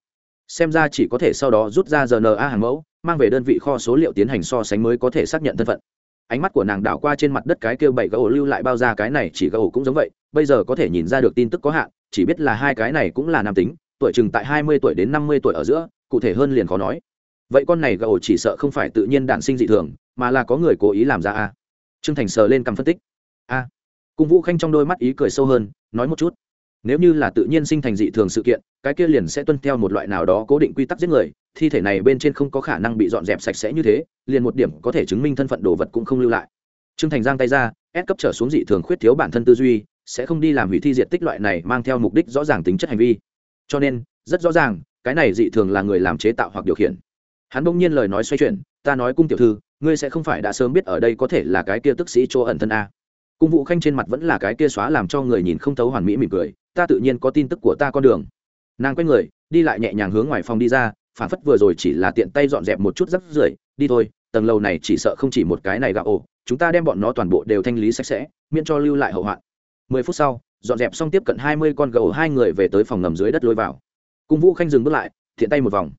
Xem ra chỉ có thể sau đó rút ra rna hàng mẫu, mang về đơn vị kho số liệu tiến hành so sánh mới có thể xác nhận thân phận. Ánh mắt của nàng đảo qua trên mặt đất cái kêu bảy gỗ lưu lại bao ra cái này chỉ gỗ cũng giống vậy, bây giờ có thể nhìn ra được tin tức có hạn, chỉ biết là hai cái này cũng là nam tính, tuổi chừng tại hai mươi tuổi đến năm mươi tuổi ở giữa, cụ thể hơn liền khó nói vậy con này gậu chỉ sợ không phải tự nhiên đản sinh dị thường, mà là có người cố ý làm ra a. Trương thành sờ lên cầm phân tích. A. Cung vũ khanh trong đôi mắt ý cười sâu hơn, nói một chút. Nếu như là tự nhiên sinh thành dị thường sự kiện, cái kia liền sẽ tuân theo một loại nào đó cố định quy tắc giết người, thi thể này bên trên không có khả năng bị dọn dẹp sạch sẽ như thế, liền một điểm có thể chứng minh thân phận đồ vật cũng không lưu lại. Trương thành giang tay ra, ép cấp trở xuống dị thường khuyết thiếu bản thân tư duy, sẽ không đi làm hủy thi diện tích loại này mang theo mục đích rõ ràng tính chất hành vi. Cho nên, rất rõ ràng, cái này dị thường là người làm chế tạo hoặc điều khiển hắn bỗng nhiên lời nói xoay chuyển, ta nói cung tiểu thư, ngươi sẽ không phải đã sớm biết ở đây có thể là cái kia tức sĩ chỗ ẩn thân a. Cung vũ khanh trên mặt vẫn là cái kia xóa làm cho người nhìn không thấu hoàn mỹ mỉm cười, ta tự nhiên có tin tức của ta con đường. Nàng quay người, đi lại nhẹ nhàng hướng ngoài phòng đi ra, phản phất vừa rồi chỉ là tiện tay dọn dẹp một chút rắc rưởi, đi thôi, tầng lầu này chỉ sợ không chỉ một cái này gạo ổ, chúng ta đem bọn nó toàn bộ đều thanh lý sạch sẽ, miễn cho lưu lại hậu hoạn. Mười phút sau, dọn dẹp xong tiếp cận hai mươi con gấu hai người về tới phòng ngầm dưới đất lôi vào. Cung vũ khanh dừng bước lại, thiện tay một vòng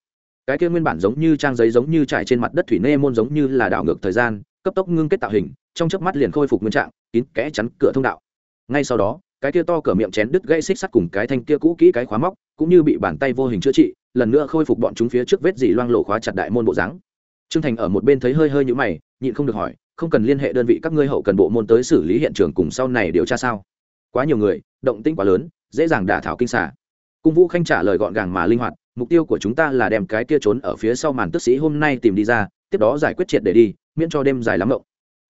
cái kia nguyên bản giống như trang giấy giống như trải trên mặt đất thủy nê môn giống như là đảo ngược thời gian, cấp tốc ngưng kết tạo hình, trong chớp mắt liền khôi phục nguyên trạng, kín kẽ chắn cửa thông đạo. Ngay sau đó, cái kia to cửa miệng chén đứt gãy xích sắt cùng cái thanh kia cũ kỹ cái khóa móc, cũng như bị bàn tay vô hình chữa trị, lần nữa khôi phục bọn chúng phía trước vết dỉ loang lộ khóa chặt đại môn bộ dáng. Trương thành ở một bên thấy hơi hơi như mày, nhịn không được hỏi, không cần liên hệ đơn vị các ngươi hậu cần bộ môn tới xử lý hiện trường cùng sau này điều tra sao? Quá nhiều người, động tĩnh quá lớn, dễ dàng đả thảo kinh xả. Cung vũ khanh trả lời gọn gàng mà linh hoạt mục tiêu của chúng ta là đem cái kia trốn ở phía sau màn tức sĩ hôm nay tìm đi ra, tiếp đó giải quyết triệt để đi, miễn cho đêm dài lắm mộng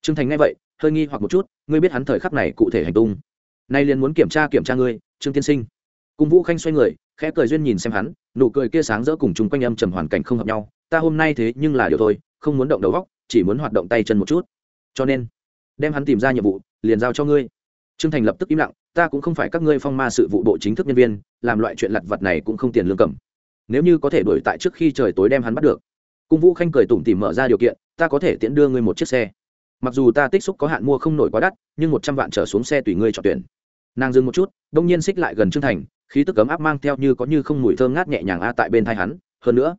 trương thành nghe vậy, hơi nghi hoặc một chút, ngươi biết hắn thời khắc này cụ thể hành tung. Nay liền muốn kiểm tra kiểm tra ngươi, trương tiên sinh. Cung vũ khanh xoay người, khẽ cười duyên nhìn xem hắn, nụ cười kia sáng rỡ cùng chung quanh âm trầm hoàn cảnh không hợp nhau, ta hôm nay thế nhưng là điều thôi, không muốn động đầu góc chỉ muốn hoạt động tay chân một chút. Cho nên, đem hắn tìm ra nhiệm vụ, liền giao cho ngươi. Trương thành lập tức im lặng, ta cũng không phải các ngươi phong ma sự vụ bộ chính thức nhân viên, làm loại chuyện lặt vặt này cũng không tiền lương cầm nếu như có thể đuổi tại trước khi trời tối đem hắn bắt được. Cung vũ khanh cười tủm tìm mở ra điều kiện, ta có thể tiễn đưa ngươi một chiếc xe. Mặc dù ta tích xúc có hạn mua không nổi quá đắt, nhưng một trăm vạn trở xuống xe tùy ngươi chọn tuyển. Nàng dừng một chút, đông nhiên xích lại gần trương thành, khí tức cấm áp mang theo như có như không mùi thơm ngát nhẹ nhàng a tại bên thai hắn. Hơn nữa,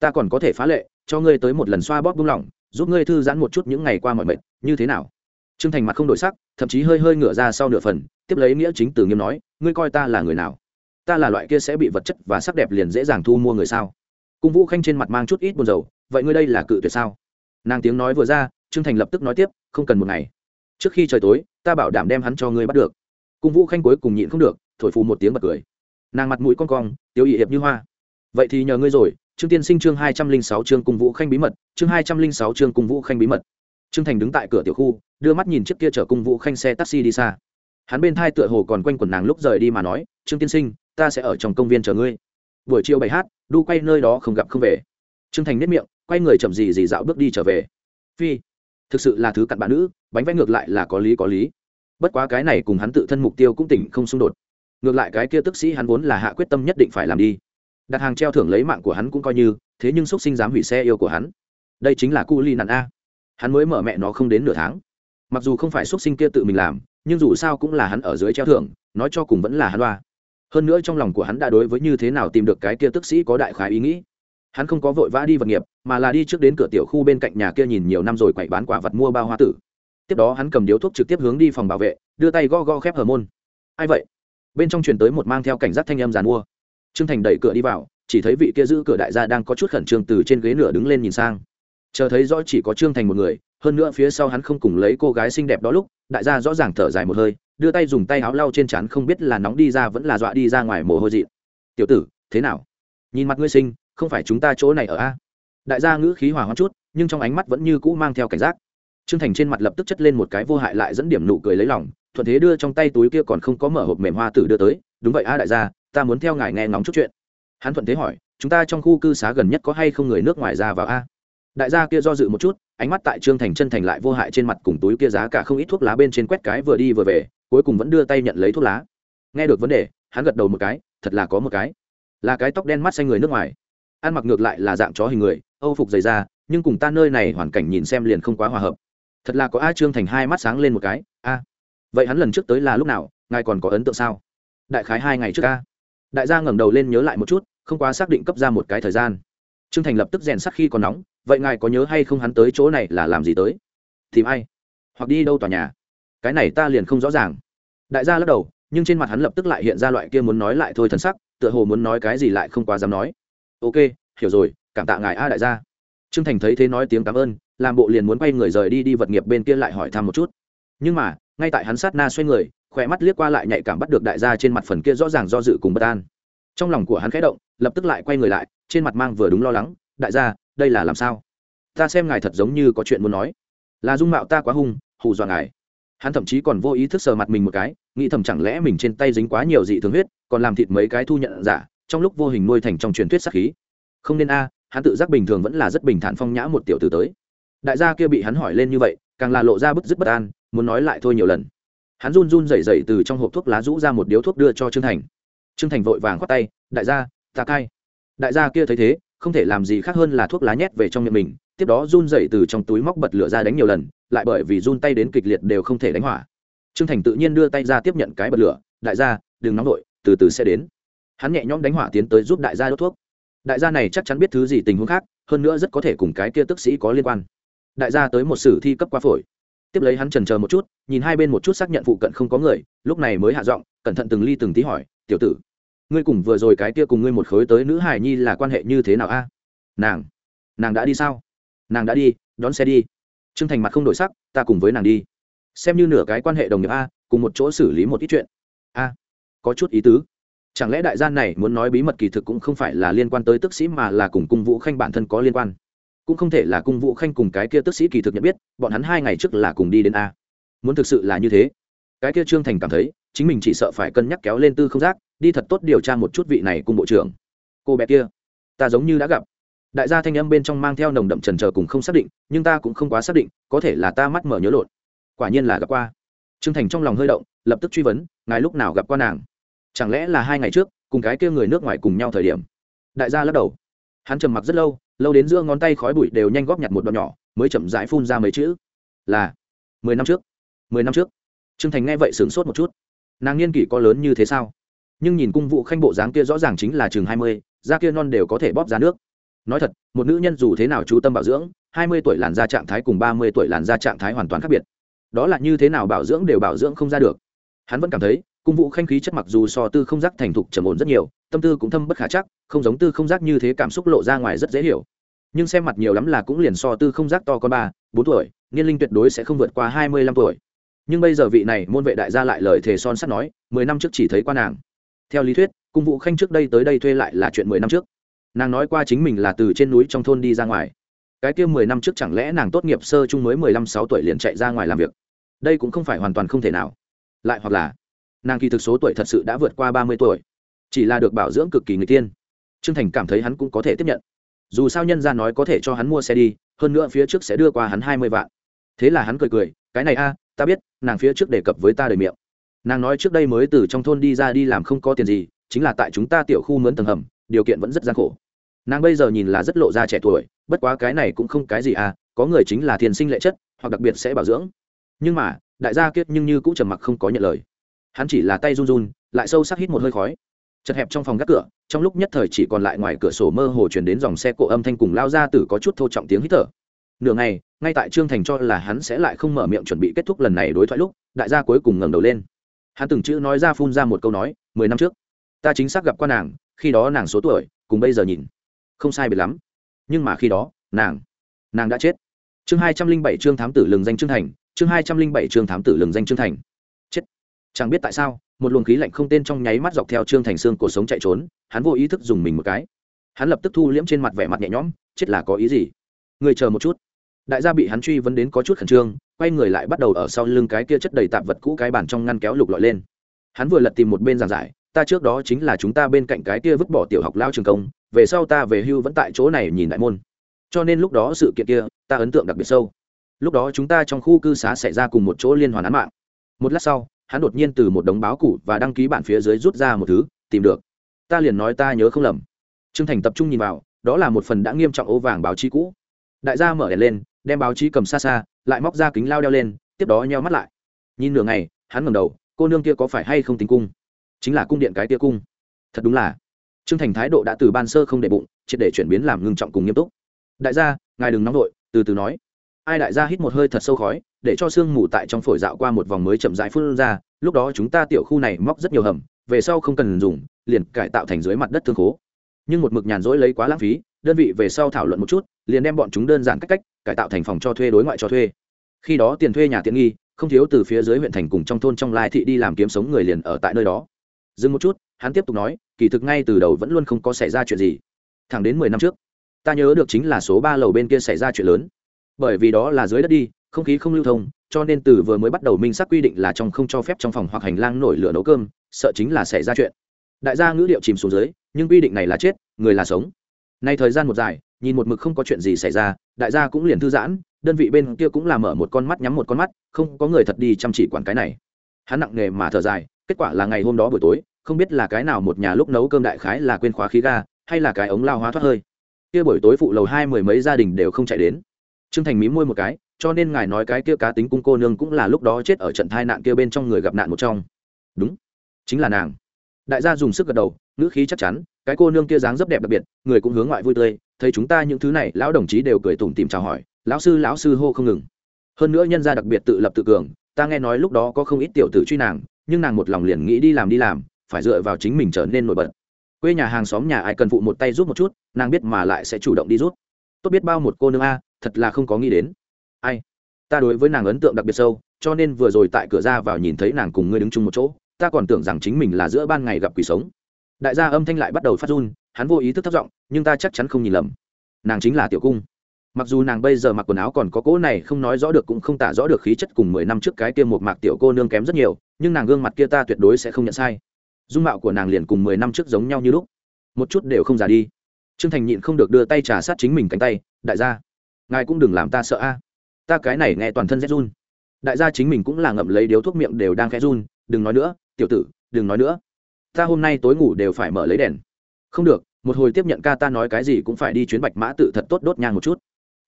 ta còn có thể phá lệ, cho ngươi tới một lần xoa bóp buông lỏng, giúp ngươi thư giãn một chút những ngày qua mọi mệt, như thế nào? Trương thành mặt không đổi sắc, thậm chí hơi hơi ngửa ra sau nửa phần, tiếp lấy nghĩa chính từ nghiêm nói, ngươi coi ta là người nào? Ta là loại kia sẽ bị vật chất và sắc đẹp liền dễ dàng thu mua người sao? Cung vũ khanh trên mặt mang chút ít buồn dầu vậy ngươi đây là cự tuyệt sao? Nàng tiếng nói vừa ra, trương thành lập tức nói tiếp, không cần một ngày. Trước khi trời tối, ta bảo đảm đem hắn cho ngươi bắt được. Cung vũ khanh cuối cùng nhịn không được, thổi phù một tiếng bật cười. Nàng mặt mũi con cong, tiêu ỵ hiệp như hoa. Vậy thì nhờ ngươi rồi, trương tiên sinh chương hai trăm linh sáu chương cung vũ khanh bí mật, chương hai trăm linh sáu chương cung vũ khanh bí mật. Trương thành đứng tại cửa tiểu khu, đưa mắt nhìn chiếc kia chở cung vũ khanh xe taxi đi xa. Hắn bên thai tựa hồ còn quanh quần nàng lúc rời đi mà nói, trương tiên sinh ta sẽ ở trong công viên chờ ngươi. Buổi chiều bảy h đu quay nơi đó không gặp không về. Trương thành nếp miệng, quay người chậm gì gì dạo bước đi trở về. Phi, thực sự là thứ cặn bạn nữ, bánh vẽ ngược lại là có lý có lý. Bất quá cái này cùng hắn tự thân mục tiêu cũng tỉnh không xung đột. Ngược lại cái kia tức sĩ hắn vốn là hạ quyết tâm nhất định phải làm đi. Đặt hàng treo thưởng lấy mạng của hắn cũng coi như, thế nhưng x sinh dám hủy xe yêu của hắn. Đây chính là cu ly nạn a. Hắn mới mở mẹ nó không đến nửa tháng. Mặc dù không phải x sinh kia tự mình làm, nhưng dù sao cũng là hắn ở dưới treo thưởng, nói cho cùng vẫn là hắn đoa hơn nữa trong lòng của hắn đã đối với như thế nào tìm được cái kia tức sĩ có đại khái ý nghĩ. Hắn không có vội vã đi vật nghiệp, mà là đi trước đến cửa tiểu khu bên cạnh nhà kia nhìn nhiều năm rồi quậy bán quả vật mua bao hoa tử. Tiếp đó hắn cầm điếu thuốc trực tiếp hướng đi phòng bảo vệ, đưa tay go go khép hờ môn. Ai vậy? Bên trong truyền tới một mang theo cảnh giác thanh âm giàn mua. Trương thành đẩy cửa đi vào, chỉ thấy vị kia giữ cửa đại gia đang có chút khẩn trương từ trên ghế nửa đứng lên nhìn sang. Chờ thấy rõ chỉ có trương thành một người, hơn nữa phía sau hắn không cùng lấy cô gái xinh đẹp đó lúc, đại gia rõ ràng thở dài một hơi đưa tay dùng tay áo lau trên trán không biết là nóng đi ra vẫn là dọa đi ra ngoài mồ hôi dị tiểu tử, thế nào? Nhìn mặt ngươi sinh, không phải chúng ta chỗ này ở a? Đại gia ngữ khí hòa hoãn chút, nhưng trong ánh mắt vẫn như cũ mang theo cảnh giác. Trương thành trên mặt lập tức chất lên một cái vô hại lại dẫn điểm nụ cười lấy lòng, thuận thế đưa trong tay túi kia còn không có mở hộp mềm hoa tử đưa tới. Đúng vậy a đại gia, ta muốn theo ngài nghe ngóng chút chuyện. Hắn thuận thế hỏi, chúng ta trong khu cư xá gần nhất có hay không người nước ngoài ra vào a? Đại gia kia do dự một chút, ánh mắt tại trương thành chân thành lại vô hại trên mặt cùng túi kia giá cả không ít thuốc lá bên trên quét cái vừa đi vừa về cuối cùng vẫn đưa tay nhận lấy thuốc lá. Nghe được vấn đề, hắn gật đầu một cái, thật là có một cái. Là cái tóc đen mắt xanh người nước ngoài. Ăn mặc ngược lại là dạng chó hình người, âu phục dày da, nhưng cùng ta nơi này hoàn cảnh nhìn xem liền không quá hòa hợp. Thật là có a trương thành hai mắt sáng lên một cái, a, vậy hắn lần trước tới là lúc nào, ngài còn có ấn tượng sao? Đại khái hai ngày trước a. Đại gia ngẩng đầu lên nhớ lại một chút, không quá xác định cấp ra một cái thời gian. Trương thành lập tức rèn sắc khi còn nóng, vậy ngài có nhớ hay không hắn tới chỗ này là làm gì tới? Tìm ai? Hoặc đi đâu tòa nhà? Cái này ta liền không rõ ràng. Đại gia lắc đầu, nhưng trên mặt hắn lập tức lại hiện ra loại kia muốn nói lại thôi thần sắc, tựa hồ muốn nói cái gì lại không quá dám nói. Ok, hiểu rồi, cảm tạ ngài a đại gia. Trương thành thấy thế nói tiếng cảm ơn, làm bộ liền muốn quay người rời đi đi vật nghiệp bên kia lại hỏi thăm một chút. Nhưng mà, ngay tại hắn sát na xoay người, khỏe mắt liếc qua lại nhạy cảm bắt được đại gia trên mặt phần kia rõ ràng do dự cùng bất an. Trong lòng của hắn khẽ động, lập tức lại quay người lại, trên mặt mang vừa đúng lo lắng, đại gia, đây là làm sao? Ta xem ngài thật giống như có chuyện muốn nói. Là dung mạo ta quá hung, hù dọa ngài hắn thậm chí còn vô ý thức sờ mặt mình một cái, nghĩ thầm chẳng lẽ mình trên tay dính quá nhiều dị thường huyết, còn làm thịt mấy cái thu nhận giả, trong lúc vô hình nuôi thành trong truyền thuyết sắc khí. Không nên a, hắn tự giác bình thường vẫn là rất bình thản phong nhã một tiểu từ tới. Đại gia kia bị hắn hỏi lên như vậy, càng là lộ ra bức dứt bất an, muốn nói lại thôi nhiều lần. Hắn run run rẩy rẩy từ trong hộp thuốc lá rũ ra một điếu thuốc đưa cho trương thành. Trương thành vội vàng khoát tay, đại gia, ta cai đại gia kia thấy thế, không thể làm gì khác hơn là thuốc lá nhét về trong miệng mình tiếp đó run dậy từ trong túi móc bật lửa ra đánh nhiều lần, lại bởi vì run tay đến kịch liệt đều không thể đánh hỏa. Trương thành tự nhiên đưa tay ra tiếp nhận cái bật lửa, đại gia, đừng nóng vội, từ từ sẽ đến. Hắn nhẹ nhõm đánh hỏa tiến tới giúp đại gia đốt thuốc. Đại gia này chắc chắn biết thứ gì tình huống khác, hơn nữa rất có thể cùng cái kia tức sĩ có liên quan. Đại gia tới một sử thi cấp qua phổi. Tiếp lấy hắn trần chờ một chút, nhìn hai bên một chút xác nhận phụ cận không có người, lúc này mới hạ giọng, cẩn thận từng ly từng tí hỏi, tiểu tử, ngươi cùng vừa rồi cái kia cùng ngươi một khối tới nữ hải nhi là quan hệ như thế nào a? Nàng nàng đã đi sao? Nàng đã đi, đón xe đi. T r ư ơ n g thành mặt không đổi sắc, ta cùng với nàng đi. Xem như nửa cái quan hệ đồng nghiệp a, cùng một chỗ xử lý một ít chuyện. A, có chút ý tứ. Chẳng lẽ đại gia này muốn nói bí mật kỳ thực cũng không phải là liên quan tới tức sĩ mà là cùng cung vũ khanh bản thân có liên quan? Cũng không thể là cung vũ khanh cùng cái kia tức sĩ kỳ thực nhận biết, bọn hắn hai ngày trước là cùng đi đến a. Muốn thực sự là như thế, cái kia trương thành cảm thấy, chính mình chỉ sợ phải cân nhắc kéo lên tư không giác, đi thật tốt điều tra một chút vị này cùng bộ trưởng. Cô bé kia, ta giống như đã gặp đại gia thanh âm bên trong mang theo nồng đậm trần trờ cùng không xác định, nhưng ta cũng không quá xác định, có thể là ta mắt mở nhớ lộn. Quả nhiên là gặp qua. Trương thành trong lòng hơi động, lập tức truy vấn, ngài lúc nào gặp qua nàng? Chẳng lẽ là hai ngày trước, cùng cái kia người nước ngoài cùng nhau thời điểm? Đại gia lắc đầu. Hắn trầm mặc rất lâu lâu đến giữa ngón tay khói bụi đều nhanh góp nhặt một đoạn nhỏ, mới chậm rãi phun ra mấy chữ. Là, mười năm trước, mười năm trước. Trương thành nghe vậy sửng sốt một chút. Nàng niên kỷ có lớn như thế sao? Nhưng nhìn cung vụ khanh bộ dáng kia rõ ràng chính là chừng hai mươi, da kia non đều có thể bóp ra nước nói thật, một nữ nhân dù thế nào chú tâm bảo dưỡng, hai mươi tuổi làn da trạng thái cùng ba mươi tuổi làn da trạng thái hoàn toàn khác biệt. Đó là như thế nào bảo dưỡng đều bảo dưỡng không ra được. Hắn vẫn cảm thấy, cung vụ khanh khí chất mặc dù so tư không giác thành thục trầm ổn rất nhiều, tâm tư cũng thâm bất khả chắc, không giống tư không giác như thế cảm xúc lộ ra ngoài rất dễ hiểu. Nhưng xem mặt nhiều lắm là cũng liền so tư không giác to con ba, bốn tuổi, niên linh tuyệt đối sẽ không vượt qua hai mươi lăm tuổi. Nhưng bây giờ vị này môn vệ đại gia lại lời thề son sắt nói, mười năm trước chỉ thấy quan nàng. Theo lý thuyết, cung vụ khanh trước đây tới đây thuê lại là chuyện mười năm trước nàng nói qua chính mình là từ trên núi trong thôn đi ra ngoài. Cái kia mười năm trước chẳng lẽ nàng tốt nghiệp sơ chung mới mười lăm sáu tuổi liền chạy ra ngoài làm việc? Đây cũng không phải hoàn toàn không thể nào. Lại hoặc là, nàng kỳ thực số tuổi thật sự đã vượt qua ba mươi tuổi, chỉ là được bảo dưỡng cực kỳ người tiên. T r ư ơ n g thành cảm thấy hắn cũng có thể tiếp nhận. Dù sao nhân ra nói có thể cho hắn mua xe đi, hơn nữa phía trước sẽ đưa qua hắn hai mươi vạn. Thế là hắn cười cười, cái này a, ta biết, nàng phía trước đề cập với ta đời miệng. Nàng nói trước đây mới từ trong thôn đi ra đi làm không có tiền gì, chính là tại chúng ta tiểu khu mướn tầng hầm, điều kiện vẫn rất gian khổ nàng bây giờ nhìn là rất lộ ra trẻ tuổi, bất quá cái này cũng không cái gì à có người chính là thiền sinh lệ chất, hoặc đặc biệt sẽ bảo dưỡng. Nhưng mà, đại gia kiết nhưng như cũng trầm mặc không có nhận lời. Hắn chỉ là tay run run, lại sâu sắc hít một hơi khói. Chật hẹp trong phòng gác cửa, trong lúc nhất thời chỉ còn lại ngoài cửa sổ mơ hồ chuyển đến dòng xe cộ âm thanh cùng lao ra từ có chút thô trọng tiếng hít thở. Nửa ngày, ngay tại trương thành cho là hắn sẽ lại không mở miệng chuẩn bị kết thúc lần này đối thoại lúc, đại gia cuối cùng ngẩng đầu lên. Hắn từng chữ nói ra phun ra một câu nói, mười năm trước, ta chính xác gặp qua nàng, khi đó nàng số tuổi, cùng bây giờ nhìn không sai biệt lắm. Nhưng mà khi đó, nàng nàng đã chết. Chương hai trăm linh bảy chương thám tử lừng danh trương thành, chương hai trăm linh bảy chương thám tử lừng danh trương thành. Chết. Chẳng biết tại sao, một luồng khí lạnh không tên trong nháy mắt dọc theo trương thành xương cổ sống chạy trốn, hắn vô ý thức dùng mình một cái. Hắn lập tức thu liễm trên mặt vẻ mặt nhẹ nhõm, chết là có ý gì? Người chờ một chút. Đại gia bị hắn truy vấn đến có chút khẩn trương, quay người lại bắt đầu ở sau lưng cái kia chất đầy tạp vật cũ cái bàn trong ngăn kéo lục lọi lên. Hắn vừa lật tìm một bên giảng giải, ta trước đó chính là chúng ta bên cạnh cái kia vứt bỏ tiểu học lao trường công về sau ta về hưu vẫn tại chỗ này nhìn đại môn. Cho nên lúc đó sự kiện kia, ta ấn tượng đặc biệt sâu. Lúc đó chúng ta trong khu cư xá xảy ra cùng một chỗ liên hoàn án mạng. Một lát sau, hắn đột nhiên từ một đống báo cũ và đăng ký bản phía dưới rút ra một thứ, tìm được. Ta liền nói ta nhớ không lầm. Trương thành tập trung nhìn vào, đó là một phần đã nghiêm trọng ô vàng báo chí cũ. Đại gia mở đèn lên, đem báo chí cầm xa xa, lại móc ra kính lao đeo lên, tiếp đó nheo mắt lại. Nhìn nửa ngày, hắn ngẩng đầu, cô nương kia có phải hay không tính cung? Chính là cung điện cái tia cung. Thật đúng là trương thành thái độ đã từ ban sơ không để bụng, triệt để chuyển biến làm ngưng trọng cùng nghiêm túc. Đại gia, ngài đừng nóng vội, từ từ nói. Ai đại gia hít một hơi thật sâu khói, để cho sương mù tại trong phổi dạo qua một vòng mới chậm rãi phun ra, lúc đó chúng ta tiểu khu này móc rất nhiều hầm, về sau không cần dùng, liền cải tạo thành dưới mặt đất thương khố. Nhưng một mực nhàn rỗi lấy quá lãng phí, đơn vị về sau thảo luận một chút, liền đem bọn chúng đơn giản cách cách, cải tạo thành phòng cho thuê đối ngoại cho thuê. Khi đó tiền thuê nhà tiện nghi, không thiếu từ phía dưới huyện thành cùng trong thôn trong lai thị đi làm kiếm sống người liền ở tại nơi đó. Dừng một chút, hắn tiếp tục nói kỳ thực ngay từ đầu vẫn luôn không có xảy ra chuyện gì. Thẳng đến mười năm trước, ta nhớ được chính là số ba lầu bên kia xảy ra chuyện lớn. Bởi vì đó là dưới đất đi, không khí không lưu thông, cho nên từ vừa mới bắt đầu minh xác quy định là trong không cho phép trong phòng hoặc hành lang nổi lửa nấu cơm, sợ chính là xảy ra chuyện. Đại gia ngữ liệu chìm xuống dưới, nhưng quy định này là chết, người là sống. Nay thời gian một dài, nhìn một mực không có chuyện gì xảy ra, đại gia cũng liền thư giãn, đơn vị bên kia cũng là mở một con mắt nhắm một con mắt, không có người thật đi chăm chỉ quản cái này. Hắn nặng nề mà thở dài, kết quả là ngày hôm đó buổi tối không biết là cái nào một nhà lúc nấu cơm đại khái là quên khóa khí ga, hay là cái ống lao hóa thoát hơi. Kia buổi tối phụ lầu hai mười mấy gia đình đều không chạy đến. Trương thành mí môi một cái, cho nên ngài nói cái kia cá tính cung cô nương cũng là lúc đó chết ở trận tai nạn kia bên trong người gặp nạn một trong. Đúng, chính là nàng. Đại gia dùng sức gật đầu, ngữ khí chắc chắn, cái cô nương kia dáng rất đẹp đặc biệt, người cũng hướng ngoại vui tươi, thấy chúng ta những thứ này, lão đồng chí đều cười tủm tìm chào hỏi, lão sư lão sư hô không ngừng. Hơn nữa nhân gia đặc biệt tự lập tự cường, ta nghe nói lúc đó có không ít tiểu tử truy nàng, nhưng nàng một lòng liền nghĩ đi làm đi làm phải dựa vào chính mình trở nên nổi bật. Quê nhà hàng xóm nhà ai cần phụ một tay rút một chút, nàng biết mà lại sẽ chủ động đi rút tốt biết bao một cô nương a, thật là không có nghĩ đến. Ai? Ta đối với nàng ấn tượng đặc biệt sâu, cho nên vừa rồi tại cửa ra vào nhìn thấy nàng cùng ngươi đứng chung một chỗ, ta còn tưởng rằng chính mình là giữa ban ngày gặp quỷ sống. Đại gia âm thanh lại bắt đầu phát run, hắn vô ý thức thất giọng, nhưng ta chắc chắn không nhìn lầm. Nàng chính là tiểu cung. Mặc dù nàng bây giờ mặc quần áo còn có cỗ này không nói rõ được cũng không tả rõ được khí chất cùng mười năm trước cái kia một mạc tiểu cô nương kém rất nhiều, nhưng nàng gương mặt kia ta tuyệt đối sẽ không nhận sai dung mạo của nàng liền cùng mười năm trước giống nhau như lúc. Một chút đều không già đi. T r ư ơ n g thành nhịn không được đưa tay trà sát chính mình cánh tay, đại gia, ngài cũng đừng làm ta sợ a. Ta cái này nghe toàn thân rét run. Đại gia chính mình cũng là ngậm lấy điếu thuốc miệng đều đang khẽ run, đừng nói nữa, tiểu tử, đừng nói nữa. Ta hôm nay tối ngủ đều phải mở lấy đèn. Không được, một hồi tiếp nhận ca ta nói cái gì cũng phải đi chuyến bạch mã tự thật tốt đốt nhang một chút.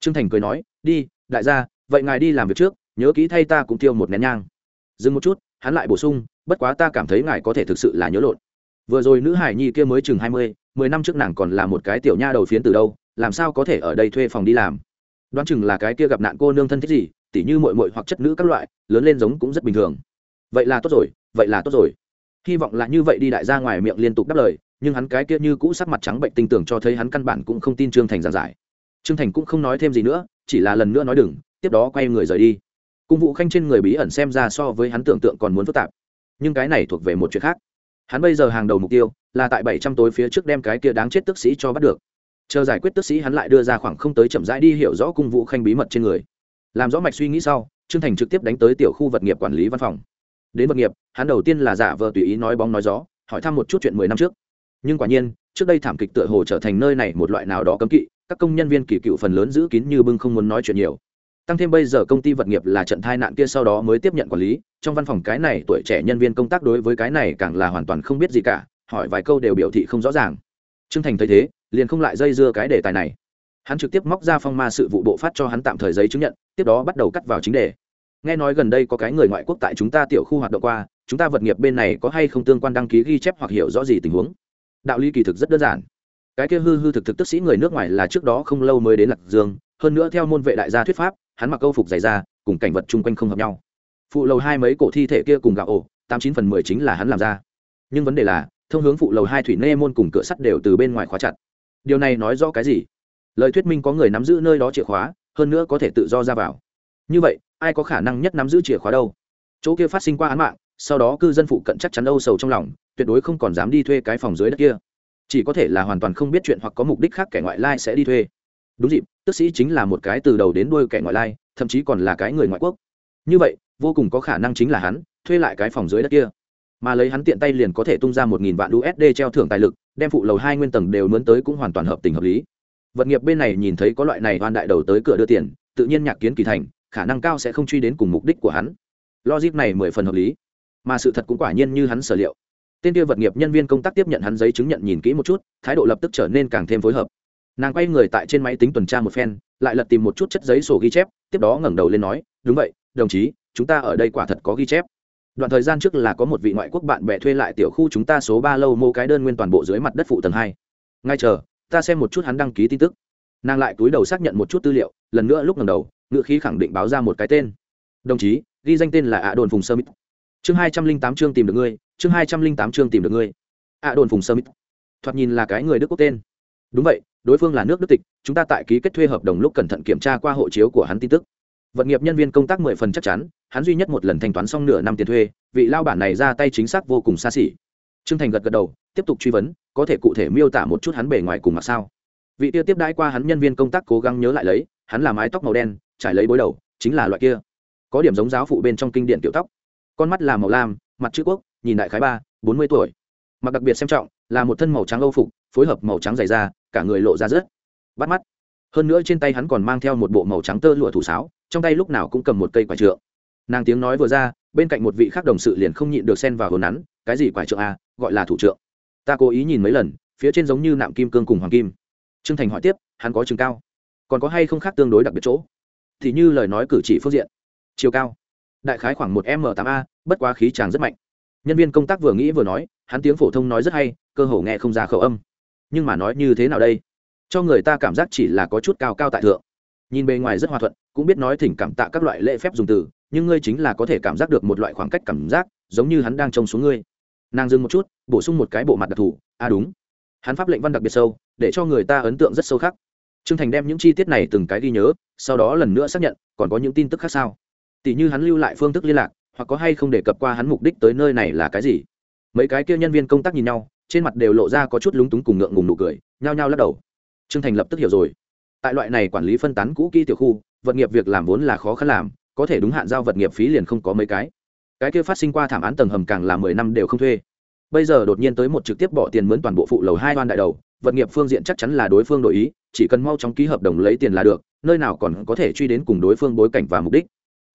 T r ư ơ n g thành cười nói, đi, đại gia, vậy ngài đi làm việc trước, nhớ kỹ thay ta cũng tiêu một nén nhang. Dừng một chút, hắn lại bổ sung bất quá ta cảm thấy ngài có thể thực sự là nhớ lộn. Vừa rồi nữ hải nhi kia mới chừng hai mươi, mười năm trước nàng còn là một cái tiểu nha đầu phiến từ đâu, làm sao có thể ở đây thuê phòng đi làm? Đoán chừng là cái kia gặp nạn cô nương thân thích gì, tỉ như mội mội hoặc chất nữ các loại, lớn lên giống cũng rất bình thường. Vậy là tốt rồi, vậy là tốt rồi. Hy vọng là như vậy đi đại gia ngoài miệng liên tục đáp lời, nhưng hắn cái kia như cũ sắc mặt trắng bệnh tinh tưởng cho thấy hắn căn bản cũng không tin trương thành giảng giải. Trương thành cũng không nói thêm gì nữa, chỉ là lần nữa nói đừng, tiếp đó quay người rời đi. Cung vụ khanh trên người bí ẩn xem ra so với hắn tưởng tượng còn muốn phức tạp nhưng cái này thuộc về một chuyện khác. Hắn bây giờ hàng đầu mục tiêu là tại bảy trăm tối phía trước đem cái kia đáng chết tức sĩ cho bắt được. Chờ giải quyết tức sĩ hắn lại đưa ra khoảng không tới chậm rãi đi hiểu rõ cung vũ khanh bí mật trên người. Làm rõ mạch suy nghĩ sau, trương thành trực tiếp đánh tới tiểu khu vật nghiệp quản lý văn phòng. Đến vật nghiệp, hắn đầu tiên là giả vờ tùy ý nói bóng nói gió, hỏi thăm một chút chuyện mười năm trước. Nhưng quả nhiên, trước đây thảm kịch tựa hồ trở thành nơi này một loại nào đó cấm kỵ, các công nhân viên kỳ cựu phần lớn giữ kín như bưng không muốn nói chuyện nhiều tăng thêm bây giờ công ty vật nghiệp là trận thai nạn kia sau đó mới tiếp nhận quản lý. Trong văn phòng cái này tuổi trẻ nhân viên công tác đối với cái này càng là hoàn toàn không biết gì cả, hỏi vài câu đều biểu thị không rõ ràng. T r ư ơ n g thành thấy thế, liền không lại dây dưa cái đề tài này. Hắn trực tiếp móc ra phong ma sự vụ bộ phát cho hắn tạm thời giấy chứng nhận, tiếp đó bắt đầu cắt vào chính đề. Nghe nói gần đây có cái người ngoại quốc tại chúng ta tiểu khu hoạt động qua, chúng ta vật nghiệp bên này có hay không tương quan đăng ký ghi chép hoặc hiểu rõ gì tình huống? Đạo lý kỳ thực rất đơn giản. Cái kia hư hư thực thực tức sĩ người nước ngoài là trước đó không lâu mới đến lạc dương, hơn nữa theo môn vệ đại gia thuyết pháp hắn mặc câu phục dày ra cùng cảnh vật chung quanh không hợp nhau. Phụ lầu hai mấy cổ thi thể kia cùng gạo ổ, tám chín phần mười chính là hắn làm ra. Nhưng vấn đề là, thông hướng phụ lầu hai thủy nê môn cùng cửa sắt đều từ bên ngoài khóa chặt. Điều này nói rõ cái gì? Lời thuyết minh có người nắm giữ nơi đó chìa khóa, hơn nữa có thể tự do ra vào. Như vậy, ai có khả năng nhất nắm giữ chìa khóa đâu? Chỗ kia phát sinh qua án mạng, sau đó cư dân phụ cận chắc chắn âu sầu trong lòng, tuyệt đối không còn dám đi thuê cái phòng dưới đất kia. Chỉ có thể là hoàn toàn không biết chuyện hoặc có mục đích khác kẻ ngoại lai sẽ đi thuê. Đúng dịp tức sĩ chính là một cái từ đầu đến đuôi kẻ ngoại lai, thậm chí còn là cái người ngoại quốc. Như vậy, vô cùng có khả năng chính là hắn, thuê lại cái phòng dưới đất kia. Mà lấy hắn tiện tay liền có thể tung ra một nghìn vạn usd treo thưởng tài lực, đem phụ lầu hai nguyên tầng đều mướn tới cũng hoàn toàn hợp tình hợp lý. Vật nghiệp bên này nhìn thấy có loại này hoan đại đầu tới cửa đưa tiền, tự nhiên nhạc kiến kỳ thành, khả năng cao sẽ không truy đến cùng mục đích của hắn. Logic này mười phần hợp lý. Mà sự thật cũng quả nhiên như hắn sở liệu. Tên kia vật nghiệp nhân viên công tác tiếp nhận hắn giấy chứng nhận nhìn kỹ một chút, thái độ lập tức trở nên càng thêm phối hợp nàng quay người tại trên máy tính tuần tra một phen, lại lật tìm một chút chất giấy sổ ghi chép, tiếp đó ngẩng đầu lên nói, đúng vậy, đồng chí, chúng ta ở đây quả thật có ghi chép. Đoạn thời gian trước là có một vị ngoại quốc bạn bè thuê lại tiểu khu chúng ta số ba lâu mô cái đơn nguyên toàn bộ dưới mặt đất phụ tầng hai. Ngay chờ, ta xem một chút hắn đăng ký tin tức. Nàng lại túi đầu xác nhận một chút tư liệu, lần nữa lúc ngẩng đầu, ngựa khí khẳng định báo ra một cái tên. Đồng chí, ghi danh tên là ạ đồn phùng sơ mít chương hai trăm linh tám chương tìm được ngươi, chương hai trăm linh tám chương tìm được ngươi. Ạ đồn phùng sơ mít thoạt nhìn là cái người đức quốc tên. Đúng vậy đối phương là nước đức tịch, chúng ta tại ký kết thuê hợp đồng lúc cẩn thận kiểm tra qua hộ chiếu của hắn tin tức. Vận nghiệp nhân viên công tác mười phần chắc chắn, hắn duy nhất một lần thanh toán xong nửa năm tiền thuê, vị lao bản này ra tay chính xác vô cùng xa xỉ. Trương thành gật gật đầu, tiếp tục truy vấn, có thể cụ thể miêu tả một chút hắn bề ngoài cùng mặc sao. Vị tiêu tiếp đãi qua hắn nhân viên công tác cố gắng nhớ lại lấy, hắn là mái tóc màu đen, trải lấy bối đầu, chính là loại kia. Có điểm giống giáo phụ bên trong kinh điển tiểu tóc. Con mắt là màu lam, mặt chữ quốc, nhìn đại khái ba, bốn mươi tuổi. Mặc đặc biệt xem trọng, là một thân màu trắng âu phục, phối hợp màu trắng dày da cả người lộ ra rất bắt mắt. Hơn nữa trên tay hắn còn mang theo một bộ màu trắng tơ lụa thủ sáo trong tay lúc nào cũng cầm một cây quải trượng. Nàng tiếng nói vừa ra bên cạnh một vị khác đồng sự liền không nhịn được xen vào hồn nắn cái gì quải trượng a à, gọi là thủ trượng. Ta cố ý nhìn mấy lần phía trên giống như nạm kim cương cùng hoàng kim. Trương thành hỏi tiếp hắn có chừng cao còn có hay không khác tương đối đặc biệt chỗ? Thì như lời nói cử chỉ phương diện chiều cao đại khái khoảng một m tám a bất quá khí tràng rất mạnh. Nhân viên công tác vừa nghĩ vừa nói hắn tiếng phổ thông nói rất hay cơ hồ nghe không ra khẩu âm nhưng mà nói như thế nào đây? Cho người ta cảm giác chỉ là có chút cao cao tại thượng. Nhìn bề ngoài rất hòa thuận, cũng biết nói thỉnh cảm tạ các loại lễ phép dùng từ, nhưng ngươi chính là có thể cảm giác được một loại khoảng cách cảm giác, giống như hắn đang trông xuống ngươi. Nàng dừng một chút, bổ sung một cái bộ mặt đặc thù. À đúng. Hắn pháp lệnh văn đặc biệt sâu, để cho người ta ấn tượng rất sâu khắc. T r ư ơ n g thành đem những chi tiết này từng cái ghi nhớ, sau đó lần nữa xác nhận, còn có những tin tức khác sao? Tỷ như hắn lưu lại phương thức liên lạc, hoặc có hay không đề cập qua hắn mục đích tới nơi này là cái gì? Mấy cái kia nhân viên công tác nhìn nhau trên mặt đều lộ ra có chút lúng túng cùng ngượng ngùng nụ cười, nhao nhao lắc đầu. T r ư ơ n g thành lập tức hiểu rồi. Tại loại này quản lý phân tán cũ kỹ tiểu khu, vật nghiệp việc làm vốn là khó khăn làm, có thể đúng hạn giao vật nghiệp phí liền không có mấy cái. Cái kia phát sinh qua thảm án tầng hầm càng là mười năm đều không thuê. Bây giờ đột nhiên tới một trực tiếp bỏ tiền mướn toàn bộ phụ lầu hai oan đại đầu, vật nghiệp phương diện chắc chắn là đối phương đổi ý, chỉ cần mau chóng ký hợp đồng lấy tiền là được, nơi nào còn có thể truy đến cùng đối phương bối cảnh và mục đích.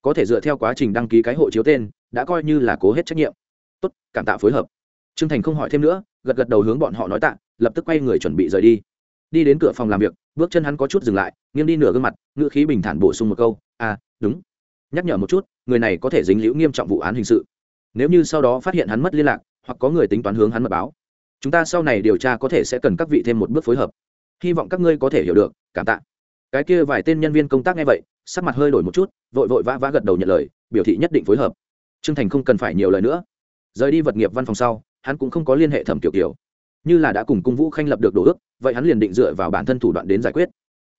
Có thể dựa theo quá trình đăng ký cái hộ chiếu tên, đã coi như là cố hết trách nhiệm. Tốt, cảm tạ phối hợp. Trương thành không hỏi thêm nữa gật gật đầu hướng bọn họ nói tạ, lập tức quay người chuẩn bị rời đi. Đi đến cửa phòng làm việc, bước chân hắn có chút dừng lại, nghiêng đi nửa gương mặt, ngữ khí bình thản bổ sung một câu à đúng. Nhắc nhở một chút, người này có thể dính liễu nghiêm trọng vụ án hình sự. Nếu như sau đó phát hiện hắn mất liên lạc, hoặc có người tính toán hướng hắn mật báo, chúng ta sau này điều tra có thể sẽ cần các vị thêm một bước phối hợp. Hy vọng các ngươi có thể hiểu được, cảm tạ. Cái kia vài tên nhân viên công tác nghe vậy, sắc mặt hơi đổi một chút, vội vội vã vã gật đầu nhận lời, biểu thị nhất định phối hợp. Trương thành không cần phải nhiều lời nữa. Rời đi vật nghiệp văn phòng sau hắn cũng không có liên hệ thẩm kiểu kiểu như là đã cùng cung vũ khanh lập được đồ ước, vậy hắn liền định dựa vào bản thân thủ đoạn đến giải quyết.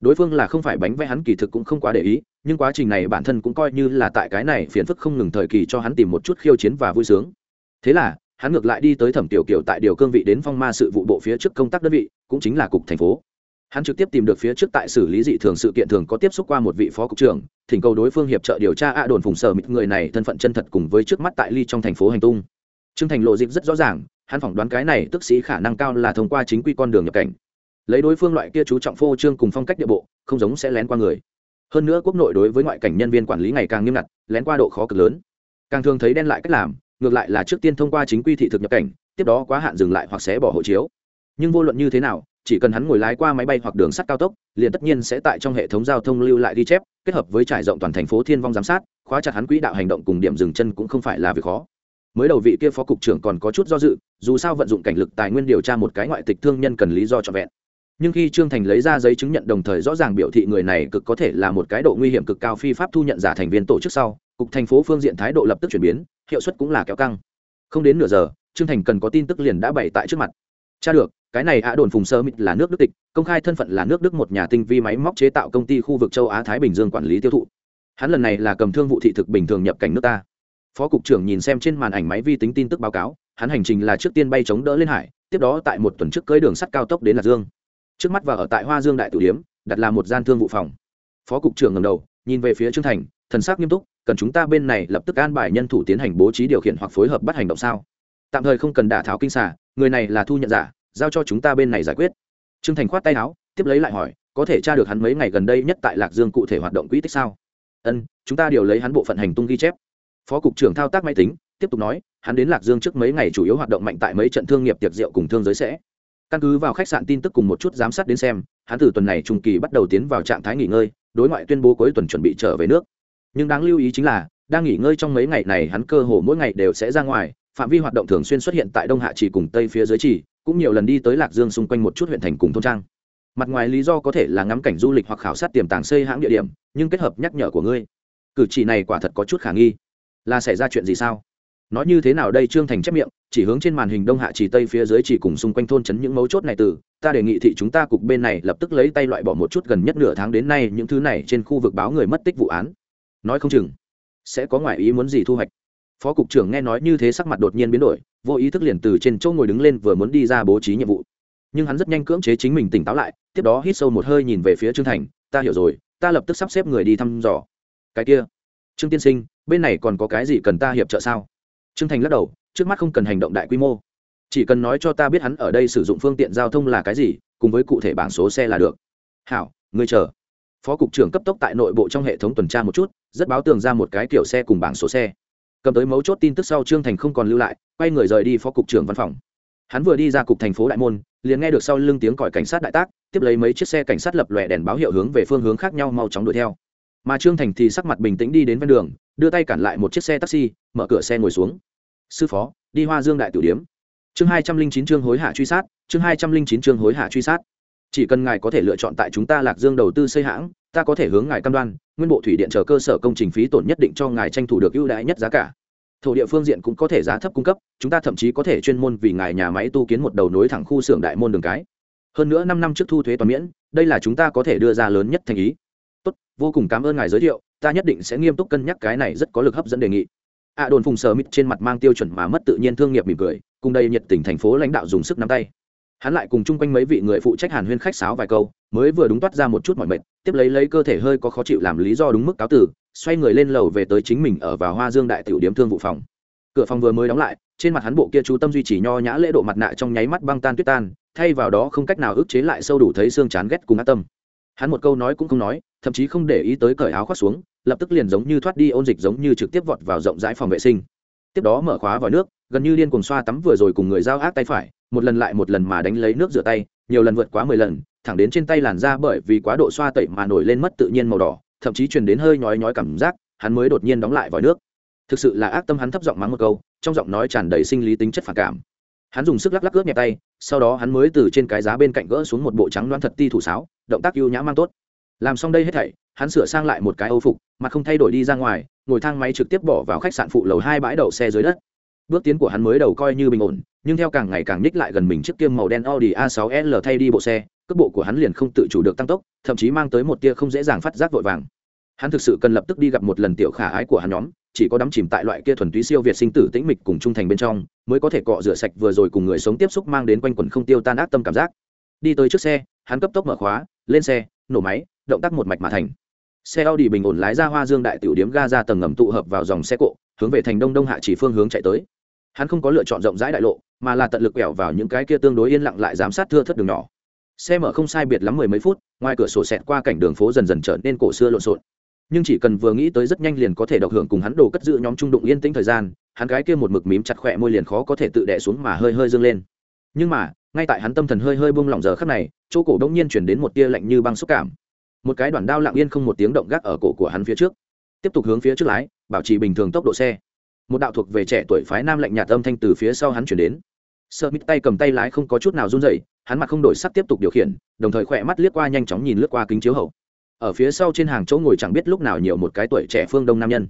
Đối phương là không phải bánh vẽ hắn kỳ thực cũng không quá để ý, nhưng quá trình này bản thân cũng coi như là tại cái này phiền phức không ngừng thời kỳ cho hắn tìm một chút khiêu chiến và vui sướng. Thế là, hắn ngược lại đi tới thẩm tiểu kiều tại điều cương vị đến phong ma sự vụ bộ phía trước công tác đơn vị, cũng chính là cục thành phố. Hắn trực tiếp tìm được phía trước tại xử lý dị thường sự kiện thường có tiếp xúc qua một vị phó cục trưởng, thỉnh cầu đối phương hiệp trợ điều tra a đồn phùng sở mịt người này thân phận chân thật cùng với trước mắt tại ly trong thành phố hành tung trương thành lộ dịp rất rõ ràng, hắn phỏng đoán cái này tức sĩ khả năng cao là thông qua chính quy con đường nhập cảnh. Lấy đối phương loại kia chú trọng phô trương cùng phong cách địa bộ, không giống sẽ lén qua người. Hơn nữa quốc nội đối với ngoại cảnh nhân viên quản lý ngày càng nghiêm ngặt, lén qua độ khó cực lớn. Càng thường thấy đen lại cách làm, ngược lại là trước tiên thông qua chính quy thị thực nhập cảnh, tiếp đó quá hạn dừng lại hoặc sẽ bỏ hộ chiếu. Nhưng vô luận như thế nào, chỉ cần hắn ngồi lái qua máy bay hoặc đường sắt cao tốc, liền tất nhiên sẽ tại trong hệ thống giao thông lưu lại ghi chép, kết hợp với trải rộng toàn thành phố thiên vong giám sát, khóa chặt hắn quỹ đạo hành động cùng điểm dừng chân cũng không phải là việc khó mới đầu vị kia phó cục trưởng còn có chút do dự, dù sao vận dụng cảnh lực tài nguyên điều tra một cái ngoại tịch thương nhân cần lý do trọn vẹn. Nhưng khi trương thành lấy ra giấy chứng nhận đồng thời rõ ràng biểu thị người này cực có thể là một cái độ nguy hiểm cực cao phi pháp thu nhận giả thành viên tổ chức sau, cục thành phố phương diện thái độ lập tức chuyển biến, hiệu suất cũng là kéo căng. Không đến nửa giờ, trương thành cần có tin tức liền đã bày tại trước mặt. Cha được, cái này ạ đồn phùng sơ mít là nước đức tịch, công khai thân phận là nước đức một nhà tinh vi máy móc chế tạo công ty khu vực châu á thái bình dương quản lý tiêu thụ. Hắn lần này là cầm thương vụ thị thực bình thường nhập cảnh nước ta phó cục trưởng nhìn xem trên màn ảnh máy vi tính tin tức báo cáo, hắn hành trình là trước tiên bay chống đỡ lên hải, tiếp đó tại một tuần trước cưới đường sắt cao tốc đến lạc dương. Trước mắt và ở tại hoa dương đại tử điếm, đặt là một gian thương vụ phòng. Phó cục trưởng ngầm đầu, nhìn về phía trương thành, thần sắc nghiêm túc, cần chúng ta bên này lập tức an bài nhân thủ tiến hành bố trí điều khiển hoặc phối hợp bắt hành động sao? Tạm thời không cần đả tháo kinh xả người này là thu nhận giả, giao cho chúng ta bên này giải quyết. Trương thành khoát tay áo, tiếp lấy lại hỏi, có thể tra được hắn mấy ngày gần đây nhất tại lạc dương cụ thể hoạt động quỹ tích sao? Ân, chúng ta điều lấy hắn bộ phận hành tung ghi chép phó cục trưởng thao tác máy tính, tiếp tục nói, hắn đến lạc dương trước mấy ngày chủ yếu hoạt động mạnh tại mấy trận thương nghiệp tiệc rượu cùng thương giới sẽ. Căn cứ vào khách sạn tin tức cùng một chút giám sát đến xem, hắn từ tuần này trung kỳ bắt đầu tiến vào trạng thái nghỉ ngơi, đối ngoại tuyên bố cuối tuần chuẩn bị trở về nước. Nhưng đáng lưu ý chính là, đang nghỉ ngơi trong mấy ngày này hắn cơ hồ mỗi ngày đều sẽ ra ngoài, phạm vi hoạt động thường xuyên xuất hiện tại đông hạ chỉ cùng tây phía dưới chỉ cũng nhiều lần đi tới lạc dương xung quanh một chút huyện thành cùng thôn trang. Mặt ngoài lý do có thể là ngắm cảnh du lịch hoặc khảo sát tiềm tàng xây hãng địa điểm, nhưng kết hợp nhắc nhở của ngươi, cử chỉ này quả thật có chút khả nghi là xảy ra chuyện gì sao? Nói như thế nào đây? Trương thành chép miệng, chỉ hướng trên màn hình đông hạ chỉ tây phía dưới chỉ cùng xung quanh thôn chấn những mấu chốt này từ. Ta đề nghị thị chúng ta cục bên này lập tức lấy tay loại bỏ một chút gần nhất nửa tháng đến nay những thứ này trên khu vực báo người mất tích vụ án. Nói không chừng sẽ có ngoại ý muốn gì thu hoạch. Phó cục trưởng nghe nói như thế sắc mặt đột nhiên biến đổi, vô ý thức liền từ trên chỗ ngồi đứng lên vừa muốn đi ra bố trí nhiệm vụ. Nhưng hắn rất nhanh cưỡng chế chính mình tỉnh táo lại, tiếp đó hít sâu một hơi nhìn về phía trương thành. Ta hiểu rồi, ta lập tức sắp xếp người đi thăm dò. Cái kia, trương tiên sinh bên này còn có cái gì cần ta hiệp trợ sao? Trương thành lắc đầu, trước mắt không cần hành động đại quy mô. Chỉ cần nói cho ta biết hắn ở đây sử dụng phương tiện giao thông là cái gì, cùng với cụ thể bảng số xe là được. Hảo, ngươi chờ. Phó cục trưởng cấp tốc tại nội bộ trong hệ thống tuần tra một chút, rất báo tường ra một cái kiểu xe cùng bảng số xe. Cầm tới mấu chốt tin tức sau trương thành không còn lưu lại, quay người rời đi phó cục trưởng văn phòng. Hắn vừa đi ra cục thành phố đại môn, liền nghe được sau lưng tiếng còi cảnh sát đại tác, tiếp lấy mấy chiếc xe cảnh sát lập lòe đèn báo hiệu hướng về phương hướng khác nhau mau chóng đuổi theo. Mà trương thành thì sắc mặt bình tĩnh đi đến ven đường đưa tay cản lại một chiếc xe taxi, mở cửa xe ngồi xuống. Sư phó, đi hoa dương đại tử điếm. Chương hai trăm linh chín chương hối hả truy sát, chương hai trăm linh chín chương hối hả truy sát. Chỉ cần ngài có thể lựa chọn tại chúng ta lạc dương đầu tư xây hãng, ta có thể hướng ngài cam đoan, nguyên bộ thủy điện chờ cơ sở công trình phí tổn nhất định cho ngài tranh thủ được ưu đãi nhất giá cả. Thổ địa phương diện cũng có thể giá thấp cung cấp, chúng ta thậm chí có thể chuyên môn vì ngài nhà máy tu kiến một đầu nối thẳng khu xưởng đại môn đường cái. Hơn nữa năm năm trước thu thuế toàn miễn, đây là chúng ta có thể đưa ra lớn nhất thành ý vô cùng cảm ơn ngài giới thiệu, ta nhất định sẽ nghiêm túc cân nhắc cái này rất có lực hấp dẫn đề nghị. Ạ đồn phùng sờ mít trên mặt mang tiêu chuẩn mà mất tự nhiên thương nghiệp mỉm cười, cùng đây nhiệt tình thành phố lãnh đạo dùng sức nắm tay. Hắn lại cùng chung quanh mấy vị người phụ trách hàn huyên khách sáo vài câu, mới vừa đúng toát ra một chút mọi mệt, tiếp lấy lấy cơ thể hơi có khó chịu làm lý do đúng mức cáo tử xoay người lên lầu về tới chính mình ở vào hoa dương đại tiểu điếm thương vụ phòng. Cửa phòng vừa mới đóng lại, trên mặt hắn bộ kia chú tâm duy trì nho nhã lễ độ mặt nạ trong nháy mắt băng tan tuyết tan, thay vào đó không cách nào ức chế lại sâu đủ thấy xương chán ghét cùng ác tâm. Hắn một câu nói cũng không nói thậm chí không để ý tới cởi áo khoác xuống, lập tức liền giống như thoát đi ôn dịch giống như trực tiếp vọt vào rộng rãi phòng vệ sinh. Tiếp đó mở khóa vào nước, gần như điên cuồng xoa tắm vừa rồi cùng người giao ác tay phải, một lần lại một lần mà đánh lấy nước rửa tay, nhiều lần vượt quá mười lần, thẳng đến trên tay làn da bởi vì quá độ xoa tẩy mà nổi lên mất tự nhiên màu đỏ, thậm chí truyền đến hơi nhói nhói cảm giác, hắn mới đột nhiên đóng lại vòi nước. Thực sự là ác tâm hắn thấp giọng mắng một câu, trong giọng nói tràn đầy sinh lý tính chất phản cảm. Hắn dùng sức lắc lắc ướt nhẹ tay, sau đó hắn mới từ trên cái giá bên cạnh gỡ xuống một bộ trắng đoán thật ti thủ sáo, động tác ưu nhã mang tốt làm xong đây hết thảy, hắn sửa sang lại một cái âu phục mà không thay đổi đi ra ngoài, ngồi thang máy trực tiếp bỏ vào khách sạn phụ lầu hai bãi đậu xe dưới đất. Bước tiến của hắn mới đầu coi như bình ổn, nhưng theo càng ngày càng nhích lại gần mình chiếc kiêm màu đen audi a 6 l thay đi bộ xe, cước bộ của hắn liền không tự chủ được tăng tốc, thậm chí mang tới một tia không dễ dàng phát giác vội vàng. Hắn thực sự cần lập tức đi gặp một lần tiểu khả ái của hắn nhóm, chỉ có đắm chìm tại loại kia thuần túy siêu việt sinh tử tĩnh mịch cùng trung thành bên trong, mới có thể cọ rửa sạch vừa rồi cùng người sống tiếp xúc mang đến quanh quẩn không tiêu tan ác tâm cảm giác. Đi tới trước xe, hắn cấp tốc mở khóa, lên xe, nổ máy động tác một mạch mà thành xe Audi bình ổn lái ra Hoa Dương đại tiểu điếm ga ra tầng ngầm tụ hợp vào dòng xe cộ, hướng về thành Đông Đông hạ chỉ phương hướng chạy tới. Hắn không có lựa chọn rộng rãi đại lộ, mà là tận lực quẹo vào những cái kia tương đối yên lặng lại giám sát thưa thất đường nhỏ. Xe mở không sai biệt lắm mười mấy phút, ngoài cửa sổ xẹt qua cảnh đường phố dần dần trở nên cổ xưa lộn xộn. Nhưng chỉ cần vừa nghĩ tới rất nhanh liền có thể độc hưởng cùng hắn đồ cất giữ nhóm trung đụng yên tĩnh thời gian, hắn cái kia một mực mím chặt khỏe môi liền khó có thể tự đè xuống mà hơi hơi dương lên. Nhưng mà, ngay tại hắn tâm thần hơi hơi buông lỏng giờ khắc này, chỗ cổ đông nhiên chuyển đến một tia lạnh như băng xúc cảm một cái đoạn đao lặng yên không một tiếng động gác ở cổ của hắn phía trước. Tiếp tục hướng phía trước lái, bảo trì bình thường tốc độ xe. Một đạo thuộc về trẻ tuổi phái nam lạnh nhạt âm thanh từ phía sau hắn chuyển đến. Sợ mít tay cầm tay lái không có chút nào run rẩy, hắn mặt không đổi sắc tiếp tục điều khiển, đồng thời khỏe mắt liếc qua nhanh chóng nhìn lướt qua kính chiếu hậu. Ở phía sau trên hàng chỗ ngồi chẳng biết lúc nào nhiều một cái tuổi trẻ phương đông nam nhân.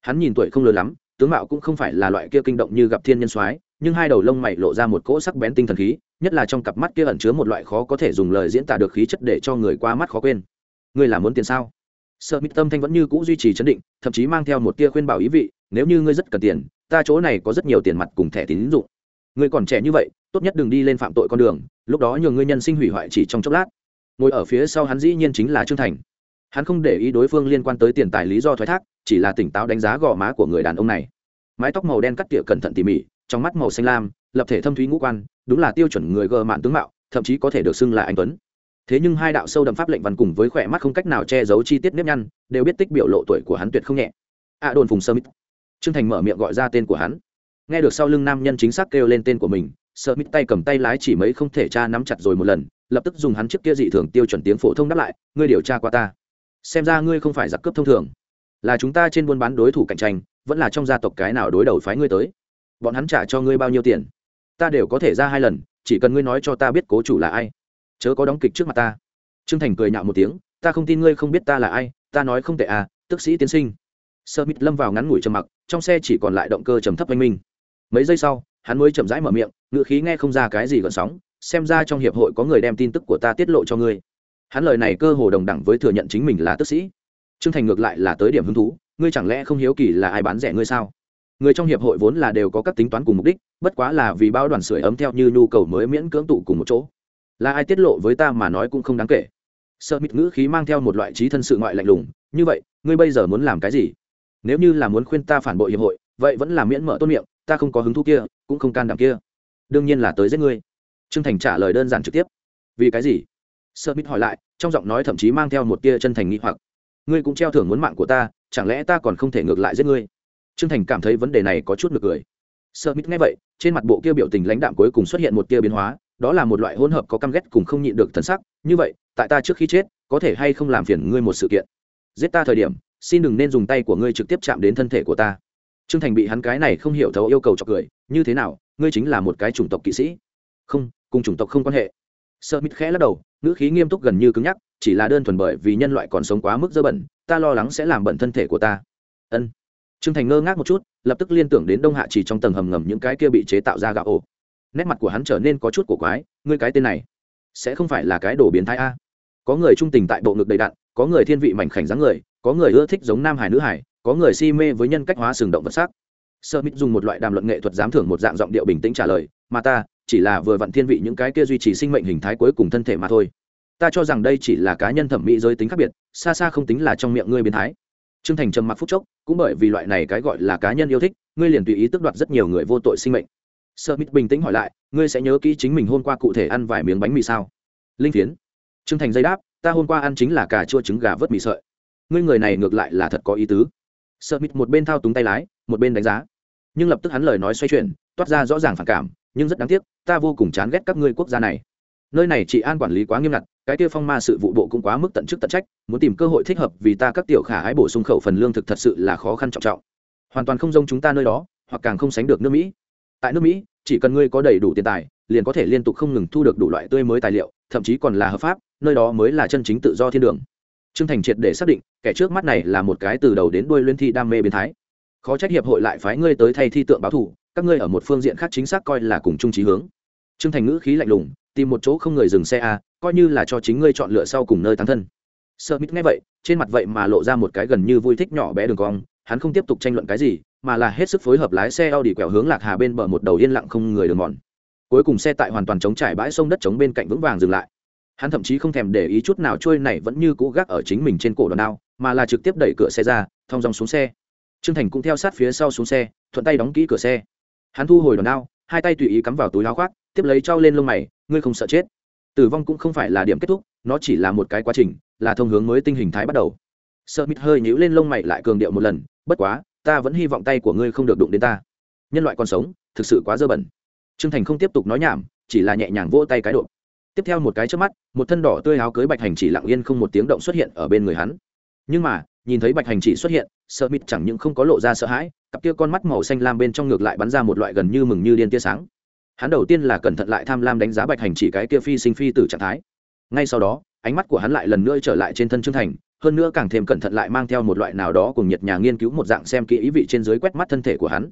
Hắn nhìn tuổi không lớn lắm, tướng mạo cũng không phải là loại kia kinh động như gặp thiên nhân soái, nhưng hai đầu lông mày lộ ra một cỗ sắc bén tinh thần khí, nhất là trong cặp mắt kia ẩn chứa một loại khó có thể dùng lời diễn tả được khí chất để cho người qua mắt khó quên ngươi là muốn tiền sao? Sợ mít tâm thanh vẫn như cũ duy trì chấn định, thậm chí mang theo một tia khuyên bảo ý vị, nếu như ngươi rất cần tiền, ta chỗ này có rất nhiều tiền mặt cùng thẻ tín dụng. Ngươi còn trẻ như vậy, tốt nhất đừng đi lên phạm tội con đường, lúc đó nhường ngươi nhân sinh hủy hoại chỉ trong chốc lát. Ngồi ở phía sau hắn dĩ nhiên chính là trương thành. Hắn không để ý đối phương liên quan tới tiền tài lý do thoái thác, chỉ là tỉnh táo đánh giá gò má của người đàn ông này. Mái tóc màu đen cắt tỉa cẩn thận tỉ mỉ, trong mắt màu xanh lam, lập thể thâm thúy ngũ quan, đúng là tiêu chuẩn người gờ mạn tướng mạo, thậm chí có thể được xưng là anh tuấn thế nhưng hai đạo sâu đậm pháp lệnh văn cùng với khỏe mắt không cách nào che giấu chi tiết nếp nhăn, đều biết tích biểu lộ tuổi của hắn tuyệt không nhẹ. A đồn phùng sơ mít. Trương thành mở miệng gọi ra tên của hắn. Nghe được sau lưng nam nhân chính xác kêu lên tên của mình sợ mít tay cầm tay lái chỉ mấy không thể tra nắm chặt rồi một lần, lập tức dùng hắn trước kia dị thường tiêu chuẩn tiếng phổ thông đáp lại, ngươi điều tra qua ta. Xem ra ngươi không phải giặc cướp thông thường. Là chúng ta trên buôn bán đối thủ cạnh tranh, vẫn là trong gia tộc cái nào đối đầu phái ngươi tới. Bọn hắn trả cho ngươi bao nhiêu tiền? Ta đều có thể ra hai lần, chỉ cần ngươi nói cho ta biết cố chủ là ai chớ có đóng kịch trước mặt ta. Trương thành cười nhạo một tiếng, ta không tin ngươi không biết ta là ai, ta nói không tệ à tức sĩ tiến sinh. Sơ mít lâm vào ngắn ngủi trầm mặc, trong xe chỉ còn lại động cơ trầm thấp oanh minh. Mấy giây sau, hắn mới chậm rãi mở miệng ngựa khí nghe không ra cái gì gợn sóng, xem ra trong hiệp hội có người đem tin tức của ta tiết lộ cho ngươi. Hắn lời này cơ hồ đồng đẳng với thừa nhận chính mình là tức sĩ. Trương thành ngược lại là tới điểm hứng thú, ngươi chẳng lẽ không hiếu kỳ là ai bán rẻ ngươi sao? Người trong hiệp hội vốn là đều có các tính toán cùng mục đích, bất quá là vì bao đoàn sưởi ấm theo như nhu cầu mới miễn cưỡng tụ cùng một chỗ là ai tiết lộ với ta mà nói cũng không đáng kể. Sợ mịt ngữ khí mang theo một loại trí thân sự ngoại lạnh lùng, như vậy, ngươi bây giờ muốn làm cái gì? Nếu như là muốn khuyên ta phản bội hiệp hội, vậy vẫn là miễn mở tôn miệng, ta không có hứng thú kia, cũng không can đảm kia. Đương nhiên là tới giết ngươi. Trương thành trả lời đơn giản trực tiếp. Vì cái gì? Sợ mít hỏi lại, trong giọng nói thậm chí mang theo một tia chân thành nghĩ hoặc. Ngươi cũng treo thưởng muốn mạng của ta, chẳng lẽ ta còn không thể ngược lại giết ngươi? Trương thành cảm thấy vấn đề này có chút ngược cười. Sợ mít nghe vậy, trên mặt bộ kia biểu tình lãnh đạm cuối cùng xuất hiện một tia biến hóa đó là một loại hỗn hợp có căm ghét cùng không nhịn được thần sắc, như vậy, tại ta trước khi chết, có thể hay không làm phiền ngươi một sự kiện? Giết ta thời điểm, xin đừng nên dùng tay của ngươi trực tiếp chạm đến thân thể của ta. Trương thành bị hắn cái này không hiểu thấu yêu cầu chọc cười, như thế nào, ngươi chính là một cái chủng tộc kỵ sĩ? Không, cùng chủng tộc không quan hệ. Sợ mít khẽ lắc đầu, ngữ khí nghiêm túc gần như cứng nhắc, chỉ là đơn thuần bởi vì nhân loại còn sống quá mức dơ bẩn, ta lo lắng sẽ làm bẩn thân thể của ta. Ân. Trương thành ngơ ngác một chút, lập tức liên tưởng đến đông hạ chỉ trong tầng hầm ngầm những cái kia bị chế tạo ra gạo ổ nét mặt của hắn trở nên có chút cổ quái, ngươi cái tên này, sẽ không phải là cái đồ biến thái a? Có người trung tình tại bộ ngực đầy đặn, có người thiên vị mảnh khảnh dáng người, có người ưa thích giống nam hải nữ hải, có người si mê với nhân cách hóa sừng động vật sắc. Sơ mít dùng một loại đàm luận nghệ thuật giám thưởng một dạng giọng điệu bình tĩnh trả lời, mà ta, chỉ là vừa vặn thiên vị những cái kia duy trì sinh mệnh hình thái cuối cùng thân thể mà thôi. Ta cho rằng đây chỉ là cá nhân thẩm mỹ giới tính khác biệt, xa xa không tính là trong miệng ngươi biến thái. Trương thành trầm mặc phúc chốc, cũng bởi vì loại này cái gọi là cá nhân yêu thích, ngươi liền tùy ý tước đoạt rất nhiều người vô tội sinh mệnh sợ mít bình tĩnh hỏi lại, ngươi sẽ nhớ kỹ chính mình hôm qua cụ thể ăn vài miếng bánh mì sao? Linh phiến, trương thành dây đáp, ta hôm qua ăn chính là cà chua trứng gà vớt mì sợi. Ngươi người này ngược lại là thật có ý tứ. Sợ mít một bên thao túng tay lái, một bên đánh giá. Nhưng lập tức hắn lời nói xoay chuyển, toát ra rõ ràng phản cảm, nhưng rất đáng tiếc, ta vô cùng chán ghét các ngươi quốc gia này. Nơi này chỉ an quản lý quá nghiêm ngặt, cái tiêu phong ma sự vụ bộ cũng quá mức tận chức tận trách, muốn tìm cơ hội thích hợp vì ta các tiểu khả ái bổ sung khẩu phần lương thực thật sự là khó khăn trọng trọng. Hoàn toàn không giống chúng ta nơi đó, hoặc càng không sánh được nước mỹ tại nước mỹ, chỉ cần ngươi có đầy đủ tiền tài, liền có thể liên tục không ngừng thu được đủ loại tươi mới tài liệu, thậm chí còn là hợp pháp, nơi đó mới là chân chính tự do thiên đường. Trương thành triệt để xác định, kẻ trước mắt này là một cái từ đầu đến đuôi luyện thi đam mê biến thái. Khó trách hiệp hội lại phái ngươi tới thay thi tượng báo thủ, các ngươi ở một phương diện khác chính xác coi là cùng chung trí hướng. Trương thành ngữ khí lạnh lùng, tìm một chỗ không người dừng xe a, coi như là cho chính ngươi chọn lựa sau cùng nơi thắng thân. Sợ mít nghe vậy, trên mặt vậy mà lộ ra một cái gần như vui thích nhỏ bé đường cong, hắn không tiếp tục tranh luận cái gì mà là hết sức phối hợp lái xe Audi quẹo hướng lạc hà bên bờ một đầu yên lặng không người đường mòn. Cuối cùng xe tại hoàn toàn chống trải bãi sông đất chống bên cạnh vững vàng dừng lại. Hắn thậm chí không thèm để ý chút nào trôi này vẫn như cũ gác ở chính mình trên cổ đòn đao, mà là trực tiếp đẩy cửa xe ra, thong dòng xuống xe. Trương thành cũng theo sát phía sau xuống xe, thuận tay đóng kỹ cửa xe. Hắn thu hồi đòn đao, hai tay tùy ý cắm vào túi áo khoác, tiếp lấy trao lên lông mày, ngươi không sợ chết. Tử vong cũng không phải là điểm kết thúc, nó chỉ là một cái quá trình, là thông hướng mới tinh hình thái bắt đầu. Smith hơi nhíu lên lông mày lại cường điệu một lần, bất quá ta vẫn hy vọng tay của ngươi không được đụng đến ta. Nhân loại còn sống, thực sự quá dơ bẩn. Trương thành không tiếp tục nói nhảm, chỉ là nhẹ nhàng vỗ tay cái độ. Tiếp theo một cái trước mắt, một thân đỏ tươi áo cưới bạch hành chỉ lặng yên không một tiếng động xuất hiện ở bên người hắn. Nhưng mà, nhìn thấy bạch hành chỉ xuất hiện, sợ Mịt chẳng những không có lộ ra sợ hãi, cặp kia con mắt màu xanh lam bên trong ngược lại bắn ra một loại gần như mừng như điên tia sáng. Hắn đầu tiên là cẩn thận lại tham lam đánh giá bạch hành chỉ cái kia phi sinh phi từ trạng thái. Ngay sau đó, ánh mắt của hắn lại lần nữa trở lại trên thân trương thành hơn nữa càng thêm cẩn thận lại mang theo một loại nào đó cùng nhiệt nhà nghiên cứu một dạng xem kỹ ý vị trên dưới quét mắt thân thể của hắn.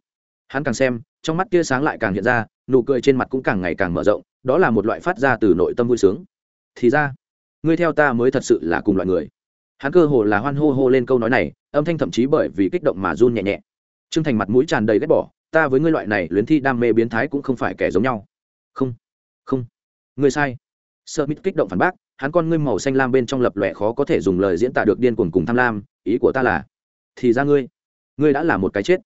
Hắn càng xem, trong mắt tia sáng lại càng hiện ra, nụ cười trên mặt cũng càng ngày càng mở rộng, đó là một loại phát ra từ nội tâm vui sướng. Thì ra, ngươi theo ta mới thật sự là cùng loại người. Hắn cơ hồ là hoan hô hô lên câu nói này, âm thanh thậm chí bởi vì kích động mà run nhẹ nhẹ. T r ư ơ n g thành mặt mũi tràn đầy ghét bỏ, ta với ngươi loại này luyến thi đam mê biến thái cũng không phải kẻ giống nhau. Không không. Ngươi sai. Sợ mít kích động phản bác hắn con ngươi màu xanh lam bên trong lập lòe khó có thể dùng lời diễn tả được điên cuồng cùng tham lam, ý của ta là, thì ra ngươi ngươi đã là một cái chết.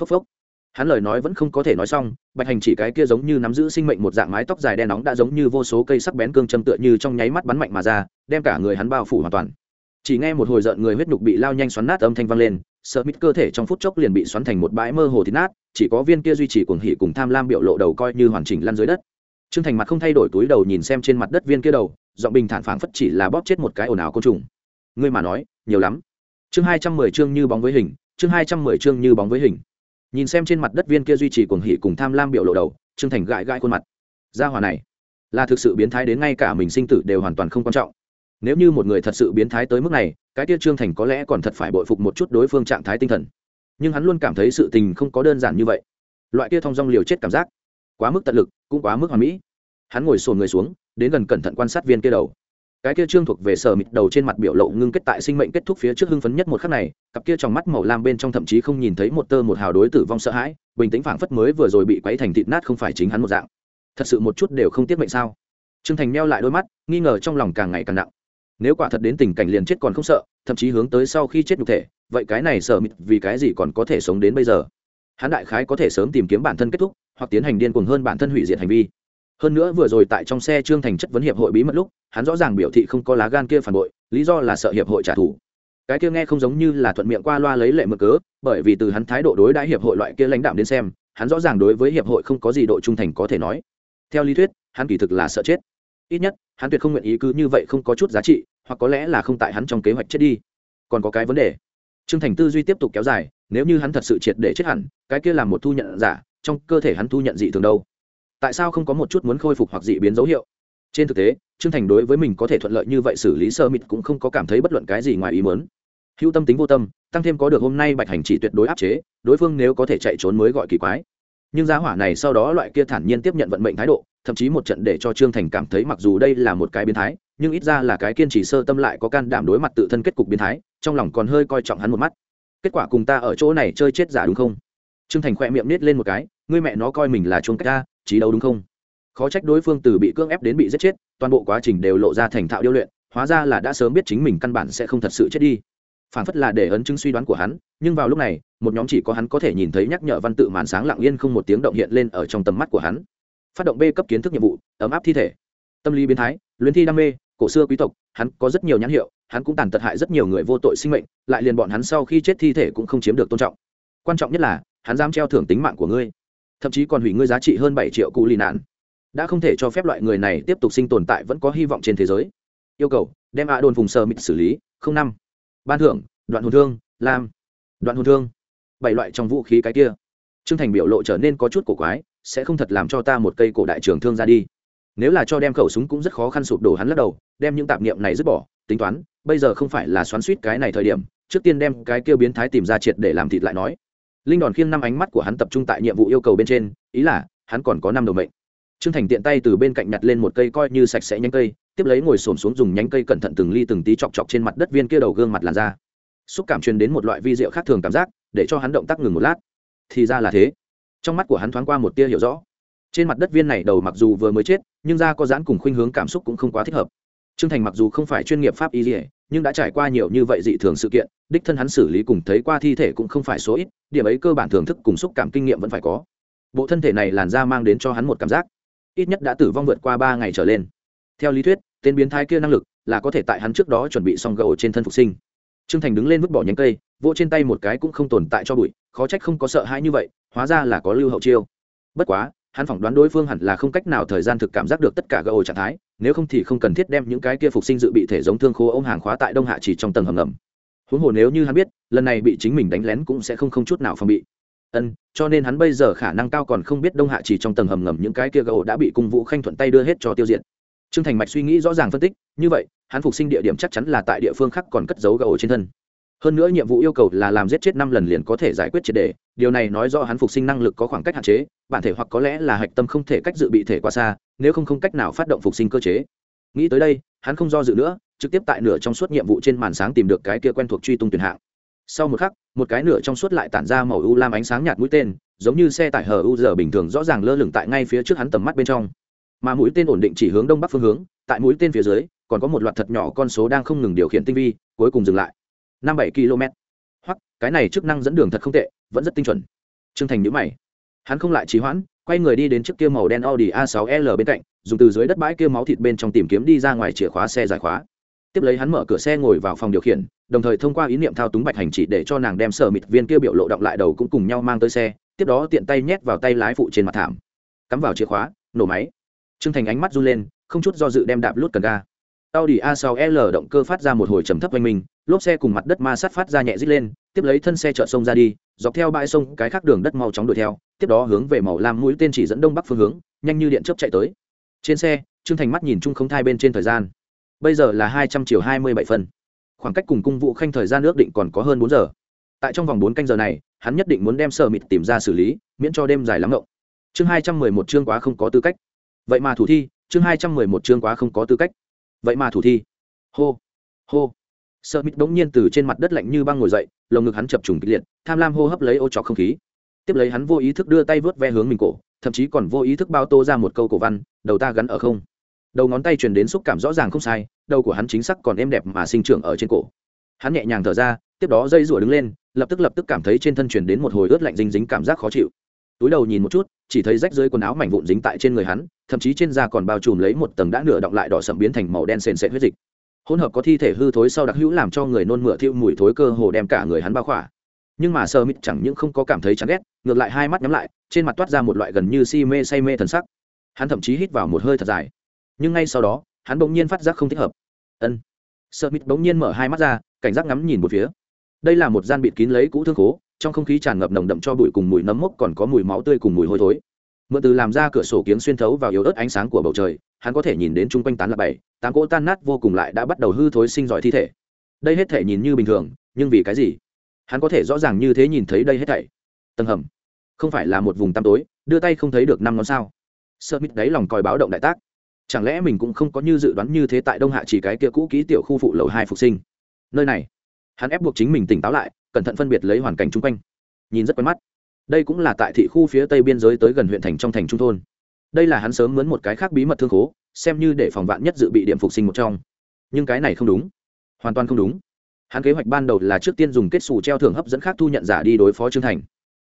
Phốc phốc. Hắn lời nói vẫn không có thể nói xong, bạch hành chỉ cái kia giống như nắm giữ sinh mệnh một dạng mái tóc dài đen nóng đã giống như vô số cây sắc bén cương châm tựa như trong nháy mắt bắn mạnh mà ra, đem cả người hắn bao phủ hoàn toàn. Chỉ nghe một hồi rợn người huyết nhục bị lao nhanh xoắn nát âm thanh vang lên, sợ mít cơ thể trong phút chốc liền bị xoắn thành một bãi mơ hồ thịt nát, chỉ có viên kia duy trì cuồng hỉ cùng tham lam biểu lộ đầu coi như hoàn chỉnh lăn dưới đất. Trương thành mặt không thay đổi túi đầu nhìn xem trên mặt đất viên kia đầu giọng bình thản phảng phất chỉ là bóp chết một cái ồn ào côn trùng. Ngươi mà nói, nhiều lắm. Chương hai trăm mười chương như bóng với hình, chương hai trăm mười chương như bóng với hình. Nhìn xem trên mặt đất viên kia duy trì cuồng hỉ cùng tham lam biểu lộ đầu, trương thành gãi gãi khuôn mặt. Gia hòa này, là thực sự biến thái đến ngay cả mình sinh tử đều hoàn toàn không quan trọng. Nếu như một người thật sự biến thái tới mức này, cái kia trương thành có lẽ còn thật phải bội phục một chút đối phương trạng thái tinh thần. Nhưng hắn luôn cảm thấy sự tình không có đơn giản như vậy. Loại kia thong dong liều chết cảm giác, quá mức tận lực, cũng quá mức hoàn mỹ. Hắn ngồi sồn người xuống đến gần cẩn thận quan sát viên kia đầu. Cái kia trương thuộc về sở mịt đầu trên mặt biểu lộ ngưng kết tại sinh mệnh kết thúc phía trước hưng phấn nhất một khắc này, cặp kia trong mắt màu lam bên trong thậm chí không nhìn thấy một tơ một hào đối tử vong sợ hãi, bình tĩnh phảng phất mới vừa rồi bị quấy thành thịt nát không phải chính hắn một dạng. Thật sự một chút đều không tiếc mệnh sao? Trương thành meo lại đôi mắt, nghi ngờ trong lòng càng ngày càng nặng. Nếu quả thật đến tình cảnh liền chết còn không sợ, thậm chí hướng tới sau khi chết nhục thể, vậy cái này sợ mịt vì cái gì còn có thể sống đến bây giờ? Hắn đại khái có thể sớm tìm kiếm bản thân kết thúc, hoặc tiến hành điên cuồng hơn bản thân hủy diệt hành vi hơn nữa vừa rồi tại trong xe trương thành chất vấn hiệp hội bí mật lúc, hắn rõ ràng biểu thị không có lá gan kia phản bội, lý do là sợ hiệp hội trả thù. Cái kia nghe không giống như là thuận miệng qua loa lấy lệ mực cớ, bởi vì từ hắn thái độ đối đãi hiệp hội loại kia lãnh đạm đến xem, hắn rõ ràng đối với hiệp hội không có gì độ trung thành có thể nói. Theo lý thuyết, hắn kỳ thực là sợ chết. Ít nhất, hắn tuyệt không nguyện ý cứ như vậy không có chút giá trị, hoặc có lẽ là không tại hắn trong kế hoạch chết đi. Còn có cái vấn đề. Trương thành tư duy tiếp tục kéo dài, nếu như hắn thật sự triệt để chết hẳn, cái kia là một thu nhận giả, trong cơ thể hắn thu nhận dị thường đâu? Tại sao không có một chút muốn khôi phục hoặc dị biến dấu hiệu? Trên thực tế, trương thành đối với mình có thể thuận lợi như vậy xử lý sơ mịt cũng không có cảm thấy bất luận cái gì ngoài ý muốn. Hữu tâm tính vô tâm, tăng thêm có được hôm nay bạch hành chỉ tuyệt đối áp chế, đối phương nếu có thể chạy trốn mới gọi kỳ quái. Nhưng giá hỏa này sau đó loại kia thản nhiên tiếp nhận vận mệnh thái độ, thậm chí một trận để cho trương thành cảm thấy mặc dù đây là một cái biến thái, nhưng ít ra là cái kiên trì sơ tâm lại có can đảm đối mặt tự thân kết cục biến thái, trong lòng còn hơi coi trọng hắn một mắt. Kết quả cùng ta ở chỗ này chơi chết giả đúng không? Trương thành khỏe miệng nít lên một cái, ngươi mẹ nó coi mình là chuông cách ta trí đấu đúng không? Khó trách đối phương từ bị cưỡng ép đến bị giết chết, toàn bộ quá trình đều lộ ra thành thạo điêu luyện, hóa ra là đã sớm biết chính mình căn bản sẽ không thật sự chết đi. Phản phất là để ấn chứng suy đoán của hắn, nhưng vào lúc này, một nhóm chỉ có hắn có thể nhìn thấy nhắc nhở văn tự màn sáng lặng yên không một tiếng động hiện lên ở trong tầm mắt của hắn. Phát động b cấp kiến thức nhiệm vụ, ấm áp thi thể. Tâm lý biến thái luyến thi đam mê, cổ xưa quý tộc, hắn có rất nhiều nhãn hiệu, hắn cũng tàn tật hại rất nhiều người vô tội sinh mệnh, lại liền bọn hắn sau khi chết thi thể cũng không chiếm được tôn trọng. Quan trọng nhất là, hắn dám treo thưởng tính mạng của ngươi thậm chí còn hủy ngươi giá trị hơn bảy triệu cụ lì nạn. Đã không thể cho phép loại người này tiếp tục sinh tồn tại vẫn có hy vọng trên thế giới. Yêu cầu, đem a đồn vùng sơ mịt xử lý, không năm. Ban thưởng, đoạn hồn thương, lam. Đoạn hồn thương. Bảy loại trong vũ khí cái kia. Trương thành biểu lộ trở nên có chút cổ quái, sẽ không thật làm cho ta một cây cổ đại trường thương ra đi. Nếu là cho đem khẩu súng cũng rất khó khăn sụp đổ hắn lắc đầu, đem những tạp niệm này dứt bỏ, tính toán, bây giờ không phải là xoắn suýt cái này thời điểm, trước tiên đem cái kia biến thái tìm ra triệt để làm thịt lại nói linh đòn khiêng năm ánh mắt của hắn tập trung tại nhiệm vụ yêu cầu bên trên, ý là, hắn còn có năm đầu mệnh. Trương thành tiện tay từ bên cạnh nhặt lên một cây coi như sạch sẽ nhánh cây, tiếp lấy ngồi xổm xuống dùng nhánh cây cẩn thận từng ly từng tí chọc chọc trên mặt đất viên kia đầu gương mặt làn da. Xúc cảm truyền đến một loại vi rượu khác thường cảm giác, để cho hắn động tác ngừng một lát. Thì ra là thế. Trong mắt của hắn thoáng qua một tia hiểu rõ. Trên mặt đất viên này đầu mặc dù vừa mới chết, nhưng da có dãn cùng khuynh hướng cảm xúc cũng không quá thích hợp trương thành mặc dù không phải chuyên nghiệp pháp y dỉa nhưng đã trải qua nhiều như vậy dị thường sự kiện, đích thân hắn xử lý cùng thấy qua thi thể cũng không phải số ít, điểm ấy cơ bản thưởng thức cùng xúc cảm kinh nghiệm vẫn phải có. Bộ thân thể này làn da mang đến cho hắn một cảm giác, ít nhất đã tử vong vượt qua ba ngày trở lên. Theo lý thuyết, tên biến thái kia năng lực là có thể tại hắn trước đó chuẩn bị xong gầu trên thân phục sinh. Trương thành đứng lên vứt bỏ nhánh cây, vỗ trên tay một cái cũng không tồn tại cho bụi, khó trách không có sợ hãi như vậy, hóa ra là có lưu hậu chiêu. Bất quá hắn phỏng đoán đối phương hẳn là không cách nào thời gian thực cảm giác được tất cả gầu trạng thái, nếu không thì không cần thiết đem những cái kia phục sinh dự bị thể giống thương khô m hàng khóa tại đông hạ chỉ trong tầng hầm ngầm. Huống hồ nếu như hắn biết, lần này bị chính mình đánh lén cũng sẽ không không chút nào phòng bị. Ân, cho nên hắn bây giờ khả năng cao còn không biết đông hạ chỉ trong tầng hầm ngầm những cái kia gỗ đã bị cung vũ khanh thuận tay đưa hết cho tiêu diệt. Trương thành mạch suy nghĩ rõ ràng phân tích, như vậy, hắn phục sinh địa điểm chắc chắn là tại địa phương khác còn cất giấu gỗ trên thân hơn nữa nhiệm vụ yêu cầu là làm giết chết năm lần liền có thể giải quyết triệt đề, điều này nói do hắn phục sinh năng lực có khoảng cách hạn chế, bản thể hoặc có lẽ là hạch tâm không thể cách dự bị thể qua xa, nếu không không cách nào phát động phục sinh cơ chế. Nghĩ tới đây, hắn không do dự nữa, trực tiếp tại nửa trong suốt nhiệm vụ trên màn sáng tìm được cái kia quen thuộc truy tung tuyển hạng. Sau một khắc, một cái nửa trong suốt lại tản ra màu u lam ánh sáng nhạt mũi tên, giống như xe tải hờ u giờ bình thường rõ ràng lơ lửng tại ngay phía trước hắn tầm mắt bên trong. Mà mũi tên ổn định chỉ hướng đông bắc phương hướng, tại mũi tên phía dưới, còn có một loạt thật nhỏ con số đang không ngừng điều khiển tinh vi, cuối cùng dừng lại năm bảy km. Hoặc cái này chức năng dẫn đường thật không tệ vẫn rất tinh chuẩn. Trương thành nhữ mày. Hắn không lại trì hoãn quay người đi đến chiếc kia màu đen audi a 6 l bên cạnh dùng từ dưới đất bãi kia máu thịt bên trong tìm kiếm đi ra ngoài chìa khóa xe giải khóa. Tiếp lấy hắn mở cửa xe ngồi vào phòng điều khiển đồng thời thông qua ý niệm thao túng bạch hành chỉ để cho nàng đem sở mịt viên kia biểu lộ động lại đầu cũng cùng nhau mang tới xe tiếp đó tiện tay nhét vào tay lái phụ trên mặt thảm. Cắm vào chìa khóa nổ máy. Trương thành ánh mắt run lên không chút do dự đem đạp lút cần ga. Audi A6L động cơ phát ra một hồi trầm thấp oanh mình, lốp xe cùng mặt đất ma sát phát ra nhẹ rít lên, tiếp lấy thân xe chợ sông ra đi, dọc theo bãi sông cái khác đường đất mau chóng đuổi theo, tiếp đó hướng về màu lam mũi tên chỉ dẫn đông bắc phương hướng, nhanh như điện chớp chạy tới. Trên xe, Trương Thành mắt nhìn chung không thai bên trên thời gian. Bây giờ là hai trăm chiều hai mươi bảy phân. Khoảng cách cùng cung vụ khanh thời gian ước định còn có hơn bốn giờ. Tại trong vòng bốn canh giờ này, hắn nhất định muốn đem sợ mịt tìm ra xử lý, miễn cho đêm dài lắm ngộng. Chương hai trăm mười một chương quá không có tư cách. Vậy mà thủ thi, chương hai trăm mười một chương quá không có tư cách vậy mà thủ thi hô hô sợ mít bỗng nhiên từ trên mặt đất lạnh như băng ngồi dậy, lồng ngực hắn chập trùng kịch liệt, tham lam hô hấp lấy ô trọc không khí. Tiếp lấy hắn vô ý thức đưa tay vớt ve hướng mình cổ, thậm chí còn vô ý thức bao tô ra một câu cổ văn, đầu ta gắn ở không. Đầu ngón tay truyền đến xúc cảm rõ ràng không sai, đầu của hắn chính xác còn êm đẹp mà sinh trưởng ở trên cổ. Hắn nhẹ nhàng thở ra, tiếp đó dây rủa đứng lên, lập tức lập tức cảm thấy trên thân truyền đến một hồi ướt lạnh dính dính cảm giác khó chịu. Túi đầu nhìn một chút, chỉ thấy rách dưới quần áo mảnh vụn dính tại trên người hắn, thậm chí trên da còn bao trùm lấy một tầng đã nửa động lại đỏ sậm biến thành màu đen sền sệt huyết dịch hỗn hợp có thi thể hư thối sau đặc hữu làm cho người nôn mửa thiêu mùi thối cơ hồ đem cả người hắn bao khỏa. Nhưng mà sơ mít chẳng những không có cảm thấy chán ghét, ngược lại hai mắt nhắm lại, trên mặt toát ra một loại gần như si mê say mê thần sắc. Hắn thậm chí hít vào một hơi thật dài. Nhưng ngay sau đó, hắn bỗng nhiên phát giác không thích hợp. Ân. Sơ mít bỗng nhiên mở hai mắt ra, cảnh giác ngắm nhìn một phía. Đây là một gian bịt kín lấy cũ thương khố, trong không khí tràn ngập nồng đậm cho bụi cùng mùi nấm mốc còn có mùi máu tươi cùng mùi hôi thối mượn từ làm ra cửa sổ kiếng xuyên thấu vào yếu ớt ánh sáng của bầu trời, hắn có thể nhìn đến chung quanh tán là bảy, tám cỗ tan nát vô cùng lại đã bắt đầu hư thối sinh giỏi thi thể. Đây hết thể nhìn như bình thường, nhưng vì cái gì? Hắn có thể rõ ràng như thế nhìn thấy đây hết thảy. Tầng hầm. Không phải là một vùng tăm tối, đưa tay không thấy được năm ngón sao. Sợ mít đáy lòng còi báo động đại tác. Chẳng lẽ mình cũng không có như dự đoán như thế tại đông hạ chỉ cái kia cũ ký tiểu khu phụ lầu hai phục sinh? Nơi này. Hắn ép buộc chính mình tỉnh táo lại, cẩn thận phân biệt lấy hoàn cảnh chung quanh. Nhìn rất quen mắt đây cũng là tại thị khu phía tây biên giới tới gần huyện thành trong thành trung thôn. Đây là hắn sớm mướn một cái khác bí mật thương khố, xem như để phòng vạn nhất dự bị điểm phục sinh một trong. Nhưng cái này không đúng. Hoàn toàn không đúng. Hắn kế hoạch ban đầu là trước tiên dùng kết xù treo thưởng hấp dẫn khác thu nhận giả đi đối phó trương thành.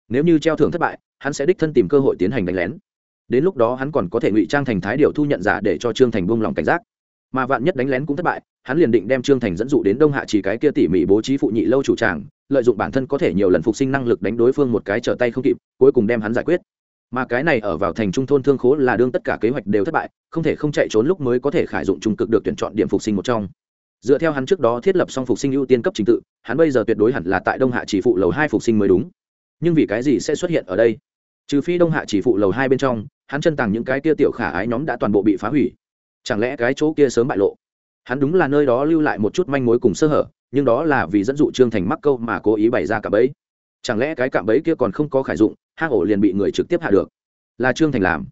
Nếu như treo thưởng thất bại, hắn sẽ đích thân tìm cơ hội tiến hành đánh lén. Đến lúc đó hắn còn có thể ngụy trang thành thái điều thu nhận giả để cho trương thành buông lòng cảnh giác mà vạn nhất đánh lén cũng thất bại, hắn liền định đem trương thành dẫn dụ đến đông hạ chỉ cái kia tỉ mỉ bố trí phụ nhị lâu chủ tràng, lợi dụng bản thân có thể nhiều lần phục sinh năng lực đánh đối phương một cái trở tay không kịp, cuối cùng đem hắn giải quyết. Mà cái này ở vào thành trung thôn thương khố là đương tất cả kế hoạch đều thất bại, không thể không chạy trốn lúc mới có thể khải dụng trung cực được tuyển chọn điểm phục sinh một trong. Dựa theo hắn trước đó thiết lập xong phục sinh ưu tiên cấp trình tự, hắn bây giờ tuyệt đối hẳn là tại đông hạ chỉ phụ lầu hai phục sinh mới đúng. Nhưng vì cái gì sẽ xuất hiện ở đây? Trừ phi đông hạ chỉ phụ lầu hai bên trong, hắn chân tàng những cái kia tiểu khả ái nhóm đã toàn bộ bị phá hủy chẳng lẽ cái chỗ kia sớm bại lộ? Hắn đúng là nơi đó lưu lại một chút manh mối cùng sơ hở, nhưng đó là vì dẫn dụ trương thành mắc câu mà cố ý bày ra cạm bẫy. Chẳng lẽ cái cạm bẫy kia còn không có khải dụng, hang ổ liền bị người trực tiếp hạ được? Là trương thành làm.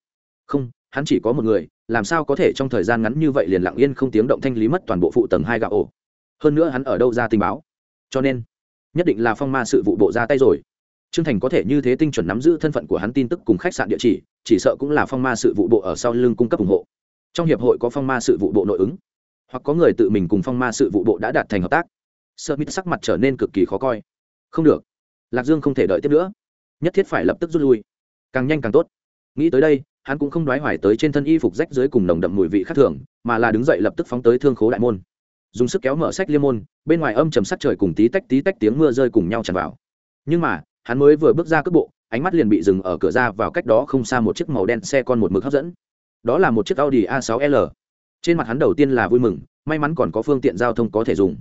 Không, hắn chỉ có một người, làm sao có thể trong thời gian ngắn như vậy liền lặng yên không tiếng động thanh lý mất toàn bộ phụ tầng hai gạo ổ? Hơn nữa hắn ở đâu ra tình báo? Cho nên, nhất định là phong ma sự vụ bộ ra tay rồi. Trương thành có thể như thế tinh chuẩn nắm giữ thân phận của hắn tin tức cùng khách sạn địa chỉ chỉ sợ cũng là phong ma sự vụ bộ ở sau lưng cung cấp ủng hộ trong hiệp hội có phong ma sự vụ bộ nội ứng, hoặc có người tự mình cùng phong ma sự vụ bộ đã đạt thành hợp tác. Sợ mít sắc mặt trở nên cực kỳ khó coi. Không được, lạc dương không thể đợi tiếp nữa. Nhất thiết phải lập tức rút lui. Càng nhanh càng tốt. Nghĩ tới đây, hắn cũng không đoái hoài tới trên thân y phục rách dưới cùng nồng đậm mùi vị khác thường, mà là đứng dậy lập tức phóng tới thương khố đại môn. Dùng sức kéo mở sách liêm môn, bên ngoài âm chầm sắt trời cùng tí tách tí tách tiếng mưa rơi cùng nhau tràn vào. Nhưng mà, hắn mới vừa bước ra cước bộ, ánh mắt liền bị dừng ở cửa ra vào cách đó không xa một chiếc màu đen xe con một mực hấp dẫn đó là một chiếc audi a 6 l. Trên mặt hắn đầu tiên là vui mừng, may mắn còn có phương tiện giao thông có thể dùng.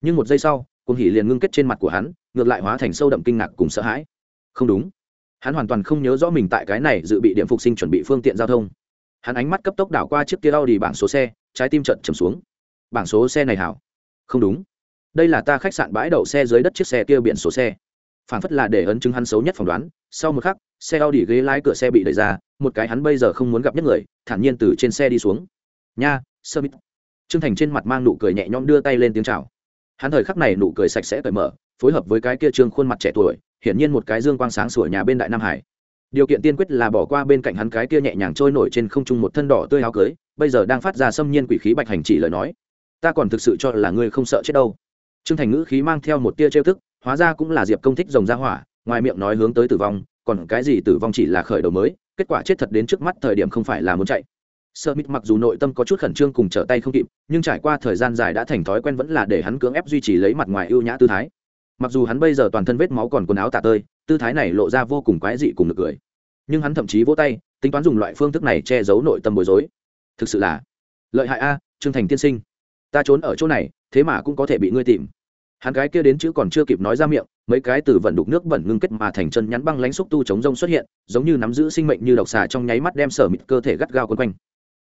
Nhưng một giây sau, cuồng hỉ liền ngưng kết trên mặt của hắn, ngược lại hóa thành sâu đậm kinh ngạc cùng sợ hãi. Không đúng. Hắn hoàn toàn không nhớ rõ mình tại cái này dự bị điểm phục sinh chuẩn bị phương tiện giao thông. Hắn ánh mắt cấp tốc đảo qua chiếc kia Audi bảng số xe, trái tim trận chầm xuống. Bảng số xe này hảo. Không đúng. Đây là ta khách sạn bãi đậu xe dưới đất chiếc xe kia biển số xe. Phản phất là để ấn chứng hắn xấu nhất phỏng đoán. Sau một khắc, xe Audi ghế lái cửa xe bị đẩy ra một cái hắn bây giờ không muốn gặp nhất người, thản nhiên từ trên xe đi xuống. Nha, sơ mít. Trương thành trên mặt mang nụ cười nhẹ nhõm đưa tay lên tiếng chào. Hắn thời khắc này nụ cười sạch sẽ cởi mở, phối hợp với cái kia trương khuôn mặt trẻ tuổi, hiển nhiên một cái dương quang sáng sủa nhà bên đại nam hải. Điều kiện tiên quyết là bỏ qua bên cạnh hắn cái kia nhẹ nhàng trôi nổi trên không trung một thân đỏ tươi áo cưới, bây giờ đang phát ra xâm nhiên quỷ khí bạch hành chỉ lời nói. Ta còn thực sự cho là ngươi không sợ chết đâu. Trương thành ngữ khí mang theo một tia trêu thức hóa ra cũng là diệp công thích rồng ra hỏa, ngoài miệng nói hướng tới tử vong, còn cái gì tử vong chỉ là khởi đầu mới kết quả chết thật đến trước mắt thời điểm không phải là muốn chạy. Sơ mít mặc dù nội tâm có chút khẩn trương cùng trở tay không kịp, nhưng trải qua thời gian dài đã thành thói quen vẫn là để hắn cưỡng ép duy trì lấy mặt ngoài ưu nhã tư thái. Mặc dù hắn bây giờ toàn thân vết máu còn quần áo tả tơi, tư thái này lộ ra vô cùng quái dị cùng được cười. Nhưng hắn thậm chí vỗ tay, tính toán dùng loại phương thức này che giấu nội tâm bối rối. Thực sự là lợi hại a, trương thành tiên sinh, ta trốn ở chỗ này, thế mà cũng có thể bị ngươi tìm hắn cái kia đến chữ còn chưa kịp nói ra miệng, mấy cái từ vận đục nước bẩn ngưng kết mà thành chân nhắn băng lánh xúc tu chống rông xuất hiện, giống như nắm giữ sinh mệnh như độc xà trong nháy mắt đem sở mịt cơ thể gắt gao quấn quanh.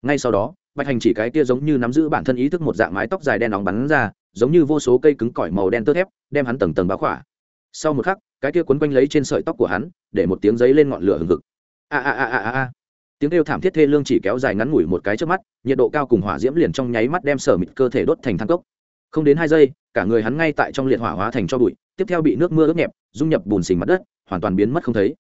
Ngay sau đó, bạch hành chỉ cái kia giống như nắm giữ bản thân ý thức một dạng mái tóc dài đen nóng bắn ra, giống như vô số cây cứng cỏi màu đen tơ thép, đem hắn tầng tầng báo khỏa. Sau một khắc, cái kia quấn quanh lấy trên sợi tóc của hắn, để một tiếng giấy lên ngọn lửa hừng hực. A a a a a tiếng kêu thảm thiết thê lương chỉ kéo dài ngắn ngủi một cái trước mắt, nhiệt độ cao cùng hỏa diễm liền trong nháy mắt đem sở mịt cơ thể đốt thành thang cốc. Không đến hai giây cả người hắn ngay tại trong liệt hỏa hóa thành cho bụi, tiếp theo bị nước mưa ướt nhẹp, dung nhập bùn xình mặt đất, hoàn toàn biến mất không thấy.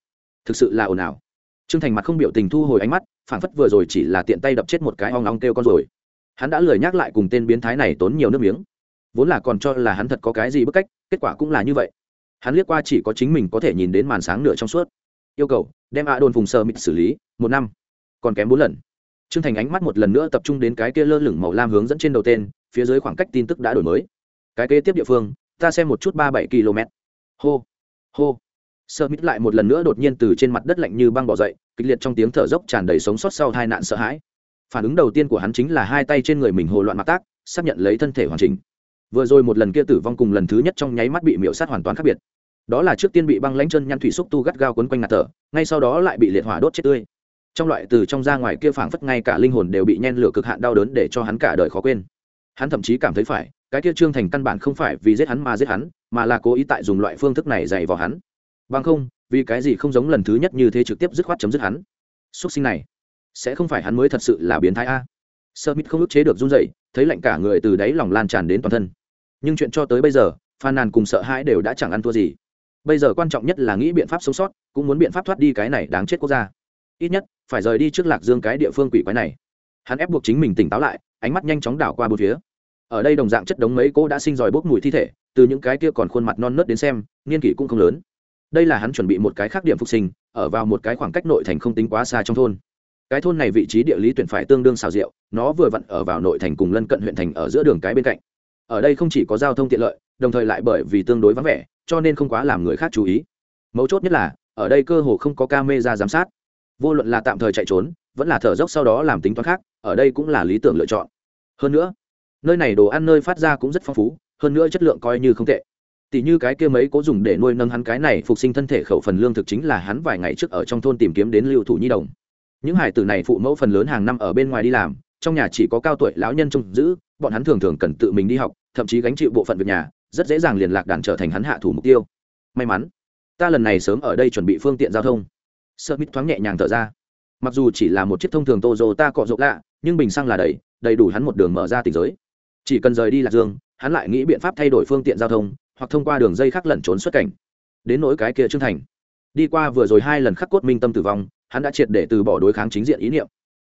Thực sự là ồn ào. Trương thành mặt không biểu tình thu hồi ánh mắt, phảng phất vừa rồi chỉ là tiện tay đập chết một cái ong ong kêu con rồi. Hắn đã lười nhắc lại cùng tên biến thái này tốn nhiều nước miếng. Vốn là còn cho là hắn thật có cái gì bức cách, kết quả cũng là như vậy. Hắn liếc qua chỉ có chính mình có thể nhìn đến màn sáng nửa trong suốt. Yêu cầu, đem a đồn vùng sơ mịt xử lý, một năm, còn kém bốn lần. Trương thành ánh mắt một lần nữa tập trung đến cái kia lơ lửng màu lam hướng dẫn trên đầu tên, phía dưới khoảng cách tin tức đã đổi mới cái kế tiếp địa phương, ta xem một chút ba bảy km. Hô hô. Sơ mít lại một lần nữa đột nhiên từ trên mặt đất lạnh như băng bỏ dậy, kịch liệt trong tiếng thở dốc tràn đầy sống sót sau hai nạn sợ hãi. Phản ứng đầu tiên của hắn chính là hai tay trên người mình hồ loạn mặc tác, xác nhận lấy thân thể hoàn chỉnh. Vừa rồi một lần kia tử vong cùng lần thứ nhất trong nháy mắt bị miễu sát hoàn toàn khác biệt. Đó là trước tiên bị băng lãnh chân nhăn thủy xúc tu gắt gao quấn quanh ngạt thở, ngay sau đó lại bị liệt hỏa đốt chết tươi. Trong loại từ trong ra ngoài kia phảng phất ngay cả linh hồn đều bị nhen lửa cực hạn đau đớn để cho hắn cả đời khó quên. Hắn thậm chí cảm thấy phải cái kia trương thành căn bản không phải vì giết hắn mà giết hắn, mà là cố ý tại dùng loại phương thức này dày vào hắn. Bằng không, vì cái gì không giống lần thứ nhất như thế trực tiếp dứt khoát chấm dứt hắn? Xuất sinh này, sẽ không phải hắn mới thật sự là biến thái a? Sơ mít không ức chế được run dậy thấy lạnh cả người từ đáy lòng lan tràn đến toàn thân. Nhưng chuyện cho tới bây giờ phàn nàn cùng sợ hãi đều đã chẳng ăn thua gì. Bây giờ quan trọng nhất là nghĩ biện pháp sống sót, cũng muốn biện pháp thoát đi cái này đáng chết quốc gia. Ít nhất, phải rời đi trước lạc dương cái địa phương quỷ quái này. Hắn ép buộc chính mình tỉnh táo lại, ánh mắt nhanh chóng đảo qua bốn phía ở đây đồng dạng chất đống mấy cô đã sinh dòi bốc mùi thi thể, từ những cái kia còn khuôn mặt non nớt đến xem niên kỷ cũng không lớn. Đây là hắn chuẩn bị một cái khác điểm phục sinh, ở vào một cái khoảng cách nội thành không tính quá xa trong thôn. Cái thôn này vị trí địa lý tuyển phải tương đương xào rượu, nó vừa vặn ở vào nội thành cùng lân cận huyện thành ở giữa đường cái bên cạnh. Ở đây không chỉ có giao thông tiện lợi, đồng thời lại bởi vì tương đối vắng vẻ, cho nên không quá làm người khác chú ý. Mấu chốt nhất là, ở đây cơ hồ không có ca mê ra giám sát. Vô luận là tạm thời chạy trốn, vẫn là thở dốc sau đó làm tính toán khác, ở đây cũng là lý tưởng lựa chọn. Hơn nữa nơi này đồ ăn nơi phát ra cũng rất phong phú, hơn nữa chất lượng coi như không tệ. Tỷ như cái kia mấy cố dùng để nuôi nâng hắn cái này phục sinh thân thể khẩu phần lương thực chính là hắn vài ngày trước ở trong thôn tìm kiếm đến lưu thủ nhi đồng. Những hải tử này phụ mẫu phần lớn hàng năm ở bên ngoài đi làm, trong nhà chỉ có cao tuổi lão nhân trông giữ, bọn hắn thường thường cần tự mình đi học, thậm chí gánh chịu bộ phận việc nhà, rất dễ dàng liền lạc đàn trở thành hắn hạ thủ mục tiêu. May mắn, ta lần này sớm ở đây chuẩn bị phương tiện giao thông. Sơ mít thoáng nhẹ nhàng thở ra. Mặc dù chỉ là một chiếc thông thường tô dô ta cọ rộng lạ, nhưng bình xăng là đầy đầy đủ hắn một đường mở ra tình giới chỉ cần rời đi lạc dương, hắn lại nghĩ biện pháp thay đổi phương tiện giao thông, hoặc thông qua đường dây khác lẩn trốn xuất cảnh. Đến nỗi cái kia trương thành. Đi qua vừa rồi hai lần khắc cốt minh tâm tử vong, hắn đã triệt để từ bỏ đối kháng chính diện ý niệm.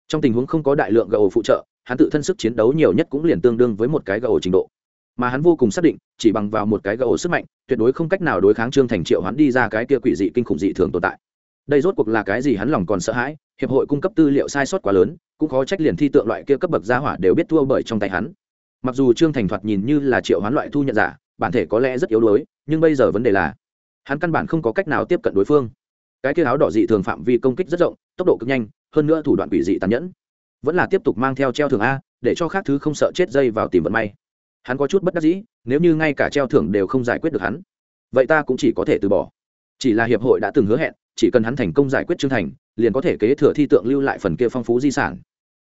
Trong tình huống không có đại lượng gầu phụ trợ, hắn tự thân sức chiến đấu nhiều nhất cũng liền tương đương với một cái gầu trình độ. Mà hắn vô cùng xác định, chỉ bằng vào một cái gầu sức mạnh, tuyệt đối không cách nào đối kháng trương thành triệu hắn đi ra cái kia quỷ dị kinh khủng dị thường tồn tại. Đây rốt cuộc là cái gì hắn lòng còn sợ hãi, hiệp hội cung cấp tư liệu sai sót quá lớn, cũng khó trách liền thi tượng loại kia cấp bậc gia hỏa đều biết thua bởi trong tay hắn mặc dù trương thành thoạt nhìn như là triệu hoán loại thu nhận giả, bản thể có lẽ rất yếu đuối, nhưng bây giờ vấn đề là, hắn căn bản không có cách nào tiếp cận đối phương. Cái kia áo đỏ dị thường phạm vi công kích rất rộng, tốc độ cực nhanh, hơn nữa thủ đoạn quỷ dị tàn nhẫn. Vẫn là tiếp tục mang theo treo thưởng a, để cho khác thứ không sợ chết dây vào tìm vận may. Hắn có chút bất đắc dĩ, nếu như ngay cả treo thưởng đều không giải quyết được hắn, vậy ta cũng chỉ có thể từ bỏ. Chỉ là hiệp hội đã từng hứa hẹn, chỉ cần hắn thành công giải quyết trương thành, liền có thể kế thừa thi tượng lưu lại phần kia phong phú di sản.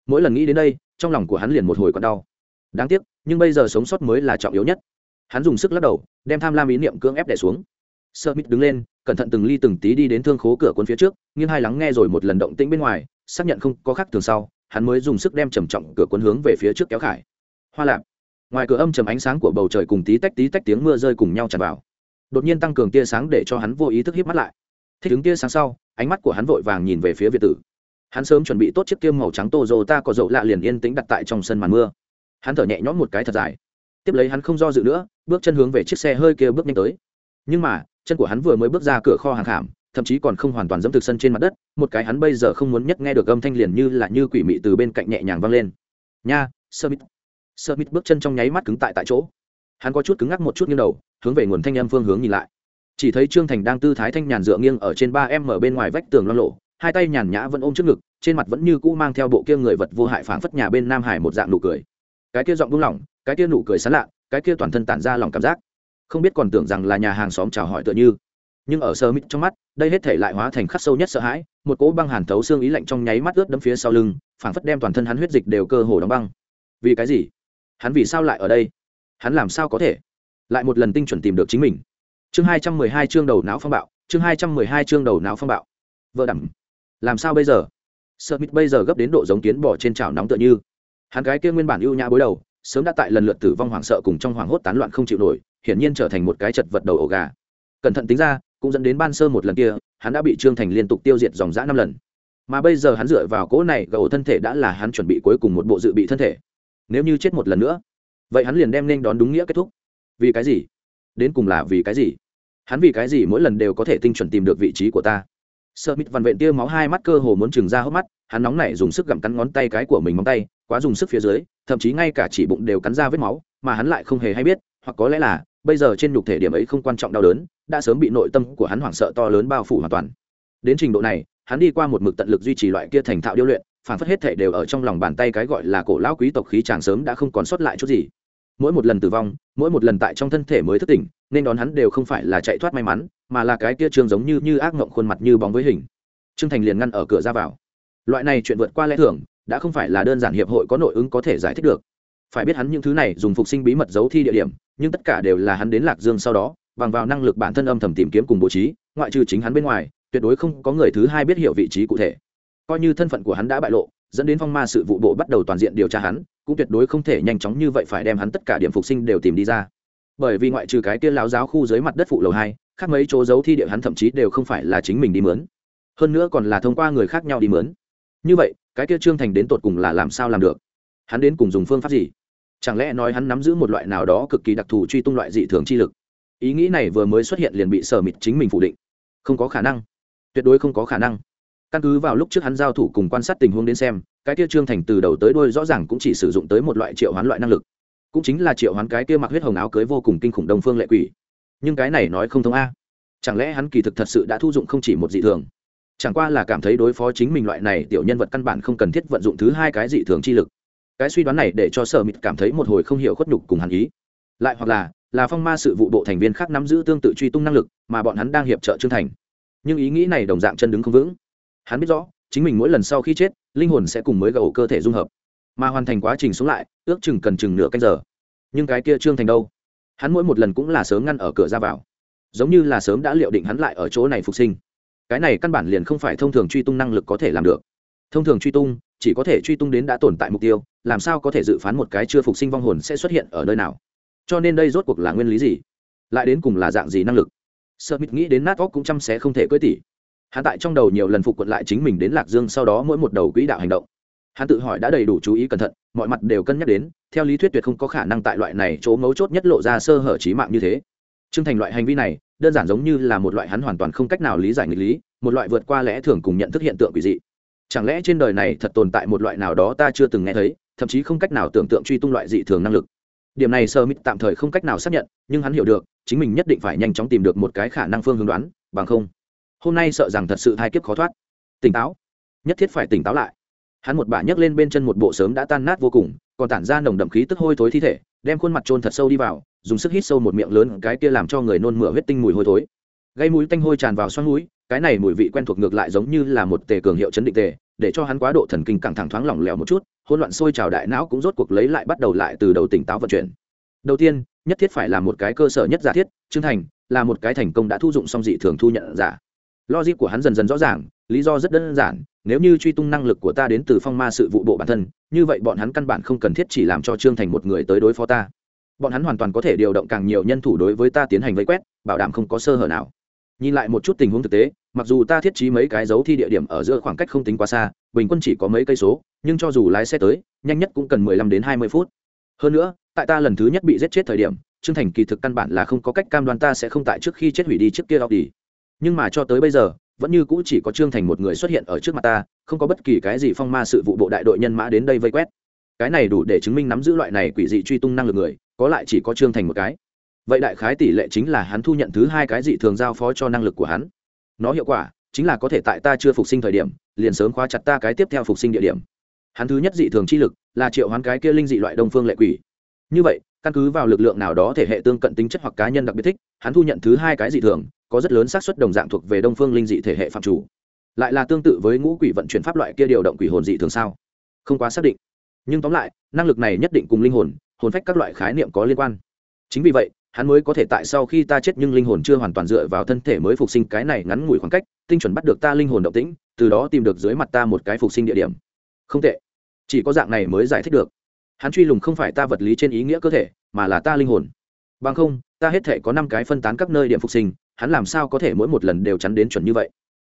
Mỗi lần nghĩ đến đây, trong lòng của hắn liền một hồi còn đau đáng tiếc, nhưng bây giờ sống sót mới là trọng yếu nhất. Hắn dùng sức lắc đầu, đem tham lam ý niệm cưỡng ép đẻ xuống. Sơ mít đứng lên, cẩn thận từng ly từng tí đi đến thương khố cửa quân phía trước, nghiêng hai lắng nghe rồi một lần động tĩnh bên ngoài, xác nhận không có khác thường sau, hắn mới dùng sức đem trầm trọng cửa quân hướng về phía trước kéo khải. Hoa lạp. Ngoài cửa âm trầm ánh sáng của bầu trời cùng tí tách tí tách tiếng mưa rơi cùng nhau tràn vào. Đột nhiên tăng cường tia sáng để cho hắn vô ý thức hít mắt lại. Thích ứng tia sáng sau, ánh mắt của hắn vội vàng nhìn về phía việt tử. Hắn sớm chuẩn bị tốt chiếc tiêm màu trắng tô dồ ta có dậu lạ liền yên tĩnh đặt tại trong sân màn mưa hắn thở nhẹ nhõm một cái thật dài. Tiếp lấy hắn không do dự nữa, bước chân hướng về chiếc xe hơi kia bước nhanh tới. Nhưng mà, chân của hắn vừa mới bước ra cửa kho hàng khảm, thậm chí còn không hoàn toàn dẫm thực sân trên mặt đất, một cái hắn bây giờ không muốn nhất nghe được âm thanh liền như là như quỷ mị từ bên cạnh nhẹ nhàng vang lên. Nha, sơ mít. Sơ mít bước chân trong nháy mắt cứng tại tại chỗ. Hắn có chút cứng ngắc một chút nghiêng đầu, hướng về nguồn thanh âm phương hướng nhìn lại. Chỉ thấy trương thành đang tư thái thanh nhàn dựa nghiêng ở trên ba em ở bên ngoài vách tường loang lộ hai tay nhàn nhã vẫn ôm trước ngực, trên mặt vẫn như cũ mang theo bộ kia người vật vô hại phảng phất nhà bên nam hải một dạng nụ cười cái kia giọng buông lỏng, cái kia nụ cười sán lạ, cái kia toàn thân tản ra lòng cảm giác. Không biết còn tưởng rằng là nhà hàng xóm chào hỏi tựa như. Nhưng ở sơ mít trong mắt, đây hết thể lại hóa thành khắc sâu nhất sợ hãi, một cỗ băng hàn thấu xương ý lạnh trong nháy mắt ướt đấm phía sau lưng, phảng phất đem toàn thân hắn huyết dịch đều cơ hồ đóng băng. Vì cái gì? Hắn vì sao lại ở đây? Hắn làm sao có thể? Lại một lần tinh chuẩn tìm được chính mình. Chương hai trăm mười hai chương đầu não phong bạo, chương hai trăm mười hai chương đầu não phong bạo. Vợ đẳng làm sao bây giờ? Sợ mít bây giờ gấp đến độ giống kiến bỏ trên chảo nóng tựa như hắn gái kia nguyên bản ưu nhã bối đầu, sớm đã tại lần lượt tử vong hoảng sợ cùng trong hoảng hốt tán loạn không chịu nổi, hiển nhiên trở thành một cái chật vật đầu ổ gà. Cẩn thận tính ra, cũng dẫn đến ban sơ một lần kia, hắn đã bị trương thành liên tục tiêu diệt dòng dã năm lần. Mà bây giờ hắn dựa vào cỗ này gầu thân thể đã là hắn chuẩn bị cuối cùng một bộ dự bị thân thể. Nếu như chết một lần nữa, vậy hắn liền đem nên đón đúng nghĩa kết thúc. Vì cái gì? Đến cùng là vì cái gì? Hắn vì cái gì mỗi lần đều có thể tinh chuẩn tìm được vị trí của ta? Sợ mít vằn vện tia máu hai mắt cơ hồ muốn trừng ra hốc mắt, hắn nóng nảy dùng sức gặm cắn ngón tay cái của mình móng tay quá dùng sức phía dưới, thậm chí ngay cả chỉ bụng đều cắn ra vết máu, mà hắn lại không hề hay biết, hoặc có lẽ là, bây giờ trên nhục thể điểm ấy không quan trọng đau đớn, đã sớm bị nội tâm của hắn hoảng sợ to lớn bao phủ hoàn toàn. Đến trình độ này, hắn đi qua một mực tận lực duy trì loại kia thành thạo điêu luyện, phản phất hết thể đều ở trong lòng bàn tay cái gọi là cổ lão quý tộc khí tràng sớm đã không còn sót lại chút gì. Mỗi một lần tử vong, mỗi một lần tại trong thân thể mới thức tỉnh, nên đón hắn đều không phải là chạy thoát may mắn, mà là cái kia trương giống như như ác mộng khuôn mặt như bóng với hình. Trương thành liền ngăn ở cửa ra vào. Loại này chuyện vượt qua lẽ thường đã không phải là đơn giản hiệp hội có nội ứng có thể giải thích được. Phải biết hắn những thứ này dùng phục sinh bí mật giấu thi địa điểm, nhưng tất cả đều là hắn đến lạc dương sau đó, bằng vào năng lực bản thân âm thầm tìm kiếm cùng bố trí, ngoại trừ chính hắn bên ngoài, tuyệt đối không có người thứ hai biết hiểu vị trí cụ thể. Coi như thân phận của hắn đã bại lộ, dẫn đến phong ma sự vụ bộ bắt đầu toàn diện điều tra hắn, cũng tuyệt đối không thể nhanh chóng như vậy phải đem hắn tất cả điểm phục sinh đều tìm đi ra. Bởi vì ngoại trừ cái kia lão giáo khu dưới mặt đất phụ lầu hai, khác mấy chỗ giấu thi địa hắn thậm chí đều không phải là chính mình đi mướn. Hơn nữa còn là thông qua người khác nhau đi mướn như vậy, cái kia trương thành đến tột cùng là làm sao làm được? Hắn đến cùng dùng phương pháp gì? Chẳng lẽ nói hắn nắm giữ một loại nào đó cực kỳ đặc thù truy tung loại dị thường chi lực? Ý nghĩ này vừa mới xuất hiện liền bị sở mịt chính mình phủ định. Không có khả năng. Tuyệt đối không có khả năng. Căn cứ vào lúc trước hắn giao thủ cùng quan sát tình huống đến xem, cái kia trương thành từ đầu tới đôi rõ ràng cũng chỉ sử dụng tới một loại triệu hoán loại năng lực. Cũng chính là triệu hoán cái kia mặc huyết hồng áo cưới vô cùng kinh khủng đông phương lệ quỷ. Nhưng cái này nói không thông a. Chẳng lẽ hắn kỳ thực thật sự đã thu dụng không chỉ một dị thường? Chẳng qua là cảm thấy đối phó chính mình loại này tiểu nhân vật căn bản không cần thiết vận dụng thứ hai cái dị thường chi lực. Cái suy đoán này để cho sở mịt cảm thấy một hồi không hiểu khuất nhục cùng hàn ý. Lại hoặc là là phong ma sự vụ bộ thành viên khác nắm giữ tương tự truy tung năng lực, mà bọn hắn đang hiệp trợ trương thành. Nhưng ý nghĩ này đồng dạng chân đứng không vững. Hắn biết rõ, chính mình mỗi lần sau khi chết, linh hồn sẽ cùng mới gầu cơ thể dung hợp. Mà hoàn thành quá trình xuống lại, ước chừng cần chừng nửa canh giờ. Nhưng cái kia trương thành đâu? Hắn mỗi một lần cũng là sớm ngăn ở cửa ra vào. Giống như là sớm đã liệu định hắn lại ở chỗ này phục sinh cái này căn bản liền không phải thông thường truy tung năng lực có thể làm được. Thông thường truy tung, chỉ có thể truy tung đến đã tồn tại mục tiêu, làm sao có thể dự phán một cái chưa phục sinh vong hồn sẽ xuất hiện ở nơi nào? Cho nên đây rốt cuộc là nguyên lý gì? Lại đến cùng là dạng gì năng lực? Sợ mít nghĩ đến nát óc cũng chăm sẽ không thể cưỡi tỉ. Hắn tại trong đầu nhiều lần phục quận lại chính mình đến lạc dương sau đó mỗi một đầu quỹ đạo hành động. Hắn tự hỏi đã đầy đủ chú ý cẩn thận, mọi mặt đều cân nhắc đến, theo lý thuyết tuyệt không có khả năng tại loại này chỗ mấu chốt nhất lộ ra sơ hở trí mạng như thế. Trương thành loại hành vi này, đơn giản giống như là một loại hắn hoàn toàn không cách nào lý giải nghịch lý, một loại vượt qua lẽ thường cùng nhận thức hiện tượng quỷ dị. Chẳng lẽ trên đời này thật tồn tại một loại nào đó ta chưa từng nghe thấy, thậm chí không cách nào tưởng tượng truy tung loại dị thường năng lực? Điểm này sơ Mịch tạm thời không cách nào xác nhận, nhưng hắn hiểu được, chính mình nhất định phải nhanh chóng tìm được một cái khả năng phương hướng đoán, bằng không, hôm nay sợ rằng thật sự thai kiếp khó thoát. Tỉnh táo. Nhất thiết phải tỉnh táo lại. Hắn một bà nhấc lên bên chân một bộ sớm đã tan nát vô cùng còn tản ra nồng đậm khí tức hôi thối thi thể, đem khuôn mặt trôn thật sâu đi vào, dùng sức hít sâu một miệng lớn, cái kia làm cho người nôn mửa huyết tinh mùi hôi thối. Gây mũi tanh hôi tràn vào xoắn mũi, cái này mùi vị quen thuộc ngược lại giống như là một tề cường hiệu chấn định tề, để cho hắn quá độ thần kinh căng thẳng thoáng lỏng lẻo một chút, hỗn loạn sôi trào đại não cũng rốt cuộc lấy lại bắt đầu lại từ đầu tỉnh táo vận chuyển. Đầu tiên, nhất thiết phải là một cái cơ sở nhất giả thiết chương thành, là một cái thành công đã thu dụng song dị thường thu nhận giả. Logic của hắn dần dần rõ ràng lý do rất đơn giản, nếu như truy tung năng lực của ta đến từ phong ma sự vụ bộ bản thân, như vậy bọn hắn căn bản không cần thiết chỉ làm cho trương thành một người tới đối phó ta. Bọn hắn hoàn toàn có thể điều động càng nhiều nhân thủ đối với ta tiến hành vây quét, bảo đảm không có sơ hở nào. Nhìn lại một chút tình huống thực tế, mặc dù ta thiết trí mấy cái dấu thi địa điểm ở giữa khoảng cách không tính quá xa, bình quân chỉ có mấy cây số, nhưng cho dù lái xe tới, nhanh nhất cũng cần mười lăm đến hai mươi phút. Hơn nữa, tại ta lần thứ nhất bị giết chết thời điểm, trương thành kỳ thực căn bản là không có cách cam đoan ta sẽ không tại trước khi chết hủy đi trước kia đi nhưng mà cho tới bây giờ vẫn như cũ chỉ có trương thành một người xuất hiện ở trước mặt ta, không có bất kỳ cái gì phong ma sự vụ bộ đại đội nhân mã đến đây vây quét. Cái này đủ để chứng minh nắm giữ loại này quỷ dị truy tung năng lực người, có lại chỉ có trương thành một cái. Vậy đại khái tỷ lệ chính là hắn thu nhận thứ hai cái dị thường giao phó cho năng lực của hắn. Nó hiệu quả chính là có thể tại ta chưa phục sinh thời điểm, liền sớm khóa chặt ta cái tiếp theo phục sinh địa điểm. Hắn thứ nhất dị thường chi lực là triệu hoán cái kia linh dị loại đông phương lệ quỷ. Như vậy căn cứ vào lực lượng nào đó thể hệ tương cận tính chất hoặc cá nhân đặc biệt thích, hắn thu nhận thứ hai cái dị thường, có rất lớn xác suất đồng dạng thuộc về đông phương linh dị thể hệ phạm chủ. Lại là tương tự với ngũ quỷ vận chuyển pháp loại kia điều động quỷ hồn dị thường sao? Không quá xác định. Nhưng tóm lại, năng lực này nhất định cùng linh hồn hồn phách các loại khái niệm có liên quan. Chính vì vậy, hắn mới có thể tại sau khi ta chết nhưng linh hồn chưa hoàn toàn dựa vào thân thể mới phục sinh cái này ngắn ngủi khoảng cách, tinh chuẩn bắt được ta linh hồn động tĩnh, từ đó tìm được dưới mặt ta một cái phục sinh địa điểm. Không tệ. Chỉ có dạng này mới giải thích được hắn truy lùng không phải ta vật lý trên ý nghĩa cơ thể, mà là ta linh hồn. Bằng không, ta hết thể có năm cái phân tán các nơi điểm phục sinh, hắn làm sao có thể mỗi một lần đều chắn đến chuẩn như vậy?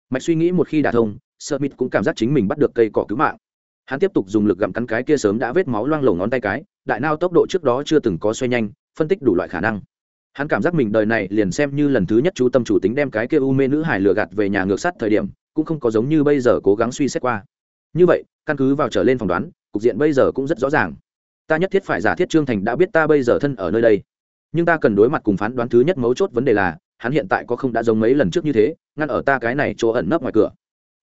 Mạch suy nghĩ một khi đả thông, Smith cũng cảm giác chính mình bắt được cây cỏ cứu mạng. Hắn tiếp tục dùng lực gặm cắn cái kia sớm đã vết máu loang lổ ngón tay cái, đại nao tốc độ trước đó chưa từng có xoay nhanh, phân tích đủ loại khả năng. Hắn cảm giác mình đời này liền xem như lần thứ nhất chú tâm chủ tính đem cái kia u mê nữ hải lừa gạt về nhà ngược sát thời điểm, cũng không có giống như bây giờ cố gắng suy xét qua. Như vậy, căn cứ vào trở lên phỏng đoán, cục diện bây giờ cũng rất rõ ràng ta nhất thiết phải giả thiết trương thành đã biết ta bây giờ thân ở nơi đây. Nhưng ta cần đối mặt cùng phán đoán thứ nhất mấu chốt vấn đề là, hắn hiện tại có không đã giống mấy lần trước như thế, ngăn ở ta cái này chỗ ẩn nấp ngoài cửa.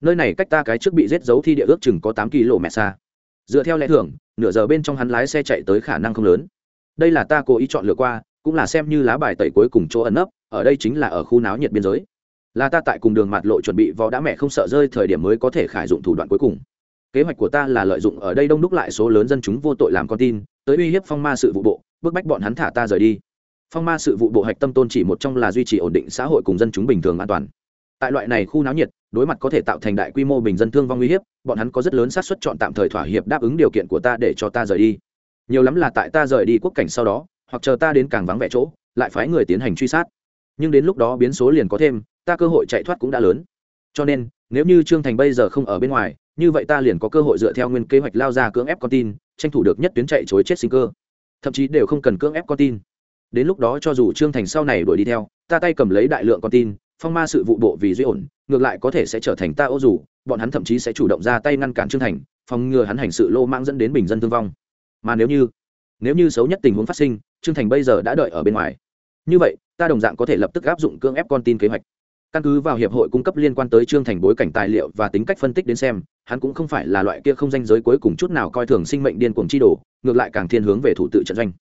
Nơi này cách ta cái trước bị giết giấu thi địa ước chừng có tám km xa. Dựa theo lẽ thường, nửa giờ bên trong hắn lái xe chạy tới khả năng không lớn. Đây là ta cố ý chọn lựa qua, cũng là xem như lá bài tẩy cuối cùng chỗ ẩn nấp, ở đây chính là ở khu náo nhiệt biên giới. Là ta tại cùng đường mặt lộ chuẩn bị vò đã mẹ không sợ rơi thời điểm mới có thể khải dụng thủ đoạn cuối cùng kế hoạch của ta là lợi dụng ở đây đông đúc lại số lớn dân chúng vô tội làm con tin, tới uy hiếp phong ma sự vụ bộ, bức bách bọn hắn thả ta rời đi. Phong ma sự vụ bộ hạch tâm tôn chỉ một trong là duy trì ổn định xã hội cùng dân chúng bình thường an toàn. Tại loại này khu náo nhiệt, đối mặt có thể tạo thành đại quy mô bình dân thương vong uy hiếp, bọn hắn có rất lớn xác suất chọn tạm thời thỏa hiệp đáp ứng điều kiện của ta để cho ta rời đi. Nhiều lắm là tại ta rời đi quốc cảnh sau đó, hoặc chờ ta đến càng vắng vẻ chỗ, lại phái người tiến hành truy sát. Nhưng đến lúc đó biến số liền có thêm, ta cơ hội chạy thoát cũng đã lớn. Cho nên, nếu như trương thành bây giờ không ở bên ngoài như vậy ta liền có cơ hội dựa theo nguyên kế hoạch lao ra cưỡng ép con tin, tranh thủ được nhất tuyến chạy chối chết sinh cơ. Thậm chí đều không cần cưỡng ép con tin. Đến lúc đó cho dù trương thành sau này đuổi đi theo, ta tay cầm lấy đại lượng con tin, phong ma sự vụ bộ vì duy ổn, ngược lại có thể sẽ trở thành ta ô dù, bọn hắn thậm chí sẽ chủ động ra tay ngăn cản trương thành, phòng ngừa hắn hành sự lô mang dẫn đến bình dân thương vong. Mà nếu như nếu như xấu nhất tình huống phát sinh, trương thành bây giờ đã đợi ở bên ngoài. Như vậy, ta đồng dạng có thể lập tức áp dụng cưỡng ép con tin kế hoạch căn cứ vào hiệp hội cung cấp liên quan tới trương thành bối cảnh tài liệu và tính cách phân tích đến xem, hắn cũng không phải là loại kia không danh giới cuối cùng chút nào coi thường sinh mệnh điên cuồng chi đồ, ngược lại càng thiên hướng về thủ tự trận doanh.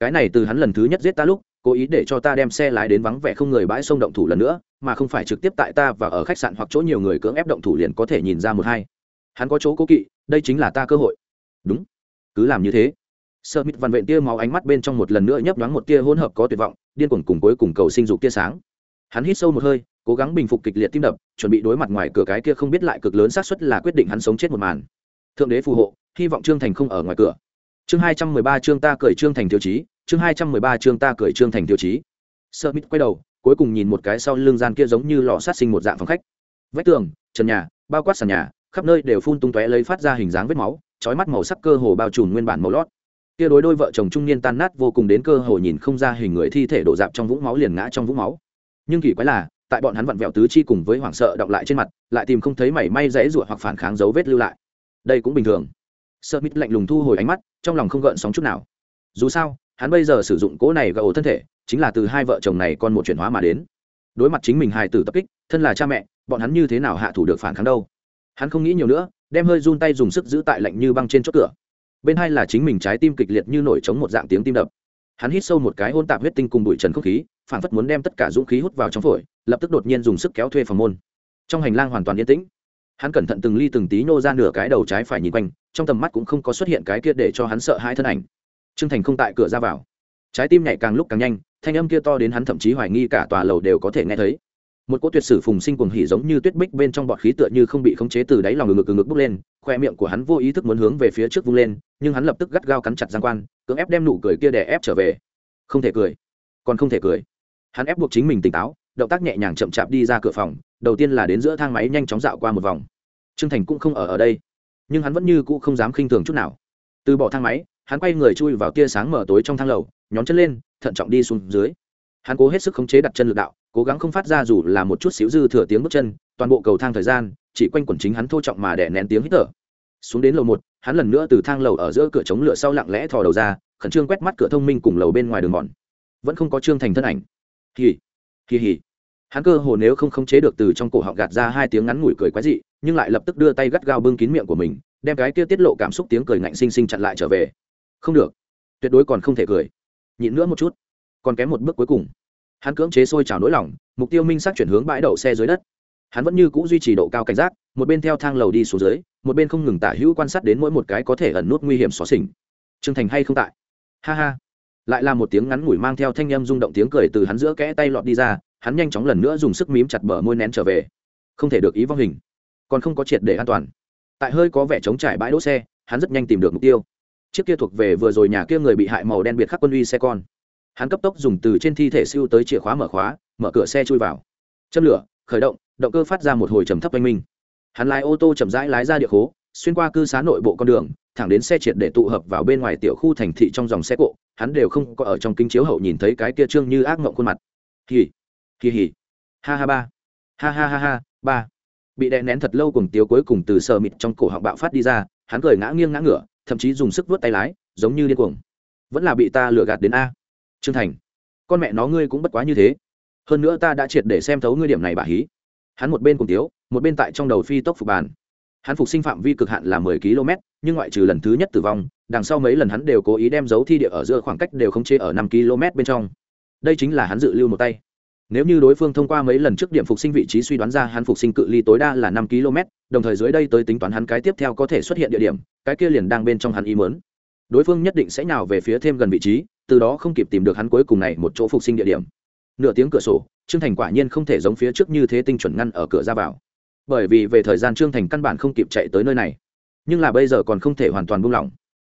Cái này từ hắn lần thứ nhất giết ta lúc, cố ý để cho ta đem xe lái đến vắng vẻ không người bãi sông động thủ lần nữa, mà không phải trực tiếp tại ta và ở khách sạn hoặc chỗ nhiều người cưỡng ép động thủ liền có thể nhìn ra một hai. Hắn có chỗ cố kỵ, đây chính là ta cơ hội. Đúng. Cứ làm như thế. Sợ mít văn vện tia máu ánh mắt bên trong một lần nữa nhấp nhoáng một tia hỗn hợp có tuyệt vọng, điên cuồng cùng cuối cùng cầu sinh dục tia sáng hắn hít sâu một hơi, cố gắng bình phục kịch liệt tim đập, chuẩn bị đối mặt ngoài cửa cái kia không biết lại cực lớn xác suất là quyết định hắn sống chết một màn. Thượng đế phù hộ, hy vọng trương thành không ở ngoài cửa. Chương hai trăm mười ba chương ta cởi trương thành tiêu chí chương hai trăm mười ba chương ta cởi trương thành tiêu chí sơ mít quay đầu, cuối cùng nhìn một cái sau lưng gian kia giống như lò sát sinh một dạng phòng khách. Vách tường, trần nhà, bao quát sàn nhà, khắp nơi đều phun tung tóe lấy phát ra hình dáng vết máu trói mắt màu sắc cơ hồ bao trùm nguyên bản màu lót. Kia đối đôi vợ chồng trung niên tan nát vô cùng đến cơ hồ nhìn không ra hình người thi thể đổ dạp trong vũng máu liền ngã trong vũng máu nhưng kỳ quái là, tại bọn hắn vặn vẹo tứ chi cùng với hoảng sợ đọng lại trên mặt, lại tìm không thấy mảy may dãy ruột hoặc phản kháng dấu vết lưu lại. Đây cũng bình thường. Sợ mít lạnh lùng thu hồi ánh mắt, trong lòng không gợn sóng chút nào. Dù sao, hắn bây giờ sử dụng cỗ này gỡ thân thể, chính là từ hai vợ chồng này con một chuyển hóa mà đến. Đối mặt chính mình hài tử tập kích, thân là cha mẹ, bọn hắn như thế nào hạ thủ được phản kháng đâu? Hắn không nghĩ nhiều nữa, đem hơi run tay dùng sức giữ tại lạnh như băng trên chốt cửa. Bên hai là chính mình trái tim kịch liệt như nổi trống một dạng tiếng tim đập hắn hít sâu một cái hôn tạp huyết tinh cùng bụi trần không khí phản phất muốn đem tất cả dũng khí hút vào trong phổi, lập tức đột nhiên dùng sức kéo thuê phòng môn. Trong hành lang hoàn toàn yên tĩnh. Hắn cẩn thận từng ly từng tí nô ra nửa cái đầu trái phải nhìn quanh, trong tầm mắt cũng không có xuất hiện cái kia để cho hắn sợ hai thân ảnh. T r ư ơ n g thành không tại cửa ra vào. Trái tim nhảy càng lúc càng nhanh, thanh âm kia to đến hắn thậm chí hoài nghi cả tòa lầu đều có thể nghe thấy một cỗ tuyệt sử phùng sinh cuồng hỉ giống như tuyết bích bên trong bọt khí tựa như không bị khống chế từ đáy lòng ngực ngực bốc lên, khoe miệng của hắn vô ý thức muốn hướng về phía trước vung lên, nhưng hắn lập tức gắt gao cắn chặt giang quan, cưỡng ép đem nụ cười kia để ép trở về. Không thể cười, còn không thể cười. Hắn ép buộc chính mình tỉnh táo, động tác nhẹ nhàng chậm chạp đi ra cửa phòng, đầu tiên là đến giữa thang máy nhanh chóng dạo qua một vòng. Trương thành cũng không ở ở đây, nhưng hắn vẫn như cũ không dám khinh thường chút nào. Từ bỏ thang máy, hắn quay người chui vào tia sáng mở tối trong thang lầu, nhón chân lên, thận trọng đi xuống dưới hắn cố hết sức khống chế đặt chân lực đạo, cố gắng không phát ra dù là một chút xíu dư thừa tiếng bước chân, toàn bộ cầu thang thời gian, chỉ quanh quẩn chính hắn thô trọng mà đè nén tiếng hít thở. Xuống đến lầu một, hắn lần nữa từ thang lầu ở giữa cửa chống lửa sau lặng lẽ thò đầu ra, khẩn trương quét mắt cửa thông minh cùng lầu bên ngoài đường mòn. Vẫn không có trương thành thân ảnh. Hì hì hì. Hắn cơ hồ nếu không khống chế được từ trong cổ họng gạt ra hai tiếng ngắn ngủi cười quái dị, nhưng lại lập tức đưa tay gắt gao bưng kín miệng của mình, đem cái kia tiết lộ cảm xúc tiếng cười ngạnh xinh xinh chặn lại trở về. Không được. Tuyệt đối còn không thể cười. Nhịn nữa một chút còn kém một bước cuối cùng. Hắn cưỡng chế sôi trào nỗi lòng, mục tiêu minh xác chuyển hướng bãi đậu xe dưới đất. Hắn vẫn như c ũ duy trì độ cao cảnh giác, một bên theo thang lầu đi xuống dưới, một bên không ngừng tả hữu quan sát đến mỗi một cái có thể ẩn nút nguy hiểm xóa xỉnh. T r ư ơ n g thành hay không tại? Ha ha. Lại là một tiếng ngắn ngủi mang theo thanh â m rung động tiếng cười từ hắn giữa kẽ tay lọt đi ra, hắn nhanh chóng lần nữa dùng sức mím chặt bờ môi nén trở về. Không thể được ý vong hình. Còn không có triệt để an toàn. Tại hơi có vẻ chống trải bãi đỗ xe, hắn rất nhanh tìm được mục tiêu. Chiếc kia thuộc về vừa rồi nhà kia người bị hại màu đen biệt khắc quân uy xe con hắn cấp tốc dùng từ trên thi thể siêu tới chìa khóa mở khóa, mở cửa xe chui vào. Châm lửa, khởi động động cơ phát ra một hồi trầm thấp oanh minh. Hắn lái ô tô chậm rãi lái ra địa khố, xuyên qua cư xá nội bộ con đường, thẳng đến xe triệt để tụ hợp vào bên ngoài tiểu khu thành thị trong dòng xe cộ. Hắn đều không có ở trong kính chiếu hậu nhìn thấy cái kia trương như ác mộng khuôn mặt. Hì hì hì. Ha ha ba. Ha ha ha ha, ba. Bị đè nén thật lâu cùng tiếu cuối cùng từ sờ mịt trong cổ họng bạo phát đi ra, hắn cười ngã nghiêng ngã ngửa, thậm chí dùng sức vớt tay lái, giống như điên cuồng. Vẫn là bị ta lừa gạt đến a trương thành. Con mẹ nó ngươi cũng bất quá như thế. Hơn nữa ta đã triệt để xem thấu ngươi điểm này bà hí. Hắn một bên cùng tiếu, một bên tại trong đầu phi tốc phục bàn. Hắn phục sinh phạm vi cực hạn là mười km, nhưng ngoại trừ lần thứ nhất tử vong, đằng sau mấy lần hắn đều cố ý đem dấu thi địa ở giữa khoảng cách đều không chế ở năm km bên trong. Đây chính là hắn dự lưu một tay. Nếu như đối phương thông qua mấy lần trước điểm phục sinh vị trí suy đoán ra hắn phục sinh cự ly tối đa là năm km, đồng thời dưới đây tới tính toán hắn cái tiếp theo có thể xuất hiện địa điểm, cái kia liền đang bên trong hắn ý mớn đối phương nhất định sẽ nào về phía thêm gần vị trí, từ đó không kịp tìm được hắn cuối cùng này một chỗ phục sinh địa điểm. Nửa tiếng cửa sổ, trương thành quả nhiên không thể giống phía trước như thế tinh chuẩn ngăn ở cửa ra vào. Bởi vì về thời gian trương thành căn bản không kịp chạy tới nơi này, nhưng là bây giờ còn không thể hoàn toàn buông lỏng.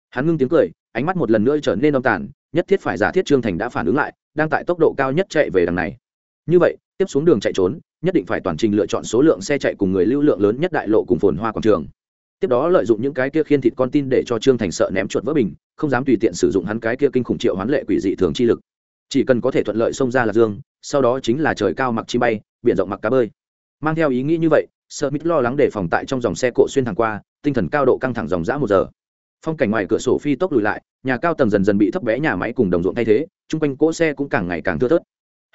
Hắn ngưng tiếng cười, ánh mắt một lần nữa trở nên âm tàn, nhất thiết phải giả thiết trương thành đã phản ứng lại, đang tại tốc độ cao nhất chạy về đằng này. Như vậy, tiếp xuống đường chạy trốn, nhất định phải toàn trình lựa chọn số lượng xe chạy cùng người lưu lượng lớn nhất đại lộ cùng phồn hoa quảng trường tiếp đó lợi dụng những cái kia khiên thịt con tin để cho trương thành sợ ném chuột vỡ bình, không dám tùy tiện sử dụng hắn cái kia kinh khủng triệu hoán lệ quỷ dị thường chi lực. Chỉ cần có thể thuận lợi xông ra lạc dương, sau đó chính là trời cao mặc chi bay, biển rộng mặc cá bơi. Mang theo ý nghĩ như vậy sợ mít lo lắng để phòng tại trong dòng xe cộ xuyên thẳng qua, tinh thần cao độ căng thẳng dòng dã một giờ. Phong cảnh ngoài cửa sổ phi tốc lùi lại, nhà cao tầng dần dần bị thấp bé nhà máy cùng đồng ruộng thay thế, chung quanh cỗ xe cũng càng ngày càng thưa thớt.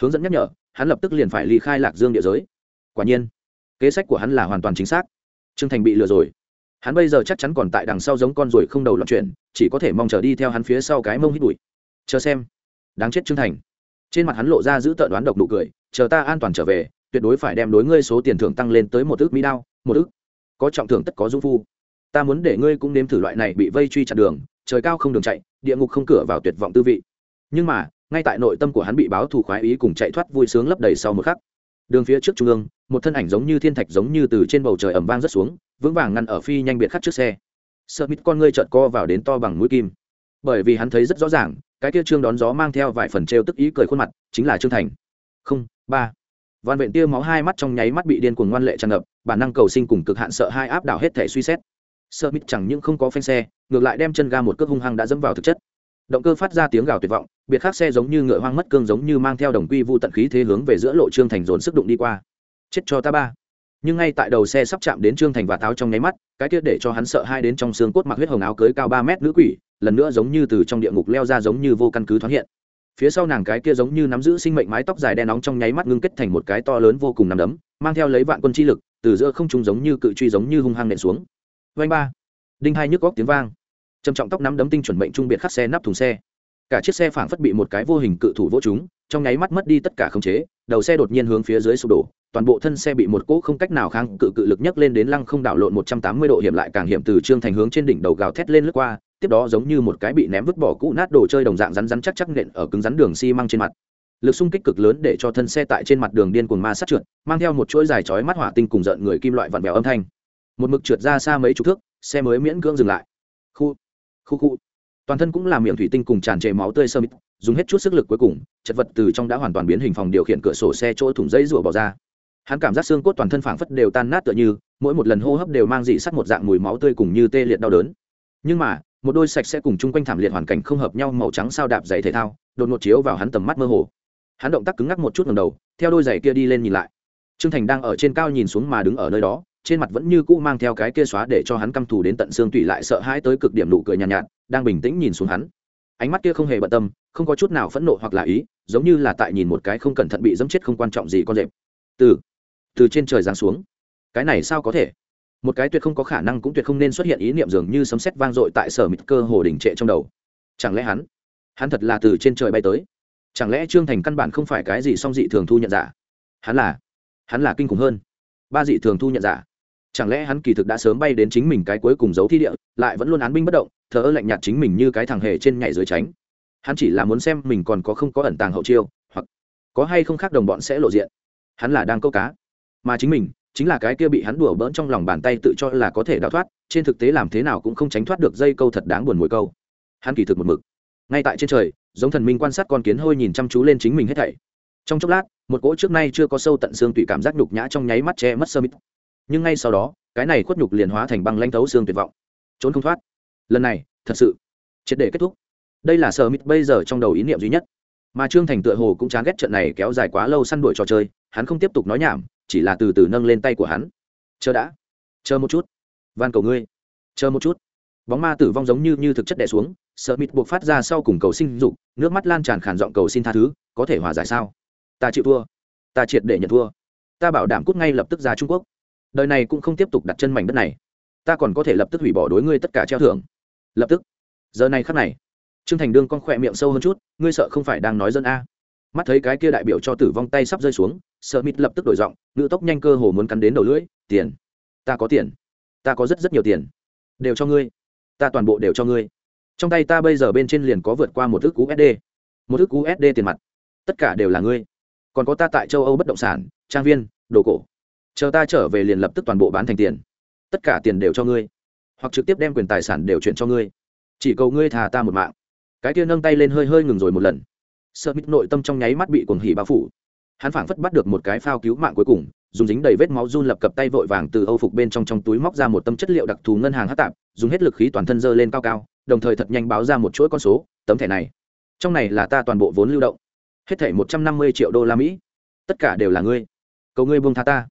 Hướng dẫn nhắc nhở, hắn lập tức liền phải ly khai lạc dương địa giới. Quả nhiên, kế sách của hắn là hoàn toàn chính xác. Trương thành bị lừa rồi hắn bây giờ chắc chắn còn tại đằng sau giống con ruồi không đầu loạn chuyển, chỉ có thể mong chờ đi theo hắn phía sau cái mông hít bụi. Chờ xem. Đáng chết trương thành. Trên mặt hắn lộ ra giữ tợn đoán độc nụ cười, chờ ta an toàn trở về, tuyệt đối phải đem đối ngươi số tiền thưởng tăng lên tới một ước mỹ đao, một ước có trọng thưởng tất có dung phu. Ta muốn để ngươi cũng nếm thử loại này bị vây truy chặt đường, trời cao không đường chạy, địa ngục không cửa vào tuyệt vọng tư vị. Nhưng mà, ngay tại nội tâm của hắn bị báo thù khoái ý cùng chạy thoát vui sướng lấp đầy sau một khắc đường phía trước trung ương, một thân ảnh giống như thiên thạch giống như từ trên bầu trời ẩm vang rất xuống, vững vàng ngăn ở phi nhanh biệt khắc trước xe. Sợ mít con ngươi trợt co vào đến to bằng mũi kim. Bởi vì hắn thấy rất rõ ràng, cái kia trương đón gió mang theo vài phần trêu tức ý cười khuôn mặt, chính là trương thành. Không, ba. Văn vện tia máu hai mắt trong nháy mắt bị điên cuồng ngoan lệ tràn ngập, bản năng cầu sinh cùng cực hạn sợ hai áp đảo hết thể suy xét. Sợ mít chẳng những không có phanh xe, ngược lại đem chân ga một cước hung hăng đã dẫm vào thực chất động cơ phát ra tiếng gào tuyệt vọng, biệt khác xe giống như ngựa hoang mất cương giống như mang theo đồng quy vu tận khí thế hướng về giữa lộ trương thành dồn sức đụng đi qua. Chết cho ta ba. Nhưng ngay tại đầu xe sắp chạm đến trương thành và táo trong nháy mắt, cái kia để cho hắn sợ hai đến trong xương cốt mặc huyết hồng áo cưới cao ba mét nữ quỷ, lần nữa giống như từ trong địa ngục leo ra giống như vô căn cứ thoáng hiện. Phía sau nàng cái kia giống như nắm giữ sinh mệnh mái tóc dài đen nóng trong nháy mắt ngưng kết thành một cái to lớn vô cùng nằm đấm, mang theo lấy vạn quân chi lực, từ giữa không trung giống như cự truy giống như hung hăng nện xuống. Vanh ba. Đinh hai nhức góc tiếng vang trầm trọng tóc nắm đấm tinh chuẩn mệnh trung biệt khắc xe nắp thùng xe. Cả chiếc xe phảng phất bị một cái vô hình cự thủ vỗ chúng trong nháy mắt mất đi tất cả khống chế, đầu xe đột nhiên hướng phía dưới sụp đổ, toàn bộ thân xe bị một cỗ không cách nào kháng cự cự lực nhấc lên đến lăng không đảo lộn một trăm tám mươi độ hiểm lại càng hiểm từ trương thành hướng trên đỉnh đầu gào thét lên lướt qua, tiếp đó giống như một cái bị ném vứt bỏ cũ nát đồ chơi đồng dạng rắn rắn chắc chắc nện ở cứng rắn đường xi măng trên mặt. Lực xung kích cực lớn để cho thân xe tại trên mặt đường điên cuồng ma sát trượt, mang theo một chuỗi dài chói mắt hỏa tinh cùng rợn người kim loại vặn vẹo âm thanh. Một mực trượt ra xa mấy chục thước, xe mới miễn cưỡng dừng lại. Khu khu khu. Toàn thân cũng làm miệng thủy tinh cùng tràn trề máu tươi sơ mít, dùng hết chút sức lực cuối cùng, chật vật từ trong đã hoàn toàn biến hình phòng điều khiển cửa sổ xe chỗ thủng dây rủa bỏ ra. Hắn cảm giác xương cốt toàn thân phảng phất đều tan nát tựa như, mỗi một lần hô hấp đều mang dị sắc một dạng mùi máu tươi cùng như tê liệt đau đớn. Nhưng mà, một đôi sạch sẽ cùng chung quanh thảm liệt hoàn cảnh không hợp nhau màu trắng sao đạp giày thể thao, đột ngột chiếu vào hắn tầm mắt mơ hồ. Hắn động tác cứng ngắc một chút ngầm đầu, theo đôi giày kia đi lên nhìn lại. Trương thành đang ở trên cao nhìn xuống mà đứng ở nơi đó trên mặt vẫn như cũ mang theo cái kia xóa để cho hắn căm thù đến tận xương tủy lại sợ hãi tới cực điểm nụ cười nhàn nhạt, nhạt đang bình tĩnh nhìn xuống hắn. Ánh mắt kia không hề bận tâm không có chút nào phẫn nộ hoặc là ý giống như là tại nhìn một cái không cẩn thận bị dẫm chết không quan trọng gì con rệp. Từ từ trên trời giáng xuống. Cái này sao có thể? Một cái tuyệt không có khả năng cũng tuyệt không nên xuất hiện ý niệm dường như sấm sét vang dội tại sở mịt cơ hồ đỉnh trệ trong đầu. Chẳng lẽ hắn hắn thật là từ trên trời bay tới? Chẳng lẽ trương thành căn bản không phải cái gì song dị thường thu nhận giả? Hắn là hắn là kinh khủng hơn. Ba dị thường thu nhận giả chẳng lẽ hắn kỳ thực đã sớm bay đến chính mình cái cuối cùng giấu thi địa, lại vẫn luôn án binh bất động, thờ ơ lạnh nhạt chính mình như cái thằng hề trên nhảy dưới tránh. Hắn chỉ là muốn xem mình còn có không có ẩn tàng hậu chiêu, hoặc có hay không khác đồng bọn sẽ lộ diện. Hắn là đang câu cá. Mà chính mình, chính là cái kia bị hắn đùa bỡn trong lòng bàn tay tự cho là có thể đào thoát, trên thực tế làm thế nào cũng không tránh thoát được dây câu thật đáng buồn mùi câu. Hắn kỳ thực một mực. Ngay tại trên trời, giống thần minh quan sát con kiến hôi nhìn chăm chú lên chính mình hết thảy. Trong chốc lát, một cỗ trước nay chưa có sâu tận xương tùy cảm giác nhục nhã trong nháy mắt che mất sơ mít nhưng ngay sau đó, cái này khuất nhục liền hóa thành băng lanh thấu xương tuyệt vọng. Trốn không thoát. Lần này, thật sự, triệt để kết thúc. Đây là sơ mít bây giờ trong đầu ý niệm duy nhất. Mà trương thành tựa hồ cũng chán ghét trận này kéo dài quá lâu săn đuổi trò chơi, hắn không tiếp tục nói nhảm, chỉ là từ từ nâng lên tay của hắn. Chờ đã. Chờ một chút. Van cầu ngươi. Chờ một chút. Bóng ma tử vong giống như như thực chất đè xuống sợ mịt buộc phát ra sau cùng cầu sinh dục, nước mắt lan tràn khản giọng cầu xin tha thứ, có thể hòa giải sao? Ta chịu thua. Ta triệt để nhận thua. Ta bảo đảm cút ngay lập tức ra trung quốc đời này cũng không tiếp tục đặt chân mảnh đất này. Ta còn có thể lập tức hủy bỏ đối ngươi tất cả treo thưởng. Lập tức. Giờ này khắc này, trương thành đương con khỏe miệng sâu hơn chút, ngươi sợ không phải đang nói dân a. Mắt thấy cái kia đại biểu cho tử vong tay sắp rơi xuống, sợ mịt lập tức đổi giọng ngự tốc nhanh cơ hồ muốn cắn đến đầu lưỡi, tiền. Ta có tiền. Ta có rất rất nhiều tiền. Đều cho ngươi. Ta toàn bộ đều cho ngươi. Trong tay ta bây giờ bên trên liền có vượt qua một ước usd một ước usd tiền mặt. Tất cả đều là ngươi. Còn có ta tại châu âu bất động sản, trang viên, đồ cổ chờ ta trở về liền lập tức toàn bộ bán thành tiền. Tất cả tiền đều cho ngươi. Hoặc trực tiếp đem quyền tài sản đều chuyển cho ngươi. Chỉ cầu ngươi thà ta một mạng. Cái kia nâng tay lên hơi hơi ngừng rồi một lần. Sợ mít nội tâm trong nháy mắt bị cuồng hỉ bao phủ. Hắn phảng phất bắt được một cái phao cứu mạng cuối cùng, dùng dính đầy vết máu run lập cập tay vội vàng từ âu phục bên trong trong túi móc ra một tâm chất liệu đặc thù ngân hàng hát tạp, dùng hết lực khí toàn thân dơ lên cao cao, đồng thời thật nhanh báo ra một chuỗi con số, tấm thẻ này. Trong này là ta toàn bộ vốn lưu động. Hết thẻ một trăm năm mươi triệu đô la mỹ. Tất cả đều là ngươi. Cầu ngươi buông tha ta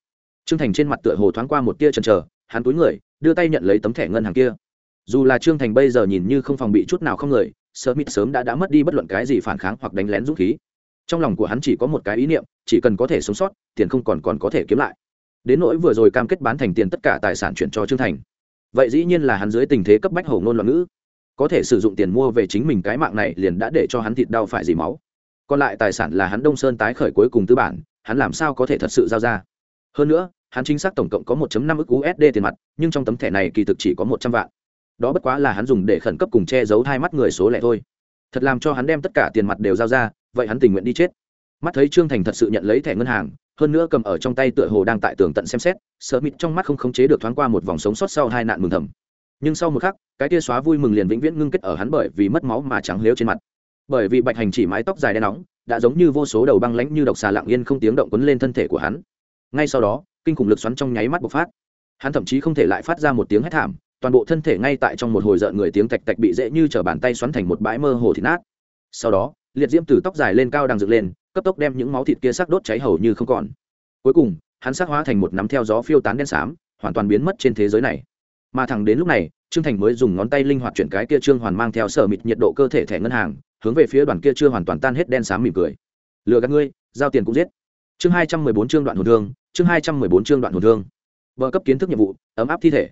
trương thành trên mặt tựa hồ thoáng qua một tia chần chờ, hắn túi người, đưa tay nhận lấy tấm thẻ ngân hàng kia. Dù là trương thành bây giờ nhìn như không phòng bị chút nào không người sớm mít sớm đã đã mất đi bất luận cái gì phản kháng hoặc đánh lén dũng khí. Trong lòng của hắn chỉ có một cái ý niệm, chỉ cần có thể sống sót, tiền không còn còn có thể kiếm lại. Đến nỗi vừa rồi cam kết bán thành tiền tất cả tài sản chuyển cho trương thành. Vậy dĩ nhiên là hắn dưới tình thế cấp bách hổ ngôn loạn ngữ. Có thể sử dụng tiền mua về chính mình cái mạng này liền đã để cho hắn thịt đau phải dì máu. Còn lại tài sản là hắn đông sơn tái khởi cuối cùng tư bản, hắn làm sao có thể thật sự giao ra? Hơn nữa hắn chính xác tổng cộng có 1 năm ức USD tiền mặt, nhưng trong tấm thẻ này kỳ thực chỉ có một trăm vạn. Đó bất quá là hắn dùng để khẩn cấp cùng che giấu hai mắt người số lẻ thôi. Thật làm cho hắn đem tất cả tiền mặt đều giao ra, vậy hắn tình nguyện đi chết mắt thấy trương thành thật sự nhận lấy thẻ ngân hàng hơn nữa cầm ở trong tay tựa hồ đang tại tường tận xem xét sợ mịt trong mắt không khống chế được thoáng qua một vòng sống sót sau hai nạn mừng thầm nhưng sau một khắc cái tia xóa vui mừng liền vĩnh viễn ngưng kết ở hắn bởi vì mất máu mà trắng lếu trên mặt bởi vì bạch hành chỉ mái tóc dài đen nóng đã giống như vô số đầu băng lãnh như độc xà lặng yên không tiếng động quấn lên thân thể của hắn ngay sau đó, kinh khủng lực xoắn trong nháy mắt bộc phát. Hắn thậm chí không thể lại phát ra một tiếng hét thảm, toàn bộ thân thể ngay tại trong một hồi rợn người tiếng tạch tạch bị dễ như t bàn tay xoắn thành một bãi mơ hồ thịt nát. Sau đó, liệt diễm từ tóc dài lên cao đang dựng lên, cấp tốc đem những máu thịt kia sắc đốt cháy hầu như không còn. Cuối cùng, hắn sắc hóa thành một nắm theo gió phiêu tán đen xám, hoàn toàn biến mất trên thế giới này. Mà thẳng đến lúc này, trương thành mới dùng ngón tay linh hoạt chuyển cái kia trương hoàn mang theo sở mịt nhiệt độ cơ thể thẻ ngân hàng, hướng về phía đoàn kia chưa hoàn toàn tan hết đen xám mỉm cười. Lừa gạt ngươi, giao tiền cũng giết chương hai trăm mười bốn chương đoạn hồn thương, chương hai trăm mười bốn chương đoạn hồn thương. Vợ cấp kiến thức nhiệm vụ, ấm áp thi thể.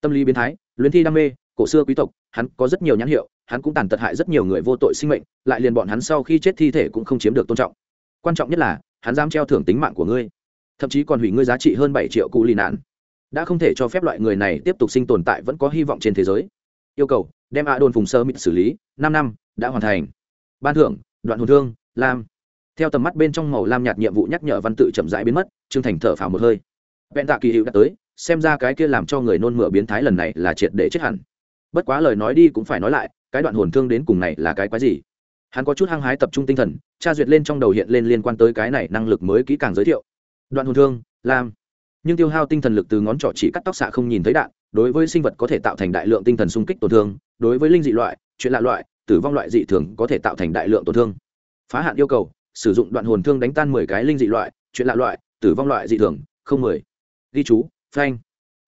Tâm lý biến thái, luyến thi đam mê, cổ xưa quý tộc, hắn có rất nhiều nhãn hiệu, hắn cũng tàn tật hại rất nhiều người vô tội sinh mệnh, lại liền bọn hắn sau khi chết thi thể cũng không chiếm được tôn trọng. Quan trọng nhất là, hắn dám treo thưởng tính mạng của ngươi. Thậm chí còn hủy ngươi giá trị hơn bảy triệu cụ lì nạn. Đã không thể cho phép loại người này tiếp tục sinh tồn tại vẫn có hy vọng trên thế giới. Yêu cầu, đem a đồn phùng sơ mịt xử lý, năm năm, đã hoàn thành. Ban thưởng, đoạn hồn thương, lam theo tầm mắt bên trong màu lam nhạt nhiệm vụ nhắc nhở văn tự chậm rãi biến mất, trương thành thở phào một hơi. Vẹn tạ kỳ hiệu đã tới, xem ra cái kia làm cho người nôn mửa biến thái lần này là triệt để chết hẳn. Bất quá lời nói đi cũng phải nói lại, cái đoạn hồn thương đến cùng này là cái quái gì? Hắn có chút hăng hái tập trung tinh thần, tra duyệt lên trong đầu hiện lên liên quan tới cái này năng lực mới kỹ càng giới thiệu. Đoạn hồn thương, lam. Nhưng tiêu hao tinh thần lực từ ngón trỏ chỉ cắt tóc xạ không nhìn thấy đạn, đối với sinh vật có thể tạo thành đại lượng tinh thần xung kích tổn thương, đối với linh dị loại, chuyện lạ loại, tử vong loại dị thường có thể tạo thành đại lượng tổn thương. Phá hạn yêu cầu sử dụng đoạn hồn thương đánh tan mười cái linh dị loại, chuyện lạ loại, tử vong loại dị thường, không mười. Ghi chú, phanh.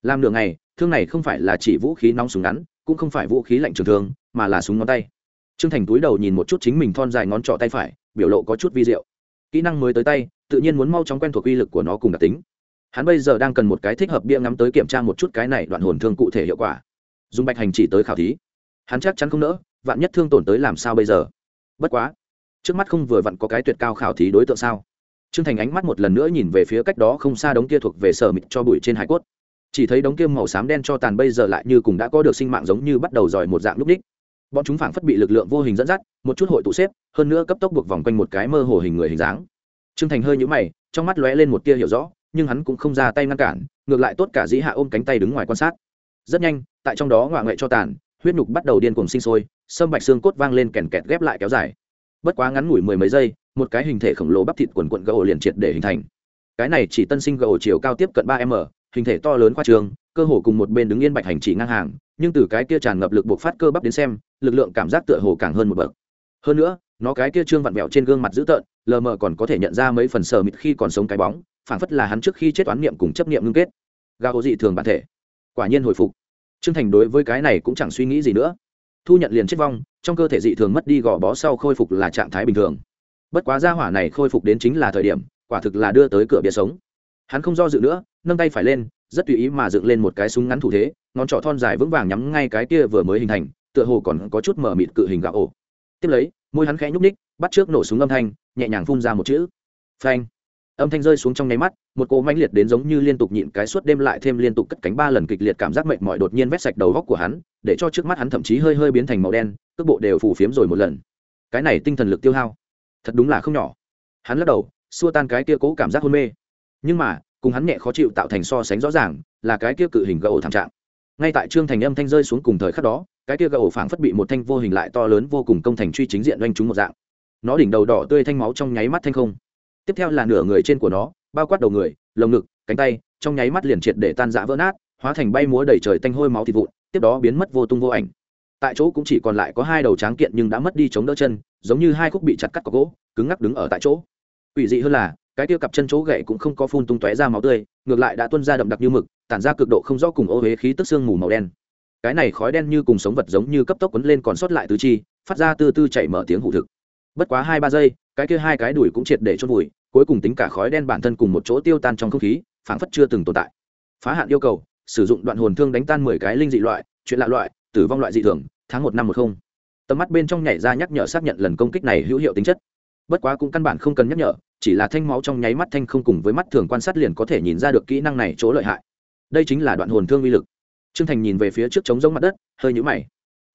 Làm nửa ngày, thương này không phải là chỉ vũ khí nóng súng ngắn, cũng không phải vũ khí lạnh trường thương, mà là súng ngón tay. Trương thành túi đầu nhìn một chút chính mình thon dài ngón trỏ tay phải, biểu lộ có chút vi diệu. Kỹ năng mới tới tay, tự nhiên muốn mau chóng quen thuộc uy lực của nó cùng đặc tính. Hắn bây giờ đang cần một cái thích hợp bia ngắm tới kiểm tra một chút cái này đoạn hồn thương cụ thể hiệu quả. Dùng bạch hành chỉ tới khảo thí. Hắn chắc chắn không nỡ, vạn nhất thương tổn tới làm sao bây giờ? Bất quá trước mắt không vừa vặn có cái tuyệt cao khảo thí đối tượng sao? Trương thành ánh mắt một lần nữa nhìn về phía cách đó không xa đống kia thuộc về sở mịt cho bụi trên hải cốt. Chỉ thấy đống kia màu xám đen cho tàn bây giờ lại như cùng đã có được sinh mạng giống như bắt đầu dòi một dạng lúc ních bọn chúng phảng phất bị lực lượng vô hình dẫn dắt, một chút hội tụ xếp, hơn nữa cấp tốc buộc vòng quanh một cái mơ hồ hình người hình dáng. Trương thành hơi nhũ mày, trong mắt lóe lên một tia hiểu rõ, nhưng hắn cũng không ra tay ngăn cản, ngược lại tốt cả dĩ hạ ôm cánh tay đứng ngoài quan sát. Rất nhanh, tại trong đó ngoại ngoại cho tàn, huyết nhục bắt đầu điên cuồng sinh sôi, sâm bạch xương cốt vang lên kèn kẹt ghép lại kéo dài bất quá ngắn ngủi mười mấy giây, một cái hình thể khổng lồ bắp thịt quần quận gỗ liền triệt để hình thành. Cái này chỉ tân sinh gỗ chiều cao tiếp cận ba m, hình thể to lớn khoa trường, cơ hồ cùng một bên đứng yên bạch hành chỉ ngang hàng, nhưng từ cái kia tràn ngập lực buộc phát cơ bắp đến xem, lực lượng cảm giác tựa hồ càng hơn một bậc. Hơn nữa, nó cái kia trương vặn vẹo trên gương mặt dữ tợn, lờ mờ còn có thể nhận ra mấy phần sờ mịt khi còn sống cái bóng, phảng phất là hắn trước khi chết toán niệm cùng chấp niệm ngưng kết. Gà hồ dị thường bản thể. Quả nhiên hồi phục. Trương thành đối với cái này cũng chẳng suy nghĩ gì nữa thu nhận liền chết vong, trong cơ thể dị thường mất đi gò bó sau khôi phục là trạng thái bình thường. Bất quá gia hỏa này khôi phục đến chính là thời điểm, quả thực là đưa tới cửa bia sống. Hắn không do dự nữa, nâng tay phải lên, rất tùy ý mà dựng lên một cái súng ngắn thủ thế, ngón trỏ thon dài vững vàng nhắm ngay cái kia vừa mới hình thành, tựa hồ còn có chút mở mịt cự hình gạo ổ. Tiếp lấy, môi hắn khẽ nhúc ních bắt trước nổ súng âm thanh, nhẹ nhàng phun ra một chữ. Phanh. Âm thanh rơi xuống trong nháy mắt, một cỗ mãnh liệt đến giống như liên tục nhịn cái suốt đêm lại thêm liên tục cất cánh ba lần kịch liệt cảm giác mệt mỏi đột nhiên vét sạch đầu góc của hắn để cho trước mắt hắn thậm chí hơi hơi biến thành màu đen, cước bộ đều phủ phiếm rồi một lần. Cái này tinh thần lực tiêu hao, thật đúng là không nhỏ. Hắn lắc đầu, xua tan cái kia cố cảm giác hôn mê. Nhưng mà, cùng hắn nhẹ khó chịu tạo thành so sánh rõ ràng, là cái kia cự hình gỗ thảm trạng. Ngay tại trương thành âm thanh rơi xuống cùng thời khắc đó, cái kia gỗ phảng phất bị một thanh vô hình lại to lớn vô cùng công thành truy chính diện doanh chúng một dạng. Nó đỉnh đầu đỏ tươi thanh máu trong nháy mắt thanh không. Tiếp theo là nửa người trên của nó, bao quát đầu người, lồng ngực, cánh tay, trong nháy mắt liền triệt để tan rã vỡ nát, hóa thành bay múa đầy trời tanh hôi máu thịt vụn tiếp đó biến mất vô tung vô ảnh. Tại chỗ cũng chỉ còn lại có hai đầu tráng kiện nhưng đã mất đi chống đỡ chân, giống như hai khúc bị chặt cắt có gỗ, cứng ngắc đứng ở tại chỗ. Ủy dị hơn là, cái tiêu cặp chân chỗ gậy cũng không có phun tung tóe ra máu tươi, ngược lại đã tuân ra đậm đặc như mực, tản ra cực độ không rõ cùng ô huế khí tức xương mù màu đen. Cái này khói đen như cùng sống vật giống như cấp tốc quấn lên còn sót lại tứ chi, phát ra từ từ chảy mở tiếng hủ thực. Bất quá hai ba giây, cái kia hai cái đùi cũng triệt để chôn vùi, cuối cùng tính cả khói đen bản thân cùng một chỗ tiêu tan trong không khí, phảng phất chưa từng tồn tại. Phá hạn yêu cầu sử dụng đoạn hồn thương đánh tan mười cái linh dị loại, chuyện lạ loại, tử vong loại dị thường, tháng một năm một không. Tầm mắt bên trong nhảy ra nhắc nhở xác nhận lần công kích này hữu hiệu tính chất. Bất quá cũng căn bản không cần nhắc nhở, chỉ là thanh máu trong nháy mắt thanh không cùng với mắt thường quan sát liền có thể nhìn ra được kỹ năng này chỗ lợi hại. Đây chính là đoạn hồn thương uy lực. Trương thành nhìn về phía trước trống giống mặt đất, hơi nhũ mày.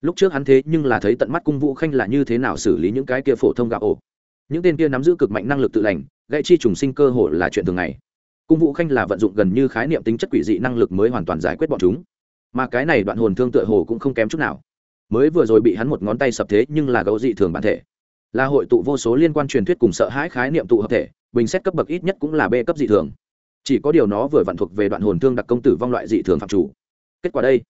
Lúc trước hắn thế nhưng là thấy tận mắt cung vũ khanh là như thế nào xử lý những cái kia phổ thông gạo ổ. Những tên kia nắm giữ cực mạnh năng lực tự lành, gãy chi trùng sinh cơ hội là chuyện thường ngày cung vũ khanh là vận dụng gần như khái niệm tính chất quỷ dị năng lực mới hoàn toàn giải quyết bọn chúng. Mà cái này đoạn hồn thương tựa hồ cũng không kém chút nào. Mới vừa rồi bị hắn một ngón tay sập thế nhưng là gấu dị thường bản thể. Là hội tụ vô số liên quan truyền thuyết cùng sợ hãi khái niệm tụ hợp thể, bình xét cấp bậc ít nhất cũng là b cấp dị thường. Chỉ có điều nó vừa vặn thuộc về đoạn hồn thương đặc công tử vong loại dị thường phạm chủ. Kết quả đây,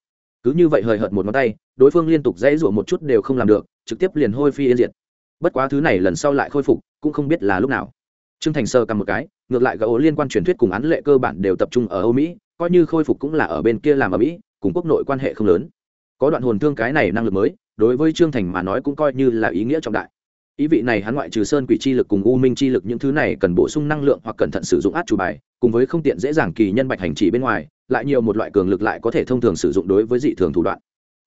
cứ như vậy hời hợt một ngón tay, đối phương liên tục dãy rủa một chút đều không làm được, trực tiếp liền hôi phi yên diệt. Bất quá thứ này lần sau lại khôi phục, cũng không biết là lúc nào. Trương thành sơ cầm một cái ngược lại gã ố liên quan truyền thuyết cùng án lệ cơ bản đều tập trung ở âu mỹ, coi như khôi phục cũng là ở bên kia làm ở mỹ, cùng quốc nội quan hệ không lớn. Có đoạn hồn thương cái này năng lực mới, đối với trương thành mà nói cũng coi như là ý nghĩa trọng đại. Ý vị này hắn ngoại trừ sơn quỷ chi lực cùng u minh chi lực những thứ này cần bổ sung năng lượng hoặc cẩn thận sử dụng át chủ bài, cùng với không tiện dễ dàng kỳ nhân bạch hành chỉ bên ngoài, lại nhiều một loại cường lực lại có thể thông thường sử dụng đối với dị thường thủ đoạn.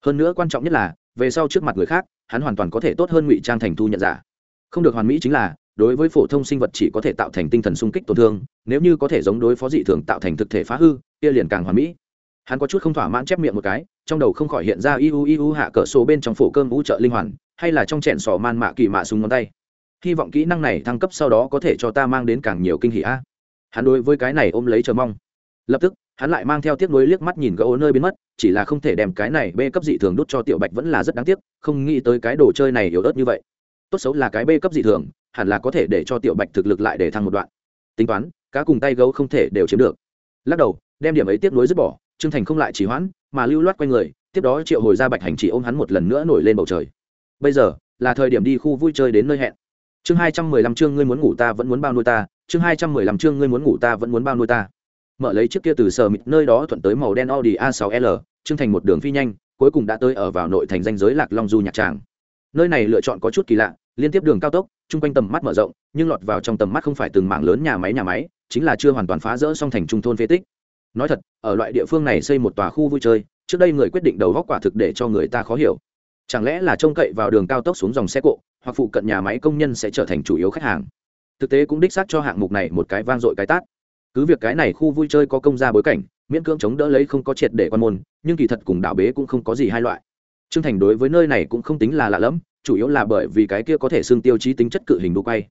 Hơn nữa quan trọng nhất là, về sau trước mặt người khác, hắn hoàn toàn có thể tốt hơn ngụy trang thành thu nhận giả. Không được hoàn mỹ chính là đối với phổ thông sinh vật chỉ có thể tạo thành tinh thần sung kích tổn thương, nếu như có thể giống đối phó dị thường tạo thành thực thể phá hư, kia liền càng hoàn mỹ. Hắn có chút không thỏa mãn chép miệng một cái, trong đầu không khỏi hiện ra iu iu hạ cỡ số bên trong phổ cơm vũ trợ linh hoàn, hay là trong chẹn sò man mạ kỳ mạ súng ngón tay. Hy vọng kỹ năng này thăng cấp sau đó có thể cho ta mang đến càng nhiều kinh hỷ a. Hắn đối với cái này ôm lấy chờ mong. Lập tức, hắn lại mang theo tiếc nuối liếc mắt nhìn gỗ nơi biến mất, chỉ là không thể đem cái này bê cấp dị thường đút cho tiểu bạch vẫn là rất đáng tiếc, không nghĩ tới cái đồ chơi này yếu ớt như vậy. Tốt xấu là cái bê cấp dị thường hẳn là có thể để cho tiểu bạch thực lực lại để thăng một đoạn. Tính toán, cá cùng tay gấu không thể đều chiếm được. Lắc đầu, đem điểm ấy tiếp nối dứt bỏ, trương thành không lại chỉ hoãn, mà lưu loát quanh người, tiếp đó triệu hồi ra bạch hành chỉ ôm hắn một lần nữa nổi lên bầu trời. Bây giờ, là thời điểm đi khu vui chơi đến nơi hẹn. Chương hai trăm mười lăm chương ngươi muốn ngủ ta vẫn muốn bao nuôi ta, chương hai trăm mười lăm chương ngươi muốn ngủ ta vẫn muốn bao nuôi ta. Mở lấy chiếc kia từ sờ mịt nơi đó thuận tới màu đen audi a 6 l, trương thành một đường phi nhanh, cuối cùng đã tới ở vào nội thành danh giới lạc long du nhạc tràng. Nơi này lựa chọn có chút kỳ lạ liên tiếp đường cao tốc, chung quanh tầm mắt mở rộng, nhưng lọt vào trong tầm mắt không phải từng mảng lớn nhà máy nhà máy, chính là chưa hoàn toàn phá rỡ song thành trung thôn phế tích. Nói thật, ở loại địa phương này xây một tòa khu vui chơi, trước đây người quyết định đầu góc quả thực để cho người ta khó hiểu. Chẳng lẽ là trông cậy vào đường cao tốc xuống dòng xe cộ, hoặc phụ cận nhà máy công nhân sẽ trở thành chủ yếu khách hàng? Thực tế cũng đích xác cho hạng mục này một cái vang dội cái tát. Cứ việc cái này khu vui chơi có công ra bối cảnh, miễn cưỡng chống đỡ lấy không có triệt để quan môn, nhưng kỳ thật cùng đảo bế cũng không có gì hai loại. Trương thành đối với nơi này cũng không tính là lạ lẫm chủ yếu là bởi vì cái kia có thể xương tiêu chí tính chất cự hình đu quay.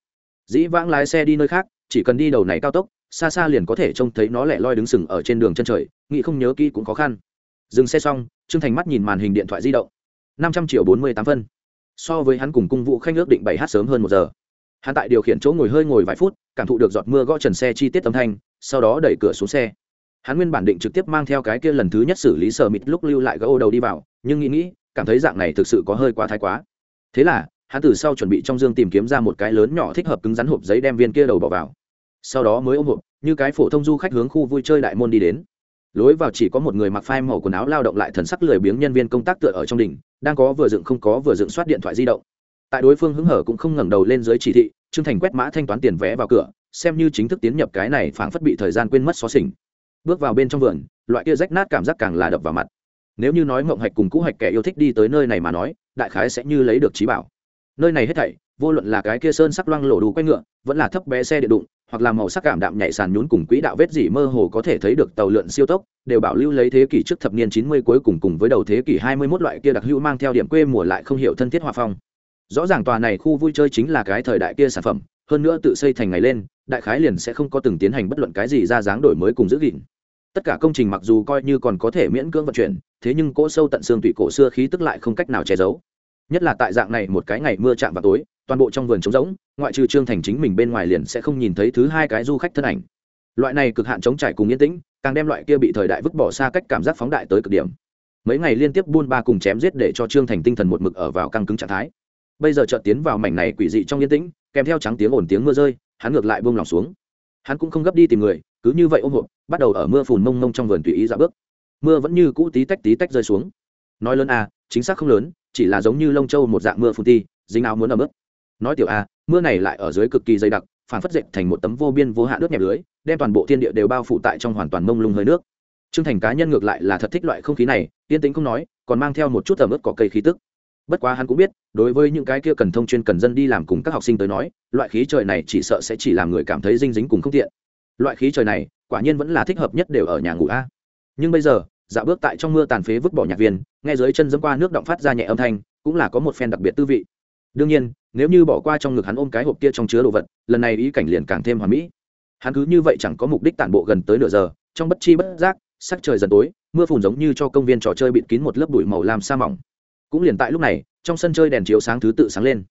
Dĩ vãng lái xe đi nơi khác, chỉ cần đi đầu này cao tốc, xa xa liền có thể trông thấy nó lẻ loi đứng sừng ở trên đường chân trời, nghĩ không nhớ kỹ cũng khó khăn. Dừng xe xong, trương thành mắt nhìn màn hình điện thoại di động. Năm trăm triệu bốn mươi tám phân. So với hắn cùng cung vụ khanh ước định bảy h sớm hơn một giờ. Hắn tại điều khiển chỗ ngồi hơi ngồi vài phút, cảm thụ được giọt mưa gõ trần xe chi tiết âm thanh, sau đó đẩy cửa xuống xe. Hắn nguyên bản định trực tiếp mang theo cái kia lần thứ nhất xử lý sờ mịt lúc lưu lại gỡ ô đầu đi vào, nhưng nghĩ nghĩ, cảm thấy dạng này thực sự có hơi quá thái quá thế là, hắn từ sau chuẩn bị trong dương tìm kiếm ra một cái lớn nhỏ thích hợp cứng rắn hộp giấy đem viên kia đầu bỏ vào. Sau đó mới ôm hộp, như cái phổ thông du khách hướng khu vui chơi đại môn đi đến. Lối vào chỉ có một người mặc phai màu quần áo lao động lại thần sắc lười biếng nhân viên công tác tựa ở trong đỉnh, đang có vừa dựng không có vừa dựng soát điện thoại di động. Tại đối phương hứng hở cũng không ngẩng đầu lên dưới chỉ thị, trương thành quét mã thanh toán tiền vé vào cửa, xem như chính thức tiến nhập cái này phảng phất bị thời gian quên mất xó xỉnh. Bước vào bên trong vườn, loại kia rách nát cảm giác càng là đập vào mặt. Nếu như nói mộng hạch cùng cũ hạch kẻ yêu thích đi tới nơi này mà nói đại khái sẽ như lấy được trí bảo. Nơi này hết thảy, vô luận là cái kia sơn sắc loang lổ đủ quay ngựa, vẫn là thấp bé xe điện đụng, hoặc là màu sắc cảm đạm nhảy sàn nhún cùng quỹ đạo vết dỉ mơ hồ có thể thấy được tàu lượn siêu tốc, đều bảo lưu lấy thế kỷ trước thập niên chín mươi cuối cùng cùng với đầu thế kỷ hai mươi 21 loại kia đặc hữu mang theo điểm quê mùa lại không hiểu thân thiết hòa phong. Rõ ràng tòa này khu vui chơi chính là cái thời đại kia sản phẩm, hơn nữa tự xây thành ngày lên, đại khái liền sẽ không có từng tiến hành bất luận cái gì ra dáng đổi mới cùng giữ gìn tất cả công trình mặc dù coi như còn có thể miễn cưỡng vận chuyển, thế nhưng cỗ sâu tận xương tụy cổ xưa khí tức lại không cách nào che giấu. Nhất là tại dạng này một cái ngày mưa chạm vào tối, toàn bộ trong vườn trống rỗng, ngoại trừ trương thành chính mình bên ngoài liền sẽ không nhìn thấy thứ hai cái du khách thân ảnh. Loại này cực hạn chống trải cùng yên tĩnh, càng đem loại kia bị thời đại vứt bỏ xa cách cảm giác phóng đại tới cực điểm. Mấy ngày liên tiếp buôn ba cùng chém giết để cho trương thành tinh thần một mực ở vào căng cứng trạng thái. Bây giờ chợt tiến vào mảnh này quỷ dị trong yên tĩnh, kèm theo trắng tiếng ồn tiếng mưa rơi, hắn ngược lại buông lỏng xuống. Hắn cũng không gấp đi tìm người cứ như vậy ôm hộp, bắt đầu ở mưa phùn mông mông trong vườn tùy ý dạo bước. Mưa vẫn như cũ tí tách tí tách rơi xuống. Nói lớn à chính xác không lớn, chỉ là giống như lông châu một dạng mưa phùn ti, dính áo muốn ở mức nói tiểu a mưa này lại ở dưới cực kỳ dày đặc, phản phất dệt thành một tấm vô biên vô hạn nước nhẹp lưới, đem toàn bộ thiên địa đều bao phủ tại trong hoàn toàn mông lung hơi nước. Trương thành cá nhân ngược lại là thật thích loại không khí này, yên tĩnh không nói, còn mang theo một chút tầm ướt có cây khí tức. Bất quá hắn cũng biết, đối với những cái kia cần thông chuyên cần dân đi làm cùng các học sinh tới nói, loại khí trời này chỉ sợ sẽ chỉ làm người cảm thấy dinh dính cùng không tiện loại khí trời này, quả nhiên vẫn là thích hợp nhất đều ở nhà ngủ a. Nhưng bây giờ, dạo bước tại trong mưa tàn phế vứt bỏ nhạc viên, nghe dưới chân dẫm qua nước động phát ra nhẹ âm thanh, cũng là có một phen đặc biệt tư vị. Đương nhiên, nếu như bỏ qua trong ngực hắn ôm cái hộp kia trong chứa đồ vật, lần này ý cảnh liền càng thêm hoàn mỹ. Hắn cứ như vậy chẳng có mục đích tản bộ gần tới nửa giờ, trong bất chi bất giác, sắc trời dần tối, mưa phùn giống như cho công viên trò chơi bịt kín một lớp bụi màu làm sa mỏng. Cũng liền tại lúc này, trong sân chơi đèn chiếu sáng thứ tự sáng lên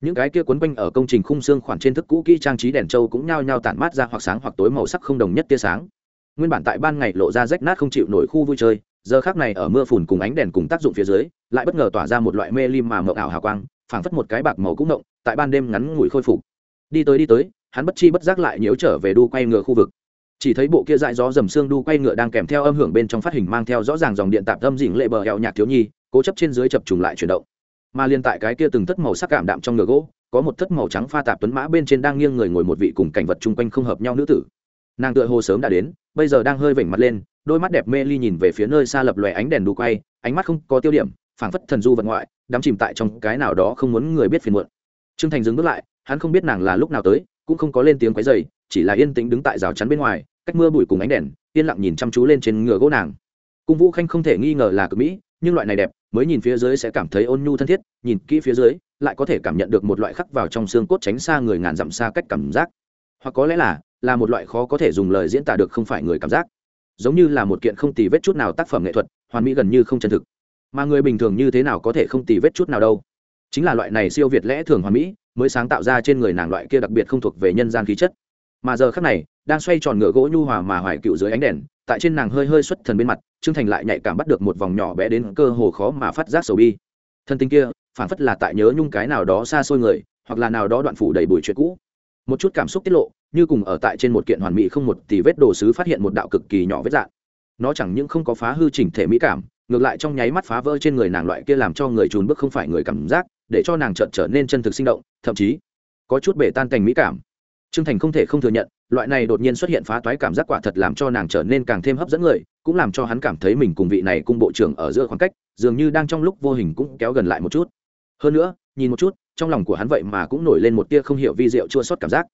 những cái kia quấn quanh ở công trình khung xương khoản trên thức cũ kỹ trang trí đèn trâu cũng nhao nhao tản mát ra hoặc sáng hoặc tối màu sắc không đồng nhất tia sáng. Nguyên bản tại ban ngày lộ ra rách nát không chịu nổi khu vui chơi, giờ khác này ở mưa phùn cùng ánh đèn cùng tác dụng phía dưới, lại bất ngờ tỏa ra một loại mê lim mà mộng ảo hào quang, phảng phất một cái bạc màu cũng mộng tại ban đêm ngắn ngủi khôi phục. Đi tới đi tới, hắn bất chi bất giác lại nhiễu trở về đu quay ngựa khu vực. Chỉ thấy bộ kia dại gió dầm xương đu quay ngựa đang kèm theo âm hưởng bên trong phát hình mang theo rõ ràng dòng điện tạp âm dỉnh lệ bờ hẹo nhạc thiếu nhi, cố chấp trên dưới chập trùng lại chuyển động mà liên tại cái kia từng thất màu sắc cảm đạm trong ngựa gỗ, có một thất màu trắng pha tạp tuấn mã bên trên đang nghiêng người ngồi một vị cùng cảnh vật chung quanh không hợp nhau nữ tử. Nàng tựa hồ sớm đã đến, bây giờ đang hơi vểnh mặt lên, đôi mắt đẹp mê ly nhìn về phía nơi xa lập lòe ánh đèn đu quay, ánh mắt không có tiêu điểm, phảng phất thần du vật ngoại, đắm chìm tại trong cái nào đó không muốn người biết phiền muộn. Trương thành dừng bước lại, hắn không biết nàng là lúc nào tới, cũng không có lên tiếng quấy dày chỉ là yên tĩnh đứng tại rào chắn bên ngoài, cách mưa bụi cùng ánh đèn, yên lặng nhìn chăm chú lên trên ngựa gỗ nàng. Cung vũ khanh không thể nghi ngờ là cực mỹ nhưng loại này đẹp, mới nhìn phía dưới sẽ cảm thấy ôn nhu thân thiết, nhìn kỹ phía dưới, lại có thể cảm nhận được một loại khắc vào trong xương cốt tránh xa người ngàn dặm xa cách cảm giác. Hoặc có lẽ là là một loại khó có thể dùng lời diễn tả được không phải người cảm giác. Giống như là một kiện không tì vết chút nào tác phẩm nghệ thuật, hoàn mỹ gần như không chân thực. Mà người bình thường như thế nào có thể không tì vết chút nào đâu? Chính là loại này siêu việt lẽ thường hoàn mỹ, mới sáng tạo ra trên người nàng loại kia đặc biệt không thuộc về nhân gian khí chất. Mà giờ khắc này, đang xoay tròn ngựa gỗ nhu hòa mà hoài cựu dưới ánh đèn tại trên nàng hơi hơi xuất thần bên mặt, trương thành lại nhạy cảm bắt được một vòng nhỏ bé đến cơ hồ khó mà phát giác sầu bi. Thân tình kia phản phất là tại nhớ nhung cái nào đó xa xôi người, hoặc là nào đó đoạn phủ đầy bụi chuyện cũ. Một chút cảm xúc tiết lộ, như cùng ở tại trên một kiện hoàn mỹ không một tỷ vết đồ sứ phát hiện một đạo cực kỳ nhỏ vết dạng. Nó chẳng những không có phá hư chỉnh thể mỹ cảm, ngược lại trong nháy mắt phá vỡ trên người nàng loại kia làm cho người trùn bước không phải người cảm giác, để cho nàng trợn trở nên chân thực sinh động, thậm chí có chút bể tan cảnh mỹ cảm. Trương Thành không thể không thừa nhận, loại này đột nhiên xuất hiện phá toái cảm giác quả thật làm cho nàng trở nên càng thêm hấp dẫn người, cũng làm cho hắn cảm thấy mình cùng vị này cung bộ trưởng ở giữa khoảng cách, dường như đang trong lúc vô hình cũng kéo gần lại một chút. Hơn nữa, nhìn một chút, trong lòng của hắn vậy mà cũng nổi lên một tia không hiểu vi diệu chua xót cảm giác.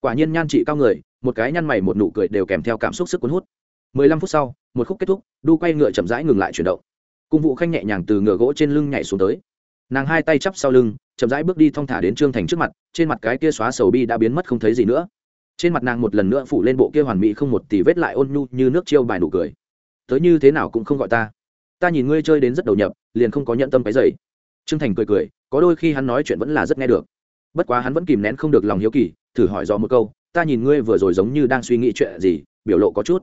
Quả nhiên nhan trị cao người, một cái nhăn mày một nụ cười đều kèm theo cảm xúc sức cuốn hút. 15 phút sau, một khúc kết thúc, đu quay ngựa chậm rãi ngừng lại chuyển động. Cung vụ khanh nhẹ nhàng từ ngựa gỗ trên lưng nhảy xuống tới. Nàng hai tay chắp sau lưng, chậm rãi bước đi thong thả đến trương thành trước mặt, trên mặt cái kia xóa sầu bi đã biến mất không thấy gì nữa. Trên mặt nàng một lần nữa phủ lên bộ kia hoàn mỹ không một tỷ vết lại ôn nhu như nước chiêu bài nụ cười. Tới như thế nào cũng không gọi ta. Ta nhìn ngươi chơi đến rất đầu nhập, liền không có nhận tâm cái dày trương thành cười cười, có đôi khi hắn nói chuyện vẫn là rất nghe được. Bất quá hắn vẫn kìm nén không được lòng hiếu kỳ, thử hỏi dò một câu, ta nhìn ngươi vừa rồi giống như đang suy nghĩ chuyện gì, biểu lộ có chút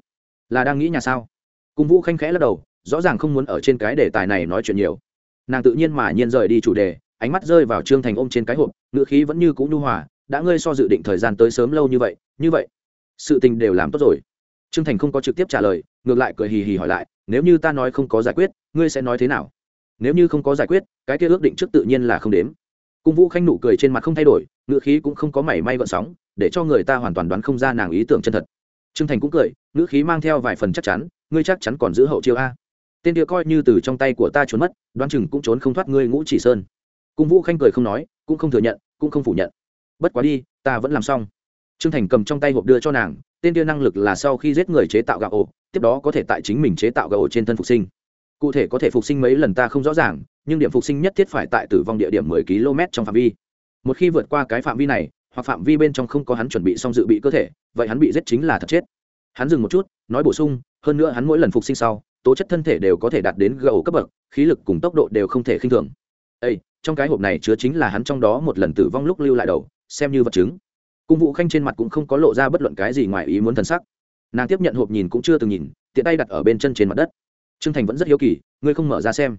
là đang nghĩ nhà sao? Cung vũ khanh khẽ lắc đầu, rõ ràng không muốn ở trên cái đề tài này nói chuyện nhiều. Nàng tự nhiên mà nhiên rời đi chủ đề ánh mắt rơi vào trương thành ôm trên cái hộp ngựa khí vẫn như cũ nhu hòa, đã ngươi so dự định thời gian tới sớm lâu như vậy như vậy, sự tình đều làm tốt rồi. Trương thành không có trực tiếp trả lời, ngược lại cười hì hì hỏi lại, nếu như ta nói không có giải quyết, ngươi sẽ nói thế nào? Nếu như không có giải quyết, cái kia ước định trước tự nhiên là không đếm. Cung vũ khanh nụ cười trên mặt không thay đổi ngựa khí cũng không có mảy may gợn sóng, để cho người ta hoàn toàn đoán không ra nàng ý tưởng chân thật. Trương thành cũng cười, ngữ khí mang theo vài phần chắc chắn, ngươi chắc chắn còn giữ hậu chiêu a. Tên kia coi như từ trong tay của ta trốn mất, đoán chừng cũng trốn không thoát ngươi ngũ chỉ sơn cung vũ khanh cười không nói, cũng không thừa nhận, cũng không phủ nhận. Bất quá đi, ta vẫn làm xong. Trương thành cầm trong tay hộp đưa cho nàng, tên kia năng lực là sau khi giết người chế tạo gạo ổ, tiếp đó có thể tại chính mình chế tạo gạo ổ trên thân phục sinh. Cụ thể có thể phục sinh mấy lần ta không rõ ràng, nhưng điểm phục sinh nhất thiết phải tại tử vong địa điểm mười km trong phạm vi. Một khi vượt qua cái phạm vi này, hoặc phạm vi bên trong không có hắn chuẩn bị xong dự bị cơ thể, vậy hắn bị giết chính là thật chết. Hắn dừng một chút, nói bổ sung, hơn nữa hắn mỗi lần phục sinh sau, tố chất thân thể đều có thể đạt đến gạo cấp bậc, khí lực cùng tốc độ đều không thể khinh thường ây trong cái hộp này chứa chính là hắn trong đó một lần tử vong lúc lưu lại đầu, xem như vật chứng. Cung vũ khanh trên mặt cũng không có lộ ra bất luận cái gì ngoài ý muốn thần sắc. Nàng tiếp nhận hộp nhìn cũng chưa từng nhìn, tiện tay đặt ở bên chân trên mặt đất. T r ư ơ n g thành vẫn rất hiếu kỳ, ngươi không mở ra xem.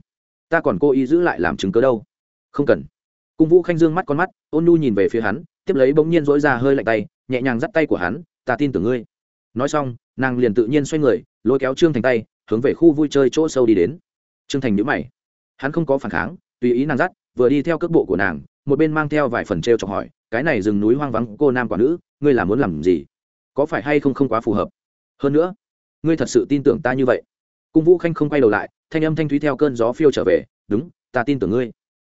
Ta còn cố ý giữ lại làm chứng cớ đâu. Không cần. Cung vũ khanh dương mắt con mắt, ôn nu nhìn về phía hắn, tiếp lấy bỗng nhiên dỗi ra hơi lạnh tay, nhẹ nhàng dắt tay của hắn, ta tin tưởng ngươi. Nói xong, nàng liền tự nhiên xoay người, lôi kéo trương thành tay, hướng về khu vui chơi chỗ sâu đi đến. Trương thành nhữ mày. Hắn không có phản kháng tùy ý nàng dắt, vừa đi theo cước bộ của nàng, một bên mang theo vài phần t r e o chọc hỏi, cái này rừng núi hoang vắng, cô nam quả nữ, ngươi là muốn làm gì? Có phải hay không không quá phù hợp? Hơn nữa, ngươi thật sự tin tưởng ta như vậy. Cung vũ khanh không quay đầu lại, thanh âm thanh thúy theo cơn gió phiêu trở về, đúng, ta tin tưởng ngươi.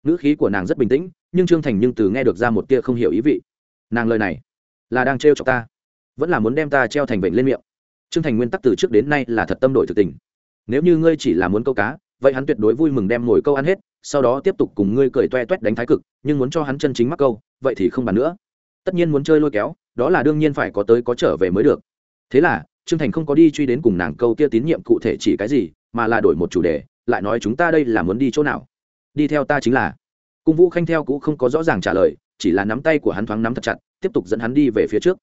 Ngữ khí của nàng rất bình tĩnh, nhưng trương thành nhưng từ nghe được ra một tia không hiểu ý vị. Nàng lời này là đang trêu chọc ta, vẫn là muốn đem ta treo thành bệnh lên miệng. Trương thành nguyên tắc từ trước đến nay là thật tâm đổi thực tình. Nếu như ngươi chỉ là muốn câu cá vậy hắn tuyệt đối vui mừng đem ngồi câu ăn hết, sau đó tiếp tục cùng ngươi cười toe toét đánh thái cực, nhưng muốn cho hắn chân chính mắc câu, vậy thì không bàn nữa. Tất nhiên muốn chơi lôi kéo, đó là đương nhiên phải có tới có trở về mới được. Thế là, trương thành không có đi truy đến cùng nàng câu kia tín nhiệm cụ thể chỉ cái gì, mà là đổi một chủ đề, lại nói chúng ta đây là muốn đi chỗ nào. Đi theo ta chính là. Cung vũ khanh theo cũng không có rõ ràng trả lời, chỉ là nắm tay của hắn thoáng nắm thật chặt, tiếp tục dẫn hắn đi về phía trước.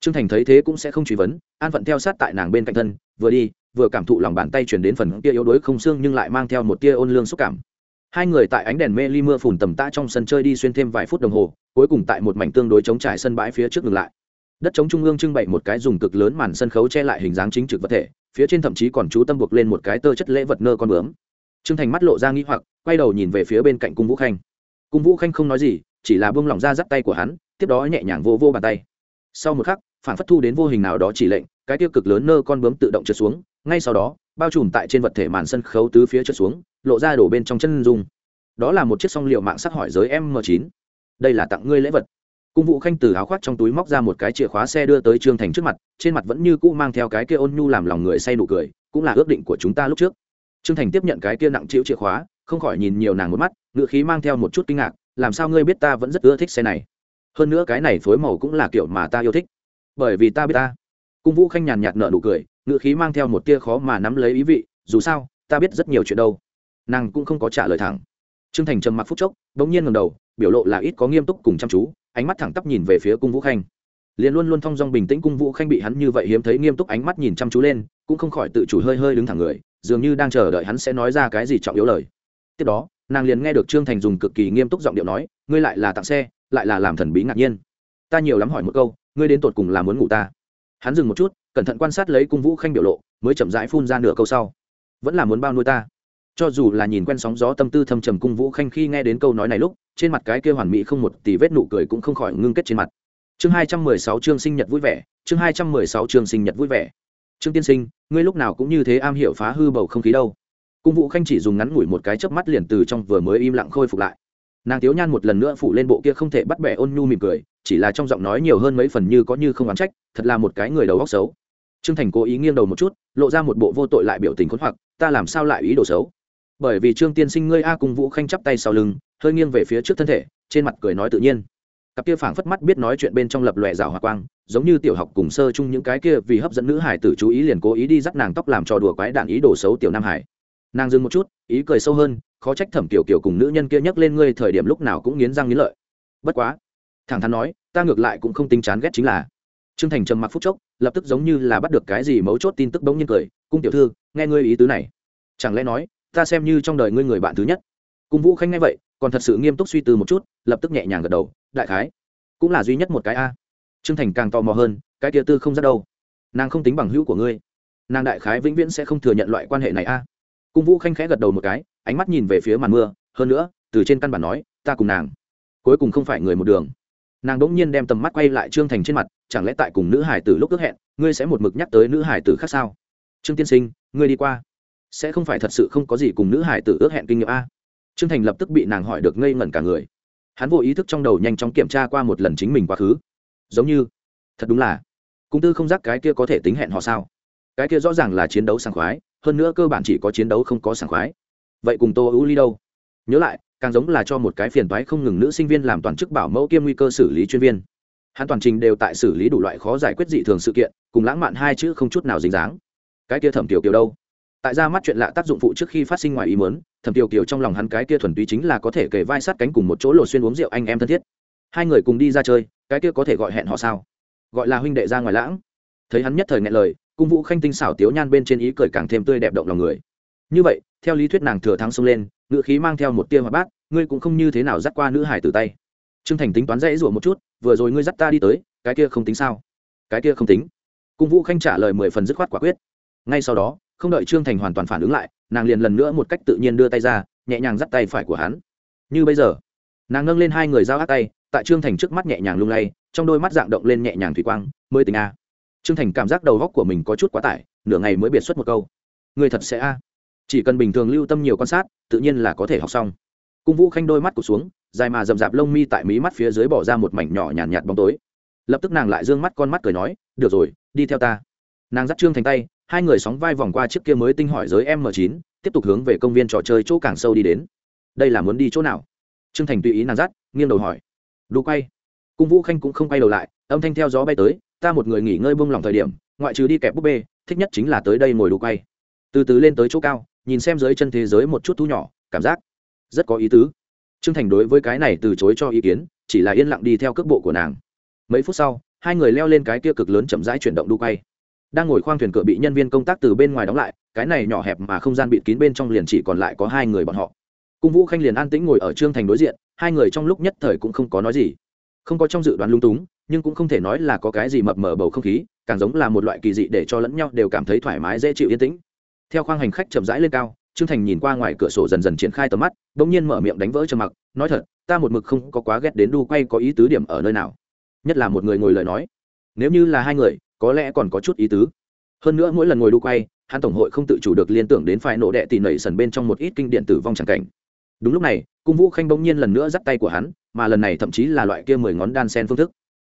Trương thành thấy thế cũng sẽ không truy vấn, an phận theo sát tại nàng bên cạnh thân, vừa đi vừa cảm thụ lòng bàn tay chuyển đến phần kia yếu đuối không xương nhưng lại mang theo một tia ôn lương xúc cảm. Hai người tại ánh đèn mê ly mưa phùn tầm tã trong sân chơi đi xuyên thêm vài phút đồng hồ, cuối cùng tại một mảnh tương đối chống trải sân bãi phía trước ngừng lại. Đất chống trung ương trưng bày một cái dùng cực lớn màn sân khấu che lại hình dáng chính trực vật thể, phía trên thậm chí còn chú tâm buộc lên một cái tơ chất lễ vật nơ con bướm. Trương thành mắt lộ ra nghĩ hoặc, quay đầu nhìn về phía bên cạnh cung vũ khanh. Cung vũ khanh không nói gì, chỉ là buông lỏng ra dắt tay của hắn, tiếp đó nhẹ nhàng vô vô bàn tay. Sau một khắc, phản phất thu đến vô hình nào đó chỉ lệnh, cái tiêu cực lớn nơ con bướm tự động trượt xuống ngay sau đó, bao trùm tại trên vật thể màn sân khấu tứ phía trượt xuống, lộ ra đổ bên trong chân dung. Đó là một chiếc song liệu mạng sắc hỏi giới m 9 đây là tặng ngươi lễ vật. Cung vũ khanh từ áo khoác trong túi móc ra một cái chìa khóa xe đưa tới trương thành trước mặt, trên mặt vẫn như cũ mang theo cái kia ôn nhu làm lòng người say nụ cười, cũng là ước định của chúng ta lúc trước. Trương thành tiếp nhận cái kia nặng chịu chìa khóa, không khỏi nhìn nhiều nàng một mắt ngựa khí mang theo một chút kinh ngạc, làm sao ngươi biết ta vẫn rất ưa thích xe này? Hơn nữa cái này phối màu cũng là kiểu mà ta yêu thích. Bởi vì ta biết ta. Cung vũ khanh nhàn nhạt nợ nụ cười ngự khí mang theo một tia khó mà nắm lấy ý vị, dù sao, ta biết rất nhiều chuyện đâu. Nàng cũng không có trả lời thẳng. Trương thành trầm mặc phút chốc đ ỗ n g nhiên ngầm đầu, biểu lộ là ít có nghiêm túc cùng chăm chú, ánh mắt thẳng tắp nhìn về phía cung vũ khanh. Liền luôn luôn thong dong bình tĩnh cung vũ khanh bị hắn như vậy hiếm thấy nghiêm túc ánh mắt nhìn chăm chú lên, cũng không khỏi tự chủ hơi hơi đứng thẳng người, dường như đang chờ đợi hắn sẽ nói ra cái gì trọng yếu lời. Tiếp đó, nàng liền nghe được trương thành dùng cực kỳ nghiêm túc giọng điệu nói, ngươi lại là tặng xe, lại là làm thần bí ngạc nhiên. Ta nhiều lắm hỏi một câu, ngươi đến tột cùng là muốn ngủ ta? Hắn dừng một chút cẩn thận quan sát lấy cung vũ khanh biểu lộ, mới chậm rãi phun ra nửa câu sau. Vẫn là muốn bao nuôi ta. Cho dù là nhìn quen sóng gió tâm tư thâm trầm cung vũ khanh khi nghe đến câu nói này lúc, trên mặt cái kia hoàn mỹ không một tỷ vết nụ cười cũng không khỏi ngưng kết trên mặt. Chương hai trăm mười sáu chương sinh nhật vui vẻ, chương hai trăm mười sáu chương sinh nhật vui vẻ. Trương tiên sinh, ngươi lúc nào cũng như thế am hiểu phá hư bầu không khí đâu. Cung vũ khanh chỉ dùng ngắn ngủi một cái chớp mắt liền từ trong vừa mới im lặng khôi phục lại. Nàng tiếu nhan một lần nữa phụ lên bộ kia không thể bắt bẻ ôn nhu mỉm cười, chỉ là trong giọng nói nhiều hơn mấy phần như có như không oán trách, thật là một cái người đầu óc xấu trương thành cố ý nghiêng đầu một chút, lộ ra một bộ vô tội lại biểu tình khốn hoặc, ta làm sao lại ý đồ xấu? Bởi vì trương tiên sinh ngươi a cùng vũ khanh chắp tay sau lưng, hơi nghiêng về phía trước thân thể, trên mặt cười nói tự nhiên. Cặp kia phảng phất mắt biết nói chuyện bên trong lập lòe rào hòa quang, giống như tiểu học cùng sơ chung những cái kia vì hấp dẫn nữ hải tử chú ý liền cố ý đi dắt nàng tóc làm trò đùa quái đạn ý đồ xấu tiểu nam hải. Nàng dừng một chút, ý cười sâu hơn, khó trách thẩm kiểu kiểu cùng nữ nhân kia nhắc lên ngươi thời điểm lúc nào cũng nghiến răng nghiến lợi. Bất quá, thẳng thắn nói, ta ngược lại cũng không tính chán ghét chính là trương thành trầm mặc phút chốc, lập tức giống như là bắt được cái gì mấu chốt tin tức bỗng nhiên cười, cung tiểu thư, nghe ngươi ý tứ này. Chẳng lẽ nói, ta xem như trong đời ngươi người bạn thứ nhất? Cung vũ khanh nghe vậy, còn thật sự nghiêm túc suy tư một chút, lập tức nhẹ nhàng gật đầu, đại khái, cũng là duy nhất một cái a. Trương thành càng tò mò hơn, cái kia tư không ra đâu? Nàng không tính bằng hữu của ngươi. Nàng đại khái vĩnh viễn sẽ không thừa nhận loại quan hệ này a. Cung vũ khanh khẽ gật đầu một cái, ánh mắt nhìn về phía màn mưa, hơn nữa, từ trên căn bản nói, ta cùng nàng, cuối cùng không phải người một đường nàng đỗng nhiên đem tầm mắt quay lại trương thành trên mặt, chẳng lẽ tại cùng nữ hải tử lúc ước hẹn, ngươi sẽ một mực nhắc tới nữ hải tử khác sao? Trương tiên sinh, ngươi đi qua. Sẽ không phải thật sự không có gì cùng nữ hải tử ước hẹn kinh nghiệm a? Trương thành lập tức bị nàng hỏi được ngây ngẩn cả người. Hắn vô ý thức trong đầu nhanh chóng kiểm tra qua một lần chính mình quá khứ. Giống như, thật đúng là, cung tư không giác cái kia có thể tính hẹn họ sao? Cái kia rõ ràng là chiến đấu sảng khoái, hơn nữa cơ bản chỉ có chiến đấu không có sảng khoái. Vậy cùng tô ưu ly đâu? Nhớ lại càng giống là cho một cái phiền toái không ngừng nữ sinh viên làm toàn chức bảo mẫu kiêm nguy cơ xử lý chuyên viên. Hắn toàn trình đều tại xử lý đủ loại khó giải quyết dị thường sự kiện, cùng lãng mạn hai chữ không chút nào dính dáng. Cái kia thẩm tiểu kiều đâu? Tại ra mắt chuyện lạ tác dụng phụ trước khi phát sinh ngoài ý muốn, thẩm tiểu kiều trong lòng hắn cái kia thuần túy chính là có thể kể vai sát cánh cùng một chỗ lột xuyên uống rượu anh em thân thiết. Hai người cùng đi ra chơi, cái kia có thể gọi hẹn họ sao? Gọi là huynh đệ ra ngoài lãng. Thấy hắn nhất thời ngại lời, cung vũ khanh tinh xảo tiếu nhan bên trên ý cười càng thêm tươi đẹp động lòng người như vậy, theo lý thuyết nàng thừa thắng xông lên, ngựa khí mang theo một tia hoạt bát, ngươi cũng không như thế nào dắt qua nữ hải từ tay. Trương thành tính toán dãy rủa một chút, vừa rồi ngươi dắt ta đi tới, cái kia không tính sao? Cái kia không tính. Cung vũ khanh trả lời mười phần dứt khoát quả quyết. Ngay sau đó, không đợi trương thành hoàn toàn phản ứng lại, nàng liền lần nữa một cách tự nhiên đưa tay ra, nhẹ nhàng dắt tay phải của hắn. Như bây giờ, nàng nâng lên hai người giao hát tay, tại trương thành trước mắt nhẹ nhàng lung lay, trong đôi mắt dạng động lên nhẹ nhàng thủy quang, mới tình a. Trương thành cảm giác đầu góc của mình có chút quá tải, nửa ngày mới biệt xuất một câu. Người thật sẽ a chỉ cần bình thường lưu tâm nhiều quan sát tự nhiên là có thể học xong. Cung vũ khanh đôi mắt cụt xuống dài mà rậm rạp lông mi tại mí mắt phía dưới bỏ ra một mảnh nhỏ nhàn nhạt, nhạt bóng tối. Lập tức nàng lại d ư ơ n g mắt con mắt cười nói được rồi đi theo ta. Nàng dắt trương thành tay hai người sóng vai vòng qua chiếc kia mới tinh hỏi giới m chín tiếp tục hướng về công viên trò chơi chỗ càng sâu đi đến. Đây là muốn đi chỗ nào? Trương thành tùy ý nàng dắt nghiêng đầu hỏi. Đu quay. Cung vũ khanh cũng không quay đầu lại âm thanh theo gió bay tới ta một người nghỉ ngơi buông lỏng thời điểm ngoại trừ đi kẹp búp bê thích nhất chính là tới đây ngồi đu quay. Từ từ lên tới chỗ cao nhìn xem dưới chân thế giới một chút thu nhỏ, cảm giác rất có ý tứ. T r ư ơ n g thành đối với cái này từ chối cho ý kiến, chỉ là yên lặng đi theo cước bộ của nàng. Mấy phút sau, hai người leo lên cái kia cực lớn chậm rãi chuyển động đu quay. Đang ngồi khoang thuyền cửa bị nhân viên công tác từ bên ngoài đóng lại, cái này nhỏ hẹp mà không gian bịt kín bên trong liền chỉ còn lại có hai người bọn họ. Cung vũ khanh liền an tĩnh ngồi ở trương thành đối diện, hai người trong lúc nhất thời cũng không có nói gì. Không có trong dự đoán lung túng, nhưng cũng không thể nói là có cái gì mập mờ bầu không khí, càng giống là một loại kỳ dị để cho lẫn nhau đều cảm thấy thoải mái, dễ chịu yên tĩnh theo khoang hành khách chậm rãi lên cao, trương thành nhìn qua ngoài cửa sổ dần dần triển khai tầm mắt đ ỗ n g nhiên mở miệng đánh vỡ trầm mặc, nói thật, ta một mực không có quá ghét đến đu quay có ý tứ điểm ở nơi nào. Nhất là một người ngồi lời nói. Nếu như là hai người, có lẽ còn có chút ý tứ. Hơn nữa mỗi lần ngồi đu quay, hắn tổng hội không tự chủ được liên tưởng đến phải nổ đệ tỉ nảy sần bên trong một ít kinh điện tử vong chẳng cảnh. Đúng lúc này, cung vũ khanh bỗng nhiên lần nữa dắt tay của hắn, mà lần này thậm chí là loại kia mười ngón đan sen phương thức.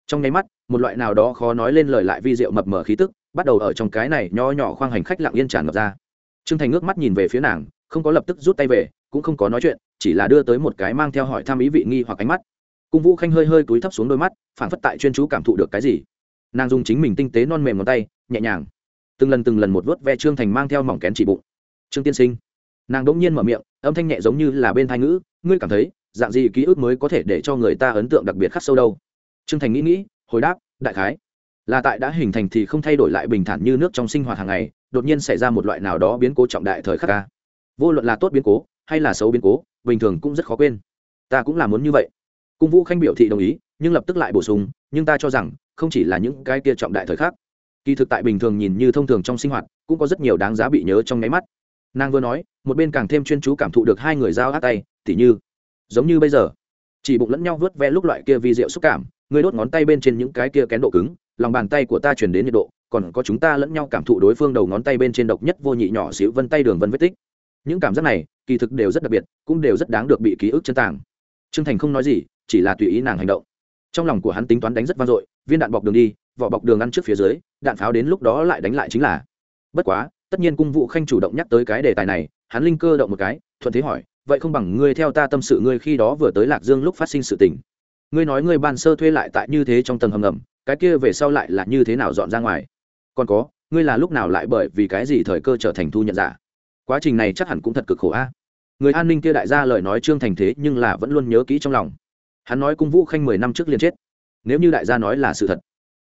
Trong nháy mắt, một loại nào đó khó nói lên lời lại vi diệu mập mờ khí tức, bắt đầu ở trong cái này nho nhỏ khoang hành khách lặng yên tràn ngập ra trương thành ngước mắt nhìn về phía nàng, không có lập tức rút tay về, cũng không có nói chuyện, chỉ là đưa tới một cái mang theo hỏi thăm ý vị nghi hoặc ánh mắt. Cung vũ khanh hơi hơi cúi thấp xuống đôi mắt, phản phất tại chuyên chú cảm thụ được cái gì. Nàng dùng chính mình tinh tế non mềm ngón tay, nhẹ nhàng, từng lần từng lần một vớt ve trương thành mang theo mỏng kén chỉ bụng. Trương tiên sinh. Nàng đ ỗ n g nhiên mở miệng, âm thanh nhẹ giống như là bên thai ngữ, ngươi cảm thấy, dạng gì ký ức mới có thể để cho người ta ấn tượng đặc biệt khắc sâu đâu? Trương thành nghĩ nghĩ, hồi đáp, đại khái là tại đã hình thành thì không thay đổi lại bình thản như nước trong sinh hoạt hàng ngày đột nhiên xảy ra một loại nào đó biến cố trọng đại thời khắc ca. Vô luận là tốt biến cố, hay là xấu biến cố, bình thường cũng rất khó quên. Ta cũng là muốn như vậy. Cung vũ khanh biểu thị đồng ý, nhưng lập tức lại bổ sung, nhưng ta cho rằng, không chỉ là những cái kia trọng đại thời khắc. Kỳ thực tại bình thường nhìn như thông thường trong sinh hoạt, cũng có rất nhiều đáng giá bị nhớ trong nháy mắt. Nàng vừa nói, một bên càng thêm chuyên chú cảm thụ được hai người giao hát tay, tỉ như, giống như bây giờ, chỉ bụng lẫn nhau vớt ve lúc loại kia vi rượu xúc cảm người đốt ngón tay bên trên những cái kia kén độ cứng, lòng bàn tay của ta chuyển đến nhiệt độ, còn có chúng ta lẫn nhau cảm thụ đối phương đầu ngón tay bên trên độc nhất vô nhị nhỏ xíu vân tay đường vân vết tích. Những cảm giác này, kỳ thực đều rất đặc biệt, cũng đều rất đáng được bị ký ức chân tàng. T r ư ơ n g thành không nói gì, chỉ là tùy ý nàng hành động. Trong lòng của hắn tính toán đánh rất vang dội, viên đạn bọc đường đi, vỏ bọc đường ăn trước phía dưới, đạn pháo đến lúc đó lại đánh lại chính là. Bất quá, tất nhiên cung vụ khanh chủ động nhắc tới cái đề tài này, hắn linh cơ động một cái, thuận thế hỏi, vậy không bằng ngươi theo ta tâm sự ngươi khi đó vừa tới lạc dương lúc phát sinh sự tình? Ngươi nói ngươi ban sơ thuê lại tại như thế trong tầng hầm ngầm, cái kia về sau lại là như thế nào dọn ra ngoài? Còn có, ngươi là lúc nào lại bởi vì cái gì thời cơ trở thành thu nhận giả? Quá trình này chắc hẳn cũng thật cực khổ a. Người an ninh kia đại gia lời nói trương thành thế nhưng là vẫn luôn nhớ kỹ trong lòng. Hắn nói cung vũ khanh mười năm trước liền chết. Nếu như đại gia nói là sự thật,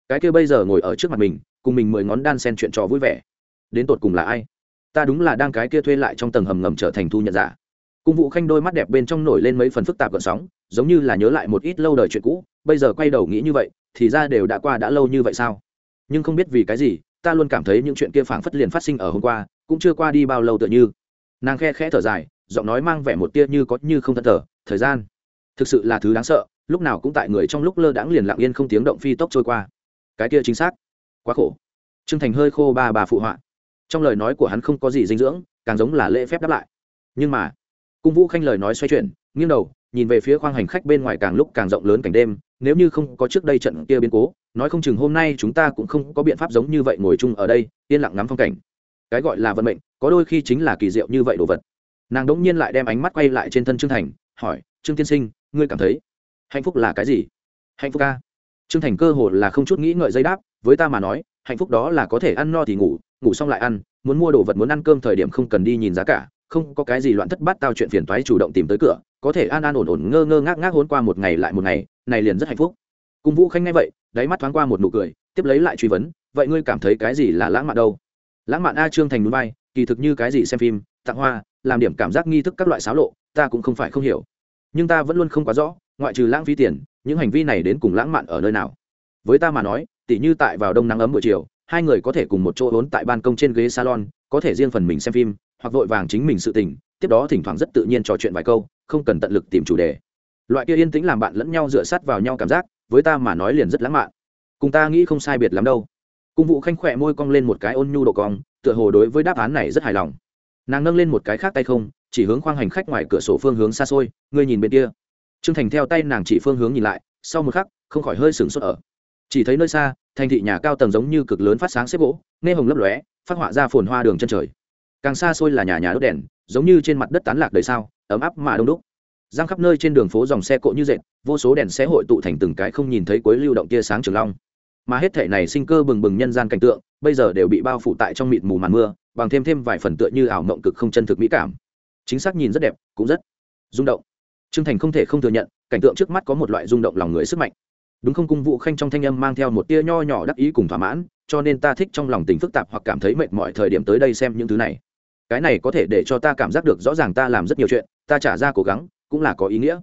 cái kia bây giờ ngồi ở trước mặt mình, cùng mình mười ngón đan sen chuyện trò vui vẻ. Đến tột cùng là ai? Ta đúng là đang cái kia thuê lại trong tầng hầm ngầm trở thành thu nhận giả cung vũ khanh đôi mắt đẹp bên trong nổi lên mấy phần phức tạp gợn sóng, giống như là nhớ lại một ít lâu đời chuyện cũ, bây giờ quay đầu nghĩ như vậy, thì ra đều đã qua đã lâu như vậy sao? Nhưng không biết vì cái gì, ta luôn cảm thấy những chuyện kia phảng phất liền phát sinh ở hôm qua, cũng chưa qua đi bao lâu tựa như. Nàng khe khẽ thở dài, giọng nói mang vẻ một tia như có như không thân thở, thời gian, thực sự là thứ đáng sợ, lúc nào cũng tại người trong lúc lơ đãng liền lặng yên không tiếng động phi tốc trôi qua. Cái kia chính xác. Quá khổ. T r ư ơ n g thành hơi khô ba bà phụ họa. Trong lời nói của hắn không có gì dinh dưỡng, càng giống là lễ phép đáp lại. Nhưng mà cung vũ khanh lời nói xoay chuyển, nghiêng đầu, nhìn về phía khoang hành khách bên ngoài càng lúc càng rộng lớn cảnh đêm, nếu như không có trước đây trận kia biến cố, nói không chừng hôm nay chúng ta cũng không có biện pháp giống như vậy ngồi chung ở đây, yên lặng ngắm phong cảnh. Cái gọi là vận mệnh, có đôi khi chính là kỳ diệu như vậy đồ vật. Nàng đ nhiên lại đem ánh mắt quay lại trên thân trương thành, hỏi, trương tiên sinh, ngươi cảm thấy hạnh phúc là cái gì? Hạnh phúc ca trương thành cơ hồ là không chút nghĩ ngợi dây đáp, với ta mà nói, hạnh phúc đó là có thể ăn no thì ngủ ngủ xong lại ăn, muốn mua đồ vật muốn ăn cơm thời điểm không cần đi nhìn giá cả không có cái gì loạn thất bát tao chuyện phiền toái chủ động tìm tới cửa, có thể an an ổn ổn ngơ ngơ ngác ngác hôn qua một ngày lại một ngày, này liền rất hạnh phúc. Cung vũ khanh nghe vậy, đáy mắt thoáng qua một nụ cười, tiếp lấy lại truy vấn, vậy ngươi cảm thấy cái gì là lãng mạn đâu? Lãng mạn a trương thành núi bay, kỳ thực như cái gì xem phim, tặng hoa, làm điểm cảm giác nghi thức các loại xáo lộ, ta cũng không phải không hiểu. Nhưng ta vẫn luôn không quá rõ, ngoại trừ lãng phí tiền, những hành vi này đến cùng lãng mạn ở nơi nào? Với ta mà nói, tỉ như tại vào đông nắng ấm buổi chiều, hai người có thể cùng một chỗ vốn tại ban công trên ghế salon, có thể riêng phần mình xem phim hoặc vội vàng chính mình sự tình, tiếp đó thỉnh thoảng rất tự nhiên trò chuyện vài câu, không cần tận lực tìm chủ đề. Loại kia yên tĩnh làm bạn lẫn nhau dựa sát vào nhau cảm giác, với ta mà nói liền rất lãng mạn. Cùng ta nghĩ không sai biệt lắm đâu. Cung vụ khanh khỏe môi cong lên một cái ôn nhu độ cong, tựa hồ đối với đáp án này rất hài lòng. Nàng nâng lên một cái khác tay không, chỉ hướng khoang hành khách ngoài cửa sổ phương hướng xa xôi, ngươi nhìn bên kia. Trương thành theo tay nàng chỉ phương hướng nhìn lại, sau một khắc, không khỏi hơi sửng sốt ở. Chỉ thấy nơi xa, thành thị nhà cao tầng giống như cực lớn phát sáng xếp gỗ, nghe hồng lấp lóe, phát họa ra phồn hoa đường chân trời càng xa xôi là nhà nhà đốt đèn giống như trên mặt đất tán lạc đời sao ấm áp mà đông đúc giang khắp nơi trên đường phố dòng xe cộ như dệt vô số đèn xe hội tụ thành từng cái không nhìn thấy cuối lưu động tia sáng trường long mà hết thể này sinh cơ bừng bừng nhân gian cảnh tượng bây giờ đều bị bao phủ tại trong mịt mù màn mưa bằng thêm thêm vài phần tựa như ảo mộng cực không chân thực mỹ cảm chính xác nhìn rất đẹp cũng rất rung động Trương Thành không thể không thừa nhận, cảnh tượng trước mắt có một loại rung động lòng người sức mạnh. Đúng không cung vụ khanh trong thanh âm mang theo một tia nho nhỏ đắc ý cùng thỏa mãn, cho nên ta thích trong lòng tình phức tạp hoặc cảm thấy mệt mỏi thời điểm tới đây xem những thứ này. Cái này có thể để cho ta cảm giác được rõ ràng ta làm rất nhiều chuyện, ta trả ra cố gắng, cũng là có ý nghĩa.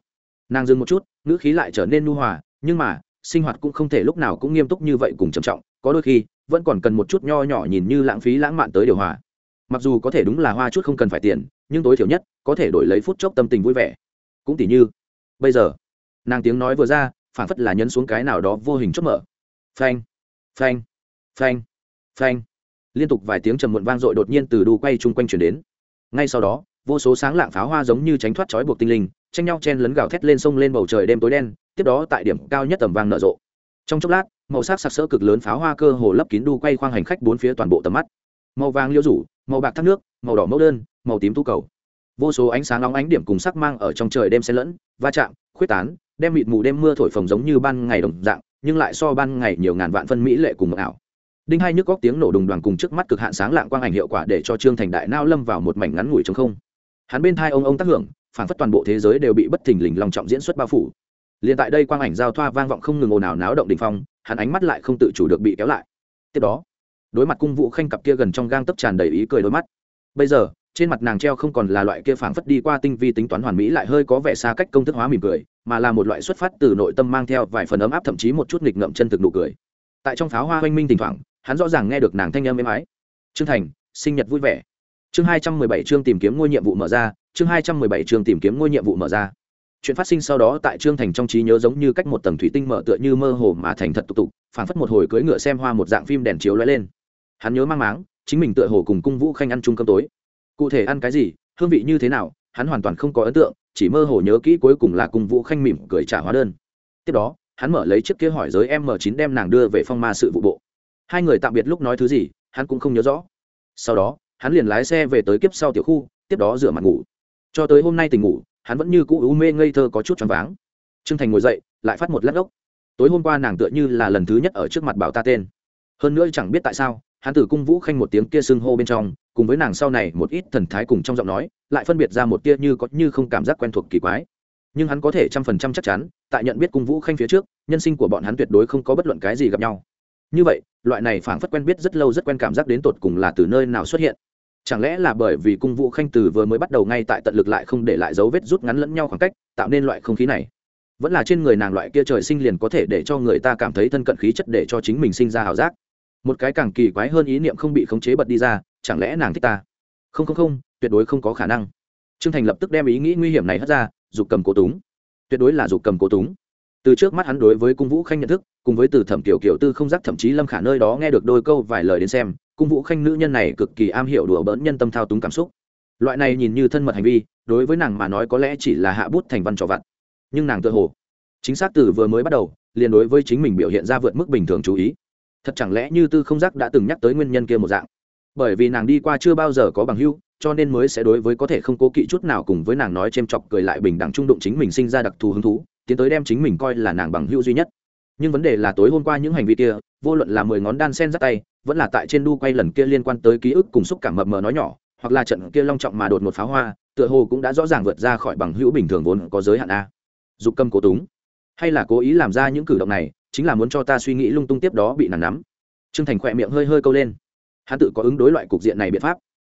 Nàng dừng một chút, ngữ khí lại trở nên nu hòa, nhưng mà, sinh hoạt cũng không thể lúc nào cũng nghiêm túc như vậy cùng trầm trọng, có đôi khi, vẫn còn cần một chút nho nhỏ nhìn như lãng phí lãng mạn tới điều hòa. Mặc dù có thể đúng là hoa chút không cần phải tiền, nhưng tối thiểu nhất, có thể đổi lấy phút chốc tâm tình vui vẻ cũng tỉ như bây giờ nàng tiếng nói vừa ra phản phất là nhấn xuống cái nào đó vô hình chốt mở phanh phanh phanh phanh liên tục vài tiếng trầm muộn vang dội đột nhiên từ đu quay chung quanh chuyển đến. Ngay sau đó, vô số sáng lạng pháo hoa giống như tránh thoát trói buộc tinh linh, tranh nhau chen lấn gào thét lên sông lên bầu trời đêm tối đen, tiếp đó tại điểm cao nhất tầm vang nở rộ. Trong chốc lát, màu sắc sặc sỡ cực lớn pháo hoa cơ hồ lấp kín đu quay khoang hành khách bốn phía toàn bộ tầm mắt. Màu vàng liêu rủ, màu bạc thác nước, màu đỏ mẫu đơn, màu tím tu cầu. Vô số ánh sáng nóng ánh điểm cùng sắc mang ở trong trời đêm xen lẫn, va chạm khuyết tán, đem mịt mù đêm mưa thổi phồng giống như ban ngày đồng dạng, nhưng lại so ban ngày nhiều ngàn vạn phân mỹ lệ cùng ảo đinh hai nhức góc tiếng nổ đùng đoàn cùng trước mắt cực hạn sáng lạng quang ảnh hiệu quả để cho trương thành đại nao lâm vào một mảnh ngắn ngủi trong không. Hắn bên thai ông ông tác hưởng phản phất toàn bộ thế giới đều bị bất thình lình lòng trọng diễn xuất bao phủ. Liền tại đây quang ảnh giao thoa vang vọng không ngừng ồn ào náo động đình phong, hắn ánh mắt lại không tự chủ được bị kéo lại. Tiếp đó, đối mặt cung vũ khanh cặp kia gần trong gang tấp tràn đầy ý cười đôi mắt. Bây giờ, trên mặt nàng treo không còn là loại kia phảng phất đi qua tinh vi tính toán hoàn mỹ lại hơi có vẻ xa cách công thức hóa mỉm cười, mà là một loại xuất phát từ nội tâm mang theo vài phần ấm áp thậm chí một chút nghịch ngợm chân thực nụ cười. Tại trong pháo hoa oanh minh thỉnh thoảng hắn rõ ràng nghe được nàng thanh âm êm ái. Trương thành, sinh nhật vui vẻ. Chương hai trăm mười bảy chương tìm kiếm ngôi nhiệm vụ mở ra, chương hai trăm mười bảy chương tìm kiếm ngôi nhiệm vụ mở ra. Chuyện phát sinh sau đó tại trương thành trong trí nhớ giống như cách một tầng thủy tinh mở tựa như mơ hồ mà thành thật tục tục, phảng phất một hồi cưỡi ngựa xem hoa một dạng phim đèn chiếu lóe lên. Hắn nhớ mang máng, chính mình tựa hồ cùng cung vũ khanh ăn chung cơm tối. Cụ thể ăn cái gì, hương vị như thế nào, hắn hoàn toàn không có ấn tượng, chỉ mơ hồ nhớ kỹ cuối cùng là cung vũ khanh mỉm cười trả hóa đơn. Tiếp đó, hắn mở lấy chiếc kia hỏi giới m 9 đem nàng đưa về phong ma sự vụ bộ hai người tạm biệt lúc nói thứ gì, hắn cũng không nhớ rõ. Sau đó, hắn liền lái xe về tới kiếp sau tiểu khu, tiếp đó rửa mặt ngủ. Cho tới hôm nay tỉnh ngủ, hắn vẫn như cũ u mê ngây thơ có chút choáng váng. Trương thành ngồi dậy, lại phát một lát ốc. Tối hôm qua nàng tựa như là lần thứ nhất ở trước mặt bảo ta tên. Hơn nữa chẳng biết tại sao, hắn tử cung vũ khanh một tiếng kia sưng hô bên trong, cùng với nàng sau này một ít thần thái cùng trong giọng nói, lại phân biệt ra một tia như có như không cảm giác quen thuộc kỳ quái. Nhưng hắn có thể trăm phần trăm chắc chắn, tại nhận biết cung vũ khanh phía trước, nhân sinh của bọn hắn tuyệt đối không có bất luận cái gì gặp nhau như vậy, loại này phảng phất quen biết rất lâu rất quen cảm giác đến tột cùng là từ nơi nào xuất hiện. Chẳng lẽ là bởi vì cung vũ khanh từ vừa mới bắt đầu ngay tại tận lực lại không để lại dấu vết rút ngắn lẫn nhau khoảng cách, tạo nên loại không khí này? Vẫn là trên người nàng loại kia trời sinh liền có thể để cho người ta cảm thấy thân cận khí chất để cho chính mình sinh ra h ảo giác. Một cái càng kỳ quái hơn ý niệm không bị khống chế bật đi ra, chẳng lẽ nàng thích ta? Không không không, tuyệt đối không có khả năng. T r ư ơ n g thành lập tức đem ý nghĩ nguy hiểm này hất ra, dục cầm cố túng. Tuyệt đối là dục cầm cố túng từ trước mắt hắn đối với cung vũ khanh nhận thức, cùng với từ thẩm kiểu kiểu tư không giác thậm chí lâm khả nơi đó nghe được đôi câu vài lời đến xem, cung vũ khanh nữ nhân này cực kỳ am hiểu đùa bỡn nhân tâm thao túng cảm xúc. Loại này nhìn như thân mật hành vi, đối với nàng mà nói có lẽ chỉ là hạ bút thành văn trò vặt. Nhưng nàng tự hồ, chính xác từ vừa mới bắt đầu, liền đối với chính mình biểu hiện ra vượt mức bình thường chú ý. Thật chẳng lẽ như tư không giác đã từng nhắc tới nguyên nhân kia một dạng? Bởi vì nàng đi qua chưa bao giờ có bằng hưu cho nên mới sẽ đối với có thể không cố kỵ chút nào cùng với nàng nói c h ê m chọc cười lại bình đẳng trung đụng chính mình sinh ra đặc thù hứng thú tiến tới đem chính mình coi là nàng bằng hữu duy nhất nhưng vấn đề là tối hôm qua những hành vi kia vô luận là mười ngón đan sen dắt tay vẫn là tại trên đu quay lần kia liên quan tới ký ức cùng xúc cảm mập mờ nói nhỏ hoặc là trận kia long trọng mà đột một pháo hoa tựa hồ cũng đã rõ ràng vượt ra khỏi bằng hữu bình thường vốn có giới hạn a dục cầm cố túng hay là cố ý làm ra những cử động này chính là muốn cho ta suy nghĩ lung tung tiếp đó bị nản nắm Trương Thành khỏe miệng hơi hơi câu lên. Hắn tự có ứng đối loại cục diện này biện pháp.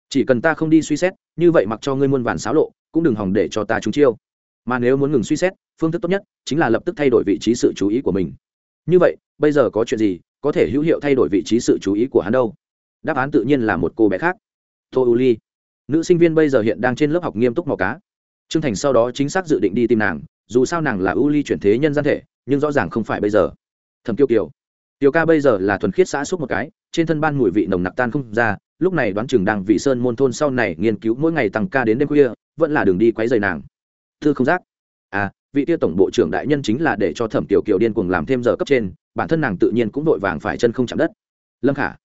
Chỉ cần ta không đi suy xét, như vậy mặc cho ngươi muôn vàn xáo lộ, cũng đừng hòng để cho ta trúng chiêu. Mà nếu muốn ngừng suy xét, phương thức tốt nhất chính là lập tức thay đổi vị trí sự chú ý của mình. Như vậy, bây giờ có chuyện gì có thể hữu hiệu thay đổi vị trí sự chú ý của hắn đâu? Đáp án tự nhiên là một cô bé khác. Tô Uli. Nữ sinh viên bây giờ hiện đang trên lớp học nghiêm túc mò cá. Trương Thành sau đó chính xác dự định đi tìm nàng, dù sao nàng là Uli chuyển thế nhân gian thể, nhưng rõ ràng không phải bây giờ. Thẩm Kiêu Kiều, tiểu ca bây giờ là thuần khiết xã xúc một cái trên thân ban mùi vị nồng nặc tan không ra lúc này đoán chừng đang vị sơn môn thôn sau này nghiên cứu mỗi ngày tăng ca đến đêm khuya vẫn là đường đi quấy rầy nàng thư không giác. À vị tia tổng bộ trưởng đại nhân chính là để cho thẩm tiểu kiều điên cuồng làm thêm giờ cấp trên, bản thân nàng tự nhiên cũng vội vàng phải chân không chạm đất. Lâm khả,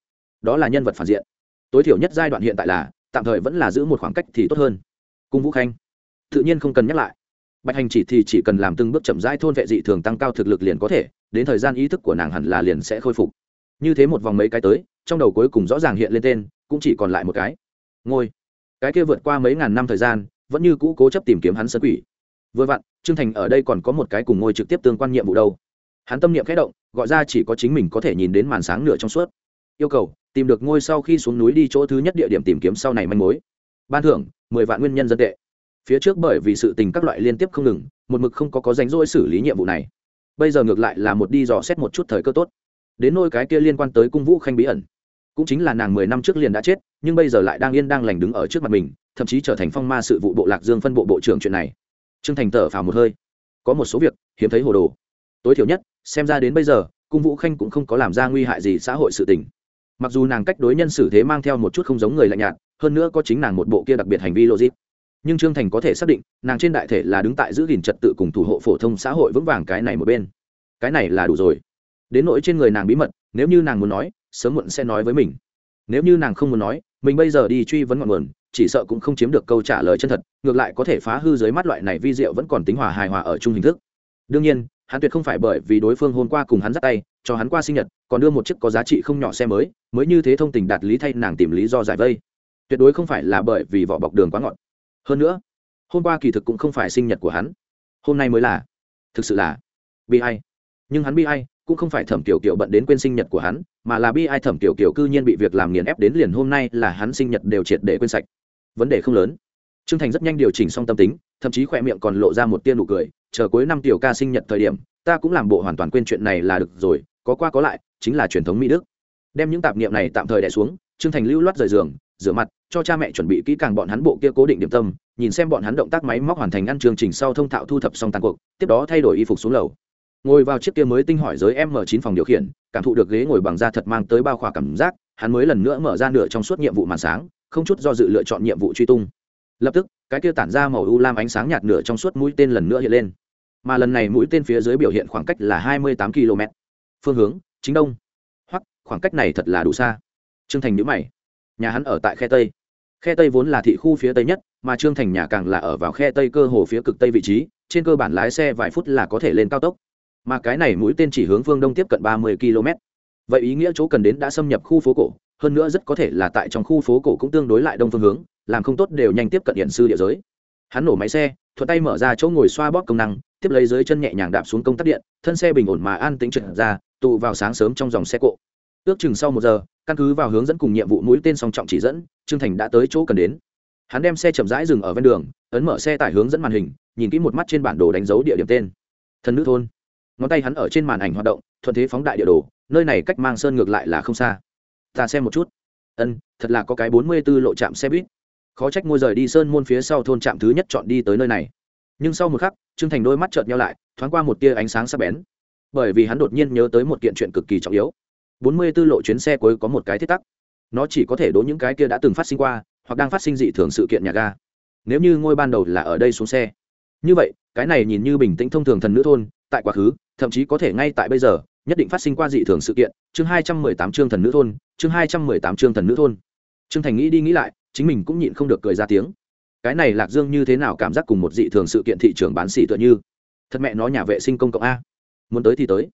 đó là nhân vật phản diện. Tối thiểu nhất giai đoạn hiện tại là, tạm thời vẫn là giữ một khoảng cách thì tốt hơn. Cung vũ khanh, tự nhiên không cần nhắc lại. Bạch hành chỉ thì chỉ cần làm từng bước chậm rãi thôn vệ dị thường tăng cao thực lực liền có thể, đến thời gian ý thức của nàng hẳn là liền sẽ khôi phục. Như thế một vòng mấy cái tới, trong đầu cuối cùng rõ ràng hiện lên tên, cũng chỉ còn lại một cái. Ngôi. Cái kia vượt qua mấy ngàn năm thời gian, vẫn như cũ cố chấp tìm kiếm hắn sân quỷ vừa vặn, trương thành ở đây còn có một cái cùng ngôi trực tiếp tương quan nhiệm vụ đâu. Hắn tâm niệm khẽ động, gọi ra chỉ có chính mình có thể nhìn đến màn sáng nửa trong suốt. Yêu cầu, tìm được ngôi sau khi xuống núi đi chỗ thứ nhất địa điểm tìm kiếm sau này manh mối. Ban thưởng, mười vạn nguyên nhân dân tệ. Phía trước bởi vì sự tình các loại liên tiếp không ngừng, một mực không có có rảnh rỗi xử lý nhiệm vụ này. Bây giờ ngược lại là một đi dò xét một chút thời cơ tốt. Đến nôi cái kia liên quan tới cung vũ khanh bí ẩn. Cũng chính là nàng mười năm trước liền đã chết, nhưng bây giờ lại đang yên đang lành đứng ở trước mặt mình, thậm chí trở thành phong ma sự vụ bộ lạc dương phân bộ bộ trưởng chuyện này trương thành thở phào một hơi. Có một số việc, hiếm thấy hồ đồ. Tối thiểu nhất, xem ra đến bây giờ, cung vũ khanh cũng không có làm ra nguy hại gì xã hội sự tình. Mặc dù nàng cách đối nhân xử thế mang theo một chút không giống người lạnh nhạt, hơn nữa có chính nàng một bộ kia đặc biệt hành vi logic. Nhưng trương thành có thể xác định, nàng trên đại thể là đứng tại giữ gìn trật tự cùng thủ hộ phổ thông xã hội vững vàng cái này một bên. Cái này là đủ rồi. Đến nỗi trên người nàng bí mật, nếu như nàng muốn nói, sớm muộn sẽ nói với mình. Nếu như nàng không muốn nói, mình bây giờ đi truy vấn ngọn nguồn chỉ sợ cũng không chiếm được câu trả lời chân thật, ngược lại có thể phá hư dưới mắt loại này vi diệu vẫn còn tính hòa hài hòa ở chung hình thức. Đương nhiên, hắn tuyệt không phải bởi vì đối phương hôm qua cùng hắn dắt tay, cho hắn qua sinh nhật, còn đưa một chiếc có giá trị không nhỏ xe mới mới như thế thông tình đạt lý thay nàng tìm lý do giải vây. Tuyệt đối không phải là bởi vì vỏ bọc đường quá ngọt. Hơn nữa, hôm qua kỳ thực cũng không phải sinh nhật của hắn. Hôm nay mới là. Thực sự là bi ai. Nhưng hắn bi ai cũng không phải thẩm tiểu kiều bận đến quên sinh nhật của hắn, mà là bi ai thẩm tiểu kiều cư nhiên bị việc làm nghiền ép đến liền hôm nay là hắn sinh nhật đều triệt để quên sạch vấn đề không lớn. Trương thành rất nhanh điều chỉnh xong tâm tính, thậm chí khỏe miệng còn lộ ra một tia nụ cười, chờ cuối năm tiểu ca sinh nhật thời điểm, ta cũng làm bộ hoàn toàn quên chuyện này là được rồi, có qua có lại, chính là truyền thống mỹ đức. Đem những tạp niệm này tạm thời đẻ xuống, trương thành lưu loát rời giường, rửa mặt, cho cha mẹ chuẩn bị kỹ càng bọn hắn bộ kia cố định điểm tâm, nhìn xem bọn hắn động tác máy móc hoàn thành ăn chương trình sau thông thạo thu thập xong tàn cuộc, tiếp đó thay đổi y phục xuống lầu. Ngồi vào chiếc kia mới tinh hỏi giới m 9 phòng điều khiển, cảm thụ được ghế ngồi bằng da thật mang tới bao khỏa cảm giác, hắn mới lần nữa mở ra nửa trong suốt nhiệm vụ màn sáng không chút do dự lựa chọn nhiệm vụ truy tung. Lập tức, cái kia tản ra màu u lam ánh sáng nhạt nửa trong suốt mũi tên lần nữa hiện lên. Mà lần này mũi tên phía dưới biểu hiện khoảng cách là hai mươi tám km phương hướng, chính đông. Hoặc, khoảng cách này thật là đủ xa. Trương thành nhữ mày. Nhà hắn ở tại khe tây. Khe tây vốn là thị khu phía tây nhất, mà trương thành nhà càng là ở vào khe tây cơ hồ phía cực tây vị trí, trên cơ bản lái xe vài phút là có thể lên cao tốc. Mà cái này mũi tên chỉ hướng phương đông tiếp cận ba mươi km vậy ý nghĩa chỗ cần đến đã xâm nhập khu phố cổ hơn nữa rất có thể là tại trong khu phố cổ cũng tương đối lại đông phương hướng, làm không tốt đều nhanh tiếp cận hiện sư địa giới. Hắn nổ máy xe, thuận tay mở ra chỗ ngồi xoa bóp công năng, tiếp lấy dưới chân nhẹ nhàng đạp xuống công tắc điện, thân xe bình ổn mà an tính trượt ra, tụ vào sáng sớm trong dòng xe cộ. Ước chừng sau một giờ, căn cứ vào hướng dẫn cùng nhiệm vụ mũi tên song trọng chỉ dẫn, trương thành đã tới chỗ cần đến. Hắn đem xe chậm rãi dừng ở ven đường, ấn mở xe tải hướng dẫn màn hình, nhìn kỹ một mắt trên bản đồ đánh dấu địa điểm tên. Thần nữ thôn. Ngón tay hắn ở trên màn ảnh hoạt động, thuận thế phóng đại địa đồ, nơi này cách mang sơn ngược lại là không xa ta xem một chút. Ân, thật là có cái bốn mươi b ố lộ trạm xe buýt. Khó trách ngôi rời đi sơn môn phía sau thôn trạm thứ nhất chọn đi tới nơi này. Nhưng sau một khắc, trương thành đôi mắt chợt nhau lại, thoáng qua một tia ánh sáng sắc bén. Bởi vì hắn đột nhiên nhớ tới một kiện chuyện cực kỳ trọng yếu. bốn mươi 44 lộ chuyến xe cuối có một cái thiết tắc. Nó chỉ có thể đỗ những cái kia đã từng phát sinh qua, hoặc đang phát sinh dị thường sự kiện nhà ga. Nếu như ngôi ban đầu là ở đây xuống xe. Như vậy, cái này nhìn như bình tĩnh thông thường thần nữ thôn, tại quá khứ, thậm chí có thể ngay tại bây giờ nhất định phát sinh qua dị thường sự kiện, chương hai trăm mười tám chương thần nữ thôn, chương hai trăm mười tám chương thần nữ thôn. Trương thành nghĩ đi nghĩ lại, chính mình cũng nhịn không được cười ra tiếng. Cái này lạc dương như thế nào cảm giác cùng một dị thường sự kiện thị trường bán xỉ tựa như? Thật mẹ nó nhà vệ sinh công cộng a. Muốn tới thì tới.